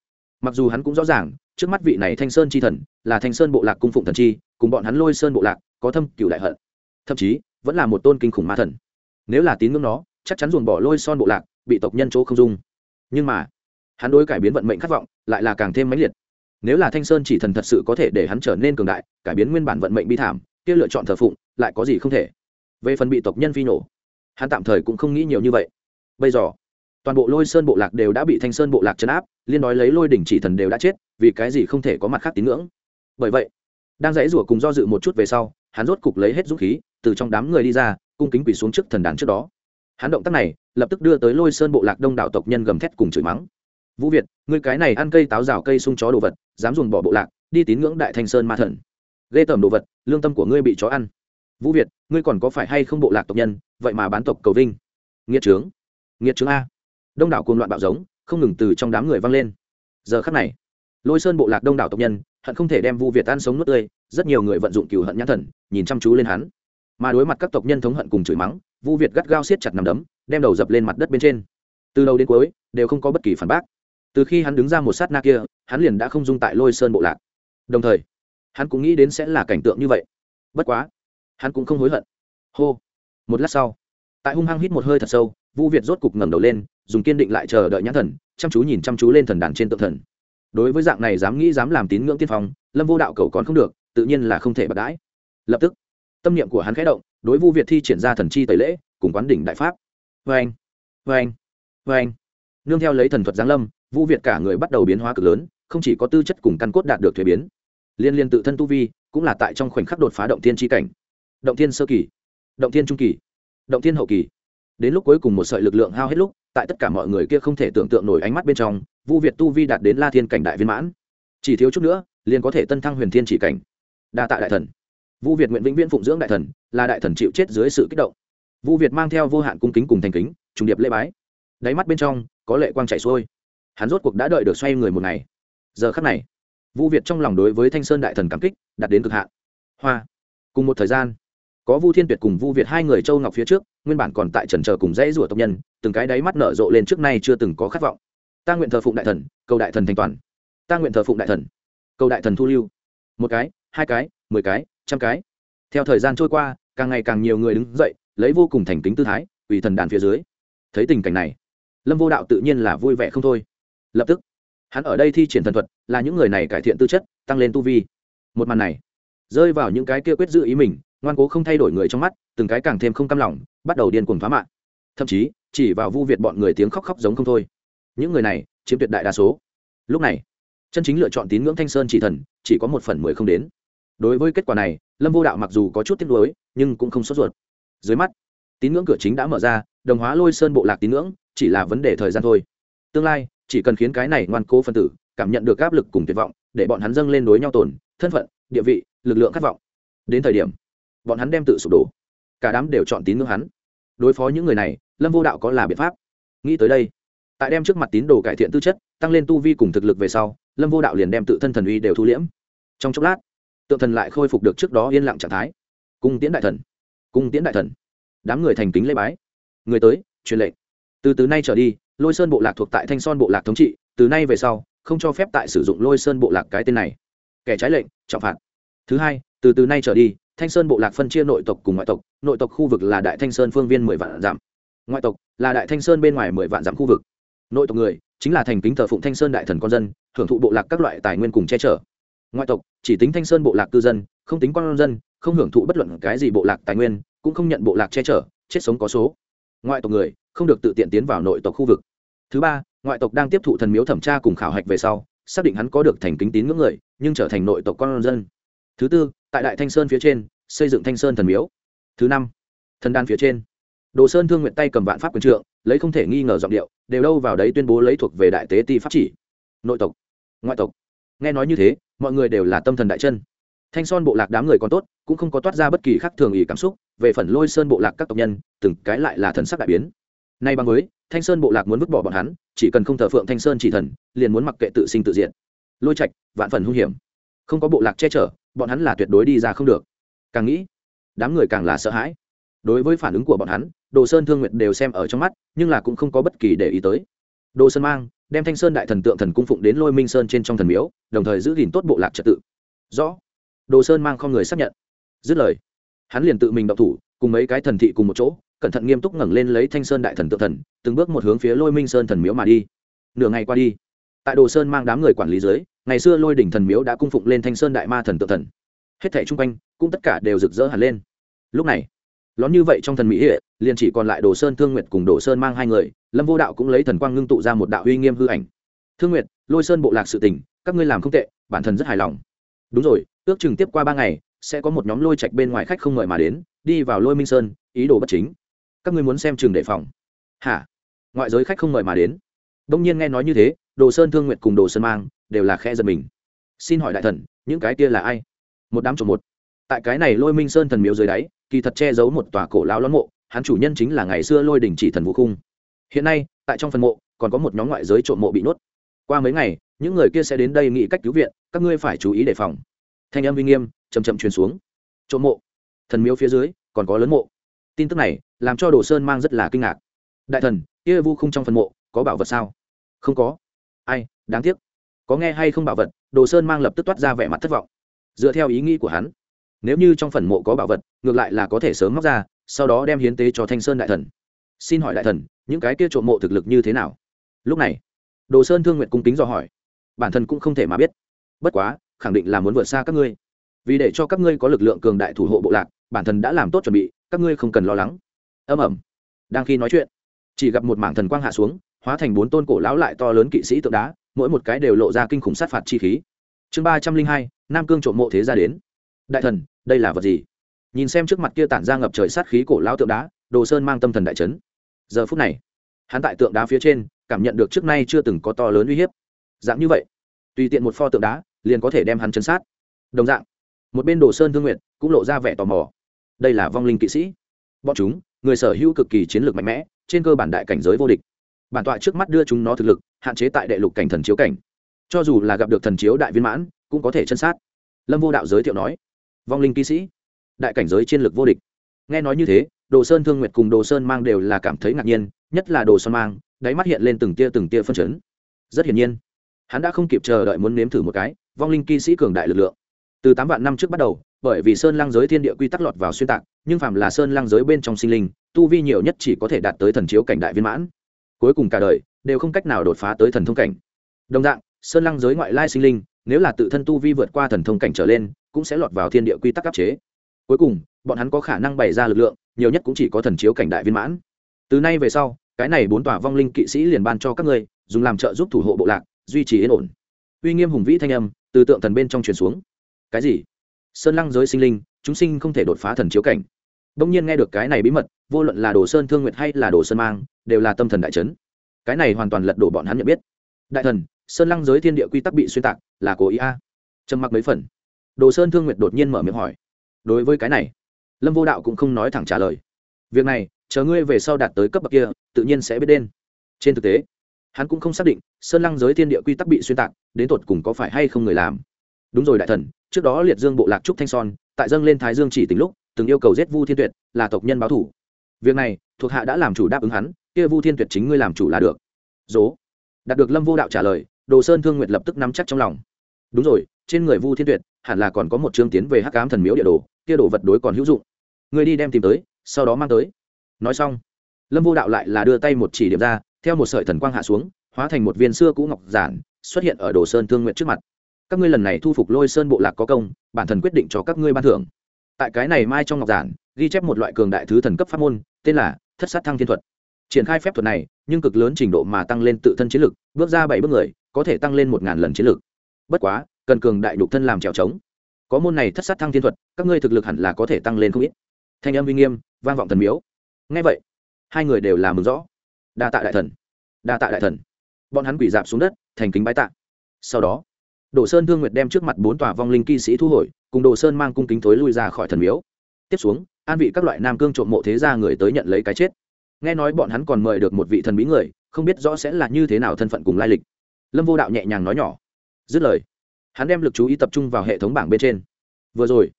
Mặc dù hắn cũng rõ ràng trước mắt vị này thanh sơn chi thần là thanh sơn bộ lạc cung phụng thần chi, cùng bọn hắn lôi sơn bộ lạc có thâm cựu đại hận. Thậm chí, vẫn là một tôn kinh khủng ma thần. Nếu là tín ngưỡng nó, chắc chắn dồn bỏ lôi son bộ lạc, bị tộc nhân chỗ không dung. Nhưng mà, hắn đối cải biến vận mệnh khát vọng lại là càng thêm mãnh liệt. Nếu là thanh sơn chỉ thần thật sự có thể để hắn trở nên cường đại, cải biến nguyên bản vận mệnh bi thảm, kia lựa chọn thờ phụng, lại có gì không thể. Về phần bị tộc nhân phi nổ, hắn tạm thời cũng không nghĩ nhiều như vậy. Bây giờ toàn bộ lôi sơn bộ lạc đều đã bị thanh sơn bộ lạc chấn áp, liên nói lấy lôi đỉnh chỉ thần đều đã chết, vì cái gì không thể có mặt khác tín ngưỡng? Bởi vậy, đang dãy rủa cùng do dự một chút về sau, hắn rốt cục lấy hết dũng khí, từ trong đám người đi ra, cung kính quỳ xuống trước thần đàn trước đó. Hắn động tác này, lập tức đưa tới lôi sơn bộ lạc đông đảo tộc nhân gầm thét cùng chửi mắng. Vũ việt, ngươi cái này ăn cây táo rào cây sung chó đồ vật, dám dùng bỏ bộ lạc, đi tín ngưỡng đại thanh sơn ma thần. Ghê tởm đồ vật, lương tâm của ngươi bị chó ăn. Vũ việt, ngươi còn có phải hay không bộ lạc tộc nhân, vậy mà bán tộc cầu vinh. Nghiệt trướng nghiệt trướng a đông đảo cuồng loạn bạo giống, không ngừng từ trong đám người vang lên. Giờ khắc này, lôi sơn bộ lạc đông đảo tộc nhân, hận không thể đem vu việt ăn sống nuốt tươi, rất nhiều người vận dụng cừu hận nhãn thần, nhìn chăm chú lên hắn. Mà đối mặt các tộc nhân thống hận cùng chửi mắng, vu việt gắt gao siết chặt nằm đấm, đem đầu dập lên mặt đất bên trên. Từ đầu đến cuối, đều không có bất kỳ phản bác. Từ khi hắn đứng ra một sát na kia, hắn liền đã không dung tại lôi sơn bộ lạc. Đồng thời, hắn cũng nghĩ đến sẽ là cảnh tượng như vậy. Bất quá, hắn cũng không hối hận. Hô. Một lát sau, tại hung hăng hít một hơi thật sâu, vu việt rốt cục ngẩng đầu lên dùng kiên định lại chờ đợi nhãn thần, chăm chú nhìn chăm chú lên thần đàn trên tượng thần. Đối với dạng này dám nghĩ dám làm tín ngưỡng tiên phong, lâm vô đạo cầu còn không được, tự nhiên là không thể bạc đãi. Lập tức, tâm niệm của hắn khẽ động, đối vu việt thi triển ra thần chi tẩy lễ, cùng quán đỉnh đại pháp. Vê anh vê anh vê anh nương theo lấy thần thuật giáng lâm, vu việt cả người bắt đầu biến hóa cực lớn, không chỉ có tư chất cùng căn cốt đạt được thuế biến, liên liên tự thân tu vi, cũng là tại trong khoảnh khắc đột phá động thiên tri cảnh. Động thiên sơ kỳ, động thiên trung kỳ, động thiên hậu kỳ. Đến lúc cuối cùng một sợi lực lượng hao hết lúc tại tất cả mọi người kia không thể tưởng tượng nổi ánh mắt bên trong, vu việt tu vi đạt đến la thiên cảnh đại viên mãn. Chỉ thiếu chút nữa, liền có thể tân thăng huyền thiên chỉ cảnh. Đa tạ đại thần. Vu việt nguyện vĩnh viễn phụng dưỡng đại thần, là đại thần chịu chết dưới sự kích động. Vu việt mang theo vô hạn cung kính cùng thành kính, trùng điệp lễ bái. Đáy mắt bên trong, có lệ quang chảy xuôi. Hắn rốt cuộc đã đợi được xoay người một ngày. Giờ khắc này, vu việt trong lòng đối với thanh sơn đại thần cảm kích, đạt đến cực hạn. Hoa. Cùng một thời gian, có vu thiên tuyệt cùng vu việt hai người châu ngọc phía trước, nguyên bản còn tại trần chờ cùng dãy rủa tộc nhân từng cái đáy mắt nở rộ lên trước nay chưa từng có khát vọng. Ta nguyện thờ phụng đại thần, cầu đại thần thành toàn. Ta nguyện thờ phụng đại thần, cầu đại thần thu lưu. Một cái, hai cái, mười cái, trăm cái. Theo thời gian trôi qua, càng ngày càng nhiều người đứng dậy, lấy vô cùng thành kính tư thái, ủy thần đàn phía dưới. Thấy tình cảnh này, lâm vô đạo tự nhiên là vui vẻ không thôi. Lập tức, hắn ở đây thi triển thần thuật, là những người này cải thiện tư chất, tăng lên tu vi. Một màn này, rơi vào những cái kia quyết giữ ý mình, ngoan cố không thay đổi người trong mắt, từng cái càng thêm không cam lòng, bắt đầu điên cuồng phá mạng. Thậm chí chỉ vào vu việt bọn người tiếng khóc khóc giống không thôi. Những người này, chiếm tuyệt đại đa số. Lúc này, chân chính lựa chọn tín ngưỡng thanh sơn chỉ thần, chỉ có một phần mười không đến. Đối với kết quả này, lâm vô đạo mặc dù có chút tiếc nuối, nhưng cũng không sốt ruột. Dưới mắt, tín ngưỡng cửa chính đã mở ra, đồng hóa lôi sơn bộ lạc tín ngưỡng, chỉ là vấn đề thời gian thôi. Tương lai, chỉ cần khiến cái này ngoan cố phân tử cảm nhận được áp lực cùng tuyệt vọng, để bọn hắn dâng lên đối nhau tồn, thân phận, địa vị, lực lượng khát vọng. Đến thời điểm, bọn hắn đem tự sụp đổ. Cả đám đều chọn tín ngưỡng hắn. Đối phó những người này lâm vô đạo có là biện pháp? Nghĩ tới đây, tại đem trước mặt tín đồ cải thiện tư chất, tăng lên tu vi cùng thực lực về sau, lâm vô đạo liền đem tự thân thần uy đều thu liễm. Trong chốc lát, tượng thần lại khôi phục được trước đó yên lặng trạng thái. Cung tiễn đại thần, cung tiễn đại thần. Đám người thành kính lễ bái. Người tới, truyền lệnh. Từ từ nay trở đi, lôi sơn bộ lạc thuộc tại thanh son bộ lạc thống trị, từ nay về sau, không cho phép tại sử dụng lôi sơn bộ lạc cái tên này. Kẻ trái lệnh, trọng phạt. Thứ hai, từ từ nay trở đi, thanh sơn bộ lạc phân chia nội tộc cùng ngoại tộc, nội tộc khu vực là đại thanh sơn phương viên mười vạn dặm ngoại tộc là đại thanh sơn bên ngoài mười vạn dặm khu vực. Nội tộc người chính là thành kính thờ phụng thanh sơn đại thần con dân, hưởng thụ bộ lạc các loại tài nguyên cùng che chở. Ngoại tộc chỉ tính thanh sơn bộ lạc cư dân, không tính con dân, không hưởng thụ bất luận cái gì bộ lạc tài nguyên, cũng không nhận bộ lạc che chở, chết sống có số. Ngoại tộc người không được tự tiện tiến vào nội tộc khu vực. Thứ ba, ngoại tộc đang tiếp thụ thần miếu thẩm tra cùng khảo hạch về sau, xác định hắn có được thành kính tín ngưỡng người, nhưng trở thành nội tộc con dân. Thứ tư, tại đại thanh sơn phía trên, xây dựng thanh sơn thần miếu. Thứ năm, thần đan phía trên đồ sơn thương nguyện tay cầm vạn pháp quyền trượng, lấy không thể nghi ngờ giọng điệu, đều đâu vào đấy tuyên bố lấy thuộc về đại tế ti pháp chỉ. Nội tộc, ngoại tộc. Nghe nói như thế, mọi người đều là tâm thần đại chân. Thanh son bộ lạc đám người còn tốt, cũng không có toát ra bất kỳ khác thường ý cảm xúc, về phần lôi sơn bộ lạc các tộc nhân, từng cái lại là thần sắc đại biến. Nay bằng với, thanh sơn bộ lạc muốn vứt bỏ bọn hắn, chỉ cần không thờ phượng thanh sơn chỉ thần, liền muốn mặc kệ tự sinh tự diện lôi trạch, vạn phần hung hiểm. Không có bộ lạc che chở, bọn hắn là tuyệt đối đi ra không được. Càng nghĩ, đám người càng là sợ hãi. Đối với phản ứng của bọn hắn đồ sơn thương nguyện đều xem ở trong mắt, nhưng là cũng không có bất kỳ để ý tới. Đồ sơn mang, đem thanh sơn đại thần tượng thần cung phụng đến lôi minh sơn trên trong thần miếu, đồng thời giữ gìn tốt bộ lạc trật tự. Rõ. Đồ sơn mang không người xác nhận. Dứt lời, hắn liền tự mình đọc thủ, cùng mấy cái thần thị cùng một chỗ, cẩn thận nghiêm túc ngẩng lên lấy thanh sơn đại thần tượng thần, từng bước một hướng phía lôi minh sơn thần miếu mà đi. Nửa ngày qua đi, tại đồ sơn mang đám người quản lý dưới, ngày xưa lôi đỉnh thần miếu đã cung phụng lên thanh sơn đại ma thần tượng thần. Hết thảy chung quanh, cũng tất cả đều rực rỡ hẳn lên. Lúc này lón như vậy trong thần mỹ hệ, liền chỉ còn lại đồ sơn, thương nguyệt cùng đồ sơn mang hai người, lâm vô đạo cũng lấy thần quang ngưng tụ ra một đạo uy nghiêm hư ảnh. Thương nguyệt, lôi sơn bộ lạc sự tình, các ngươi làm không tệ, bản thân rất hài lòng. Đúng rồi, ước chừng tiếp qua ba ngày, sẽ có một nhóm lôi trạch bên ngoài khách không mời mà đến, đi vào lôi minh sơn, ý đồ bất chính. Các ngươi muốn xem trường đề phòng. Hả? Ngoại giới khách không mời mà đến? Đông nhiên nghe nói như thế, đồ sơn, thương nguyệt cùng đồ sơn mang, đều là khe giật mình. Xin hỏi đại thần, những cái kia là ai? Một đám trộm một. Tại cái này lôi minh sơn thần miếu dưới đáy kỳ thật che giấu một tòa cổ lao lón mộ, hắn chủ nhân chính là ngày xưa lôi đình chỉ thần vũ khung. Hiện nay, tại trong phần mộ, còn có một nhóm ngoại giới trộm mộ bị nuốt qua mấy ngày, những người kia sẽ đến đây nghĩ cách cứu viện, các ngươi phải chú ý đề phòng. Thanh âm uy nghiêm chầm chậm truyền xuống. Trộm mộ. Thần miếu phía dưới, còn có lớn mộ. Tin tức này, làm cho đồ sơn mang rất là kinh ngạc. Đại thần, kia vu khung trong phần mộ, có bảo vật sao? Không có. Ai, đáng tiếc. Có nghe hay không bảo vật, đồ sơn mang lập tức toát ra vẻ mặt thất vọng. Dựa theo ý nghĩ của hắn nếu như trong phần mộ có bảo vật, ngược lại là có thể sớm móc ra, sau đó đem hiến tế cho thanh sơn đại thần. Xin hỏi đại thần, những cái kia trộm mộ thực lực như thế nào? Lúc này, đồ sơn thương nguyện cung kính dò hỏi. Bản thân cũng không thể mà biết. Bất quá, khẳng định là muốn vượt xa các ngươi. Vì để cho các ngươi có lực lượng cường đại thủ hộ bộ lạc, bản thân đã làm tốt chuẩn bị, các ngươi không cần lo lắng. Âm ẩm đang khi nói chuyện, chỉ gặp một mảng thần quang hạ xuống, hóa thành bốn tôn cổ lão lại to lớn kỵ sĩ tượng đá, mỗi một cái đều lộ ra kinh khủng sát phạt chi khí. Chương ba trăm linh hai, nam cương trộm mộ thế ra đến đại thần, đây là vật gì? Nhìn xem trước mặt kia tản ra ngập trời sát khí cổ lao tượng đá, đồ sơn mang tâm thần đại trấn giờ phút này, hắn tại tượng đá phía trên, cảm nhận được trước nay chưa từng có to lớn uy hiếp. Dạng như vậy, tùy tiện một pho tượng đá, liền có thể đem hắn chấn sát. Đồng dạng, một bên đồ sơn thương nguyện cũng lộ ra vẻ tò mò. Đây là vong linh kỵ sĩ. Bọn chúng, người sở hữu cực kỳ chiến lược mạnh mẽ, trên cơ bản đại cảnh giới vô địch. Bản tọa trước mắt đưa chúng nó thực lực, hạn chế tại đệ lục cảnh thần chiếu cảnh. Cho dù là gặp được thần chiếu đại viên mãn, cũng có thể chân sát. Lâm vô đạo giới thiệu nói vong linh kỵ sĩ. Đại cảnh giới chiến lược vô địch. Nghe nói như thế, đồ sơn thương nguyệt cùng đồ sơn mang đều là cảm thấy ngạc nhiên, nhất là đồ sơn mang, đáy mắt hiện lên từng tia từng tia phân chấn. Rất hiển nhiên, hắn đã không kịp chờ đợi muốn nếm thử một cái, vong linh kỵ sĩ cường đại lực lượng. Từ tám vạn năm trước bắt đầu, bởi vì sơn lang giới thiên địa quy tắc lọt vào xuyên tạc, nhưng phạm là sơn lang giới bên trong sinh linh, tu vi nhiều nhất chỉ có thể đạt tới thần chiếu cảnh đại viên mãn. Cuối cùng cả đời, đều không cách nào đột phá tới thần thông cảnh. Đồng dạng, sơn lang giới ngoại lai sinh linh nếu là tự thân tu vi vượt qua thần thông cảnh trở lên, cũng sẽ lọt vào thiên địa quy tắc áp chế. Cuối cùng, bọn hắn có khả năng bày ra lực lượng, nhiều nhất cũng chỉ có thần chiếu cảnh đại viên mãn. Từ nay về sau, cái này bốn tòa vong linh kỵ sĩ liền ban cho các ngươi, dùng làm trợ giúp thủ hộ bộ lạc, duy trì yên ổn. Uy nghiêm hùng vĩ thanh âm từ tượng thần bên trong truyền xuống. Cái gì? Sơn lăng giới sinh linh, chúng sinh không thể đột phá thần chiếu cảnh. Đông nhiên nghe được cái này bí mật, vô luận là đồ sơn thương nguyệt hay là đồ sơn mang, đều là tâm thần đại trấn cái này hoàn toàn lật đổ bọn hắn nhận biết. Đại thần sơn lăng giới thiên địa quy tắc bị xuyên tạc, là cố ý a. Trầm mặc mấy phần. Đồ sơn thương nguyệt đột nhiên mở miệng hỏi. Đối với cái này, lâm vô đạo cũng không nói thẳng trả lời. Việc này, chờ ngươi về sau đạt tới cấp bậc kia, tự nhiên sẽ biết đen trên thực tế, hắn cũng không xác định, sơn lăng giới thiên địa quy tắc bị xuyên tạc, đến tột cùng có phải hay không người làm. Đúng rồi đại thần, trước đó liệt dương bộ lạc trúc thanh son, tại dâng lên thái dương chỉ tính lúc, từng yêu cầu giết vu thiên tuyệt, là tộc nhân báo thủ. Việc này, thuộc hạ đã làm chủ đáp ứng hắn, kia vu thiên tuyệt chính ngươi làm chủ là được. Dố đạt được lâm vô đạo trả lời đồ sơn thương nguyệt lập tức nắm chắc trong lòng. Đúng rồi, trên người vu thiên tuyệt, hẳn là còn có một chương tiến về hắc ám thần miếu địa đồ, kia đồ vật đối còn hữu dụng. Người đi đem tìm tới, sau đó mang tới. Nói xong, lâm vô đạo lại là đưa tay một chỉ điểm ra, theo một sợi thần quang hạ xuống, hóa thành một viên xưa cũ ngọc giản, xuất hiện ở đồ sơn thương nguyện trước mặt. Các ngươi lần này thu phục lôi sơn bộ lạc có công, bản thần quyết định cho các ngươi ban thưởng. Tại cái này mai trong ngọc giản, ghi chép một loại cường đại thứ thần cấp pháp môn, tên là thất sát thăng thiên thuật triển khai phép thuật này, nhưng cực lớn trình độ mà tăng lên tự thân chiến lực, bước ra bảy bước người, có thể tăng lên một ngàn lần chiến lực. Bất quá, cần cường đại đục thân làm trèo trống. Có môn này thất sát thăng thiên thuật, các ngươi thực lực hẳn là có thể tăng lên không ít. Thanh âm uy nghiêm, vang vọng thần miếu. Ngay vậy, hai người đều là mừng rõ. Đa tạ đại thần. Đa tạ đại thần. Bọn hắn quỷ dạp xuống đất, thành kính bái tạ. Sau đó, đồ sơn thương nguyệt đem trước mặt bốn tòa vong linh kỵ sĩ thu hồi, cùng đồ sơn mang cung kính thối lui ra khỏi thần miếu. Tiếp xuống, an vị các loại nam cương trộm mộ thế gia người tới nhận lấy cái chết nghe nói bọn hắn còn mời được một vị thần bí người, không biết rõ sẽ là như thế nào thân phận cùng lai lịch. Lâm vô đạo nhẹ nhàng nói nhỏ. Dứt lời, hắn đem lực chú ý tập trung vào hệ thống bảng bên trên. Vừa rồi,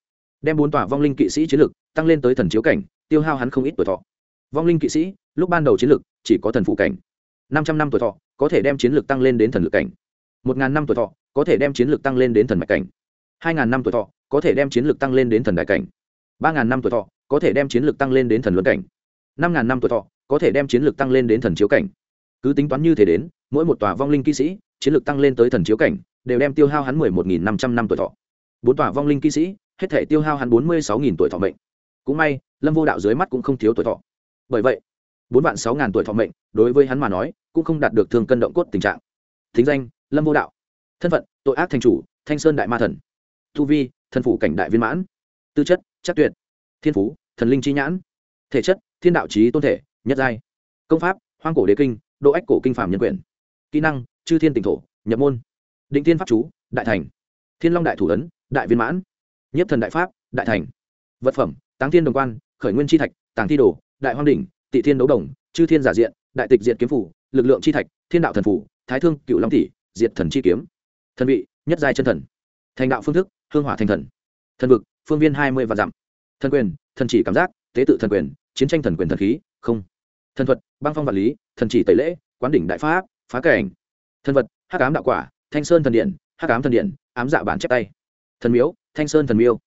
đem bốn tòa vong linh kỵ sĩ chiến lực tăng lên tới thần chiếu cảnh, tiêu hao hắn không ít tuổi thọ. Vong linh kỵ sĩ, lúc ban đầu chiến lực chỉ có thần phụ cảnh. Năm trăm năm tuổi thọ, có thể đem chiến lực tăng lên đến thần lực cảnh. Một ngàn năm tuổi thọ, có thể đem chiến lực tăng lên đến thần mạch cảnh. Hai ngàn năm tuổi thọ, có thể đem chiến lực tăng lên đến thần đại cảnh. Ba ngàn năm tuổi thọ, có thể đem chiến lực tăng lên đến thần luân cảnh năm ngàn năm tuổi thọ, có thể đem chiến lực tăng lên đến thần chiếu cảnh. Cứ tính toán như thế đến, mỗi một tòa vong linh kỹ sĩ, chiến lực tăng lên tới thần chiếu cảnh, đều đem tiêu hao hắn mười một nghìn năm trăm năm tuổi thọ. Bốn tòa vong linh kỹ sĩ, hết thể tiêu hao hắn bốn mươi sáu nghìn tuổi thọ mệnh. Cũng may, lâm vô đạo dưới mắt cũng không thiếu tuổi thọ. Bởi vậy, bốn vạn sáu ngàn tuổi thọ mệnh, đối với hắn mà nói, cũng không đạt được thương cân động cốt tình trạng. Thính danh, lâm vô đạo. Thân phận, tội ác thành chủ, thanh sơn đại ma thần. Thu vi, thần phủ cảnh đại viên mãn. Tư chất, chắc tuyệt. Thiên phú, thần linh chi nhãn thể chất, thiên đạo trí tôn thể, nhất giai. Công pháp, hoang cổ đế kinh, độ ách cổ kinh phạm nhân quyền. Kỹ năng, chư thiên tỉnh thổ, nhập môn. Định thiên pháp chú, đại thành. Thiên long đại thủ ấn, đại viên mãn. Nhất thần đại pháp, đại thành. Vật phẩm, táng thiên đồng quan, khởi nguyên chi thạch, tàng thi đồ, đại hoang đỉnh, tị thiên đấu đồng, chư thiên giả diện, đại tịch diện kiếm phủ, lực lượng chi thạch, thiên đạo thần phủ, thái thương cựu long tỷ, diệt thần chi kiếm. Thần vị, nhất giai chân thần. Thành đạo phương thức, hương hỏa thành thần. Thần vực, phương viên hai mươi và dặm. Thần quyền, thần chỉ cảm giác, tế tự thần quyền chiến tranh thần quyền thần khí, không. Thần thuật, băng phong vật lý, thần chỉ tẩy lễ, quán đỉnh đại pháp, phá cảnh. Thần vật, hắc ám đạo quả, thanh sơn thần điện, hắc ám thần điện, ám dạ bản chép tay. Thần miếu, thanh sơn thần miêu.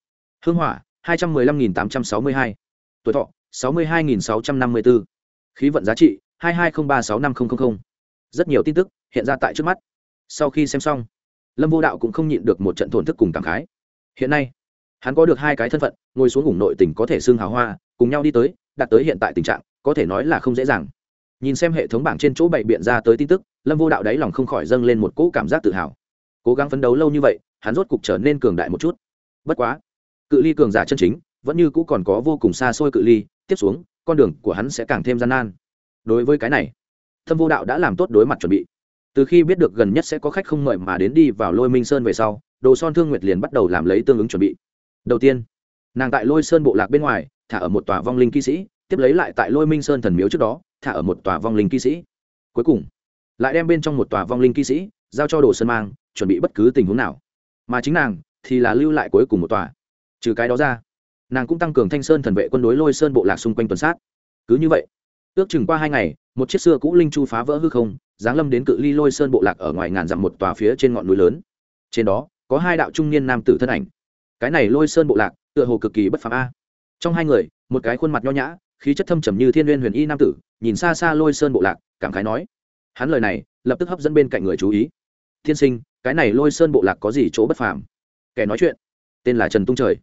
Hương hỏa, hai trăm mười lăm nghìn tám trăm sáu mươi hai. Tuổi thọ, sáu mươi hai nghìn sáu trăm năm mươi bốn khí vận giá trị, hai hai không ba sáu năm nghìn rất nhiều tin tức hiện ra tại trước mắt. Sau khi xem xong, lâm vô đạo cũng không nhịn được một trận thổn thức cùng cảm khái. Hiện nay, hắn có được hai cái thân phận, ngồi xuống ủng nội tỉnh có thể xương hào hoa, cùng nhau đi tới đạt tới hiện tại tình trạng, có thể nói là không dễ dàng. Nhìn xem hệ thống bảng trên chỗ bày biện ra tới tin tức, lâm vô đạo đáy lòng không khỏi dâng lên một cỗ cảm giác tự hào. Cố gắng phấn đấu lâu như vậy, hắn rốt cục trở nên cường đại một chút. Bất quá, cự ly cường giả chân chính, vẫn như cũ còn có vô cùng xa xôi cự ly, tiếp xuống, con đường của hắn sẽ càng thêm gian nan. Đối với cái này, thâm vô đạo đã làm tốt đối mặt chuẩn bị. Từ khi biết được gần nhất sẽ có khách không mời mà đến đi vào lôi minh sơn về sau, đồ son thương nguyệt liền bắt đầu làm lấy tương ứng chuẩn bị. Đầu tiên, nàng tại lôi sơn bộ lạc bên ngoài thả ở một tòa vong linh kỵ sĩ, tiếp lấy lại tại lôi minh sơn thần miếu trước đó, thả ở một tòa vong linh kỵ sĩ. Cuối cùng, lại đem bên trong một tòa vong linh kỵ sĩ giao cho đồ sơn mang, chuẩn bị bất cứ tình huống nào. Mà chính nàng thì là lưu lại cuối cùng một tòa. Trừ cái đó ra, nàng cũng tăng cường thanh sơn thần vệ quân đối lôi sơn bộ lạc xung quanh tuần sát. Cứ như vậy, ước chừng qua hai ngày, một chiếc xưa cũ linh chu phá vỡ hư không, giáng lâm đến cự ly lôi sơn bộ lạc ở ngoài ngàn dặm một tòa phía trên ngọn núi lớn. Trên đó, có hai đạo trung niên nam tử thân ảnh. Cái này lôi sơn bộ lạc tựa hồ cực kỳ bất phạm a trong hai người, một cái khuôn mặt nho nhã, khí chất thâm trầm như thiên n huyền y nam tử, nhìn xa xa lôi sơn bộ lạc, cảm khái nói, hắn lời này, lập tức hấp dẫn bên cạnh người chú ý. Thiên sinh, cái này lôi sơn bộ lạc có gì chỗ bất phàm? Kẻ nói chuyện, tên là trần tung trời.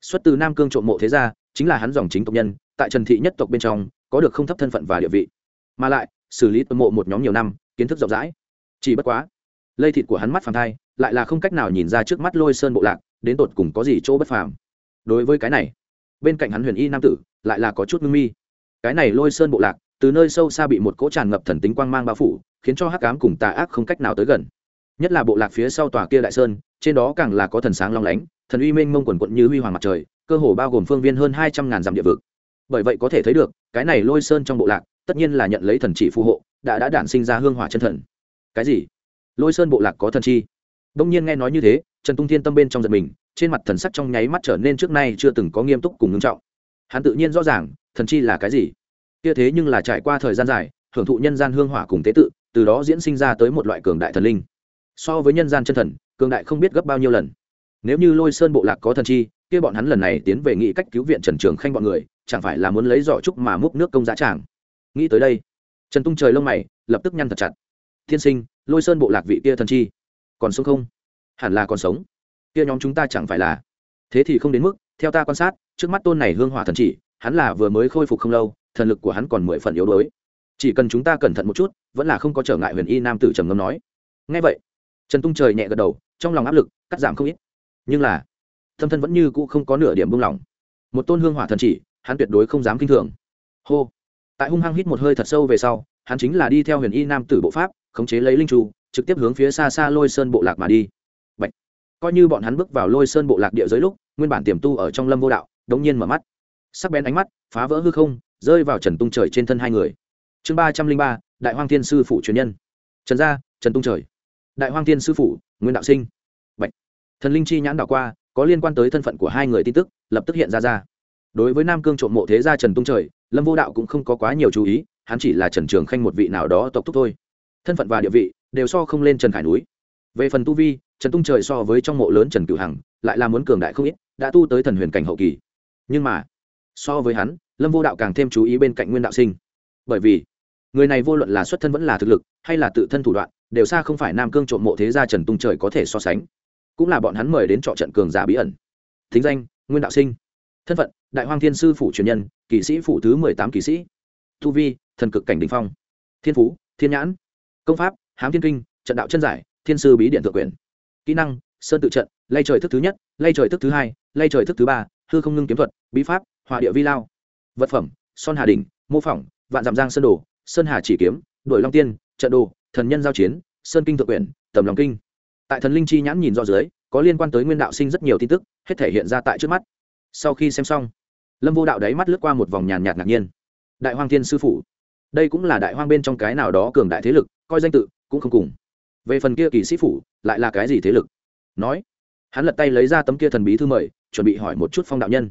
Xuất từ nam cương trộm mộ thế gia, chính là hắn dòng chính tộc nhân, tại trần thị nhất tộc bên trong, có được không thấp thân phận và địa vị. Mà lại, xử lý tuần mộ một nhóm nhiều năm, kiến thức rộng rãi. Chỉ bất quá, lây thịt của hắn mắt phàm thai, lại là không cách nào nhìn ra trước mắt lôi sơn bộ lạc, đến tột cùng có gì chỗ bất phàm. Đối với cái này bên cạnh hắn huyền y nam tử lại là có chút ngưng mi. Cái này lôi sơn bộ lạc, từ nơi sâu xa bị một cỗ tràn ngập thần tính quang mang bao phủ, khiến cho hắc cám cùng tà ác không cách nào tới gần. Nhất là bộ lạc phía sau tòa kia đại sơn, trên đó càng là có thần sáng long lánh, thần uy minh mông quần quận như huy hoàng mặt trời, cơ hồ bao gồm phương viên hơn hai trăm ngàn dặm địa vực. Bởi vậy có thể thấy được, cái này lôi sơn trong bộ lạc, tất nhiên là nhận lấy thần chỉ phù hộ, đã đã đản sinh ra hương hỏa chân thần. Cái gì? Lôi sơn bộ lạc có thần chi? Đông nhiên nghe nói như thế, trần tung thiên tâm bên trong giật mình trên mặt thần sắc trong nháy mắt trở nên trước nay chưa từng có nghiêm túc cùng ngưng trọng. Hắn tự nhiên rõ ràng, thần chi là cái gì. Kia thế nhưng là trải qua thời gian dài, hưởng thụ nhân gian hương hỏa cùng tế tự, từ đó diễn sinh ra tới một loại cường đại thần linh. So với nhân gian chân thần, cường đại không biết gấp bao nhiêu lần. Nếu như lôi sơn bộ lạc có thần chi, kia bọn hắn lần này tiến về nghị cách cứu viện trần trường khanh bọn người, chẳng phải là muốn lấy giỏ trúc mà múc nước công giá tràng? Nghĩ tới đây, trần tung trời lông mày, lập tức nhăn thật chặt. Thiên sinh, lôi sơn bộ lạc vị kia thần chi, còn sống không? Hẳn là còn sống kia nhóm chúng ta chẳng phải là. Thế thì không đến mức, theo ta quan sát, trước mắt tôn này hương hỏa thần chỉ, hắn là vừa mới khôi phục không lâu, thần lực của hắn còn mười phần yếu đuối. Chỉ cần chúng ta cẩn thận một chút, vẫn là không có trở ngại huyền y nam tử trầm ngâm nói. Ngay vậy, trần tung trời nhẹ gật đầu, trong lòng áp lực, cắt giảm không ít. Nhưng là thâm thân vẫn như cũ không có nửa điểm buông lỏng. Một tôn hương hỏa thần chỉ, hắn tuyệt đối không dám kinh thường. Hô. Tại hung hăng hít một hơi thật sâu về sau, hắn chính là đi theo huyền y nam tử bộ pháp, khống chế lấy linh trù, trực tiếp hướng phía xa xa lôi sơn bộ lạc mà đi coi như bọn hắn bước vào lôi sơn bộ lạc địa giới lúc, nguyên bản tiềm tu ở trong lâm vô đạo, đống nhiên mở mắt. Sắc bén ánh mắt, phá vỡ hư không, rơi vào trần tung trời trên thân hai người. Chương ba trăm linh ba, đại hoang thiên sư phụ truyền nhân. Trần gia, trần tung trời. Đại hoang thiên sư phụ nguyên đạo sinh. Bạch. thần linh chi nhãn đảo qua, có liên quan tới thân phận của hai người tin tức, lập tức hiện ra ra. Đối với nam cương trộm mộ thế gia trần tung trời, lâm vô đạo cũng không có quá nhiều chú ý, hắn chỉ là trần trường khanh một vị nào đó tộc thúc thôi. Thân phận và địa vị đều so không lên trần khải núi. Về phần tu vi trần tung trời so với trong mộ lớn trần cửu hằng, lại là muốn cường đại không ít, đã tu tới thần huyền cảnh hậu kỳ. Nhưng mà, so với hắn, lâm vô đạo càng thêm chú ý bên cạnh nguyên đạo sinh. Bởi vì, người này vô luận là xuất thân vẫn là thực lực, hay là tự thân thủ đoạn, đều xa không phải nam cương trộm mộ thế gia trần tung trời có thể so sánh. Cũng là bọn hắn mời đến trọ trận cường giả bí ẩn. Thính danh, nguyên đạo sinh. Thân phận, đại hoang thiên sư phủ truyền nhân, kỵ sĩ phủ thứ mười tám kỵ sĩ. Thu vi, thần cực cảnh đình phong. Thiên phú, thiên nhãn. Công pháp, hám thiên kinh, trận đạo chân giải, thiên sư bí điện thượng quyền kỹ năng sơn tự trận lay trời thức thứ nhất lay trời thức thứ hai lay trời thức thứ ba hư không ngưng kiếm thuật bí pháp hòa địa vi lao. Vật phẩm son hà đình mô phỏng vạn dặm giang sơn đồ sơn hà chỉ kiếm đổi long tiên trận đồ thần nhân giao chiến sơn kinh thượng quyển, tầm lòng kinh. Tại thần linh chi nhãn nhìn do dưới có liên quan tới nguyên đạo sinh rất nhiều tin tức hết thể hiện ra tại trước mắt. Sau khi xem xong lâm vô đạo đáy mắt lướt qua một vòng nhàn nhạt ngạc nhiên. Đại hoang thiên sư phụ đây cũng là đại hoang bên trong cái nào đó cường đại thế lực coi danh tự cũng không cùng về phần kia kỳ sĩ phủ, lại là cái gì thế lực? Nói, hắn lật tay lấy ra tấm kia thần bí thư mời, chuẩn bị hỏi một chút phong đạo nhân.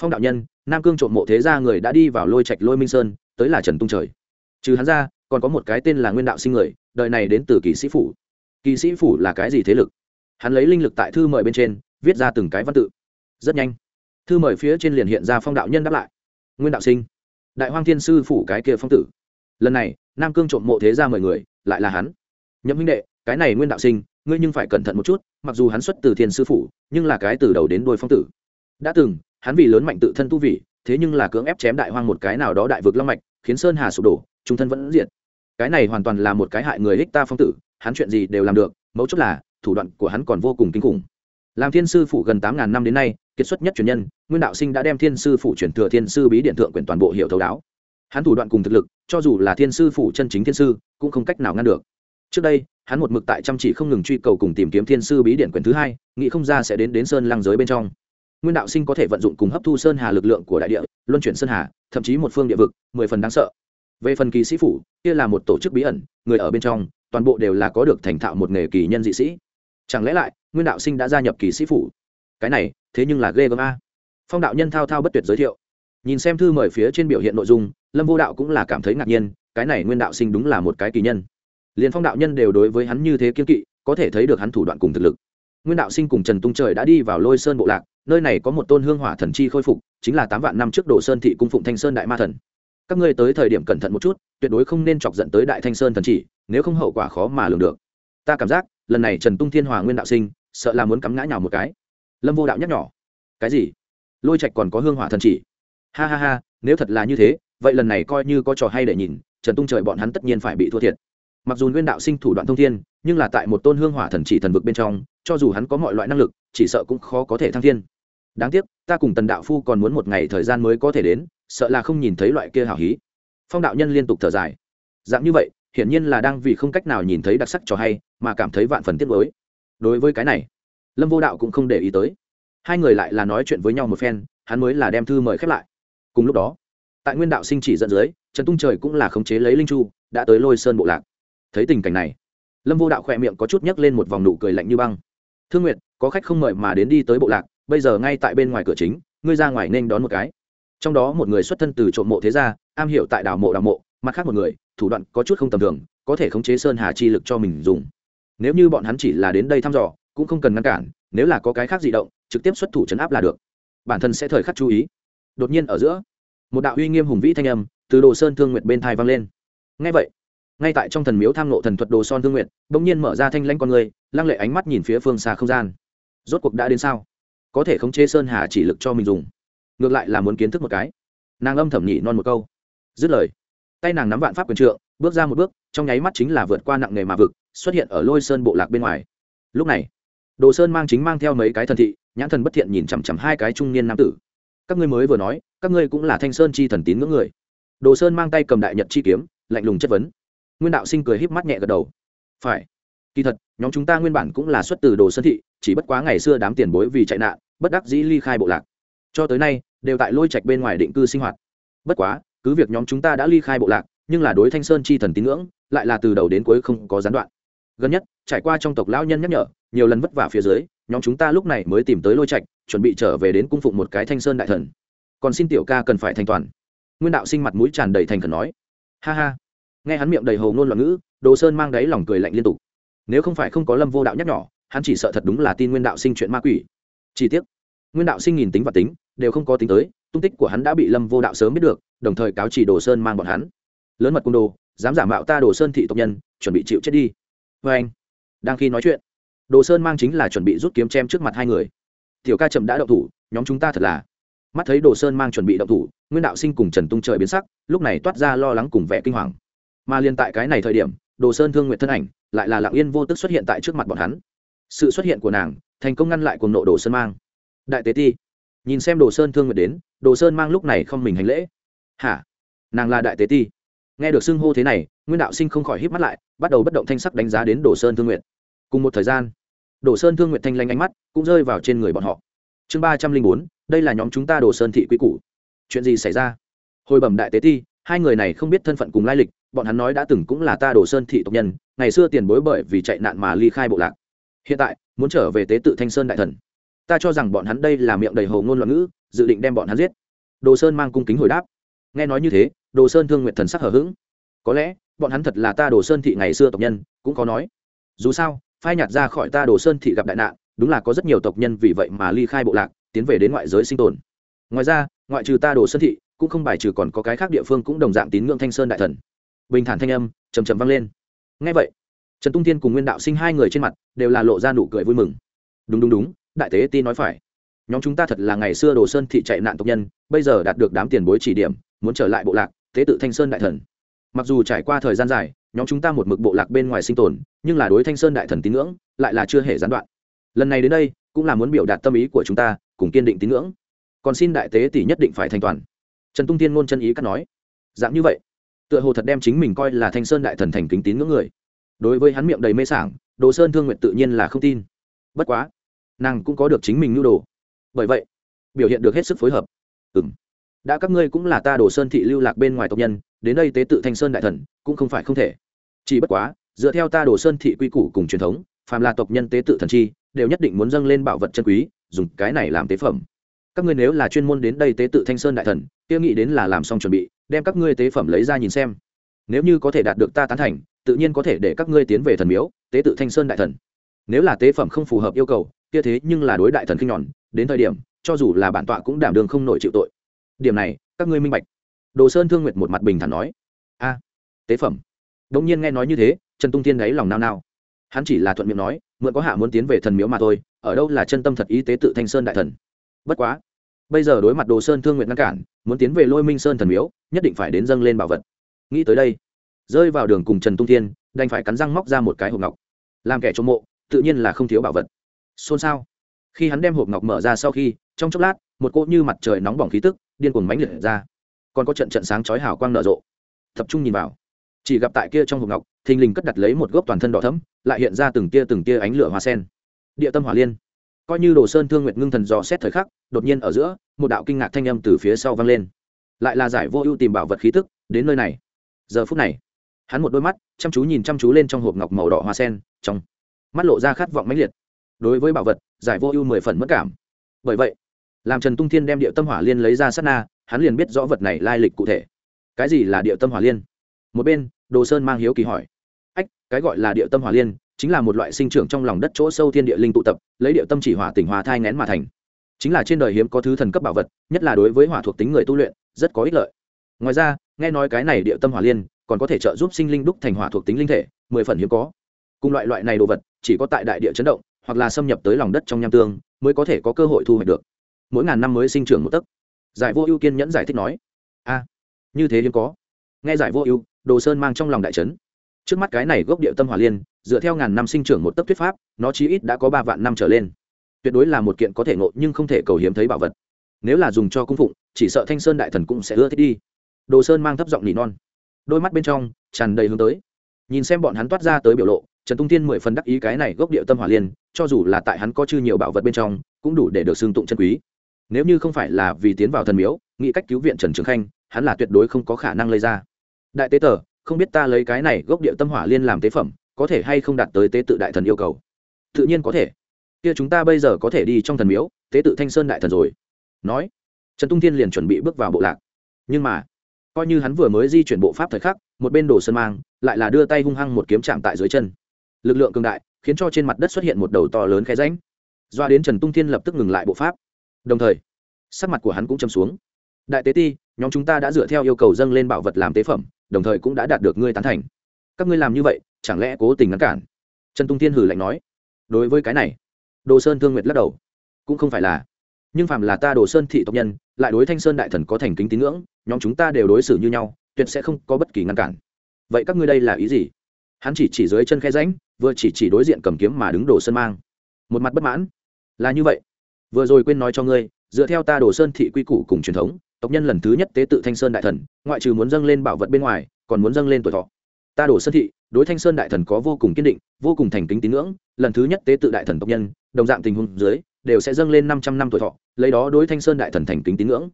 Phong đạo nhân, nam cương trộm mộ thế gia người đã đi vào lôi trạch lôi minh sơn, tới là trần tung trời. Trừ hắn ra, còn có một cái tên là nguyên đạo sinh người, đời này đến từ kỳ sĩ phủ. Kỳ sĩ phủ là cái gì thế lực? Hắn lấy linh lực tại thư mời bên trên, viết ra từng cái văn tự. Rất nhanh, thư mời phía trên liền hiện ra phong đạo nhân đáp lại. Nguyên đạo sinh, đại hoang thiên sư phủ cái kia phong tử. Lần này, nam cương trộm mộ thế ra mười người, lại là hắn nhậm huynh đệ, cái này nguyên đạo sinh, ngươi nhưng phải cẩn thận một chút, mặc dù hắn xuất từ thiên sư phủ, nhưng là cái từ đầu đến đôi phong tử. Đã từng, hắn vì lớn mạnh tự thân tu vị, thế nhưng là cưỡng ép chém đại hoang một cái nào đó đại vực long mạch, khiến sơn hà sụp đổ, trung thân vẫn diệt. Cái này hoàn toàn là một cái hại người hích ta phong tử, hắn chuyện gì đều làm được, mấu chốt là, thủ đoạn của hắn còn vô cùng kinh khủng. Làm thiên sư Phủ gần tám ngàn năm đến nay, kiệt xuất nhất truyền nhân, nguyên đạo sinh đã đem thiên sư Phủ chuyển thừa thiên sư bí điện thượng quyền toàn bộ hiệu thấu đáo. Hắn thủ đoạn cùng thực lực, cho dù là thiên sư Phủ chân chính thiên sư, cũng không cách nào ngăn được trước đây, hắn một mực tại chăm chỉ không ngừng truy cầu cùng tìm kiếm thiên sư bí điện quyển thứ hai, nghĩ không ra sẽ đến đến sơn lăng giới bên trong. Nguyên đạo sinh có thể vận dụng cùng hấp thu sơn hà lực lượng của đại địa, luân chuyển sơn hà, thậm chí một phương địa vực, mười phần đáng sợ. Về phần kỳ sĩ phủ, kia là một tổ chức bí ẩn, người ở bên trong, toàn bộ đều là có được thành thạo một nghề kỳ nhân dị sĩ. Chẳng lẽ lại, nguyên đạo sinh đã gia nhập kỳ sĩ phủ? Cái này, thế nhưng là ghê gớm a. Phong đạo nhân thao thao bất tuyệt giới thiệu. Nhìn xem thư mời phía trên biểu hiện nội dung, lâm vô đạo cũng là cảm thấy ngạc nhiên, cái này nguyên đạo sinh đúng là một cái kỳ nhân liền phong đạo nhân đều đối với hắn như thế kiên kỵ, có thể thấy được hắn thủ đoạn cùng thực lực. Nguyên đạo sinh cùng trần tung trời đã đi vào lôi sơn bộ lạc, nơi này có một tôn hương hỏa thần chi khôi phục, chính là tám vạn năm trước đồ sơn thị cung phụng thanh sơn đại ma thần. Các ngươi tới thời điểm cẩn thận một chút, tuyệt đối không nên chọc giận tới đại thanh sơn thần chỉ, nếu không hậu quả khó mà lường được. Ta cảm giác, lần này trần tung thiên hòa nguyên đạo sinh, sợ là muốn cắm ngã nhào một cái. Lâm vô đạo nhắc nhỏ cái gì? Lôi trạch còn có hương hỏa thần chỉ? Ha ha ha, nếu thật là như thế, vậy lần này coi như có trò hay để nhìn, trần tung trời bọn hắn tất nhiên phải bị thua thiệt mặc dù nguyên đạo sinh thủ đoạn thông thiên, nhưng là tại một tôn hương hỏa thần chỉ thần vực bên trong, cho dù hắn có mọi loại năng lực, chỉ sợ cũng khó có thể thăng thiên. Đáng tiếc, ta cùng tần đạo phu còn muốn một ngày thời gian mới có thể đến, sợ là không nhìn thấy loại kia hào hí. Phong đạo nhân liên tục thở dài. Dạng như vậy, hiển nhiên là đang vì không cách nào nhìn thấy đặc sắc trò hay, mà cảm thấy vạn phần tiếc nuối. Đối với cái này, lâm vô đạo cũng không để ý tới. Hai người lại là nói chuyện với nhau một phen, hắn mới là đem thư mời khép lại. Cùng lúc đó, tại nguyên đạo sinh chỉ dẫn dưới, trần tung trời cũng là khống chế lấy linh chu, đã tới lôi sơn bộ lạc thấy tình cảnh này, lâm vô đạo khỏe miệng có chút nhấc lên một vòng nụ cười lạnh như băng. Thương nguyệt, có khách không mời mà đến đi tới bộ lạc, bây giờ ngay tại bên ngoài cửa chính, ngươi ra ngoài nên đón một cái. Trong đó một người xuất thân từ trộm mộ thế gia, am hiểu tại đảo mộ đảo mộ, mặt khác một người, thủ đoạn có chút không tầm thường, có thể khống chế sơn hà chi lực cho mình dùng. Nếu như bọn hắn chỉ là đến đây thăm dò, cũng không cần ngăn cản, nếu là có cái khác di động, trực tiếp xuất thủ chấn áp là được. Bản thân sẽ thời khắc chú ý. Đột nhiên ở giữa, một đạo uy nghiêm hùng vĩ thanh âm từ đồ sơn thương nguyệt bên thai vang lên. Ngay vậy ngay tại trong thần miếu tham nộ thần thuật đồ son thương nguyệt, bỗng nhiên mở ra thanh lanh con người, lăng lệ ánh mắt nhìn phía phương xa không gian. Rốt cuộc đã đến sao? Có thể khống chế sơn hà chỉ lực cho mình dùng. Ngược lại là muốn kiến thức một cái. Nàng âm thẩm nhị non một câu. Dứt lời, tay nàng nắm vạn pháp quyền trượng, bước ra một bước, trong nháy mắt chính là vượt qua nặng nghề mà vực, xuất hiện ở lôi sơn bộ lạc bên ngoài. Lúc này, đồ sơn mang chính mang theo mấy cái thần thị, nhãn thần bất thiện nhìn chằm chằm hai cái trung niên nam tử. Các ngươi mới vừa nói, các ngươi cũng là thanh sơn chi thần tín ngưỡng người. Đồ sơn mang tay cầm đại nhật chi kiếm, lạnh lùng chất vấn nguyên đạo sinh cười híp mắt nhẹ gật đầu. Phải. Kỳ thật, nhóm chúng ta nguyên bản cũng là xuất từ đồ sơn thị, chỉ bất quá ngày xưa đám tiền bối vì chạy nạn, bất đắc dĩ ly khai bộ lạc. Cho tới nay, đều tại lôi trạch bên ngoài định cư sinh hoạt. Bất quá, cứ việc nhóm chúng ta đã ly khai bộ lạc, nhưng là đối thanh sơn chi thần tín ngưỡng, lại là từ đầu đến cuối không có gián đoạn. Gần nhất, trải qua trong tộc lão nhân nhắc nhở, nhiều lần vất vả phía dưới, nhóm chúng ta lúc này mới tìm tới lôi trạch, chuẩn bị trở về đến cung phụng một cái thanh sơn đại thần. Còn xin tiểu ca cần phải thành toàn. Nguyên đạo sinh mặt mũi tràn đầy thành khẩn nói. Ha ha nghe hắn miệng đầy hồ ngôn loạn ngữ, đồ sơn mang đáy lòng cười lạnh liên tục. Nếu không phải không có lâm vô đạo nhắc nhỏ, hắn chỉ sợ thật đúng là tin nguyên đạo sinh chuyện ma quỷ. Chi tiết nguyên đạo sinh nhìn tính và tính, đều không có tính tới, tung tích của hắn đã bị lâm vô đạo sớm biết được, đồng thời cáo chỉ đồ sơn mang bọn hắn. Lớn mật cung đồ, dám giả mạo ta đồ sơn thị tộc nhân, chuẩn bị chịu chết đi. Vê anh, đang khi nói chuyện, đồ sơn mang chính là chuẩn bị rút kiếm chém trước mặt hai người. Tiểu ca chậm đã động thủ, nhóm chúng ta thật là. Mắt thấy đồ sơn mang chuẩn bị động thủ, nguyên đạo sinh cùng trần tung trời biến sắc, lúc này toát ra lo lắng cùng vẻ kinh hoàng mà liên tại cái này thời điểm, đồ sơn thương nguyện thân ảnh lại là lặng yên vô tức xuất hiện tại trước mặt bọn hắn. Sự xuất hiện của nàng, thành công ngăn lại cuồng nộ đồ sơn mang. Đại tế ti, nhìn xem đồ sơn thương nguyện đến, đồ sơn mang lúc này không mình hành lễ. Hả? Nàng là đại tế ti. Nghe được xưng hô thế này, nguyên đạo sinh không khỏi hít mắt lại, bắt đầu bất động thanh sắc đánh giá đến đồ sơn thương nguyện cùng một thời gian, đồ sơn thương nguyện thanh lanh ánh mắt cũng rơi vào trên người bọn họ. Chương ba trăm linh bốn, đây là nhóm chúng ta đồ sơn thị quý cũ chuyện gì xảy ra? Hồi bẩm đại tế ti, hai người này không biết thân phận cùng lai lịch bọn hắn nói đã từng cũng là ta đồ sơn thị tộc nhân, ngày xưa tiền bối bởi vì chạy nạn mà ly khai bộ lạc. Hiện tại, muốn trở về tế tự thanh sơn đại thần. Ta cho rằng bọn hắn đây là miệng đầy hồ ngôn loạn ngữ, dự định đem bọn hắn giết. Đồ sơn mang cung kính hồi đáp. Nghe nói như thế, đồ sơn thương nguyện thần sắc hở h ữ g có lẽ, bọn hắn thật là ta đồ sơn thị ngày xưa tộc nhân, cũng có nói. Dù sao, phai nhạt ra khỏi ta đồ sơn thị gặp đại nạn, đúng là có rất nhiều tộc nhân vì vậy mà ly khai bộ lạc, tiến về đến ngoại giới sinh tồn. Ngoài ra, ngoại trừ ta đồ sơn thị, cũng không bài trừ còn có cái khác địa phương cũng đồng dạng tín ngưỡng thanh sơn đại thần bình thản thanh âm chầm chầm vang lên. Ngay vậy, trần tung thiên cùng nguyên đạo sinh hai người trên mặt đều là lộ ra nụ cười vui mừng. Đúng đúng đúng, đại tế ti nói phải. Nhóm chúng ta thật là ngày xưa đồ sơn thị chạy nạn tộc nhân, bây giờ đạt được đám tiền bối chỉ điểm, muốn trở lại bộ lạc, tế tự thanh sơn đại thần. Mặc dù trải qua thời gian dài, nhóm chúng ta một mực bộ lạc bên ngoài sinh tồn, nhưng là đối thanh sơn đại thần tín ngưỡng lại là chưa hề gián đoạn. Lần này đến đây, cũng là muốn biểu đạt tâm ý của chúng ta, cùng kiên định tín ngưỡng. Còn xin đại tế tỷ nhất định phải thanh toàn. Trần tung tiên ngôn chân ý cắt nói. Dạng như vậy tựa hồ thật đem chính mình coi là thanh sơn đại thần thành kính tín ngưỡng người. Đối với hắn miệng đầy mê sảng, đồ sơn thương nguyện tự nhiên là không tin. Bất quá, nàng cũng có được chính mình nhu đồ. Bởi vậy, biểu hiện được hết sức phối hợp. Ừ m đã các ngươi cũng là ta đồ sơn thị lưu lạc bên ngoài tộc nhân, đến đây tế tự thanh sơn đại thần, cũng không phải không thể. Chỉ bất quá, dựa theo ta đồ sơn thị quy củ cùng truyền thống, phàm là tộc nhân tế tự thần chi, đều nhất định muốn dâng lên bảo vật chân quý, dùng cái này làm tế phẩm. Các ngươi nếu là chuyên môn đến đây tế tự thanh sơn đại thần, kia nghĩ đến là làm xong chuẩn bị đem các ngươi tế phẩm lấy ra nhìn xem. Nếu như có thể đạt được ta tán thành, tự nhiên có thể để các ngươi tiến về thần miếu, tế tự thanh sơn đại thần. Nếu là tế phẩm không phù hợp yêu cầu, kia thế nhưng là đối đại thần khinh nhòn. đến thời điểm, cho dù là bản tọa cũng đảm đường không nổi chịu tội. Điểm này, các ngươi minh bạch. Đồ sơn thương nguyệt một mặt bình thản nói. A, tế phẩm. Đông nhiên nghe nói như thế, trần tung tiên đáy lòng nao nao. Hắn chỉ là thuận miệng nói, mượn có hạ muốn tiến về thần miếu mà thôi, ở đâu là chân tâm thật ý tế tự thanh sơn đại thần. Bất quá bây giờ đối mặt đồ sơn thương nguyện ngăn cản, muốn tiến về lôi minh sơn thần miếu, nhất định phải đến dâng lên bảo vật. Nghĩ tới đây, rơi vào đường cùng trần tung thiên, đành phải cắn răng móc ra một cái hộp ngọc. Làm kẻ trộm mộ, tự nhiên là không thiếu bảo vật. Xôn xao. Khi hắn đem hộp ngọc mở ra sau khi, trong chốc lát, một cỗ như mặt trời nóng bỏng khí tức, điên cuồng mánh liệt ra. Còn có trận trận sáng chói hào quang nở rộ. Tập trung nhìn vào. Chỉ gặp tại kia trong hộp ngọc, thình lình cất đặt lấy một gốc toàn thân đỏ thấm lại hiện ra từng tia từng tia ánh lửa hoa sen. Địa tâm hỏa liên coi như đồ sơn thương nguyệt ngưng thần dò xét thời khắc, đột nhiên ở giữa, một đạo kinh ngạc thanh âm từ phía sau vang lên. Lại là giải vô ưu tìm bảo vật khí tức, đến nơi này. Giờ phút này, hắn một đôi mắt, chăm chú nhìn chăm chú lên trong hộp ngọc màu đỏ hoa sen, trong mắt lộ ra khát vọng mãnh liệt. Đối với bảo vật, giải vô ưu mười phần mất cảm. Bởi vậy, làm trần tung thiên đem địa tâm hỏa liên lấy ra sát na, hắn liền biết rõ vật này lai lịch cụ thể. Cái gì là địa tâm hỏa liên? Một bên, đồ sơn mang hiếu kỳ hỏi. Ách, cái gọi là địa tâm hỏa liên chính là một loại sinh trưởng trong lòng đất chỗ sâu thiên địa linh tụ tập, lấy địa tâm chỉ hỏa tỉnh hòa thai ngén mà thành. Chính là trên đời hiếm có thứ thần cấp bảo vật, nhất là đối với hỏa thuộc tính người tu luyện, rất có ích lợi. Ngoài ra, nghe nói cái này địa tâm hỏa liên, còn có thể trợ giúp sinh linh đúc thành hỏa thuộc tính linh thể, mười phần hiếm có. Cùng loại loại này đồ vật, chỉ có tại đại địa chấn động, hoặc là xâm nhập tới lòng đất trong nham tương, mới có thể có cơ hội thu hoạch được. Mỗi ngàn năm mới sinh trưởng một tấc. Giải vô ưu kiên nhẫn giải thích nói, a, như thế hiếm có. Nghe giải vô ưu, đồ sơn mang trong lòng đại trấn trước mắt cái này gốc địa tâm hỏa liên, dựa theo ngàn năm sinh trưởng một tấc thuyết pháp, nó chí ít đã có ba vạn năm trở lên. Tuyệt đối là một kiện có thể ngộ nhưng không thể cầu hiếm thấy bảo vật. Nếu là dùng cho cung phụng, chỉ sợ thanh sơn đại thần cũng sẽ ưa thích đi. Đồ sơn mang thấp giọng nỉ non. Đôi mắt bên trong tràn đầy hướng tới. Nhìn xem bọn hắn toát ra tới biểu lộ, trần tung tiên mười phần đắc ý cái này gốc địa tâm hỏa liên, cho dù là tại hắn có chư nhiều bảo vật bên trong, cũng đủ để được xương tụng chân quý. Nếu như không phải là vì tiến vào thần miếu, nghĩ cách cứu viện trần trường khanh, hắn là tuyệt đối không có khả năng lấy ra. Đại tế tờ không biết ta lấy cái này gốc địa tâm hỏa liên làm tế phẩm, có thể hay không đạt tới tế tự đại thần yêu cầu? Tự nhiên có thể. Kia chúng ta bây giờ có thể đi trong thần miếu, tế tự thanh sơn đại thần rồi. Nói, trần tung thiên liền chuẩn bị bước vào bộ lạc. Nhưng mà, coi như hắn vừa mới di chuyển bộ pháp thời khắc, một bên đồ sơn mang, lại là đưa tay hung hăng một kiếm chạm tại dưới chân. Lực lượng cường đại, khiến cho trên mặt đất xuất hiện một đầu to lớn khe ránh doa đến trần tung thiên lập tức ngừng lại bộ pháp. Đồng thời, sắc mặt của hắn cũng châm xuống. Đại tế ti, nhóm chúng ta đã dựa theo yêu cầu dâng lên bảo vật làm tế phẩm đồng thời cũng đã đạt được ngươi tán thành. Các ngươi làm như vậy, chẳng lẽ cố tình ngăn cản? Trần tung thiên hử lạnh nói. Đối với cái này, đồ sơn thương nguyệt lắc đầu. Cũng không phải là. Nhưng phàm là ta đồ sơn thị tộc nhân, lại đối thanh sơn đại thần có thành kính tín ngưỡng, nhóm chúng ta đều đối xử như nhau, tuyệt sẽ không có bất kỳ ngăn cản. Vậy các ngươi đây là ý gì? Hắn chỉ chỉ dưới chân khe ránh vừa chỉ chỉ đối diện cầm kiếm mà đứng đồ sơn mang. Một mặt bất mãn. Là như vậy. Vừa rồi quên nói cho ngươi, dựa theo ta đồ sơn thị quy củ cùng truyền thống tộc nhân lần thứ nhất tế tự thanh sơn đại thần, ngoại trừ muốn dâng lên bảo vật bên ngoài, còn muốn dâng lên tuổi thọ. Ta đổ sơn thị, đối thanh sơn đại thần có vô cùng kiên định, vô cùng thành kính tín ngưỡng, lần thứ nhất tế tự đại thần tộc nhân, đồng dạng tình huống dưới, đều sẽ dâng lên năm trăm năm tuổi thọ, lấy đó đối thanh sơn đại thần thành kính tín ngưỡng.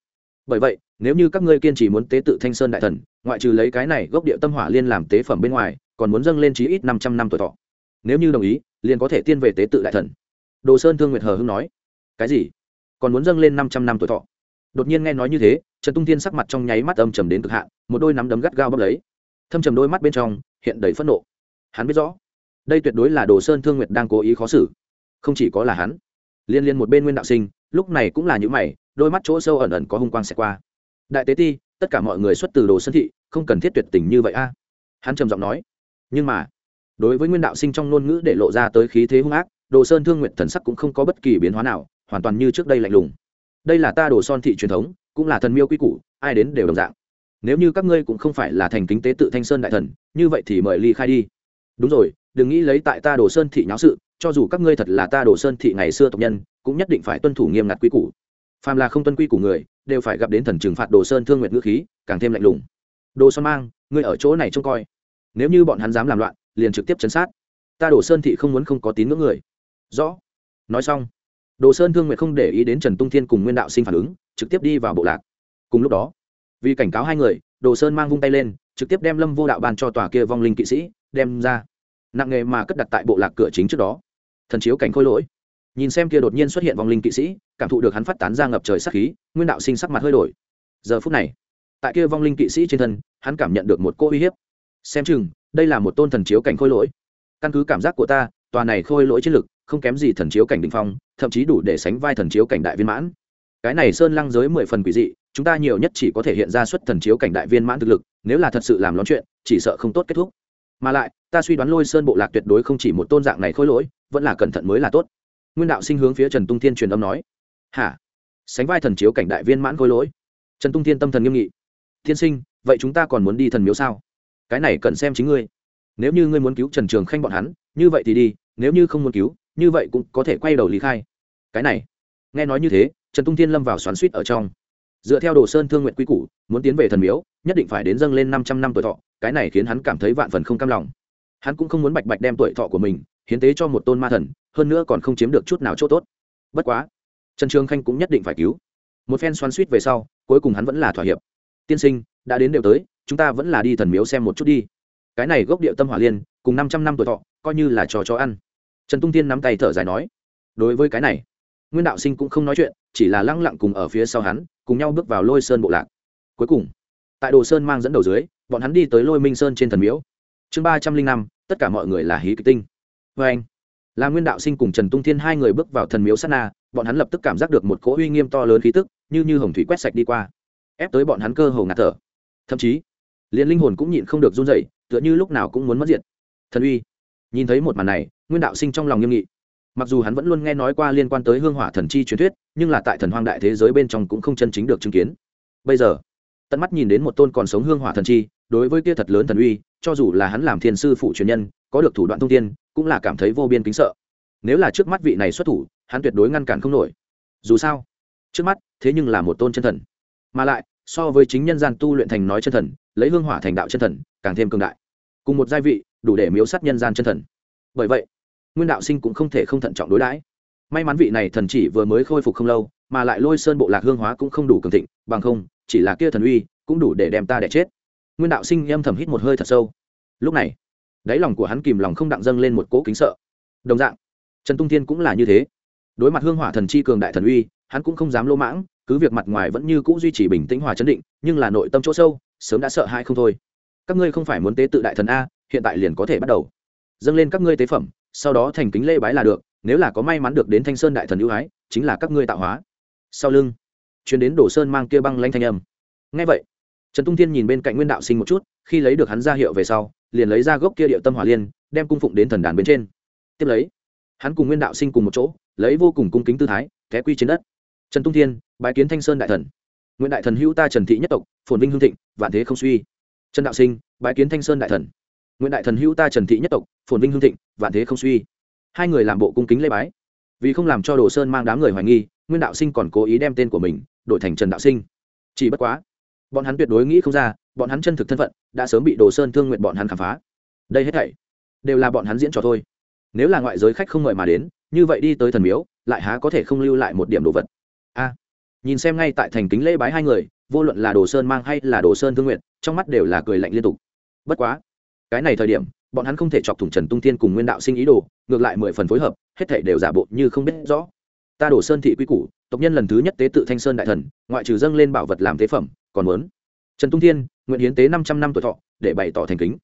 Bởi vậy, nếu như các ngươi kiên trì muốn tế tự thanh sơn đại thần, ngoại trừ lấy cái này gốc địa tâm hỏa liên làm tế phẩm bên ngoài, còn muốn dâng lên chí ít năm trăm năm tuổi thọ. Nếu như đồng ý, liền có thể tiên về tế tự đại thần. Đồ sơn thương nguyệt hờ hưng nói, cái gì? Còn muốn dâng lên năm trăm năm tuổi thọ? Đột nhiên nghe nói như thế, trần tung Thiên sắc mặt trong nháy mắt âm trầm đến cực hạn, một đôi nắm đấm gắt gao bấm lấy. Thâm trầm đôi mắt bên trong hiện đầy phẫn nộ. Hắn biết rõ, đây tuyệt đối là đồ sơn thương nguyệt đang cố ý khó xử. Không chỉ có là hắn, liên liên một bên nguyên đạo sinh, lúc này cũng là những mày, đôi mắt chỗ sâu ẩn ẩn có hung quang xẹt qua. Đại tế ti, tất cả mọi người xuất từ đồ sơn thị, không cần thiết tuyệt tình như vậy a. Hắn trầm giọng nói. Nhưng mà, đối với nguyên đạo sinh trong ngôn ngữ để lộ ra tới khí thế hung ác, đồ sơn thương nguyện thần sắc cũng không có bất kỳ biến hóa nào, hoàn toàn như trước đây lạnh lùng đây là ta đồ son thị truyền thống, cũng là thần miêu quy củ, ai đến đều đồng dạng. Nếu như các ngươi cũng không phải là thành kính tế tự thanh sơn đại thần, như vậy thì mời ly khai đi. Đúng rồi, đừng nghĩ lấy tại ta đồ sơn thị nháo sự, cho dù các ngươi thật là ta đồ sơn thị ngày xưa tộc nhân, cũng nhất định phải tuân thủ nghiêm ngặt quy củ. Phàm là không tuân quy của người, đều phải gặp đến thần trừng phạt đồ sơn thương nguyện ngữ khí, càng thêm lạnh lùng. Đồ son mang, ngươi ở chỗ này trông coi. Nếu như bọn hắn dám làm loạn, liền trực tiếp chấn sát. Ta đồ sơn thị không muốn không có tín ngưỡng người. Rõ. Nói xong đồ sơn thương nguyệt không để ý đến trần tung thiên cùng nguyên đạo sinh phản ứng, trực tiếp đi vào bộ lạc. Cùng lúc đó, vì cảnh cáo hai người, đồ sơn mang vung tay lên, trực tiếp đem lâm vô đạo bàn cho tòa kia vong linh kỵ sĩ, đem ra. Nặng nghề mà cất đặt tại bộ lạc cửa chính trước đó. Thần chiếu cảnh khôi lỗi. Nhìn xem kia đột nhiên xuất hiện vong linh kỵ sĩ, cảm thụ được hắn phát tán ra ngập trời sắc khí, nguyên đạo sinh sắc mặt hơi đổi. Giờ phút này, tại kia vong linh kỵ sĩ trên thân, hắn cảm nhận được một cô uy hiếp. Xem chừng, đây là một tôn thần chiếu cảnh khôi lỗi. Căn cứ cảm giác của ta tòa này khôi lỗi chiến lực không kém gì thần chiếu cảnh đình phong, thậm chí đủ để sánh vai thần chiếu cảnh đại viên mãn. Cái này sơn lăng giới mười phần quỷ dị, chúng ta nhiều nhất chỉ có thể hiện ra xuất thần chiếu cảnh đại viên mãn thực lực, nếu là thật sự làm lón chuyện, chỉ sợ không tốt kết thúc. Mà lại, ta suy đoán lôi sơn bộ lạc tuyệt đối không chỉ một tôn dạng này khôi lỗi, vẫn là cẩn thận mới là tốt. Nguyên đạo sinh hướng phía trần tung thiên truyền âm nói. Hả? Sánh vai thần chiếu cảnh đại viên mãn khôi lỗi? Trần tung thiên tâm thần nghiêm nghị. Thiên sinh, vậy chúng ta còn muốn đi thần miếu sao? Cái này cần xem chính ngươi. Nếu như ngươi muốn cứu trần trường khanh bọn hắn như vậy thì đi, nếu như không muốn cứu, như vậy cũng có thể quay đầu lý khai. Cái này, nghe nói như thế, trần tung thiên lâm vào xoắn suýt ở trong. Dựa theo đồ sơn thương nguyện quy củ, muốn tiến về thần miếu, nhất định phải đến dâng lên năm trăm năm tuổi thọ, cái này khiến hắn cảm thấy vạn phần không cam lòng. Hắn cũng không muốn bạch bạch đem tuổi thọ của mình hiến tế cho một tôn ma thần, hơn nữa còn không chiếm được chút nào chỗ tốt. Bất quá, trần trường khanh cũng nhất định phải cứu. Một phen xoắn suýt về sau, cuối cùng hắn vẫn là thỏa hiệp. Tiên sinh, đã đến đều tới, chúng ta vẫn là đi thần miếu xem một chút đi cái này gốc địa tâm hỏa liên, cùng năm trăm năm tuổi thọ, coi như là trò cho ăn. Trần tung tiên nắm tay thở dài nói, đối với cái này, nguyên đạo sinh cũng không nói chuyện, chỉ là lăng lặng cùng ở phía sau hắn, cùng nhau bước vào lôi sơn bộ lạc. Cuối cùng, tại đồ sơn mang dẫn đầu dưới, bọn hắn đi tới lôi minh sơn trên thần miếu. Chương ba trăm linh năm, tất cả mọi người là hí kịch tinh. Vê anh, là nguyên đạo sinh cùng trần tung thiên hai người bước vào thần miếu sát na, bọn hắn lập tức cảm giác được một cỗ uy nghiêm to lớn khí tức, như như hồng thủy quét sạch đi qua, ép tới bọn hắn cơ hồ ngạt thở. Thậm chí, liền linh hồn cũng nhịn không được run dậy tựa như lúc nào cũng muốn mất diện thần uy. Nhìn thấy một màn này, nguyên đạo sinh trong lòng nghiêm nghị. Mặc dù hắn vẫn luôn nghe nói qua liên quan tới hương hỏa thần chi truyền thuyết, nhưng là tại thần hoang đại thế giới bên trong cũng không chân chính được chứng kiến. Bây giờ, tận mắt nhìn đến một tôn còn sống hương hỏa thần chi, đối với kia thật lớn thần uy, cho dù là hắn làm thiên sư phụ truyền nhân, có được thủ đoạn thông tiên cũng là cảm thấy vô biên kính sợ. Nếu là trước mắt vị này xuất thủ, hắn tuyệt đối ngăn cản không nổi. Dù sao, trước mắt, thế nhưng là một tôn chân thần. Mà lại so với chính nhân gian tu luyện thành nói chân thần, lấy hương hỏa thành đạo chân thần, càng thêm cường đại. Cùng một giai vị, đủ để miếu sát nhân gian chân thần. Bởi vậy, nguyên đạo sinh cũng không thể không thận trọng đối đãi. May mắn vị này thần chỉ vừa mới khôi phục không lâu, mà lại lôi sơn bộ lạc hương hóa cũng không đủ cường thịnh, bằng không, chỉ là kia thần uy, cũng đủ để đem ta đẻ chết. Nguyên đạo sinh âm thầm hít một hơi thật sâu. Lúc này, đáy lòng của hắn kìm lòng không đặng dâng lên một cỗ kính sợ. Đồng dạng, trần tung thiên cũng là như thế. Đối mặt hương hỏa thần chi cường đại thần uy hắn cũng không dám lô mãng, cứ việc mặt ngoài vẫn như cũ duy trì bình tĩnh hòa chấn định, nhưng là nội tâm chỗ sâu, sớm đã sợ hãi không thôi. Các ngươi không phải muốn tế tự đại thần a, hiện tại liền có thể bắt đầu. Dâng lên các ngươi tế phẩm, sau đó thành kính lễ bái là được, nếu là có may mắn được đến thanh sơn đại thần ưu ái, chính là các ngươi tạo hóa. Sau lưng chuyến đến đổ sơn mang kia băng lanh thanh âm. Ngay vậy, trần tung thiên nhìn bên cạnh nguyên đạo sinh một chút, khi lấy được hắn ra hiệu về sau, liền lấy ra gốc kia địa tâm hỏa liên, đem cung phụng đến thần đàn bên trên. Tiếp lấy, hắn cùng nguyên đạo sinh cùng một chỗ, lấy vô cùng cung kính tư thái, té quy trên đất trần tung thiên, bái kiến thanh sơn đại thần. Nguyễn đại thần hữu ta trần thị nhất tộc, phồn vinh hương thịnh, vạn thế không suy. Trần đạo sinh, bái kiến thanh sơn đại thần. Nguyễn đại thần hữu ta trần thị nhất tộc, phồn vinh hương thịnh, vạn thế không suy. Hai người làm bộ cung kính lê bái. Vì không làm cho đồ sơn mang đám người hoài nghi, nguyên đạo sinh còn cố ý đem tên của mình đổi thành trần đạo sinh. Chỉ bất quá, bọn hắn tuyệt đối nghĩ không ra, bọn hắn chân thực thân phận đã sớm bị đồ sơn thương nguyện bọn hắn khám phá. Đây hết thảy đều là bọn hắn diễn trò thôi. Nếu là ngoại giới khách không mời mà đến, như vậy đi tới thần miếu, lại há có thể không lưu lại một điểm đồ vật? Nhìn xem ngay tại thành kính lễ bái hai người, vô luận là đồ sơn mang hay là đồ sơn thương nguyện trong mắt đều là cười lạnh liên tục. Bất quá, cái này thời điểm, bọn hắn không thể chọc thủng trần tung tiên cùng nguyên đạo sinh ý đồ, ngược lại mười phần phối hợp, hết thể đều giả bộ như không biết rõ. Ta đổ sơn thị quy củ, tộc nhân lần thứ nhất tế tự thanh sơn đại thần, ngoại trừ dâng lên bảo vật làm tế phẩm, còn muốn. Trần tung thiên, nguyện hiến tế năm trăm năm tuổi thọ, để bày tỏ thành kính.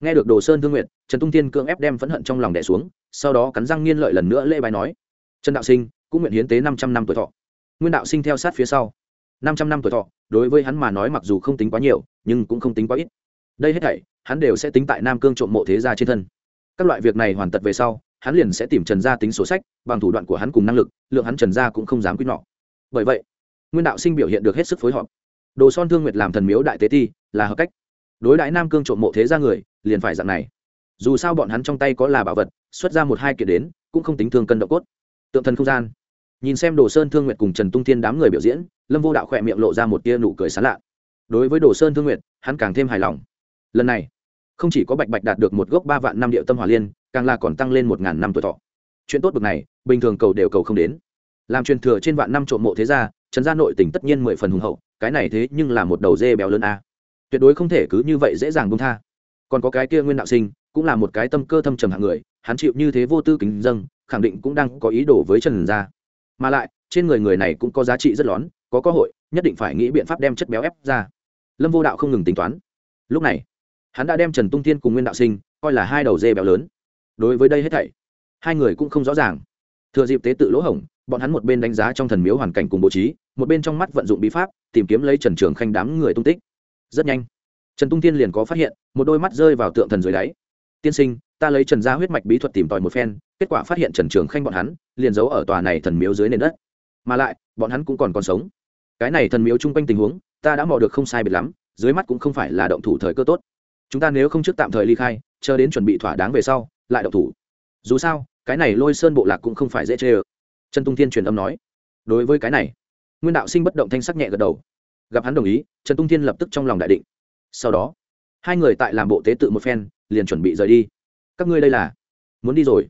Nghe được đồ sơn thương nguyện trần tung thiên cưỡng ép đem phẫn hận trong lòng đẻ xuống, sau đó cắn răng nghiên lợi lần nữa lễ bài nói. Trần đạo sinh, cũng nguyện hiến tế năm trăm năm tuổi thọ nguyên đạo sinh theo sát phía sau. Năm trăm năm tuổi thọ, đối với hắn mà nói mặc dù không tính quá nhiều, nhưng cũng không tính quá ít. Đây hết thảy, hắn đều sẽ tính tại nam cương trộm mộ thế gia trên thân. Các loại việc này hoàn tật về sau, hắn liền sẽ tìm trần gia tính sổ sách, bằng thủ đoạn của hắn cùng năng lực, lượng hắn trần gia cũng không dám quyết nọ. Bởi vậy, nguyên đạo sinh biểu hiện được hết sức phối hợp. Đồ son thương nguyệt làm thần miếu đại tế ti, là hợp cách. Đối đãi nam cương trộm mộ thế gia người, liền phải dạng này. Dù sao bọn hắn trong tay có là bảo vật, xuất ra một hai kiện đến, cũng không tính thương cân độ cốt. Tượng thần không gian nhìn xem đồ sơn thương nguyệt cùng trần tung thiên đám người biểu diễn, lâm vô đạo khỏe miệng lộ ra một tia nụ cười sán lạ. đối với đồ sơn thương nguyệt, hắn càng thêm hài lòng. lần này, không chỉ có bạch bạch đạt được một gốc ba vạn năm điệu tâm hỏa liên, càng là còn tăng lên một ngàn năm tuổi thọ. chuyện tốt bực này, bình thường cầu đều cầu không đến. làm truyền thừa trên vạn năm trộm mộ thế gia, trần gia nội tỉnh tất nhiên mười phần hùng hậu, cái này thế nhưng là một đầu dê béo lớn a. tuyệt đối không thể cứ như vậy dễ dàng bung tha. còn có cái kia nguyên đạo sinh, cũng là một cái tâm cơ thâm trầm hạng người, hắn chịu như thế vô tư kính dâng, khẳng định cũng đang có ý đồ với trần gia mà lại, trên người người này cũng có giá trị rất lớn có cơ hội, nhất định phải nghĩ biện pháp đem chất béo ép ra. Lâm vô đạo không ngừng tính toán. Lúc này, hắn đã đem trần tung tiên cùng nguyên đạo sinh coi là hai đầu dê béo lớn. Đối với đây hết thảy, hai người cũng không rõ ràng. Thừa dịp tế tự lỗ hổng, bọn hắn một bên đánh giá trong thần miếu hoàn cảnh cùng bố trí, một bên trong mắt vận dụng bí pháp, tìm kiếm lấy trần trường khanh đám người tung tích. Rất nhanh, trần tung tiên liền có phát hiện, một đôi mắt rơi vào tượng thần dưới đáy. Tiên sinh, ta lấy trần gia huyết mạch bí thuật tìm tòi một phen kết quả phát hiện trần trường khanh bọn hắn liền giấu ở tòa này thần miếu dưới nền đất. Mà lại, bọn hắn cũng còn còn sống. Cái này thần miếu chung quanh tình huống, ta đã mò được không sai biệt lắm, dưới mắt cũng không phải là động thủ thời cơ tốt. Chúng ta nếu không trước tạm thời ly khai, chờ đến chuẩn bị thỏa đáng về sau, lại động thủ. Dù sao, cái này lôi sơn bộ lạc cũng không phải dễ chê ơ. Trần tung thiên truyền âm nói. Đối với cái này, nguyên đạo sinh bất động thanh sắc nhẹ gật đầu. Gặp hắn đồng ý, trần tung thiên lập tức trong lòng đại định. Sau đó, hai người tại làm bộ tế tự một phen, liền chuẩn bị rời đi. Các ngươi đây là muốn đi rồi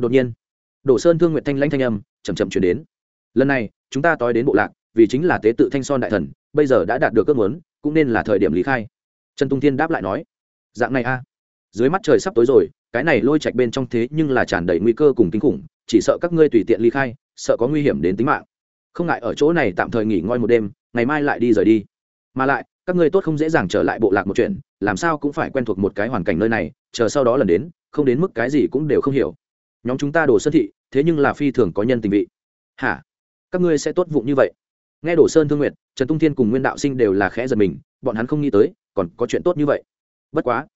đột nhiên, đổ sơn thương nguyện thanh lanh thanh âm chầm chậm chuyển đến. Lần này, chúng ta tối đến bộ lạc, vì chính là tế tự thanh son đại thần, bây giờ đã đạt được ước muốn, cũng nên là thời điểm lý khai. Trần tung thiên đáp lại nói, dạng này a, dưới mắt trời sắp tối rồi, cái này lôi chạch bên trong thế nhưng là tràn đầy nguy cơ cùng kinh khủng, chỉ sợ các ngươi tùy tiện ly khai, sợ có nguy hiểm đến tính mạng. Không ngại ở chỗ này tạm thời nghỉ ngơi một đêm, ngày mai lại đi rời đi. Mà lại, các ngươi tốt không dễ dàng trở lại bộ lạc một chuyện, làm sao cũng phải quen thuộc một cái hoàn cảnh nơi này, chờ sau đó lần đến, không đến mức cái gì cũng đều không hiểu nhóm chúng ta đồ sơn thị, thế nhưng là phi thường có nhân tình vị. Hả? Các ngươi sẽ tốt vụng như vậy. Nghe đồ sơn thương nguyện, trần tung thiên cùng nguyên đạo sinh đều là khẽ giật mình, bọn hắn không nghĩ tới, còn có chuyện tốt như vậy. Bất quá,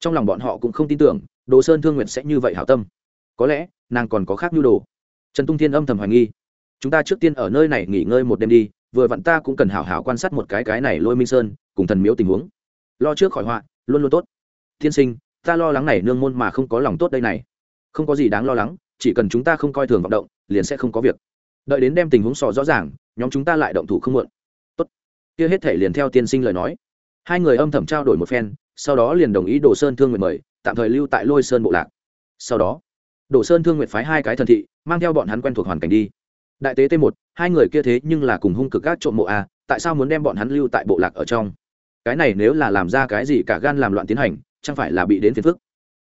trong lòng bọn họ cũng không tin tưởng, đồ sơn thương nguyện sẽ như vậy hảo tâm. Có lẽ, nàng còn có khác nhu đồ. Trần tung thiên âm thầm hoài nghi. Chúng ta trước tiên ở nơi này nghỉ ngơi một đêm đi, vừa vặn ta cũng cần hảo hảo quan sát một cái cái này lôi minh sơn, cùng thần miếu tình huống. Lo trước khỏi họa, luôn luôn tốt. Tiên sinh, ta lo lắng này nương môn mà không có lòng tốt đây này không có gì đáng lo lắng, chỉ cần chúng ta không coi thường vọng động, liền sẽ không có việc. Đợi đến đem tình huống sò rõ ràng, nhóm chúng ta lại động thủ không muộn. Tốt. Kia hết thể liền theo tiên sinh lời nói. Hai người âm thầm trao đổi một phen, sau đó liền đồng ý đồ sơn thương nguyện mời, tạm thời lưu tại lôi sơn bộ lạc. Sau đó, đồ sơn thương nguyện phái hai cái thần thị, mang theo bọn hắn quen thuộc hoàn cảnh đi. Đại tế t một, hai người kia thế nhưng là cùng hung cực các trộm mộ a, tại sao muốn đem bọn hắn lưu tại bộ lạc ở trong? Cái này nếu là làm ra cái gì cả gan làm loạn tiến hành, chẳng phải là bị đến phiền phức?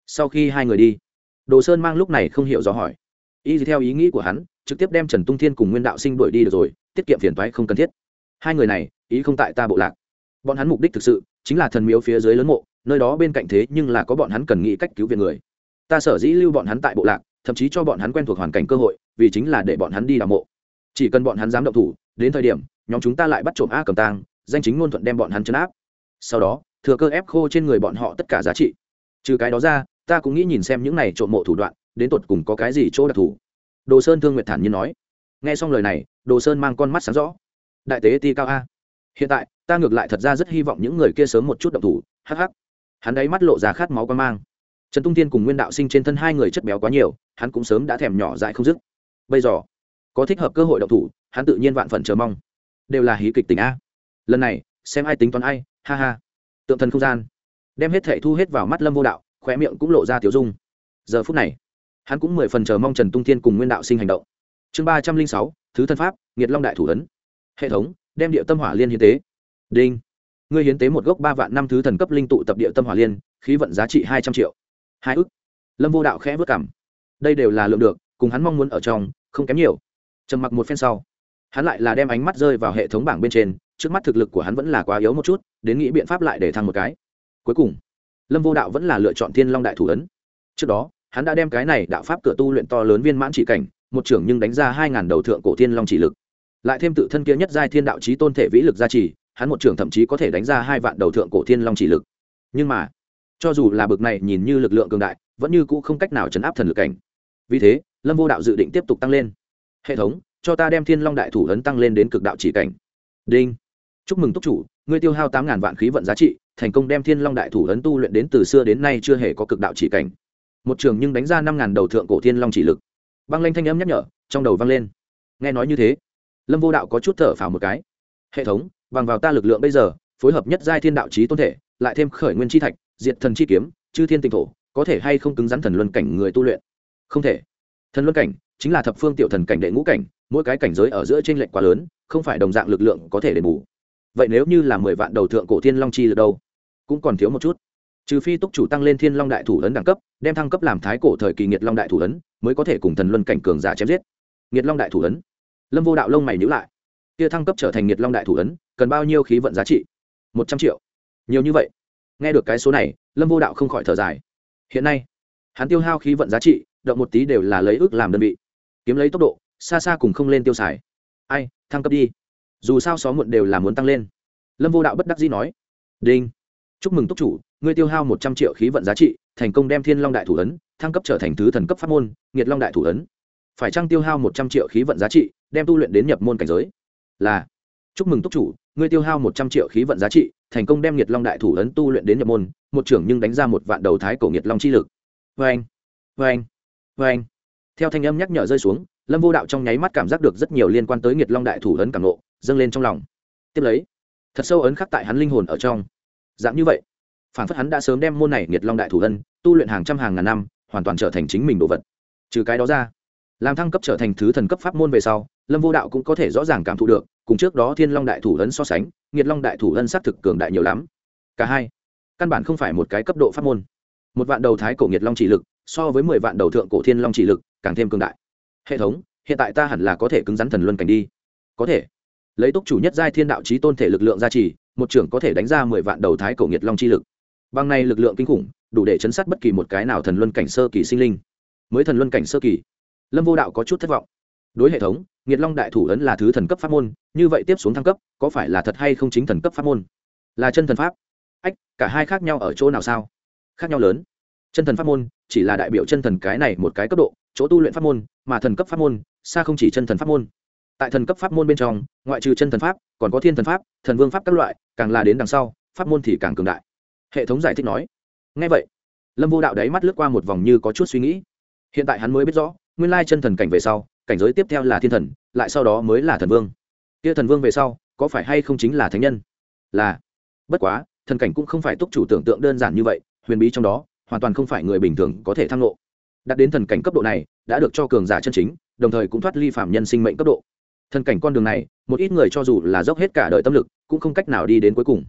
Sau khi hai người đi đồ sơn mang lúc này không hiểu rõ hỏi. Y theo ý nghĩ của hắn, trực tiếp đem trần tung thiên cùng nguyên đạo sinh đuổi đi được rồi, tiết kiệm phiền toái không cần thiết. Hai người này, ý không tại ta bộ lạc. Bọn hắn mục đích thực sự chính là thần miếu phía dưới lớn mộ, nơi đó bên cạnh thế nhưng là có bọn hắn cần nghĩ cách cứu viện người. Ta sở dĩ lưu bọn hắn tại bộ lạc, thậm chí cho bọn hắn quen thuộc hoàn cảnh cơ hội, vì chính là để bọn hắn đi đào mộ. Chỉ cần bọn hắn dám động thủ, đến thời điểm, nhóm chúng ta lại bắt trộm a cầm tang, danh chính ngôn thuận đem bọn hắn chấn áp. Sau đó, thừa cơ ép khô trên người bọn họ tất cả giá trị. Trừ cái đó ra ta cũng nghĩ nhìn xem những này trộm mộ thủ đoạn, đến tột cùng có cái gì chỗ đặc thù. Đồ sơn thương nguyệt thản nhiên nói. Nghe xong lời này, đồ sơn mang con mắt sáng rõ. Đại tế ti cao a. Hiện tại, ta ngược lại thật ra rất hy vọng những người kia sớm một chút động thủ, hắc hắc. Hắn đáy mắt lộ ra khát máu con mang. Trần tung tiên cùng nguyên đạo sinh trên thân hai người chất béo quá nhiều, hắn cũng sớm đã thèm nhỏ dại không dứt. Bây giờ, có thích hợp cơ hội động thủ, hắn tự nhiên vạn phần chờ mong. Đều là hí kịch tình a. Lần này, xem ai tính toán ai, ha ha. Tượng thần không gian, đem hết thể thu hết vào mắt lâm vô đạo khóe miệng cũng lộ ra tiểu dung. Giờ phút này, hắn cũng mười phần chờ mong trần tung thiên cùng nguyên đạo sinh hành động. Chương ba trăm linh sáu, thứ thân pháp, nghiệt long đại thủ ấn. Hệ thống, đem địa tâm hỏa liên hiến tế. Đinh. Ngươi hiến tế một gốc ba vạn năm thứ thần cấp linh tụ tập địa tâm hỏa liên, khí vận giá trị hai trăm triệu. Hai ức. Lâm vô đạo khẽ vất cảm đây đều là lượng được, cùng hắn mong muốn ở trong, không kém nhiều. Trầm mặc một phen sau, hắn lại là đem ánh mắt rơi vào hệ thống bảng bên trên, trước mắt thực lực của hắn vẫn là quá yếu một chút, đến nghĩ biện pháp lại để thăng một cái. Cuối cùng lâm vô đạo vẫn là lựa chọn thiên long đại thủ ấn. Trước đó, hắn đã đem cái này đạo pháp cửa tu luyện to lớn viên mãn chỉ cảnh, một trưởng nhưng đánh ra hai ngàn đầu thượng cổ thiên long chỉ lực. Lại thêm tự thân kia nhất giai thiên đạo trí tôn thể vĩ lực gia trì, hắn một trưởng thậm chí có thể đánh ra hai vạn đầu thượng cổ thiên long chỉ lực. Nhưng mà, cho dù là bực này nhìn như lực lượng cường đại, vẫn như cũ không cách nào chấn áp thần lực cảnh. Vì thế, lâm vô đạo dự định tiếp tục tăng lên. Hệ thống, cho ta đem thiên long đại thủ ấn tăng lên đến cực đạo chỉ cảnh. Đinh. Chúc mừng túc chủ, ngươi tiêu hao tám ngàn vạn khí vận giá trị thành công đem thiên long đại thủ ấn tu luyện đến từ xưa đến nay chưa hề có cực đạo chỉ cảnh. Một trường nhưng đánh ra năm ngàn đầu thượng cổ thiên long chỉ lực. Băng lanh thanh âm nhắc nhở, trong đầu vang lên. Nghe nói như thế, lâm vô đạo có chút thở phào một cái. Hệ thống, bằng vào ta lực lượng bây giờ, phối hợp nhất giai thiên đạo trí tôn thể, lại thêm khởi nguyên chi thạch, diệt thần chi kiếm, chư thiên tinh thổ, có thể hay không cứng rắn thần luân cảnh người tu luyện? Không thể. Thần luân cảnh chính là thập phương tiểu thần cảnh đệ ngũ cảnh, mỗi cái cảnh giới ở giữa t r ê n lệch quá lớn, không phải đồng dạng lực lượng có thể đền bù vậy nếu như là mười vạn đầu thượng cổ thiên long chi lực đâu, cũng còn thiếu một chút. Trừ phi túc chủ tăng lên thiên long đại thủ ấn đẳng cấp, đem thăng cấp làm thái cổ thời kỳ nghiệt long đại thủ ấn mới có thể cùng thần luân cảnh cường giả chém giết. Nghiệt long đại thủ ấn lâm vô đạo lông mày nhữ lại. Kia thăng cấp trở thành nghiệt long đại thủ ấn cần bao nhiêu khí vận giá trị? Một trăm triệu. Nhiều như vậy. Nghe được cái số này, lâm vô đạo không khỏi thở dài. Hiện nay, hắn tiêu hao khí vận giá trị, động một tí đều là lấy ước làm đơn vị. Kiếm lấy tốc độ, xa xa cùng không lên tiêu xài. Ai, thăng cấp đi dù sao xó muộn đều là muốn tăng lên. Lâm vô đạo bất đắc dĩ nói, đinh, chúc mừng túc chủ, ngươi tiêu hao một trăm triệu khí vận giá trị, thành công đem thiên long đại thủ ấn, thăng cấp trở thành thứ thần cấp pháp môn nghiệt long đại thủ ấn. Phải trăng tiêu hao một trăm triệu khí vận giá trị, đem tu luyện đến nhập môn cảnh giới? Là, chúc mừng túc chủ, ngươi tiêu hao một trăm triệu khí vận giá trị, thành công đem nghiệt long đại thủ ấn tu luyện đến nhập môn, một trưởng nhưng đánh ra một vạn đầu thái cổ nghiệt long chi lực. Vê anh vê anh vê anh theo thanh âm nhắc nhở rơi xuống, lâm vô đạo trong nháy mắt cảm giác được rất nhiều liên quan tới nghiệt long đại thủ ấn cảm nộ dâng lên trong lòng. Tiếp lấy, thật sâu ấn khắc tại hắn linh hồn ở trong. Dạng như vậy phản phất hắn đã sớm đem môn này nghiệt long đại thủ ân, tu luyện hàng trăm hàng ngàn năm, hoàn toàn trở thành chính mình đồ vật. Trừ cái đó ra, làm thăng cấp trở thành thứ thần cấp pháp môn về sau, lâm vô đạo cũng có thể rõ ràng cảm thụ được, cùng trước đó thiên long đại thủ ân so sánh nghiệt long đại thủ ân xác thực cường đại nhiều lắm. Cả hai, căn bản không phải một cái cấp độ pháp môn. Một vạn đầu thái cổ nghiệt long chỉ lực, so với mười vạn đầu thượng cổ thiên long chỉ lực, càng thêm cường đại. Hệ thống, hiện tại ta hẳn là có thể cứng rắn thần luân cảnh đi. Có thể lấy túc chủ nhất giai thiên đạo trí tôn thể lực lượng gia trì, một trưởng có thể đánh ra mười vạn đầu thái cổ nghiệt long chi lực. Bằng này lực lượng kinh khủng, đủ để chấn sát bất kỳ một cái nào thần luân cảnh sơ kỳ sinh linh. Mới thần luân cảnh sơ kỳ, lâm vô đạo có chút thất vọng. Đối hệ thống, nghiệt long đại thủ ấn là thứ thần cấp pháp môn, như vậy tiếp xuống thăng cấp, có phải là thật hay không chính thần cấp pháp môn? Là chân thần pháp. Ách, cả hai khác nhau ở chỗ nào sao? Khác nhau lớn. Chân thần pháp môn, chỉ là đại biểu chân thần cái này một cái cấp độ, chỗ tu luyện pháp môn, mà thần cấp pháp môn, xa không chỉ chân thần pháp môn tại thần cấp pháp môn bên trong, ngoại trừ chân thần pháp, còn có thiên thần pháp, thần vương pháp các loại, càng là đến đằng sau, pháp môn thì càng cường đại. Hệ thống giải thích nói. Ngay vậy, lâm vô đạo đáy mắt lướt qua một vòng như có chút suy nghĩ. Hiện tại hắn mới biết rõ, nguyên lai chân thần cảnh về sau, cảnh giới tiếp theo là thiên thần, lại sau đó mới là thần vương. Kia thần vương về sau, có phải hay không chính là thánh nhân? Là. Bất quá, thần cảnh cũng không phải túc chủ tưởng tượng đơn giản như vậy, huyền bí trong đó, hoàn toàn không phải người bình thường có thể thăng lộ đạt đến thần cảnh cấp độ này, đã được cho cường giả chân chính, đồng thời cũng thoát ly phạm nhân sinh mệnh cấp độ thần cảnh con đường này, một ít người cho dù là dốc hết cả đời tâm lực, cũng không cách nào đi đến cuối cùng.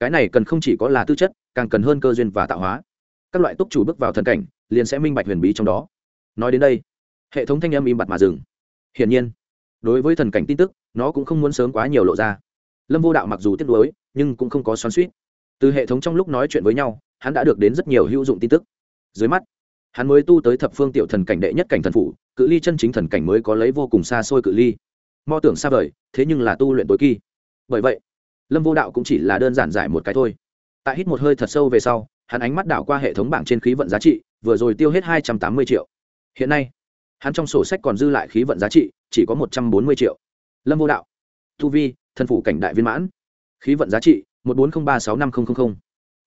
Cái này cần không chỉ có là tư chất, càng cần hơn cơ duyên và tạo hóa. Các loại túc chủ bước vào thần cảnh, liền sẽ minh bạch huyền bí trong đó. Nói đến đây, hệ thống thanh âm im bặt mà dừng. Hiển nhiên, đối với thần cảnh tin tức, nó cũng không muốn sớm quá nhiều lộ ra. Lâm vô đạo mặc dù tiếc nuối, nhưng cũng không có xoắn suýt từ hệ thống trong lúc nói chuyện với nhau, hắn đã được đến rất nhiều hữu dụng tin tức. Dưới mắt, hắn mới tu tới thập phương tiểu thần cảnh đệ nhất cảnh thần phủ, cự ly chân chính thần cảnh mới có lấy vô cùng xa xôi cự ly mo tưởng xa vời, thế nhưng là tu luyện tối kỳ. Bởi vậy, lâm vô đạo cũng chỉ là đơn giản giải một cái thôi. Tại hít một hơi thật sâu về sau, hắn ánh mắt đảo qua hệ thống bảng trên khí vận giá trị, vừa rồi tiêu hết hai trăm tám mươi triệu. Hiện nay, hắn trong sổ sách còn dư lại khí vận giá trị, chỉ có một trăm bốn mươi triệu. Lâm vô đạo thu vi, thần phủ cảnh đại viên mãn. Khí vận giá trị, một bốn không ba sáu năm không không không.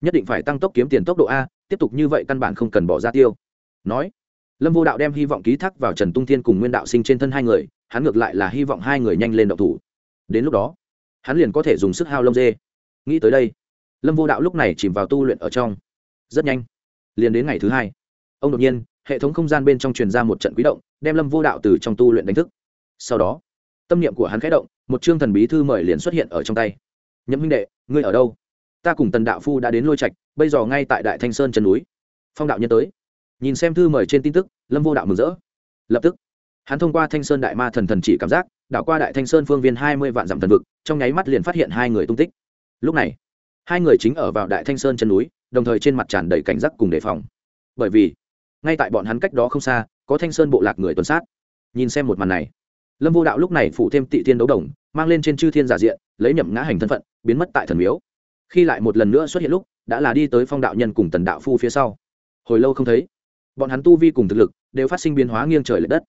Nhất định phải tăng tốc kiếm tiền tốc độ a, tiếp tục như vậy căn bản không cần bỏ ra tiêu. Nói lâm vô đạo đem hy vọng ký thác vào trần tung thiên cùng nguyên đạo sinh trên thân hai người, hắn ngược lại là hy vọng hai người nhanh lên động thủ. Đến lúc đó, hắn liền có thể dùng sức hao lông dê. Nghĩ tới đây, lâm vô đạo lúc này chìm vào tu luyện ở trong. Rất nhanh, liền đến ngày thứ hai. Ông đột nhiên, hệ thống không gian bên trong truyền ra một trận quý động, đem lâm vô đạo từ trong tu luyện đánh thức. Sau đó, tâm niệm của hắn khẽ động, một chương thần bí thư mời liền xuất hiện ở trong tay. Nhậm huynh đệ, ngươi ở đâu? Ta cùng tần đạo phu đã đến lôi trạch, bây giờ ngay tại đại thanh sơn chân núi. Phong đạo nhân tới nhìn xem thư mời trên tin tức, lâm vô đạo mừng rỡ. Lập tức, hắn thông qua thanh sơn đại ma thần thần chỉ cảm giác đạo qua đại thanh sơn phương viên hai mươi vạn dặm thần vực, trong nháy mắt liền phát hiện hai người tung tích. Lúc này, hai người chính ở vào đại thanh sơn chân núi, đồng thời trên mặt tràn đầy cảnh giác cùng đề phòng. Bởi vì, ngay tại bọn hắn cách đó không xa, có thanh sơn bộ lạc người tuần sát. Nhìn xem một màn này, lâm vô đạo lúc này phủ thêm tị thiên đấu đồng, mang lên trên chư thiên giả diện, lấy nhậm ngã hành thân phận, biến mất tại thần miếu. Khi lại một lần nữa xuất hiện lúc, đã là đi tới phong đạo nhân cùng tần đạo phu phía sau. Hồi lâu không thấy bọn hắn tu vi cùng thực lực đều phát sinh biến hóa nghiêng trời l ệ đất.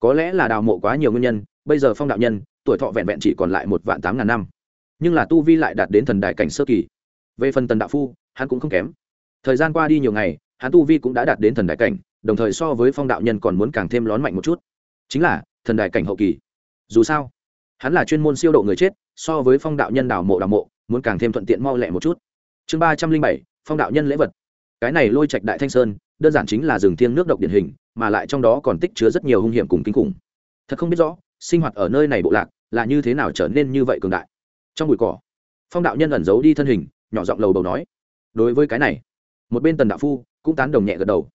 Có lẽ là đào mộ quá nhiều nguyên nhân, bây giờ phong đạo nhân, tuổi thọ vẹn vẹn chỉ còn lại một vạn tám ngàn năm. Nhưng là tu vi lại đạt đến thần đại cảnh sơ kỳ. Về phần tần đạo phu, hắn cũng không kém. Thời gian qua đi nhiều ngày, hắn tu vi cũng đã đạt đến thần đại cảnh, đồng thời so với phong đạo nhân còn muốn càng thêm lón mạnh một chút. Chính là, thần đại cảnh hậu kỳ. Dù sao, hắn là chuyên môn siêu độ người chết, so với phong đạo nhân đào mộ đào mộ, muốn càng thêm thuận tiện mau lẹ một chút. Chương ba trăm linh bảy, phong đạo nhân lễ vật. Cái này lôi trạch đại thanh sơn đơn giản chính là rừng thiêng nước độc điển hình, mà lại trong đó còn tích chứa rất nhiều hung hiểm cùng kinh khủng. Thật không biết rõ, sinh hoạt ở nơi này bộ lạc là như thế nào trở nên như vậy cường đại. Trong bụi cỏ, phong đạo nhân ẩn giấu đi thân hình, nhỏ giọng lầu đầu nói, đối với cái này, một bên tần đạo phu cũng tán đồng nhẹ gật đầu.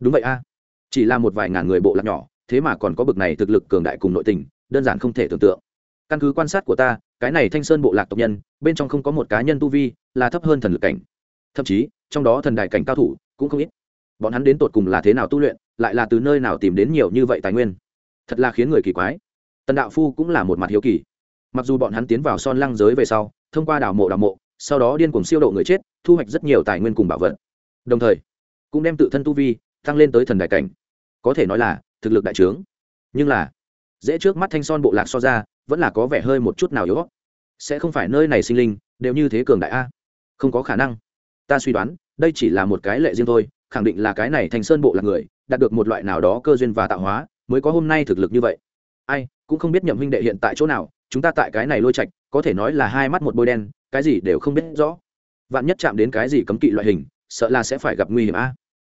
Đúng vậy a, chỉ là một vài ngàn người bộ lạc nhỏ, thế mà còn có bực này thực lực cường đại cùng nội tình, đơn giản không thể tưởng tượng. Căn cứ quan sát của ta, cái này thanh sơn bộ lạc tộc nhân, bên trong không có một cá nhân tu vi là thấp hơn thần lực cảnh. Thậm chí, trong đó thần đại cảnh cao thủ cũng không ít bọn hắn đến tột cùng là thế nào tu luyện, lại là từ nơi nào tìm đến nhiều như vậy tài nguyên. Thật là khiến người kỳ quái. Tần đạo phu cũng là một mặt hiếu kỳ. Mặc dù bọn hắn tiến vào son lăng giới về sau, thông qua đào mộ đào mộ, sau đó điên cuồng siêu độ người chết, thu hoạch rất nhiều tài nguyên cùng bảo vật. Đồng thời, cũng đem tự thân tu vi tăng lên tới thần đại cảnh. Có thể nói là thực lực đại trướng. Nhưng là, dễ trước mắt thanh son bộ lạc so ra, vẫn là có vẻ hơi một chút nào yếu sẽ không phải nơi này sinh linh đều như thế cường đại a? Không có khả năng. Ta suy đoán, đây chỉ là một cái lệ riêng thôi khẳng định là cái này thành sơn bộ là người, đạt được một loại nào đó cơ duyên và tạo hóa, mới có hôm nay thực lực như vậy. Ai, cũng không biết nhậm huynh đệ hiện tại chỗ nào, chúng ta tại cái này lôi trạch, có thể nói là hai mắt một bôi đen, cái gì đều không biết rõ. Vạn nhất chạm đến cái gì cấm kỵ loại hình, sợ là sẽ phải gặp nguy hiểm a.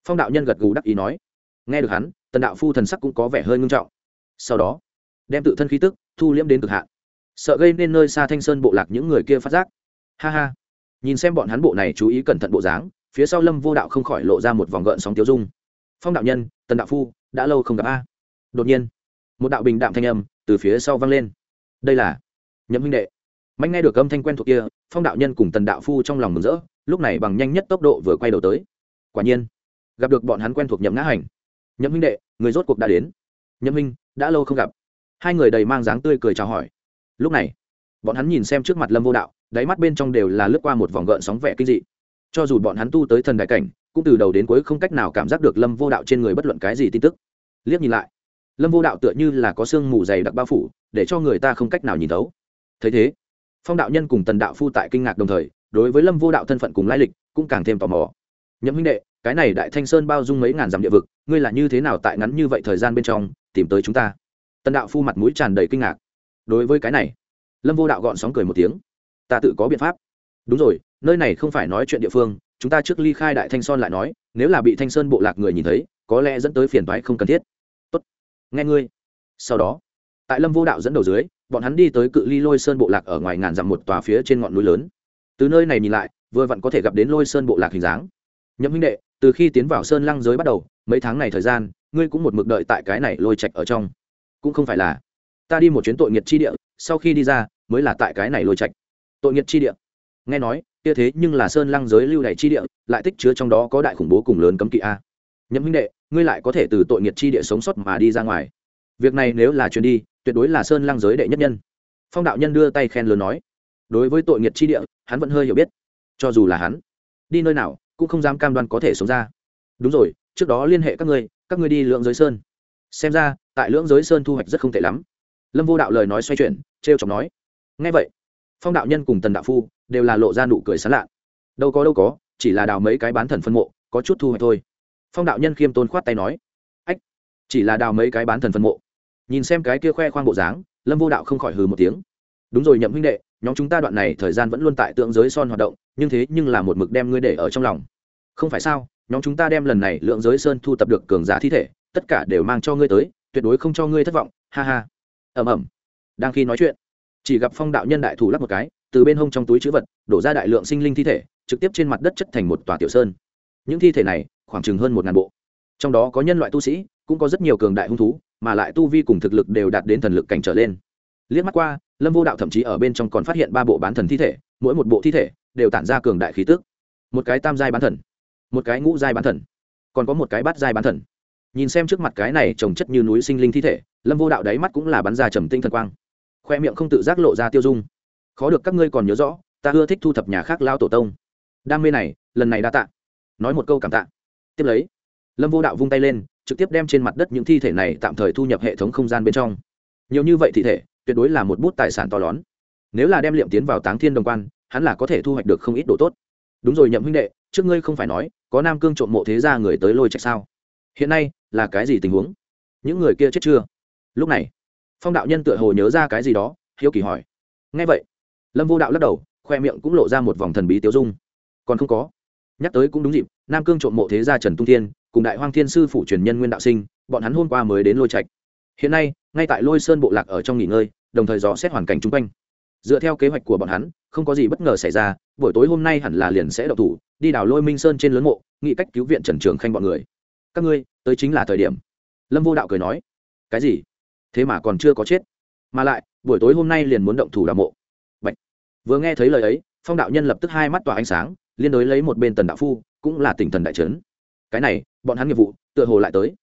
Phong đạo nhân gật gù đắc ý nói. Nghe được hắn, tần đạo phu thần sắc cũng có vẻ hơi ngưng trọng. Sau đó, đem tự thân khí tức, thu liễm đến cực hạn. Sợ gây nên nơi xa thanh sơn bộ lạc những người kia phát giác. Ha ha. Nhìn xem bọn hắn bộ này chú ý cẩn thận bộ dáng phía sau lâm vô đạo không khỏi lộ ra một vòng gợn sóng tiêu dung. Phong đạo nhân, tần đạo phu, đã lâu không gặp a. Đột nhiên, một đạo bình đạm thanh âm từ phía sau vang lên. Đây là nhậm huynh đệ. Mạnh nghe được âm thanh quen thuộc kia, phong đạo nhân cùng tần đạo phu trong lòng mừng rỡ, lúc này bằng nhanh nhất tốc độ vừa quay đầu tới. Quả nhiên, gặp được bọn hắn quen thuộc nhậm ngã hành. Nhậm huynh đệ, người rốt cuộc đã đến. Nhậm huynh, đã lâu không gặp. Hai người đầy mang dáng tươi cười chào hỏi. Lúc này, bọn hắn nhìn xem trước mặt lâm vô đạo, đáy mắt bên trong đều là lướt qua một vòng gợn sóng vẻ kinh dị cho dù bọn hắn tu tới thần đại cảnh, cũng từ đầu đến cuối không cách nào cảm giác được lâm vô đạo trên người bất luận cái gì tin tức. Liếc nhìn lại, lâm vô đạo tựa như là có sương mù dày đặc bao phủ, để cho người ta không cách nào nhìn thấu. Thấy thế, phong đạo nhân cùng tần đạo phu tại kinh ngạc đồng thời, đối với lâm vô đạo thân phận cùng lai lịch, cũng càng thêm tò mò. Nhậm huynh đệ, cái này đại thanh sơn bao dung mấy ngàn dặm địa vực, ngươi là như thế nào tại ngắn như vậy thời gian bên trong, tìm tới chúng ta? Tần đạo phu mặt mũi tràn đầy kinh ngạc. Đối với cái này, lâm vô đạo gọn sóng cười một tiếng. Ta tự có biện pháp. Đúng rồi nơi này không phải nói chuyện địa phương, chúng ta trước ly khai đại thanh son lại nói, nếu là bị thanh sơn bộ lạc người nhìn thấy, có lẽ dẫn tới phiền toái không cần thiết. Tốt, nghe ngươi. Sau đó, tại lâm vô đạo dẫn đầu dưới, bọn hắn đi tới cự ly lôi sơn bộ lạc ở ngoài ngàn dặm một tòa phía trên ngọn núi lớn. Từ nơi này nhìn lại, vừa vặn có thể gặp đến lôi sơn bộ lạc hình dáng. Nhậm huynh đệ, từ khi tiến vào sơn lăng giới bắt đầu, mấy tháng này thời gian, ngươi cũng một mực đợi tại cái này lôi trạch ở trong. Cũng không phải là, ta đi một chuyến tội nghiệt chi địa, sau khi đi ra, mới là tại cái này lôi trạch. Tội nghiệt chi địa. Nghe nói kia thế nhưng là sơn lăng giới lưu đại chi địa, lại tích chứa trong đó có đại khủng bố cùng lớn cấm kỵ a. Nhậm huynh đệ, ngươi lại có thể từ tội nghiệt chi địa sống sót mà đi ra ngoài. Việc này nếu là chuyến đi, tuyệt đối là sơn lăng giới đệ nhất nhân. Phong đạo nhân đưa tay khen lớn nói. Đối với tội nghiệt chi địa, hắn vẫn hơi hiểu biết. Cho dù là hắn, đi nơi nào, cũng không dám cam đoan có thể sống ra. Đúng rồi, trước đó liên hệ các ngươi các ngươi đi lưỡng giới sơn. Xem ra, tại lưỡng giới sơn thu hoạch rất không tệ lắm. Lâm vô đạo lời nói xoay chuyển t r e o chọc nói. Ngay vậy, phong đạo nhân cùng tần đạo phu đều là lộ ra nụ cười sán lạ. Đâu có đâu có, chỉ là đào mấy cái bán thần phân mộ, có chút thu hoạch thôi. Phong đạo nhân khiêm tôn khoát tay nói. Ách, chỉ là đào mấy cái bán thần phân mộ. Nhìn xem cái kia khoe khoang bộ dáng, lâm vô đạo không khỏi hừ một tiếng. Đúng rồi nhậm huynh đệ, nhóm chúng ta đoạn này thời gian vẫn luôn tại tượng giới son hoạt động, nhưng thế nhưng là một mực đem ngươi để ở trong lòng. Không phải sao, nhóm chúng ta đem lần này lượng giới sơn thu tập được cường giả thi thể, tất cả đều mang cho ngươi tới, tuyệt đối không cho ngươi thất vọng, ha ha. Ẩm ẩm đang khi nói chuyện, chỉ gặp phong đạo nhân đại thủ lắp một cái từ bên hông trong túi chữ vật, đổ ra đại lượng sinh linh thi thể, trực tiếp trên mặt đất chất thành một tòa tiểu sơn. Những thi thể này, khoảng chừng hơn một ngàn bộ. Trong đó có nhân loại tu sĩ, cũng có rất nhiều cường đại hung thú, mà lại tu vi cùng thực lực đều đạt đến thần lực cảnh trở lên. Liếc mắt qua, lâm vô đạo thậm chí ở bên trong còn phát hiện ba bộ bán thần thi thể, mỗi một bộ thi thể đều tản ra cường đại khí tức. Một cái tam giai bán thần, một cái ngũ giai bán thần, còn có một cái bát giai bán thần. Nhìn xem trước mặt cái này trồng chất như núi sinh linh thi thể, lâm vô đạo đáy mắt cũng là bắn ra trầm tinh thần quang. Khoe miệng không tự giác lộ ra tiêu dung khó được các ngươi còn nhớ rõ, ta ưa thích thu thập nhà khác lao tổ tông. Đam mê này, lần này đa tạ. Nói một câu cảm tạ. Tiếp lấy, lâm vô đạo vung tay lên, trực tiếp đem trên mặt đất những thi thể này tạm thời thu nhập hệ thống không gian bên trong. Nhiều như vậy thi thể, tuyệt đối là một bút tài sản to lớn. Nếu là đem liệm tiến vào táng thiên đồng quan, hắn là có thể thu hoạch được không ít đồ tốt. Đúng rồi nhậm huynh đệ, trước ngươi không phải nói, có nam cương trộm mộ thế ra người tới lôi chạy sao? Hiện nay, là cái gì tình huống? Những người kia chết chưa? Lúc này, phong đạo nhân tựa hồ nhớ ra cái gì đó, hiếu kỳ hỏi. Ngay vậy lâm vô đạo lắc đầu, khoe miệng cũng lộ ra một vòng thần bí tiêu dung. Còn không có. Nhắc tới cũng đúng dịp, nam cương trộm mộ thế gia trần tung thiên, cùng đại hoang thiên sư phủ truyền nhân nguyên đạo sinh, bọn hắn hôm qua mới đến lôi trạch. Hiện nay, ngay tại lôi sơn bộ lạc ở trong nghỉ ngơi, đồng thời dò xét hoàn cảnh chung quanh. Dựa theo kế hoạch của bọn hắn, không có gì bất ngờ xảy ra, buổi tối hôm nay hẳn là liền sẽ đậu thủ, đi đào lôi minh sơn trên lớn mộ nghĩ cách cứu viện trần trường khanh bọn người. Các ngươi, tới chính là thời điểm. Lâm vô đạo cười nói. Cái gì? Thế mà còn chưa có chết. Mà lại, buổi tối hôm nay liền muốn động thủ đào mộ vừa nghe thấy lời ấy, phong đạo nhân lập tức hai mắt tỏa ánh sáng, liên đối lấy một bên tần đạo phu, cũng là tỉnh thần đại trấn cái này, bọn hắn nghiệp vụ, tựa hồ lại tới.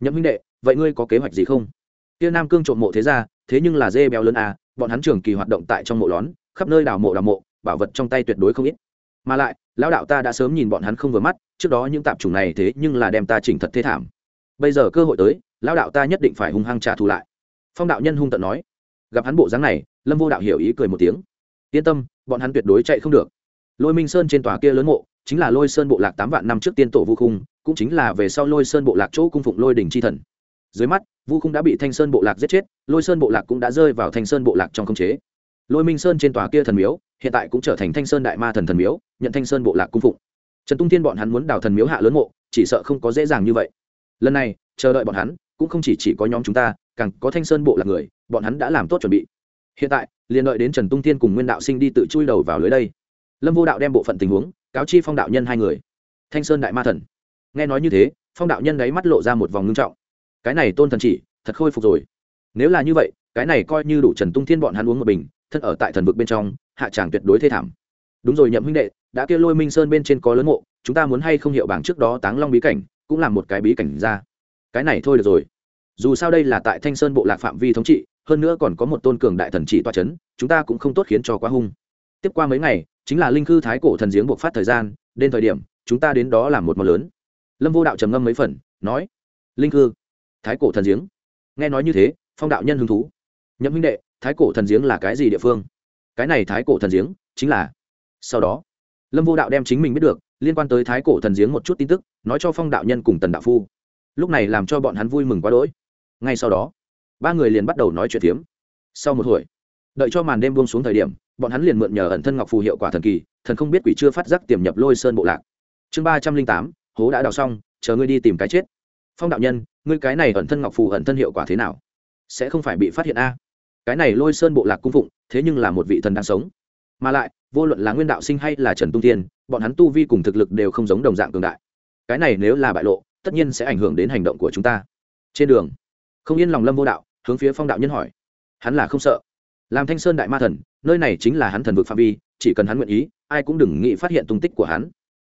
Nhậm huynh đệ, vậy ngươi có kế hoạch gì không? Kia nam cương trộm mộ thế ra thế nhưng là dê béo lớn à bọn hắn trường kỳ hoạt động tại trong mộ lón, khắp nơi đào mộ đào mộ, bảo vật trong tay tuyệt đối không ít. Mà lại, lão đạo ta đã sớm nhìn bọn hắn không vừa mắt, trước đó những tạp chủng này thế nhưng là đem ta chỉnh thật thế thảm. Bây giờ cơ hội tới, lão đạo ta nhất định phải hung hăng trả thù lại. Phong đạo nhân hung tận nói. Gặp hắn bộ dáng này, lâm vô đạo hiểu ý cười một tiếng yên tâm bọn hắn tuyệt đối chạy không được. Lôi minh sơn trên tòa kia lớn mộ chính là lôi sơn bộ lạc tám vạn năm trước tiên tổ vu khung cũng chính là về sau lôi sơn bộ lạc chỗ cung phụng lôi đình c h i thần. Dưới mắt vu khung đã bị thanh sơn bộ lạc giết chết lôi sơn bộ lạc cũng đã rơi vào thanh sơn bộ lạc trong khống chế. Lôi minh sơn trên tòa kia thần miếu hiện tại cũng trở thành thanh sơn đại ma thần thần miếu nhận thanh sơn bộ lạc cung phụng. Trần tung tiên bọn hắn muốn đào thần miếu hạ lớn mộ chỉ sợ không có dễ dàng như vậy. Lần này chờ đợi bọn hắn cũng không chỉ, chỉ có nhóm chúng ta càng có thanh sơn bộ lạc người bọn hắn đã làm tốt chuẩn bị. Hiện tại liền đợi đến trần tung Thiên cùng nguyên đạo sinh đi tự chui đầu vào lưới đây. Lâm vô đạo đem bộ phận tình huống cáo chi phong đạo nhân hai người. Thanh sơn đại ma thần. Nghe nói như thế, phong đạo nhân đấy mắt lộ ra một vòng ngưng trọng. Cái này tôn thần chỉ, thật khôi phục rồi. Nếu là như vậy, cái này coi như đủ trần tung thiên bọn hắn uống một bình, thân ở tại thần vực bên trong, hạ tràng tuyệt đối thê thảm. Đúng rồi nhậm huynh đệ, đã kêu lôi minh sơn bên trên có lớn mộ, chúng ta muốn hay không hiệu bảng trước đó táng long bí cảnh, cũng là một cái bí cảnh ra. Cái này thôi được rồi. Dù sao đây là tại thanh sơn bộ lạc phạm vi thống trị hơn nữa còn có một tôn cường đại thần chỉ toa chấn, chúng ta cũng không tốt khiến cho quá hung. Tiếp qua mấy ngày, chính là linh khư thái cổ thần giếng buộc phát thời gian, đến thời điểm, chúng ta đến đó làm một món lớn. Lâm vô đạo trầm ngâm mấy phần, nói, linh khư, thái cổ thần giếng. Nghe nói như thế, phong đạo nhân hứng thú. Nhậm huynh đệ, thái cổ thần giếng là cái gì địa phương? Cái này thái cổ thần giếng chính là sau đó, lâm vô đạo đem chính mình biết được, liên quan tới thái cổ thần giếng một chút tin tức, nói cho phong đạo nhân cùng tần đạo phu. Lúc này làm cho bọn hắn vui mừng quá đỗi. Ngay sau đó ba người liền bắt đầu nói chuyện tiếm. sau một hồi, đợi cho màn đêm buông xuống thời điểm, bọn hắn liền mượn nhờ ẩn thân ngọc phù hiệu quả thần kỳ, thần không biết quỷ chưa phát giác tiềm nhập lôi sơn bộ lạc. Chương ba trăm linh tám, hố đã đào xong, chờ ngươi đi tìm cái chết. Phong đạo nhân, ngươi cái này ẩn thân ngọc phù ẩn thân hiệu quả thế nào? Sẽ không phải bị phát hiện a? Cái này lôi sơn bộ lạc cung phụng, thế nhưng là một vị thần đang sống. Mà lại, vô luận là nguyên đạo sinh hay là trần tung tiên, bọn hắn tu vi cùng thực lực đều không giống đồng dạng cường đại. Cái này nếu là bại lộ, tất nhiên sẽ ảnh hưởng đến hành động của chúng ta. Trên đường, không yên lòng lâm vô đạo hướng phía phong đạo nhân hỏi. Hắn là không sợ. Làm thanh sơn đại ma thần, nơi này chính là hắn thần vực phạm vi, chỉ cần hắn nguyện ý, ai cũng đừng nghĩ phát hiện tung tích của hắn.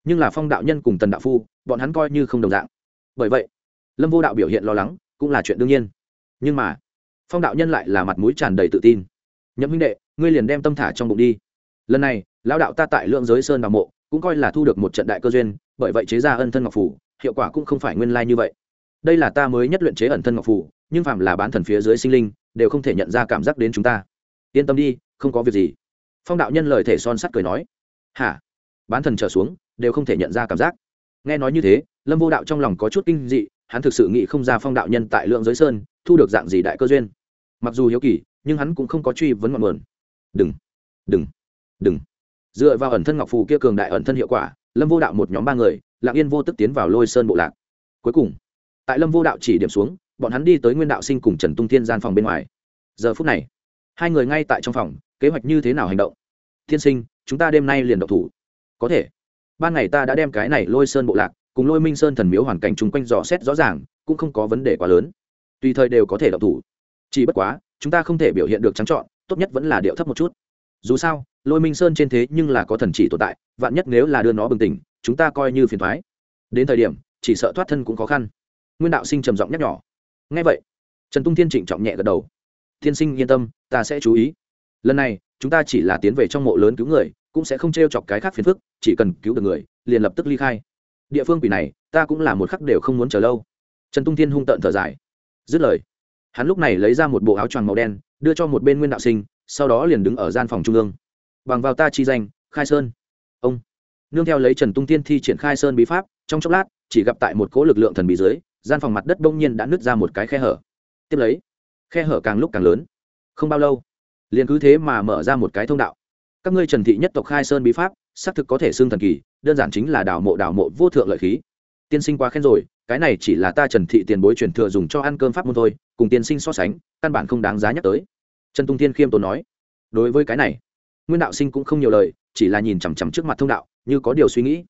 Nhưng là phong đạo nhân cùng tần đạo phu, bọn hắn coi như không đồng dạng. Bởi vậy, lâm vô đạo biểu hiện lo lắng, cũng là chuyện đương nhiên. Nhưng mà, phong đạo nhân lại là mặt mũi tràn đầy tự tin. Nhậm huynh đệ, ngươi liền đem tâm thả trong bụng đi. Lần này, lão đạo ta tại lượng giới sơn đào mộ, cũng coi là thu được một trận đại cơ duyên, bởi vậy chế ra ân thân ngọc phủ, hiệu quả cũng không phải nguyên lai như vậy. Đây là ta mới nhất luyện chế ẩn thân ngọc phủ nhưng phạm là bán thần phía dưới sinh linh, đều không thể nhận ra cảm giác đến chúng ta. Yên tâm đi, không có việc gì. Phong đạo nhân lời thể son sắt cười nói. Hả? Bán thần trở xuống, đều không thể nhận ra cảm giác. Nghe nói như thế, lâm vô đạo trong lòng có chút kinh dị, hắn thực sự nghĩ không ra phong đạo nhân tại lượng giới sơn, thu được dạng gì đại cơ duyên. Mặc dù hiếu kỳ, nhưng hắn cũng không có truy vấn ngọn mờn đừng đừng đừng. Dựa vào ẩn thân ngọc phù kia cường đại ẩn thân hiệu quả, lâm vô đạo một nhóm ba người lạng yên vô tức tiến vào lôi sơn bộ lạc. Cuối cùng, tại lâm vô đạo chỉ điểm xuống bọn hắn đi tới nguyên đạo sinh cùng trần tung thiên gian phòng bên ngoài giờ phút này hai người ngay tại trong phòng kế hoạch như thế nào hành động thiên sinh chúng ta đêm nay liền độc thủ có thể ban ngày ta đã đem cái này lôi sơn bộ lạc cùng lôi minh sơn thần miếu hoàn cảnh chung quanh dò xét rõ ràng cũng không có vấn đề quá lớn tùy thời đều có thể độc thủ chỉ bất quá chúng ta không thể biểu hiện được trắng trọn tốt nhất vẫn là điệu thấp một chút dù sao lôi minh sơn trên thế nhưng là có thần chỉ tồn tại vạn nhất nếu là đưa nó bừng tỉnh chúng ta coi như phiền thoái đến thời điểm chỉ sợ thoát thân cũng khó khăn nguyên đạo sinh trầm giọng nhắc nhỏ ngay vậy, trần tung thiên trịnh trọng nhẹ gật đầu. Thiên sinh, yên tâm, ta sẽ chú ý. Lần này, chúng ta chỉ là tiến về trong mộ lớn cứu người, cũng sẽ không t r e o chọc cái khác phiền phức, chỉ cần cứu được người, liền lập tức ly khai. Địa phương quỷ này, ta cũng là một khắc đều không muốn chờ lâu. Trần tung thiên hung tợn thở dài. Dứt lời, hắn lúc này lấy ra một bộ áo choàng màu đen, đưa cho một bên nguyên đạo sinh, sau đó liền đứng ở gian phòng trung ương. Bằng vào ta chi danh, khai sơn. Ông. Nương theo lấy trần tung tiên thi triển khai sơn bí pháp, trong chốc lát, chỉ gặp tại một cỗ lực lượng thần bí dưới gian phòng mặt đất đông nhiên đã nứt ra một cái khe hở. Tiếp lấy, khe hở càng lúc càng lớn. Không bao lâu, liền cứ thế mà mở ra một cái thông đạo. Các ngươi trần thị nhất tộc khai sơn bí pháp, xác thực có thể xưng thần kỳ, đơn giản chính là đào mộ đào mộ vô thượng lợi khí. Tiên sinh quá khen rồi, cái này chỉ là ta trần thị tiền bối truyền thừa dùng cho ăn cơm pháp môn thôi, cùng tiên sinh so sánh, căn bản không đáng giá nhắc tới. Trần tung tiên khiêm tốn nói. Đối với cái này, nguyên đạo sinh cũng không nhiều lời, chỉ là nhìn chằm chằm trước mặt thông đạo, như có điều suy nghĩ.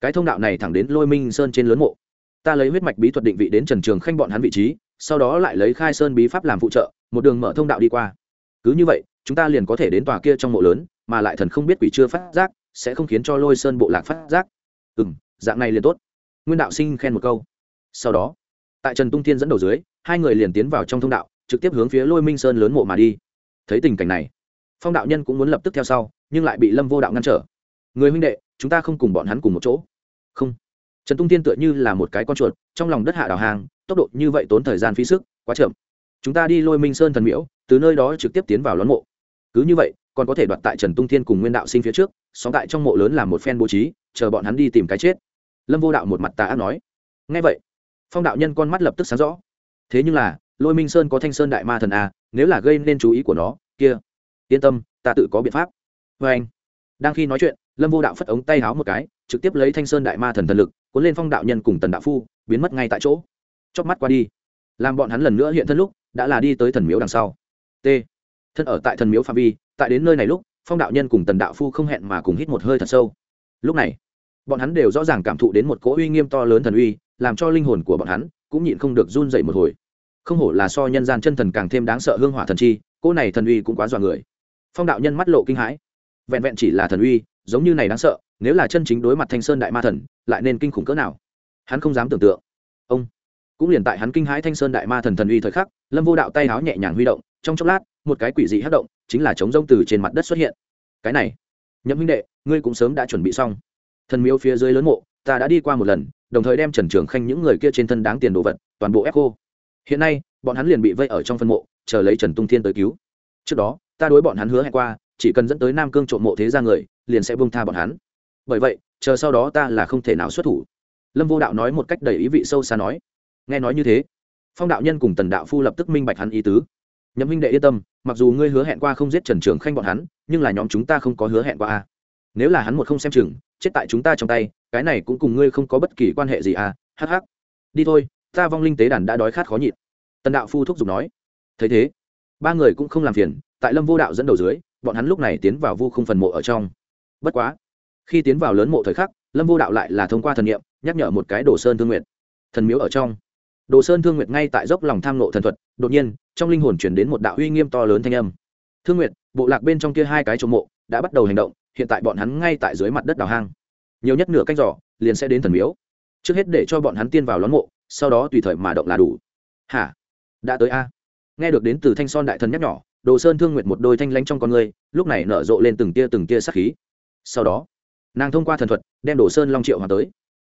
Cái thông đạo này thẳng đến lôi minh sơn trên lớn mộ ta lấy huyết mạch bí thuật định vị đến trần trường khanh bọn hắn vị trí, sau đó lại lấy khai sơn bí pháp làm phụ trợ, một đường mở thông đạo đi qua. Cứ như vậy, chúng ta liền có thể đến tòa kia trong mộ lớn, mà lại thần không biết quỷ chưa phát giác, sẽ không khiến cho lôi sơn bộ lạc phát giác. Ừ m dạng này liền tốt. Nguyên đạo sinh khen một câu. Sau đó, tại trần tung thiên dẫn đầu dưới, hai người liền tiến vào trong thông đạo, trực tiếp hướng phía lôi minh sơn lớn mộ mà đi. Thấy tình cảnh này, phong đạo nhân cũng muốn lập tức theo sau, nhưng lại bị lâm vô đạo ngăn trở. Người huynh đệ, chúng ta không cùng bọn hắn cùng một chỗ. Không trần tung tiên tựa như là một cái con chuột, trong lòng đất hạ đào hàng tốc độ như vậy tốn thời gian phí sức, quá chậm. Chúng ta đi lôi minh sơn thần miễu, từ nơi đó trực tiếp tiến vào lón mộ. Cứ như vậy, còn có thể đoạt tại trần tung thiên cùng nguyên đạo sinh phía trước xóm tại trong mộ lớn làm một phen bố trí, chờ bọn hắn đi tìm cái chết. Lâm vô đạo một mặt tà ác nói. Ngay vậy, phong đạo nhân con mắt lập tức sáng rõ. Thế nhưng là, lôi minh sơn có thanh sơn đại ma thần a, nếu là gây nên chú ý của nó, kia, yên tâm, ta tự có biện pháp. Vê anh, đang khi nói chuyện, lâm vô đạo phất ống tay háo một cái, trực tiếp lấy thanh sơn đại ma thần thần lực cuốn lên phong đạo nhân cùng tần đạo phu, biến mất ngay tại chỗ. Chóc mắt qua đi, làm bọn hắn lần nữa hiện thân lúc, đã là đi tới thần miếu đằng sau. T. Thân ở tại thần miếu phạm vi, tại đến nơi này lúc, phong đạo nhân cùng tần đạo phu không hẹn mà cùng hít một hơi thật sâu. Lúc này, bọn hắn đều rõ ràng cảm thụ đến một cỗ uy nghiêm to lớn thần uy, làm cho linh hồn của bọn hắn cũng nhịn không được run dậy một hồi. Không hổ là so nhân gian chân thần càng thêm đáng sợ hương hỏa thần chi, cỗ này thần uy cũng quá dọa người. Phong đạo nhân mắt lộ kinh hãi. Vẹn vẹn chỉ là thần uy, giống như này đáng sợ nếu là chân chính đối mặt thanh sơn đại ma thần, lại nên kinh khủng cỡ nào? Hắn không dám tưởng tượng. Ông cũng liền tại hắn kinh hãi thanh sơn đại ma thần thần uy thời khắc, lâm vô đạo tay háo nhẹ nhàng huy động, trong chốc lát, một cái quỷ dị hát động chính là chống rông từ trên mặt đất xuất hiện. Cái này, nhậm huynh đệ, ngươi cũng sớm đã chuẩn bị xong. Thần miếu phía dưới lớn mộ, ta đã đi qua một lần, đồng thời đem trần trường khanh những người kia trên thân đáng tiền đồ vật toàn bộ ép cô hiện nay, bọn hắn liền bị vây ở trong phân mộ, chờ lấy trần tung thiên tới cứu. Trước đó, ta đối bọn hắn hứa hẹn qua, chỉ cần dẫn tới nam cương trộm mộ thế ra người, liền sẽ buông tha bọn hắn bởi vậy, chờ sau đó ta là không thể nào xuất thủ. Lâm vô đạo nói một cách đầy ý vị sâu xa nói. Nghe nói như thế, phong đạo nhân cùng tần đạo phu lập tức minh bạch hắn ý tứ. Nhậm minh đệ yên tâm, mặc dù ngươi hứa hẹn qua không giết trần trường khanh bọn hắn, nhưng là nhóm chúng ta không có hứa hẹn qua a nếu là hắn một không xem chừng, chết tại chúng ta trong tay, cái này cũng cùng ngươi không có bất kỳ quan hệ gì à hắc hắc. Đi thôi, ta vong linh tế đàn đã đói khát khó nhịn. Tần đạo phu thúc giục nói. Thấy thế, ba người cũng không làm phiền, tại lâm vô đạo dẫn đầu dưới, bọn hắn lúc này tiến vào vu không phần mộ ở trong. Bất quá khi tiến vào lớn mộ thời khắc, lâm vô đạo lại là thông qua thần nghiệm nhắc nhở một cái đồ sơn thương nguyện thần miếu ở trong. Đồ sơn thương nguyệt ngay tại dốc lòng tham nộ thần thuật, đột nhiên, trong linh hồn chuyển đến một đạo uy nghiêm to lớn thanh âm. Thương nguyệt, bộ lạc bên trong kia hai cái trộm mộ, đã bắt đầu hành động, hiện tại bọn hắn ngay tại dưới mặt đất đào hang. Nhiều nhất nửa canh giỏ liền sẽ đến thần miếu. Trước hết để cho bọn hắn tiên vào lón mộ, sau đó tùy thời mà động là đủ. Hả? Đã tới a. Nghe được đến từ thanh son đại thần nhắc nhỏ đồ sơn thương nguyệt một đôi thanh lanh trong con người, lúc này nở rộ lên từng tia từng tia sắc khí. Sau đó nàng thông qua thần thuật đem đồ sơn long triệu hòa tới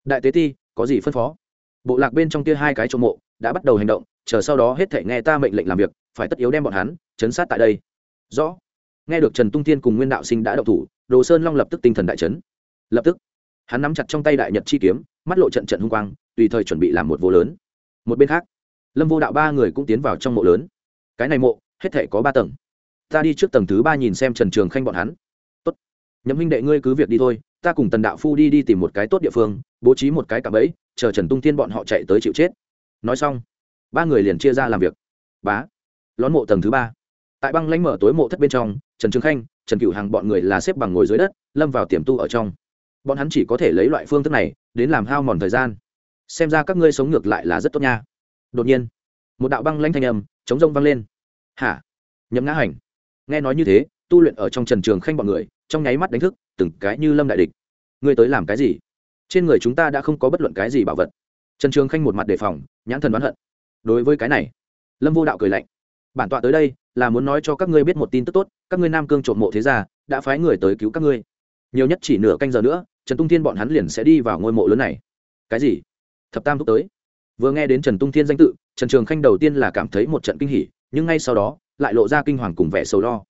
đại tế ti có gì phân phó bộ lạc bên trong kia hai cái trộm mộ đã bắt đầu hành động chờ sau đó hết thể nghe ta mệnh lệnh làm việc phải tất yếu đem bọn hắn chấn sát tại đây rõ nghe được trần tung tiên cùng nguyên đạo sinh đã đậu thủ đồ sơn long lập tức tinh thần đại chấn lập tức hắn nắm chặt trong tay đại nhật chi kiếm mắt lộ trận trận hung quang tùy thời chuẩn bị làm một vô lớn một bên khác lâm vô đạo ba người cũng tiến vào trong mộ lớn cái này mộ hết thể có ba tầng ta đi trước tầng thứ ba nhìn xem trần trường khanh bọn hắn tốt nhậm huynh đệ ngươi cứ việc đi thôi ta cùng tần đạo phu đi đi tìm một cái tốt địa phương, bố trí một cái cạm bẫy, chờ trần tung thiên bọn họ chạy tới chịu chết. Nói xong, ba người liền chia ra làm việc. Bá, lón mộ tầng thứ ba. Tại băng lãnh mở tối mộ thất bên trong, trần trương khanh, trần cựu hàng bọn người là xếp bằng ngồi dưới đất, lâm vào tiềm tu ở trong. Bọn hắn chỉ có thể lấy loại phương thức này đến làm hao mòn thời gian. Xem ra các ngươi sống ngược lại là rất tốt nha. Đột nhiên, một đạo băng lanh thanh âm, chống rông vang lên. Hả? Nhấm ngã hành, nghe nói như thế tu luyện ở trong trần trường khanh bọn người, trong nháy mắt đánh thức từng cái như lâm đại địch. Ngươi tới làm cái gì? Trên người chúng ta đã không có bất luận cái gì bảo vật. Trần trường khanh một mặt đề phòng, nhãn thần đoán hận. Đối với cái này, lâm vô đạo cười lạnh. Bản tọa tới đây là muốn nói cho các ngươi biết một tin tức tốt, các ngươi nam cương trộm mộ thế gia, đã phái người tới cứu các ngươi. Nhiều nhất chỉ nửa canh giờ nữa, trần tung thiên bọn hắn liền sẽ đi vào ngôi mộ lớn này. Cái gì? Thập tam thúc tới. Vừa nghe đến trần tung thiên danh tự, trần trường khanh đầu tiên là cảm thấy một trận kinh hỉ, nhưng ngay sau đó, lại lộ ra kinh hoàng cùng vẻ sầu lo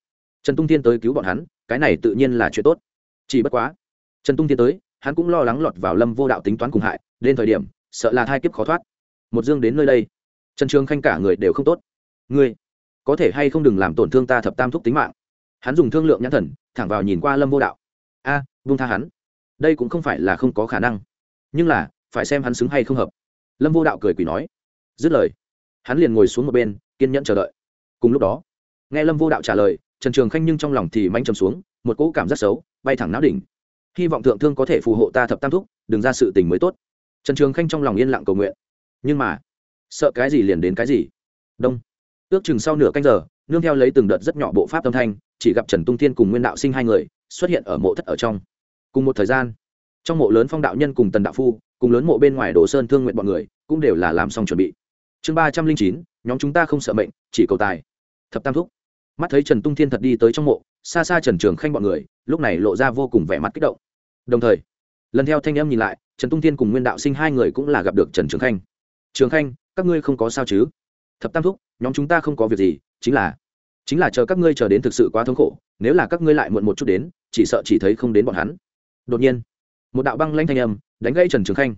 trần tung thiên tới cứu bọn hắn cái này tự nhiên là chuyện tốt. Chỉ bất quá trần tung thiên tới hắn cũng lo lắng lọt vào lâm vô đạo tính toán cùng hại đến thời điểm sợ là thai kiếp khó thoát. Một dương đến nơi đây trần trường khanh cả người đều không tốt. Ngươi có thể hay không đừng làm tổn thương ta thập tam thúc tính mạng? Hắn dùng thương lượng nhãn thần thẳng vào nhìn qua lâm vô đạo. A à, vung tha hắn. Đây cũng không phải là không có khả năng. Nhưng là phải xem hắn xứng hay không hợp. Lâm vô đạo cười quỷ nói. Dứt lời hắn liền ngồi xuống một bên kiên nhẫn chờ đợi. Cùng lúc đó nghe lâm vô đạo trả lời trần trường khanh nhưng trong lòng thì manh trầm xuống, một cỗ cảm giác xấu, bay thẳng não đỉnh. Hy vọng thượng thương có thể phù hộ ta thập tam thúc, đừng ra sự tình mới tốt. Trần trường khanh trong lòng yên lặng cầu nguyện. Nhưng mà, sợ cái gì liền đến cái gì? Đông. Ước chừng sau nửa canh giờ, nương theo lấy từng đợt rất nhỏ bộ pháp âm thanh, chỉ gặp trần tung thiên cùng nguyên đạo sinh hai người xuất hiện ở mộ thất ở trong. Cùng một thời gian, trong mộ lớn phong đạo nhân cùng tần đạo phu, cùng lớn mộ bên ngoài đồ sơn thương nguyện bọn người, cũng đều là làm xong chuẩn bị. Chương ba trăm linh chín, nhóm chúng ta không sợ mệnh, chỉ cầu tài. Thập tam thúc mắt thấy trần tung thiên thật đi tới trong mộ, xa xa trần trường khanh bọn người, lúc này lộ ra vô cùng vẻ mặt kích động. Đồng thời, lần theo thanh em nhìn lại, trần tung thiên cùng nguyên đạo sinh hai người cũng là gặp được trần trường khanh. Trường khanh, các ngươi không có sao chứ? Thập tam thúc, nhóm chúng ta không có việc gì, chính là chính là chờ các ngươi chờ đến thực sự quá thống khổ, nếu là các ngươi lại muộn một chút đến, chỉ sợ chỉ thấy không đến bọn hắn. Đột nhiên, một đạo băng lanh thanh âm đánh gãy trần trường khanh.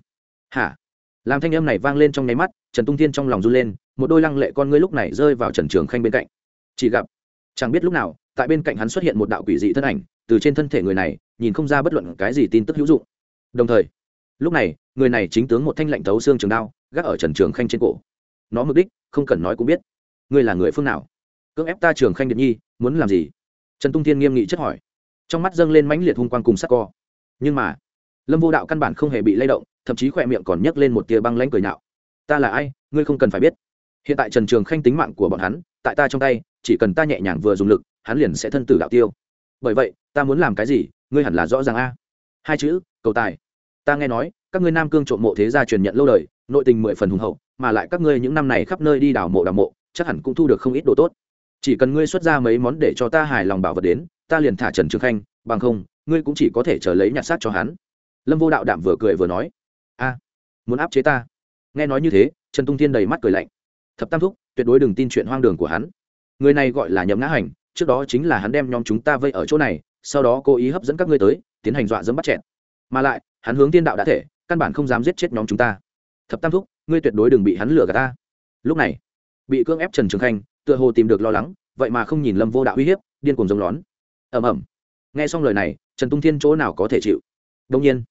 Hả? Làm thanh âm này vang lên trong nháy mắt, trần tung thiên trong lòng run lên, một đôi lăng lệ con ngươi lúc này rơi vào trần trường khanh bên cạnh. Chỉ gặp chẳng biết lúc nào, tại bên cạnh hắn xuất hiện một đạo quỷ dị thân ảnh, từ trên thân thể người này, nhìn không ra bất luận cái gì tin tức hữu dụng. Đồng thời, lúc này, người này chính tướng một thanh lệnh thấu xương trường đao, gác ở trần trường khanh trên cổ. Nó mục đích, không cần nói cũng biết. Ngươi là người phương nào? Cưỡng ép ta trường khanh điện nhi, muốn làm gì? Trần tung thiên nghiêm nghị chất hỏi. Trong mắt dâng lên mãnh liệt hung quang cùng sắc co. Nhưng mà, lâm vô đạo căn bản không hề bị lay động, thậm chí khỏe miệng còn nhấc lên một tia băng lãnh cười nạo. ta là ai? Ngươi không cần phải biết hiện tại trần trường khanh tính mạng của bọn hắn, tại ta trong tay, chỉ cần ta nhẹ nhàng vừa dùng lực, hắn liền sẽ thân tử đạo tiêu. Bởi vậy, ta muốn làm cái gì, ngươi hẳn là rõ ràng a. Hai chữ, cầu tài. Ta nghe nói, các ngươi nam cương trộm mộ thế gia truyền nhận lâu đời, nội tình mười phần hùng hậu, mà lại các ngươi những năm này khắp nơi đi đào mộ đào mộ, chắc hẳn cũng thu được không ít đồ tốt. Chỉ cần ngươi xuất ra mấy món để cho ta hài lòng bảo vật đến, ta liền thả trần trường khanh, bằng không, ngươi cũng chỉ có thể chờ lấy nhặt xác cho hắn. Lâm vô đạo đạm vừa cười vừa nói, a, muốn áp chế ta? Nghe nói như thế, trần tung thiên đầy mắt cười lạnh thập tam thúc, tuyệt đối đừng tin chuyện hoang đường của hắn. Người này gọi là nhậm ngã hành, trước đó chính là hắn đem nhóm chúng ta vây ở chỗ này, sau đó cố ý hấp dẫn các ngươi tới, tiến hành dọa dẫm bắt chẹn mà lại, hắn hướng tiên đạo đã thể, căn bản không dám giết chết nhóm chúng ta. Thập tam thúc, ngươi tuyệt đối đừng bị hắn lừa gạt ta. Lúc này, bị cưỡng ép trần trường khanh, tựa hồ tìm được lo lắng, vậy mà không nhìn lâm vô đạo uy hiếp, điên cuồng giống lón. Ầm ầm. Nghe xong lời này, trần tung thiên chỗ nào có thể chịu? Đông nhiên,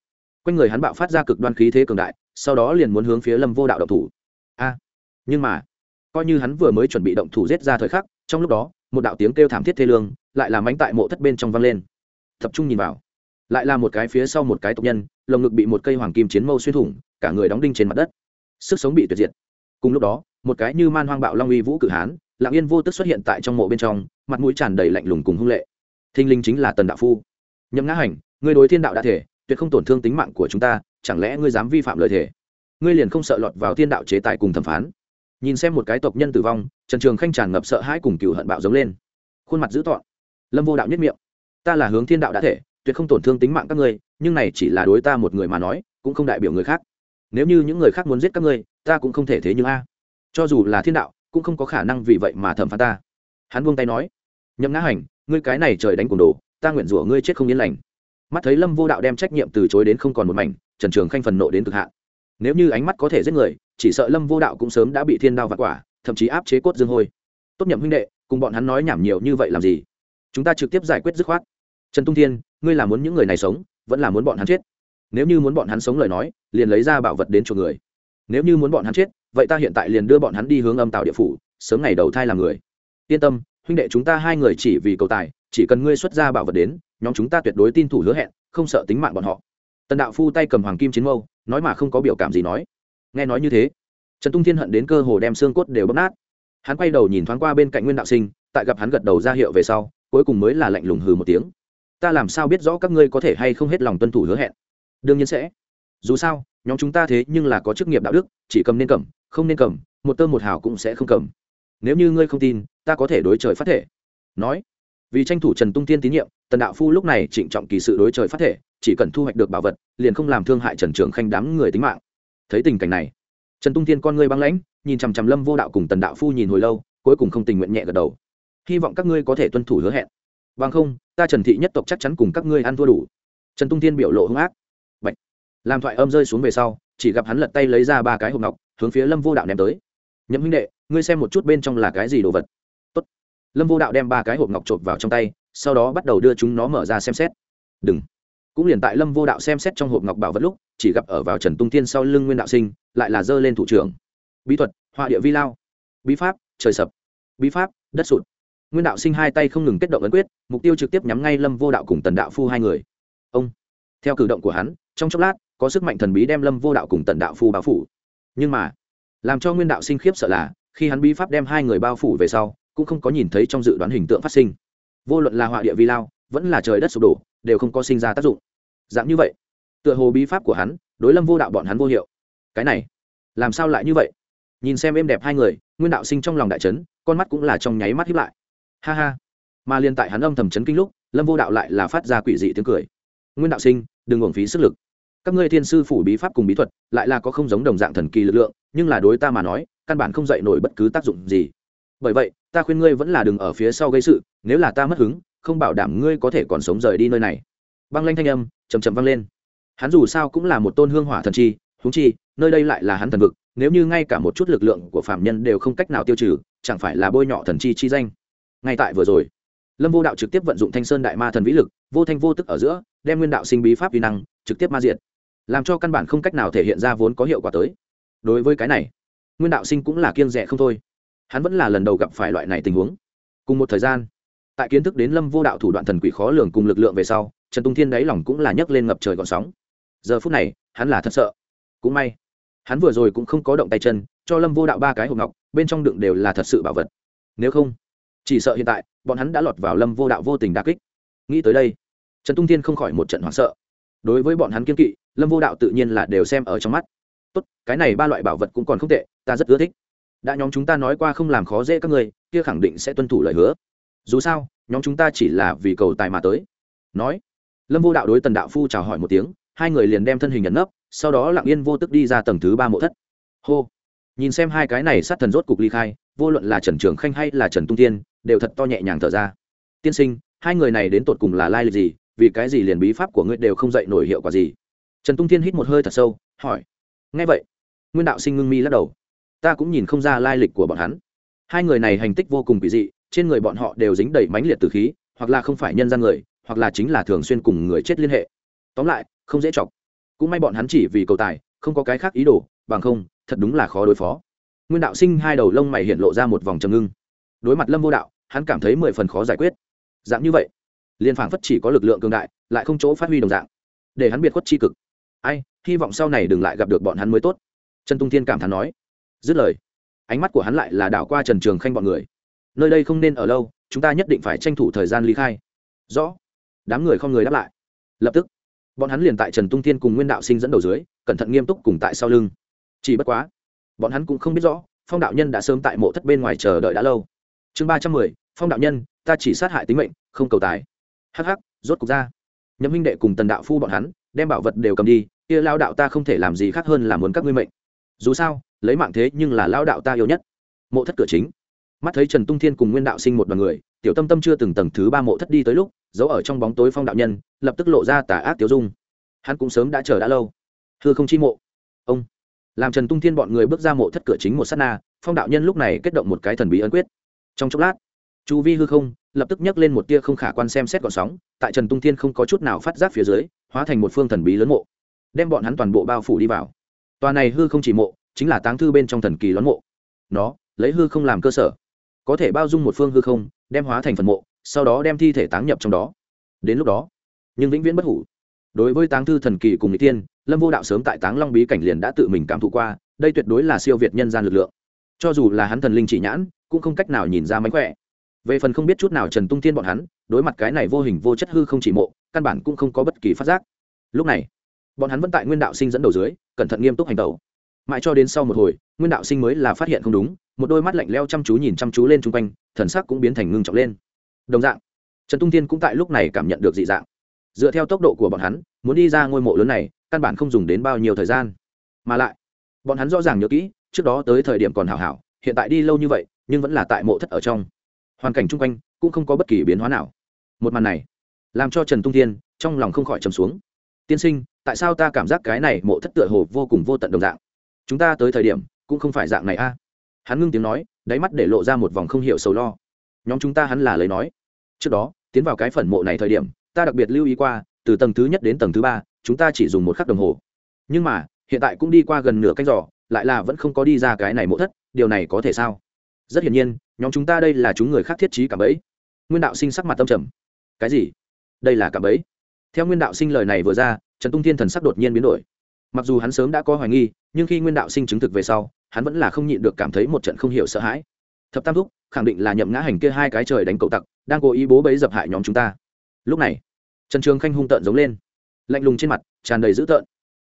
quanh người hắn bạo phát ra cực đoan khí thế cường đại, sau đó liền muốn hướng phía lâm vô đạo động thủ. A! Nhưng mà coi như hắn vừa mới chuẩn bị động thủ giết ra thời khắc, trong lúc đó, một đạo tiếng kêu thảm thiết thê lương lại làm ánh tại mộ thất bên trong vang lên. Tập trung nhìn vào, lại là một cái phía sau một cái tộc nhân, lồng ngực bị một cây hoàng kim chiến mâu xuyên thủng, cả người đóng đinh trên mặt đất. Sức sống bị tuyệt diệt. Cùng lúc đó, một cái như man hoang bạo long uy vũ cử hán, lặng yên vô tức xuất hiện tại trong mộ bên trong, mặt mũi tràn đầy lạnh lùng cùng hung lệ. Thinh linh chính là tần đạo phu. Nhậm ngã hành, ngươi đối thiên đạo đã thể, tuyệt không tổn thương tính mạng của chúng ta, chẳng lẽ ngươi dám vi phạm lời thể ngươi liền không sợ lọt vào thiên đạo chế tài cùng thẩm phán? Nhìn xem một cái tộc nhân tử vong, trần trường khanh tràn ngập sợ hãi cùng cựu hận bạo giống lên. Khuôn mặt dữ tọn lâm vô đạo nhất miệng. Ta là hướng thiên đạo đã thể, tuyệt không tổn thương tính mạng các ngươi, nhưng này chỉ là đối ta một người mà nói, cũng không đại biểu người khác. Nếu như những người khác muốn giết các ngươi, ta cũng không thể thế nhưng a. Cho dù là thiên đạo, cũng không có khả năng vì vậy mà thẩm phán ta. Hắn buông tay nói. Nhậm ngã hành, ngươi cái này trời đánh cùng đồ, ta nguyện rủa ngươi chết không yên lành. Mắt thấy lâm vô đạo đem trách nhiệm từ chối đến không còn một mảnh, trần trường khanh phần nộ đến cực hạn. Nếu như ánh mắt có thể giết người chỉ sợ lâm vô đạo cũng sớm đã bị thiên đao vặt quả, thậm chí áp chế cốt dương hôi. Tốt nhậm huynh đệ, cùng bọn hắn nói nhảm nhiều như vậy làm gì? Chúng ta trực tiếp giải quyết dứt khoát. Trần tung thiên, ngươi là muốn những người này sống, vẫn là muốn bọn hắn chết? Nếu như muốn bọn hắn sống lời nói, liền lấy ra bảo vật đến cho người. Nếu như muốn bọn hắn chết, vậy ta hiện tại liền đưa bọn hắn đi hướng âm tạo địa phủ, sớm ngày đầu thai làm người. Yên tâm, huynh đệ chúng ta hai người chỉ vì cầu tài, chỉ cần ngươi xuất ra bảo vật đến, nhóm chúng ta tuyệt đối tin thủ hứa hẹn, không sợ tính mạng bọn họ. Tần đạo phu tay cầm hoàng kim chiến mâu, nói mà không có biểu cảm gì nói nghe nói như thế, trần tung thiên hận đến cơ hồ đem xương cốt đều bóp nát. Hắn quay đầu nhìn thoáng qua bên cạnh nguyên đạo sinh, tại gặp hắn gật đầu ra hiệu về sau, cuối cùng mới là lạnh lùng hừ một tiếng. Ta làm sao biết rõ các ngươi có thể hay không hết lòng tuân thủ hứa hẹn? Đương nhiên sẽ. Dù sao, nhóm chúng ta thế nhưng là có chức nghiệp đạo đức, chỉ cầm nên cầm, không nên cầm, một tơ một hào cũng sẽ không cầm. Nếu như ngươi không tin, ta có thể đối trời phát thể. Nói, vì tranh thủ trần tung tiên tín nhiệm, tần đạo phu lúc này trịnh trọng kỳ sự đối trời phát thể, chỉ cần thu hoạch được bảo vật, liền không làm thương hại trần trường khanh đám người tính mạng thấy tình cảnh này. Trần tung Thiên con ngươi băng lãnh, nhìn chằm chằm lâm vô đạo cùng tần đạo phu nhìn hồi lâu, cuối cùng không tình nguyện nhẹ gật đầu. Hy vọng các ngươi có thể tuân thủ hứa hẹn. Bằng không, ta trần thị nhất tộc chắc chắn cùng các ngươi ăn thua đủ. Trần tung Thiên biểu lộ hung ác. Bạch. làm thoại âm rơi xuống về sau, chỉ gặp hắn lật tay lấy ra ba cái hộp ngọc, hướng phía lâm vô đạo ném tới. Nhậm huynh đệ, ngươi xem một chút bên trong là cái gì đồ vật? Tốt. lâm vô đạo đem ba cái hộp ngọc chộp vào trong tay, sau đó bắt đầu đưa chúng nó mở ra xem xét. Đừng cũng liền tại lâm vô đạo xem xét trong hộp ngọc bảo vật lúc, chỉ gặp ở vào trần tung tiên sau lưng nguyên đạo sinh, lại là dơ lên thủ trưởng. Bí thuật, họa địa vi lao. Bí pháp, trời sập. Bí pháp, đất sụt. Nguyên đạo sinh hai tay không ngừng kết động ấn quyết, mục tiêu trực tiếp nhắm ngay lâm vô đạo cùng tần đạo phu hai người. Ông. Theo cử động của hắn, trong chốc lát, có sức mạnh thần bí đem lâm vô đạo cùng tần đạo phu bao phủ. Nhưng mà, làm cho nguyên đạo sinh khiếp sợ là, khi hắn bí pháp đem hai người bao phủ về sau, cũng không có nhìn thấy trong dự đoán hình tượng phát sinh. Vô luận là họa địa vi lao vẫn là trời đất sụp đổ, đều không có sinh ra tác dụng. Dạng như vậy, tựa hồ bí pháp của hắn, đối lâm vô đạo bọn hắn vô hiệu. Cái này, làm sao lại như vậy? Nhìn xem êm đẹp hai người, nguyên đạo sinh trong lòng đại trấn con mắt cũng là trong nháy mắt hiếp lại. Ha ha. Mà liên tại hắn âm thầm chấn kinh lúc, lâm vô đạo lại là phát ra quỷ dị tiếng cười. Nguyên đạo sinh, đừng uổng phí sức lực. Các ngươi thiên sư phủ bí pháp cùng bí thuật, lại là có không giống đồng dạng thần kỳ lực lượng, nhưng là đối ta mà nói, căn bản không dạy nổi bất cứ tác dụng gì. Bởi vậy, ta khuyên ngươi vẫn là đừng ở phía sau gây sự, nếu là ta mất hứng không bảo đảm ngươi có thể còn sống rời đi nơi này. Băng lanh thanh âm chầm chầm vang lên. Hắn dù sao cũng là một tôn hương hỏa thần chi húng chi nơi đây lại là hắn thần vực nếu như ngay cả một chút lực lượng của phạm nhân đều không cách nào tiêu trừ chẳng phải là bôi nhọ thần chi chi danh. Ngay tại vừa rồi lâm vô đạo trực tiếp vận dụng thanh sơn đại ma thần vĩ lực vô thanh vô tức ở giữa đem nguyên đạo sinh bí pháp vi năng trực tiếp ma diệt, làm cho căn bản không cách nào thể hiện ra vốn có hiệu quả tới. Đối với cái này nguyên đạo sinh cũng là kiêng rẻ không thôi. Hắn vẫn là lần đầu gặp phải loại này tình huống. Cùng một thời gian tại kiến thức đến lâm vô đạo thủ đoạn thần quỷ khó lường cùng lực lượng về sau trần tung thiên đáy lòng cũng là nhấc lên ngập trời gọn sóng. Giờ phút này hắn là thật sợ. Cũng may hắn vừa rồi cũng không có động tay chân cho lâm vô đạo ba cái hộp ngọc bên trong đựng đều là thật sự bảo vật. Nếu không chỉ sợ hiện tại bọn hắn đã lọt vào lâm vô đạo vô tình đa kích. Nghĩ tới đây trần tung thiên không khỏi một trận hoảng sợ. Đối với bọn hắn kiên kỵ lâm vô đạo tự nhiên là đều xem ở trong mắt. Tốt cái này ba loại bảo vật cũng còn không tệ ta rất ưa thích. Đã nhóm chúng ta nói qua không làm khó dễ các người, kia khẳng định sẽ tuân thủ lời hứa dù sao, nhóm chúng ta chỉ là vì cầu tài mà tới. Nói, lâm vô đạo đối tần đạo phu chào hỏi một tiếng, hai người liền đem thân hình nhận nấp, sau đó lặng yên vô tức đi ra tầng thứ ba mộ thất. Hô, nhìn xem hai cái này sát thần rốt cục ly khai, vô luận là trần trường khanh hay là trần tung tiên đều thật to nhẹ nhàng thở ra. Tiên sinh, hai người này đến tột cùng là lai lịch gì, vì cái gì liền bí pháp của ngươi đều không dạy nổi hiệu quả gì? Trần tung tiên hít một hơi thật sâu, hỏi. Ngay vậy, nguyên đạo sinh ngưng mi lắc đầu. Ta cũng nhìn không ra lai lịch của bọn hắn. Hai người này hành tích vô cùng kỳ dị trên người bọn họ đều dính đầy mánh liệt từ khí, hoặc là không phải nhân gian người, hoặc là chính là thường xuyên cùng người chết liên hệ. Tóm lại, không dễ chọc. Cũng may bọn hắn chỉ vì cầu tài, không có cái khác ý đồ, bằng không, thật đúng là khó đối phó. Nguyên đạo sinh hai đầu lông mày hiện lộ ra một vòng trầm ngưng. Đối mặt lâm vô đạo, hắn cảm thấy mười phần khó giải quyết. Dạng như vậy liên phảng phất chỉ có lực lượng cường đại, lại không chỗ phát huy đồng dạng. Để hắn biệt khuất c cực. Ai, hy vọng sau này đừng lại gặp được bọn hắn mới tốt. Trần tung thiên cảm thán nói. Dứt lời, ánh mắt của hắn lại là đảo qua trần trường khanh bọn người nơi đây không nên ở lâu chúng ta nhất định phải tranh thủ thời gian ly khai. Rõ. Đám người không người đáp lại. Lập tức bọn hắn liền tại trần tung thiên cùng nguyên đạo sinh dẫn đầu dưới cẩn thận nghiêm túc cùng tại sau lưng. Chỉ bất quá bọn hắn cũng không biết rõ phong đạo nhân đã sớm tại mộ thất bên ngoài chờ đợi đã lâu. Chương ba trăm mười phong đạo nhân ta chỉ sát hại tính mệnh không cầu tài. Hắc hắc, rốt cục ra. Nhậm huynh đệ cùng tần đạo phu bọn hắn đem bảo vật đều cầm đi kia lao đạo ta không thể làm gì khác hơn là muốn các ngươi mệnh. Dù sao lấy mạng thế nhưng là lao đạo ta yêu nhất. Mộ thất cửa chính mắt thấy trần tung thiên cùng nguyên đạo sinh một đoàn người, tiểu tâm tâm chưa từng tầng thứ ba mộ thất đi tới lúc, giấu ở trong bóng tối phong đạo nhân, lập tức lộ ra tà ác tiểu dung. Hắn cũng sớm đã chờ đã lâu. Thưa không chi mộ. Ông. Làm trần tung thiên bọn người bước ra mộ thất cửa chính một s á t na, phong đạo nhân lúc này kết động một cái thần bí ấn quyết. Trong chốc lát, chu vi hư không lập tức nhấc lên một tia không khả quan xem xét gọn sóng, tại trần tung thiên không có chút nào phát giác phía dưới, hóa thành một phương thần bí lớn mộ, đem bọn hắn toàn bộ bao phủ đi vào. Tòa này hư không chỉ mộ, chính là táng thư bên trong thần kỳ lón mộ. Nó, lấy hư không làm cơ sở có thể bao dung một phương hư không, đem hóa thành phần mộ, sau đó đem thi thể táng nhập trong đó. Đến lúc đó, nhưng vĩnh viễn bất hủ. Đối với táng thư thần kỳ cùng n tiên, lâm vô đạo sớm tại táng long bí cảnh liền đã tự mình cảm thụ qua, đây tuyệt đối là siêu việt nhân gian lực lượng. Cho dù là hắn thần linh chỉ nhãn, cũng không cách nào nhìn ra mánh khỏe. Về phần không biết chút nào trần tung tiên bọn hắn, đối mặt cái này vô hình vô chất hư không chỉ mộ, căn bản cũng không có bất kỳ phát giác. Lúc này, bọn hắn vẫn tại nguyên đạo sinh dẫn đầu dưới, cẩn thận nghiêm túc hành tẩu. Mãi cho đến sau một hồi, nguyên đạo sinh mới là phát hiện không đúng một đôi mắt lạnh leo chăm chú nhìn chăm chú lên chung quanh, thần sắc cũng biến thành ngưng trọng lên. Đồng dạng, trần tung tiên cũng tại lúc này cảm nhận được dị dạng. Dựa theo tốc độ của bọn hắn, muốn đi ra ngôi mộ lớn này, căn bản không dùng đến bao nhiêu thời gian. Mà lại, bọn hắn rõ ràng nhớ kỹ, trước đó tới thời điểm còn hảo hảo, hiện tại đi lâu như vậy, nhưng vẫn là tại mộ thất ở trong. Hoàn cảnh chung quanh cũng không có bất kỳ biến hóa nào. Một màn này, làm cho trần tung thiên trong lòng không khỏi trầm xuống. Tiên sinh, tại sao ta cảm giác cái này mộ thất tựa hồ vô cùng vô tận đồng dạng? Chúng ta tới thời điểm cũng không phải dạng này a hắn ngưng tiếng nói, đáy mắt để lộ ra một vòng không hiểu sầu lo. Nhóm chúng ta hắn là lấy nói. Trước đó, tiến vào cái phần mộ này thời điểm, ta đặc biệt lưu ý qua, từ tầng thứ nhất đến tầng thứ ba, chúng ta chỉ dùng một khắc đồng hồ. Nhưng mà, hiện tại cũng đi qua gần nửa canh giỏ lại là vẫn không có đi ra cái này mộ thất, điều này có thể sao? Rất hiển nhiên, nhóm chúng ta đây là chúng người khác thiết trí cảm ấy nguyên đạo sinh sắc mặt tâm trầm. Cái gì? Đây là cảm ấy theo nguyên đạo sinh lời này vừa ra, trần tung thiên thần sắc đột nhiên biến đổi. Mặc dù hắn sớm đã có hoài nghi, nhưng khi nguyên đạo sinh chứng thực về sau hắn vẫn là không nhịn được cảm thấy một trận không hiểu sợ hãi. Thập tam thúc, khẳng định là nhậm ngã hành kia hai cái trời đánh cậu tặc, đang cố ý bố bấy dập hại nhóm chúng ta. Lúc này, trần trường khanh hung tợn giống lên, lạnh lùng trên mặt, tràn đầy dữ tợn.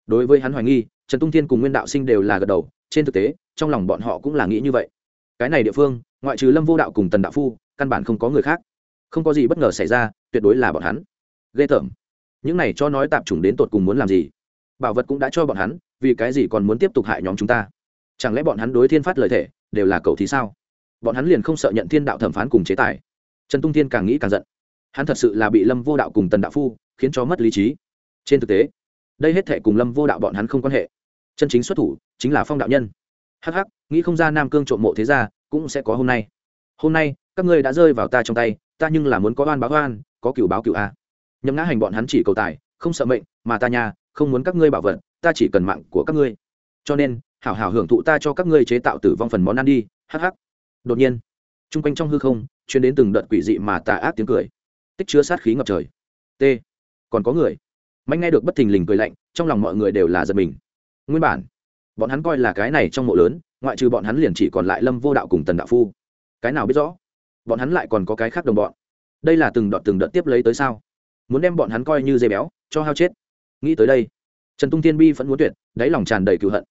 Đối với hắn hoài nghi, trần tung thiên cùng nguyên đạo sinh đều là gật đầu, trên thực tế, trong lòng bọn họ cũng là nghĩ như vậy. Cái này địa phương, ngoại trừ lâm vô đạo cùng tần đạo phu, căn bản không có người khác. Không có gì bất ngờ xảy ra, tuyệt đối là bọn hắn. Ghê tởm. Những này cho nói tạp chủng đến tột cùng muốn làm gì? Bảo vật cũng đã cho bọn hắn, vì cái gì còn muốn tiếp tục hại nhóm chúng ta? Chẳng lẽ bọn hắn đối thiên phát lời thể đều là cầu thì sao? Bọn hắn liền không sợ nhận thiên đạo thẩm phán cùng chế tài. Trần tung thiên càng nghĩ càng giận. Hắn thật sự là bị lâm vô đạo cùng tần đạo phu khiến cho mất lý trí. Trên thực tế, đây hết thể cùng lâm vô đạo bọn hắn không quan hệ. Chân chính xuất thủ chính là phong đạo nhân. Hh nghĩ không ra nam cương trộm mộ thế gia cũng sẽ có hôm nay. Hôm nay, các ngươi đã rơi vào ta trong tay, ta nhưng là muốn có oan báo oan, có cựu báo cựu a. Nhấm ngã hành bọn hắn chỉ cầu tài, không sợ mệnh, mà ta nhà không muốn các ngươi bảo vật, ta chỉ cần mạng của các ngươi. Cho nên hảo hảo hưởng thụ ta cho các ngươi chế tạo tử vong phần món ăn đi hh đột nhiên t r u n g quanh trong hư không chuyến đến từng đợt quỷ dị mà tà ác tiếng cười. Tích chứa sát khí ngập trời. T, còn có người. Mạnh nghe được bất thình lình cười lạnh, trong lòng mọi người đều là giật mình. Nguyên bản, bọn hắn coi là cái này trong mộ lớn, ngoại trừ bọn hắn liền chỉ còn lại lâm vô đạo cùng tần đạo phu. Cái nào biết rõ, bọn hắn lại còn có cái khác đồng bọn. Đây là từng đợt từng đợt tiếp lấy tới sao? Muốn đem bọn hắn coi như dây béo, cho hao chết. Nghĩ tới đây, trần tung tiên bi vẫn muốn tuyệt, đáy lòng tràn đầy cựu hận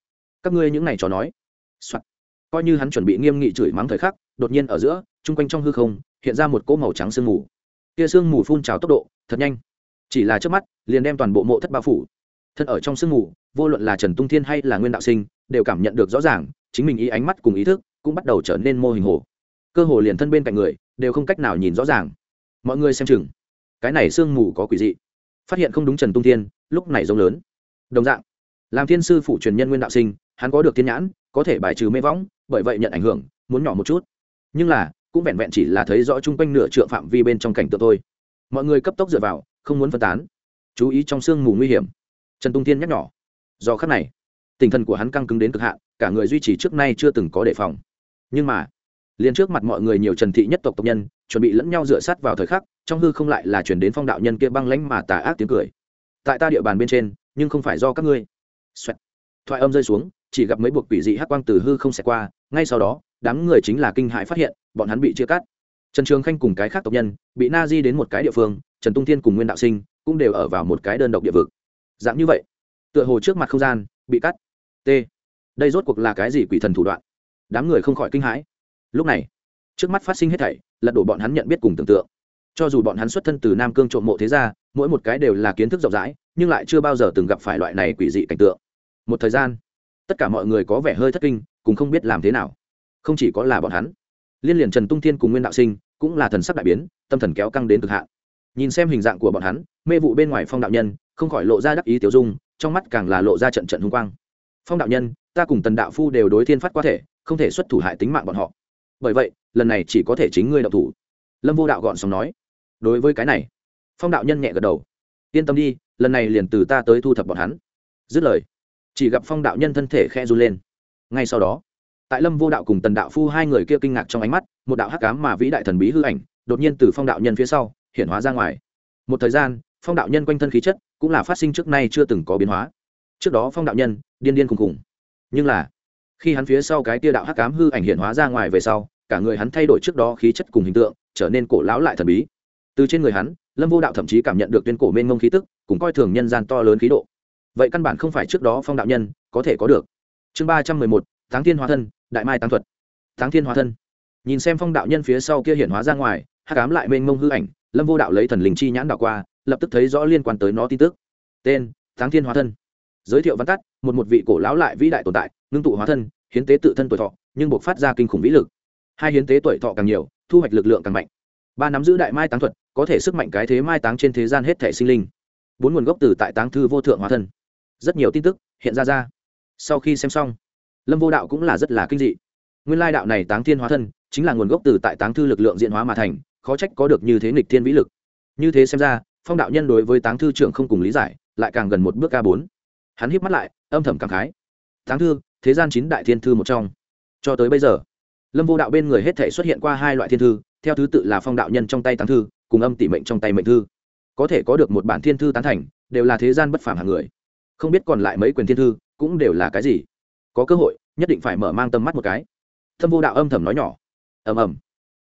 các ngươi những này trò nói、Soạn. coi như hắn chuẩn bị nghiêm nghị chửi mắng thời khắc, đột nhiên ở giữa, chung quanh trong hư không, hiện ra một cỗ màu trắng sương mù. Kia sương mù phun trào tốc độ, thật nhanh. Chỉ là trước mắt, liền đem toàn bộ mộ thất bao phủ. Thân ở trong sương mù, vô luận là trần tung thiên hay là nguyên đạo sinh, đều cảm nhận được rõ ràng, chính mình ý ánh mắt cùng ý thức cũng bắt đầu trở nên mô hình hồ. Cơ hồ liền thân bên cạnh người, đều không cách nào nhìn rõ ràng. Mọi người xem chừng. Cái này sương mù có quỷ dị. Phát hiện không đúng trần tung thiên, lúc này giống lớn. Đồng dạng, làm thiên sư phụ truyền nhân nguyên đạo sinh hắn có được thiên nhãn, có thể bài trừ mê võng, bởi vậy nhận ảnh hưởng, muốn nhỏ một chút. Nhưng là, cũng vẹn vẹn chỉ là thấy rõ chung quanh nửa trượng phạm vi bên trong cảnh tượng thôi. Mọi người cấp tốc dựa vào, không muốn phân tán. Chú ý trong sương mù nguy hiểm. Trần tung tiên nhắc nhỏ do khắc này, tinh thần của hắn căng cứng đến cực hạn, cả người duy trì trước nay chưa từng có đề phòng. Nhưng mà, liền trước mặt mọi người nhiều trần thị nhất tộc tộc nhân, chuẩn bị lẫn nhau dựa sát vào thời khắc, trong hư không lại là chuyển đến phong đạo nhân kia băng lãnh mà tà ác tiếng cười. Tại ta địa bàn bên trên, nhưng không phải do các ngươi. Thoại âm rơi xuống chỉ gặp mấy buộc quỷ dị hắc quang từ hư không xẹt qua, ngay sau đó, đám người chính là kinh hãi phát hiện, bọn hắn bị chia cắt. Trần trường khanh cùng cái khác tộc nhân, bị na di đến một cái địa phương, trần tung thiên cùng nguyên đạo sinh cũng đều ở vào một cái đơn độc địa vực. Dạng như vậy, tựa hồ trước mặt không gian bị cắt. T. Đây rốt cuộc là cái gì quỷ thần thủ đoạn? Đám người không khỏi kinh hãi. Lúc này, trước mắt phát sinh hết thảy, lật đổ bọn hắn nhận biết cùng tưởng tượng. Cho dù bọn hắn xuất thân từ nam cương trộm mộ thế gia, mỗi một cái đều là kiến thức rộng rãi, nhưng lại chưa bao giờ từng gặp phải loại này quỷ dị cảnh tượng. Một thời gian tất cả mọi người có vẻ hơi thất kinh cùng không biết làm thế nào. Không chỉ có là bọn hắn, liên liền trần tung thiên cùng nguyên đạo sinh cũng là thần sắc đại biến, tâm thần kéo căng đến cực hạn. Nhìn xem hình dạng của bọn hắn, mê vụ bên ngoài phong đạo nhân không khỏi lộ ra đắc ý tiểu dung, trong mắt càng là lộ ra trận trận hung quang. Phong đạo nhân, ta cùng tần đạo phu đều đối thiên phát qua thể, không thể xuất thủ hại tính mạng bọn họ. Bởi vậy, lần này chỉ có thể chính ngươi đạo thủ. Lâm vô đạo gọn xong nói. Đối với cái này, phong đạo nhân nhẹ gật đầu. Yên tâm đi, lần này liền từ ta tới thu thập bọn hắn. Dứt lời chỉ gặp phong đạo nhân thân thể khe run lên. Ngay sau đó, tại lâm vô đạo cùng tần đạo phu hai người kia kinh ngạc trong ánh mắt, một đạo hắc cám mà vĩ đại thần bí hư ảnh đột nhiên từ phong đạo nhân phía sau hiện hóa ra ngoài. Một thời gian, phong đạo nhân quanh thân khí chất cũng là phát sinh trước nay chưa từng có biến hóa. Trước đó phong đạo nhân điên điên khùng khùng. Nhưng là, khi hắn phía sau cái tia đạo hắc cám hư ảnh hiện hóa ra ngoài về sau, cả người hắn thay đổi trước đó khí chất cùng hình tượng, trở nên cổ lão lại thần bí. Từ trên người hắn, lâm vô đạo thậm chí cảm nhận được tuyên cổ mênh mông khí tức cùng coi thường nhân gian to lớn khí độ vậy căn bản không phải trước đó phong đạo nhân, có thể có được. Chương ba trăm mười một tháng thiên hóa thân, đại mai tăng thuật. Tháng thiên hóa thân. Nhìn xem phong đạo nhân phía sau kia hiện hóa ra ngoài, hắc ám lại mênh mông hư ảnh, lâm vô đạo lấy thần linh chi nhãn đạo qua, lập tức thấy rõ liên quan tới nó tin tức. Tên tháng thiên hóa thân. Giới thiệu văn tắt, một một vị cổ lão lại vĩ đại tồn tại, ngưng tụ hóa thân, hiến tế tự thân tuổi thọ, nhưng buộc phát ra kinh khủng vĩ lực. Hai hiến tế tuổi thọ càng nhiều, thu hoạch lực lượng càng mạnh. Ba nắm giữ đại mai táng thuật, có thể sức mạnh cái thế mai táng trên thế gian hết thể sinh linh. Bốn nguồn gốc từ tại táng thư vô thượng hóa thân rất nhiều tin tức hiện ra ra. Sau khi xem xong, lâm vô đạo cũng là rất là kinh dị. Nguyên lai đạo này táng thiên hóa thân chính là nguồn gốc từ tại táng thư lực lượng diện hóa mà thành, khó trách có được như thế nghịch thiên vĩ lực. Như thế xem ra, phong đạo nhân đối với táng thư trưởng không cùng lý giải, lại càng gần một bước a bốn. Hắn híp mắt lại, âm thầm cảm khái. Táng thư, thế gian chín đại thiên thư một trong. Cho tới bây giờ, lâm vô đạo bên người hết thể xuất hiện qua hai loại thiên thư, theo thứ tự là phong đạo nhân trong tay táng thư, cùng âm tỷ mệnh trong tay mệnh thư. Có thể có được một bản thiên thư tán thành, đều là thế gian bất phàm hàng người không biết còn lại mấy quyền thiên thư, cũng đều là cái gì. Có cơ hội, nhất định phải mở mang tâm mắt một cái. Thâm vô đạo âm thầm nói nhỏ. Ầm ầm.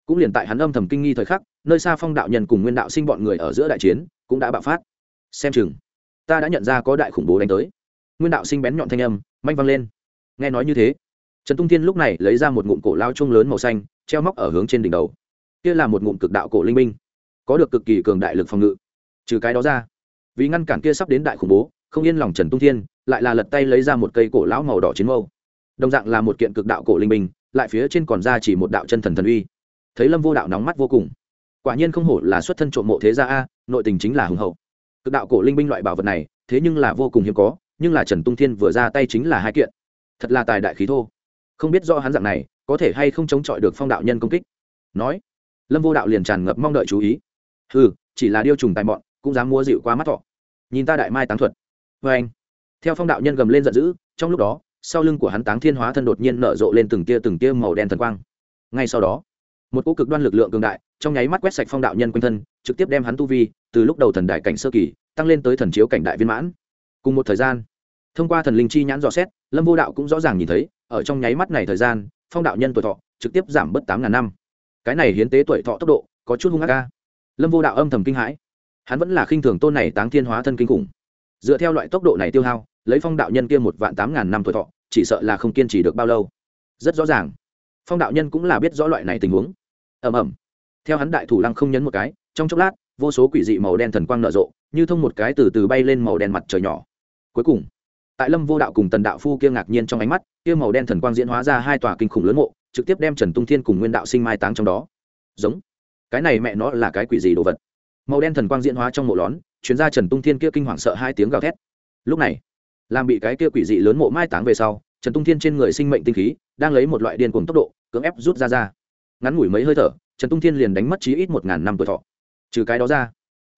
Cũng liền tại hắn âm thầm kinh nghi thời khắc, nơi xa phong đạo nhân cùng nguyên đạo sinh bọn người ở giữa đại chiến, cũng đã bạo phát. Xem chừng, ta đã nhận ra có đại khủng bố đánh tới. Nguyên đạo sinh bén nhọn thanh âm, manh văng lên. Nghe nói như thế, trần tung thiên lúc này lấy ra một ngụm cổ lao chung lớn màu xanh, treo móc ở hướng trên đỉnh đầu. Kia là một ngụm cực đạo cổ linh minh, có được cực kỳ cường đại lực phòng ngự. Trừ cái đó ra, vì ngăn cản kia sắp đến đại khủng bố không yên lòng trần tung thiên, lại là lật tay lấy ra một cây cổ lão màu đỏ chiến mâu. Đồng dạng là một kiện cực đạo cổ linh minh lại phía trên còn ra chỉ một đạo chân thần thần uy. Thấy lâm vô đạo nóng mắt vô cùng. Quả nhiên không hổ là xuất thân trộm mộ thế gia a, nội tình chính là hùng hậu. Cực đạo cổ linh binh loại bảo vật này, thế nhưng là vô cùng hiếm có, nhưng là trần tung thiên vừa ra tay chính là hai kiện. Thật là tài đại khí thô. Không biết do hắn dạng này, có thể hay không chống chọi được phong đạo nhân công kích. Nói, lâm vô đạo liền tràn ngập mong đợi chú ý. Ừ chỉ là điêu trùng tài mọn, cũng dám mua dịu qua mắt thọ. Nhìn ta đại mai tán thuật vê anh. Theo phong đạo nhân gầm lên giận dữ, trong lúc đó, sau lưng của hắn táng thiên hóa thân đột nhiên nở rộ lên từng tia từng tia màu đen thần quang. Ngay sau đó, một cỗ cực đoan lực lượng cường đại, trong nháy mắt quét sạch phong đạo nhân quanh thân, trực tiếp đem hắn tu vi, từ lúc đầu thần đại cảnh sơ kỳ, tăng lên tới thần chiếu cảnh đại viên mãn. Cùng một thời gian, thông qua thần linh chi nhãn dò xét, lâm vô đạo cũng rõ ràng nhìn thấy, ở trong nháy mắt này thời gian, phong đạo nhân tuổi thọ trực tiếp giảm bớt tám ngàn năm. Cái này hiến tế tuổi thọ tốc độ có chút hung ác ca lâm vô đạo âm thầm kinh hãi. Hắn vẫn là khinh thường tôn này táng thiên hóa thân kinh khủng dựa theo loại tốc độ này tiêu hao, lấy phong đạo nhân kia một vạn tám ngàn năm tuổi thọ, chỉ sợ là không kiên trì được bao lâu. Rất rõ ràng. Phong đạo nhân cũng là biết rõ loại này tình huống. Ẩm ầm. Theo hắn đại thủ lăng không nhấn một cái, trong chốc lát, vô số quỷ dị màu đen thần quang nở rộ, như thông một cái từ từ bay lên màu đen mặt trời nhỏ. Cuối cùng, tại lâm vô đạo cùng tần đạo phu kia ngạc nhiên trong ánh mắt, kia màu đen thần quang diễn hóa ra hai tòa kinh khủng lớn mộ, trực tiếp đem trần tung thiên cùng nguyên đạo sinh mai táng trong đó. Giống. Cái này mẹ nó là cái quỷ gì đồ vật? Màu đen thần quang diễn hóa trong mộ lón chuyến ra trần tung thiên kia kinh hoàng sợ hai tiếng gào thét. Lúc này, làm bị cái kia quỷ dị lớn mộ mai táng về sau, trần tung thiên trên người sinh mệnh tinh khí đang lấy một loại điên cuồng tốc độ, cưỡng ép rút ra ra. Ngắn ngủi mấy hơi thở, trần tung thiên liền đánh mất chí ít một ngàn năm tuổi thọ. Trừ cái đó ra,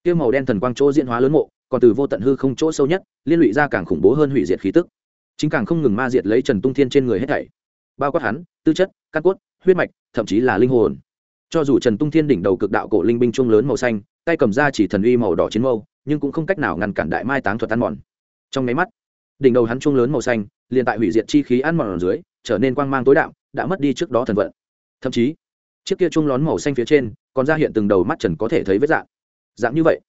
kia màu đen thần quang chỗ diễn hóa lớn mộ, còn từ vô tận hư không chỗ sâu nhất, liên lụy ra càng khủng bố hơn hủy diệt khí tức. Chính càng không ngừng ma diệt lấy trần tung thiên trên người hết thảy. Bao quát hắn, tư chất, căn cốt, huyết mạch, thậm chí là linh hồn. Cho dù trần tung thiên đỉnh đầu cực đạo cổ linh binh trung lớn màu xanh, tay cầm ra chỉ thần uy màu đỏ chiến mâu nhưng cũng không cách nào ngăn cản đại mai táng thuật ăn mòn. Trong nháy mắt, đỉnh đầu hắn trung lớn màu xanh, liền tại hủy diệt chi khí ăn mòn ở dưới, trở nên quang mang tối đạo đã mất đi trước đó thần vận. Thậm chí, chiếc kia trung lón màu xanh phía trên, còn ra hiện từng đầu mắt trần có thể thấy vết dạng. Dạng như vậy,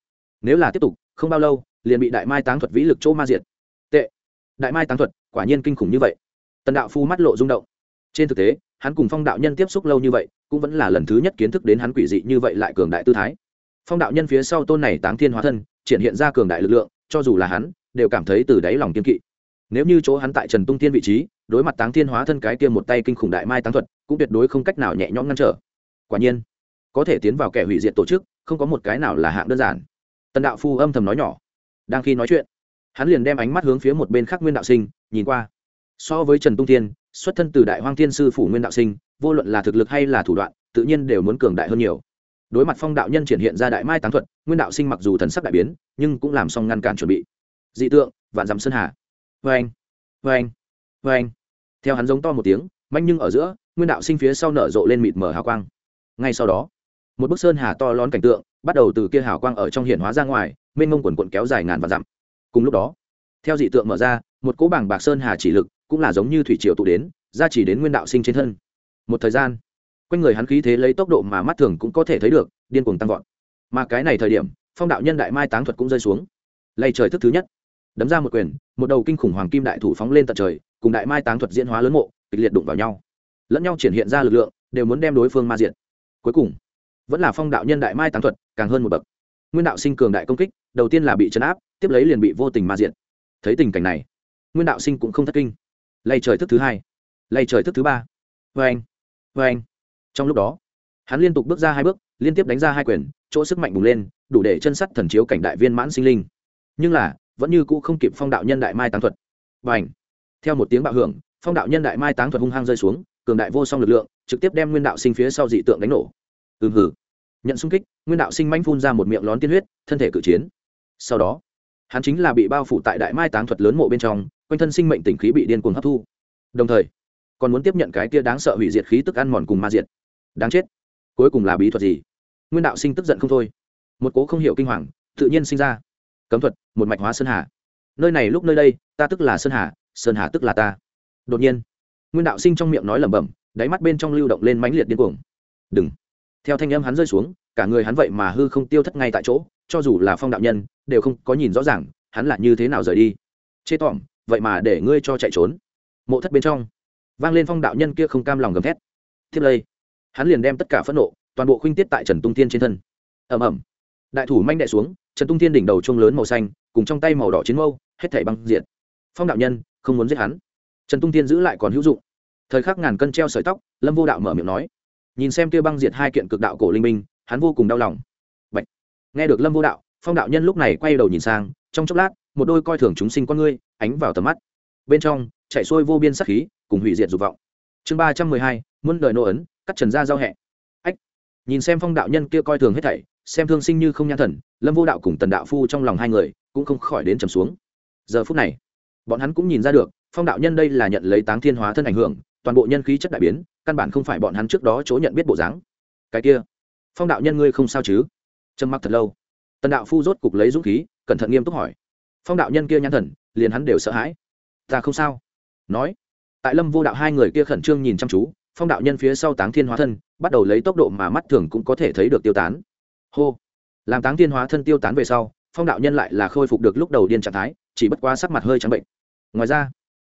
nếu là tiếp tục, không bao lâu, liền bị đại mai táng thuật vĩ lực chỗ ma diệt. Tệ. Đại mai táng thuật, quả nhiên kinh khủng như vậy. Tần đạo phu mắt lộ rung động. Trên thực tế, hắn cùng phong đạo nhân tiếp xúc lâu như vậy, cũng vẫn là lần thứ nhất kiến thức đến hắn quỷ dị như vậy lại cường đại tư thái phong đạo nhân phía sau tôn này táng thiên hóa thân, triển hiện ra cường đại lực lượng, cho dù là hắn, đều cảm thấy từ đáy lòng kiên kỵ. Nếu như chỗ hắn tại trần tung tiên vị trí, đối mặt táng thiên hóa thân cái kia một tay kinh khủng đại mai táng thuật, cũng tuyệt đối không cách nào nhẹ nhõm ngăn trở. Quả nhiên, có thể tiến vào kẻ hủy diệt tổ chức, không có một cái nào là hạng đơn giản. Tần đạo phu âm thầm nói nhỏ. Đang khi nói chuyện, hắn liền đem ánh mắt hướng phía một bên khác nguyên đạo sinh, nhìn qua. So với trần tung tiên xuất thân từ đại hoang thiên sư phủ nguyên đạo sinh, vô luận là thực lực hay là thủ đoạn, tự nhiên đều muốn cường đại hơn nhiều đối mặt phong đạo nhân triển hiện ra đại mai tán thuật, nguyên đạo sinh mặc dù thần sắc đại biến, nhưng cũng làm xong ngăn cản chuẩn bị. Dị tượng, vạn dằm sơn hà. Vê anh vê anh vê anh theo hắn giống to một tiếng, manh nhưng ở giữa, nguyên đạo sinh phía sau nở rộ lên mịt mờ hào quang. Ngay sau đó, một bức sơn hà to lón cảnh tượng, bắt đầu từ kia hào quang ở trong hiển hóa ra ngoài, mênh mông quần quận kéo dài ngàn và dặm. Cùng lúc đó, theo dị tượng mở ra, một cỗ bảng bạc sơn hà chỉ lực cũng là giống như thủy triều tụ đến ra chỉ đến nguyên đạo sinh trên thân. Một thời gian quanh người hắn khí thế lấy tốc độ mà mắt thường cũng có thể thấy được, điên cuồng tăng vọt. Mà cái này thời điểm, phong đạo nhân đại mai táng thuật cũng rơi xuống. Lay trời thức thứ nhất. Đấm ra một quyền, một đầu kinh khủng hoàng kim đại thủ phóng lên tận trời, cùng đại mai táng thuật diễn hóa lớn mộ, kịch liệt đụng vào nhau. Lẫn nhau triển hiện ra lực lượng, đều muốn đem đối phương ma diện cuối cùng, vẫn là phong đạo nhân đại mai táng thuật, càng hơn một bậc. Nguyên đạo sinh cường đại công kích, đầu tiên là bị chấn áp, tiếp lấy liền bị vô tình ma diện thấy tình cảnh này, nguyên đạo sinh cũng không thất kinh. Lay trời thức thứ hai. Lay trời thức thứ ba. Vê anh vê anh trong lúc đó, hắn liên tục bước ra hai bước, liên tiếp đánh ra hai quyền, chỗ sức mạnh bùng lên, đủ để chân sắt thần chiếu cảnh đại viên mãn sinh linh. Nhưng là, vẫn như cũ không kịp phong đạo nhân đại mai táng thuật. Và ảnh theo một tiếng bạo hưởng, phong đạo nhân đại mai táng thuật hung hăng rơi xuống, cường đại vô song lực lượng, trực tiếp đem nguyên đạo sinh phía sau dị tượng đánh nổ. Ừm hử nhận xung kích, nguyên đạo sinh manh phun ra một miệng lón tiên huyết, thân thể cự chiến. Sau đó, hắn chính là bị bao phủ tại đại mai táng thuật lớn mộ bên trong, quanh thân sinh mệnh tỉnh khí bị điên cuồng hấp thu. Đồng thời, còn muốn tiếp nhận cái kia đáng sợ hủy diệt khí tức ăn mòn cùng ma diệt đáng chết. Cuối cùng là bí thuật gì? Nguyên đạo sinh tức giận không thôi. Một cố không hiểu kinh hoàng, tự nhiên sinh ra. Cấm thuật, một mạch hóa sơn hà. Nơi này lúc nơi đây, ta tức là sơn hà sơn hà tức là ta. Đột nhiên, nguyên đạo sinh trong miệng nói lẩm bẩm, đáy mắt bên trong lưu động lên mãnh liệt điên cuồng. Đừng. Theo thanh âm hắn rơi xuống, cả người hắn vậy mà hư không tiêu thất ngay tại chỗ, cho dù là phong đạo nhân, đều không có nhìn rõ ràng, hắn là như thế nào rời đi. Chê tỏm, vậy mà để ngươi cho chạy trốn. Mộ thất bên trong, vang lên phong đạo nhân kia không cam lòng gầm thét. Thiếp lây hắn liền đem tất cả phẫn nộ, toàn bộ khuynh tiết tại trần tung tiên trên thân. Ẩm ẩm đại thủ manh đệ xuống, trần tung tiên đỉnh đầu trông lớn màu xanh, cùng trong tay màu đỏ chiến mâu, hết thảy băng diện phong đạo nhân, không muốn giết hắn. Trần tung tiên giữ lại còn hữu dụng. Thời khắc ngàn cân treo sợi tóc, lâm vô đạo mở miệng nói. Nhìn xem kia băng diệt hai kiện cực đạo cổ linh minh, hắn vô cùng đau lòng. Bạch. nghe được lâm vô đạo, phong đạo nhân lúc này quay đầu nhìn sang, trong chốc lát, một đôi coi thường chúng sinh con ngươi, ánh vào tầm mắt. Bên trong, chạy xuôi vô biên sắc khí, cùng hủy diệt dục vọng. Chương ba trăm mười hai, muôn đời nô ấn cắt trần ra giao hẹ. Ách, nhìn xem phong đạo nhân kia coi thường hết thảy, xem thương sinh như không nhãn thần, lâm vô đạo cùng tần đạo phu trong lòng hai người cũng không khỏi đến trầm xuống. Giờ phút này, bọn hắn cũng nhìn ra được, phong đạo nhân đây là nhận lấy táng thiên hóa thân ảnh hưởng, toàn bộ nhân khí chất đại biến, căn bản không phải bọn hắn trước đó chỗ nhận biết bộ dáng. Cái kia, phong đạo nhân ngươi không sao chứ? Trầm mặc thật lâu. Tần đạo phu rốt cục lấy dũng khí, cẩn thận nghiêm túc hỏi. Phong đạo nhân kia nhãn thần, liền hắn đều sợ hãi. Ta không sao. Nói, tại lâm vô đạo hai người kia khẩn trương nhìn chăm chú phong đạo nhân phía sau táng thiên hóa thân, bắt đầu lấy tốc độ mà mắt thường cũng có thể thấy được tiêu tán. Hô! Làm táng thiên hóa thân tiêu tán về sau, phong đạo nhân lại là khôi phục được lúc đầu điên trạng thái, chỉ bất quá sắc mặt hơi trắng bệnh. Ngoài ra,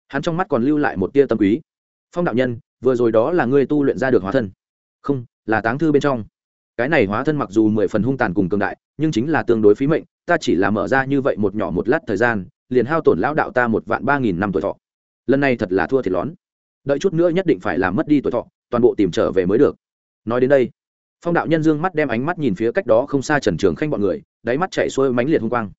hắn trong mắt còn lưu lại một tia tâm quý. Phong đạo nhân, vừa rồi đó là ngươi tu luyện ra được hóa thân. Không, là táng thư bên trong. Cái này hóa thân mặc dù mười phần hung tàn cùng cường đại, nhưng chính là tương đối phí mệnh, ta chỉ là mở ra như vậy một nhỏ một lát thời gian, liền hao tổn lão đạo ta một vạn ba nghìn năm tuổi thọ. Lần này thật là thua thiệt lón đợi chút nữa nhất định phải làm mất đi tuổi thọ, toàn bộ tìm trở về mới được. Nói đến đây, phong đạo nhân dương mắt đem ánh mắt nhìn phía cách đó không xa trần trường khanh bọn người, đáy mắt chạy xuôi mánh liệt hung quang.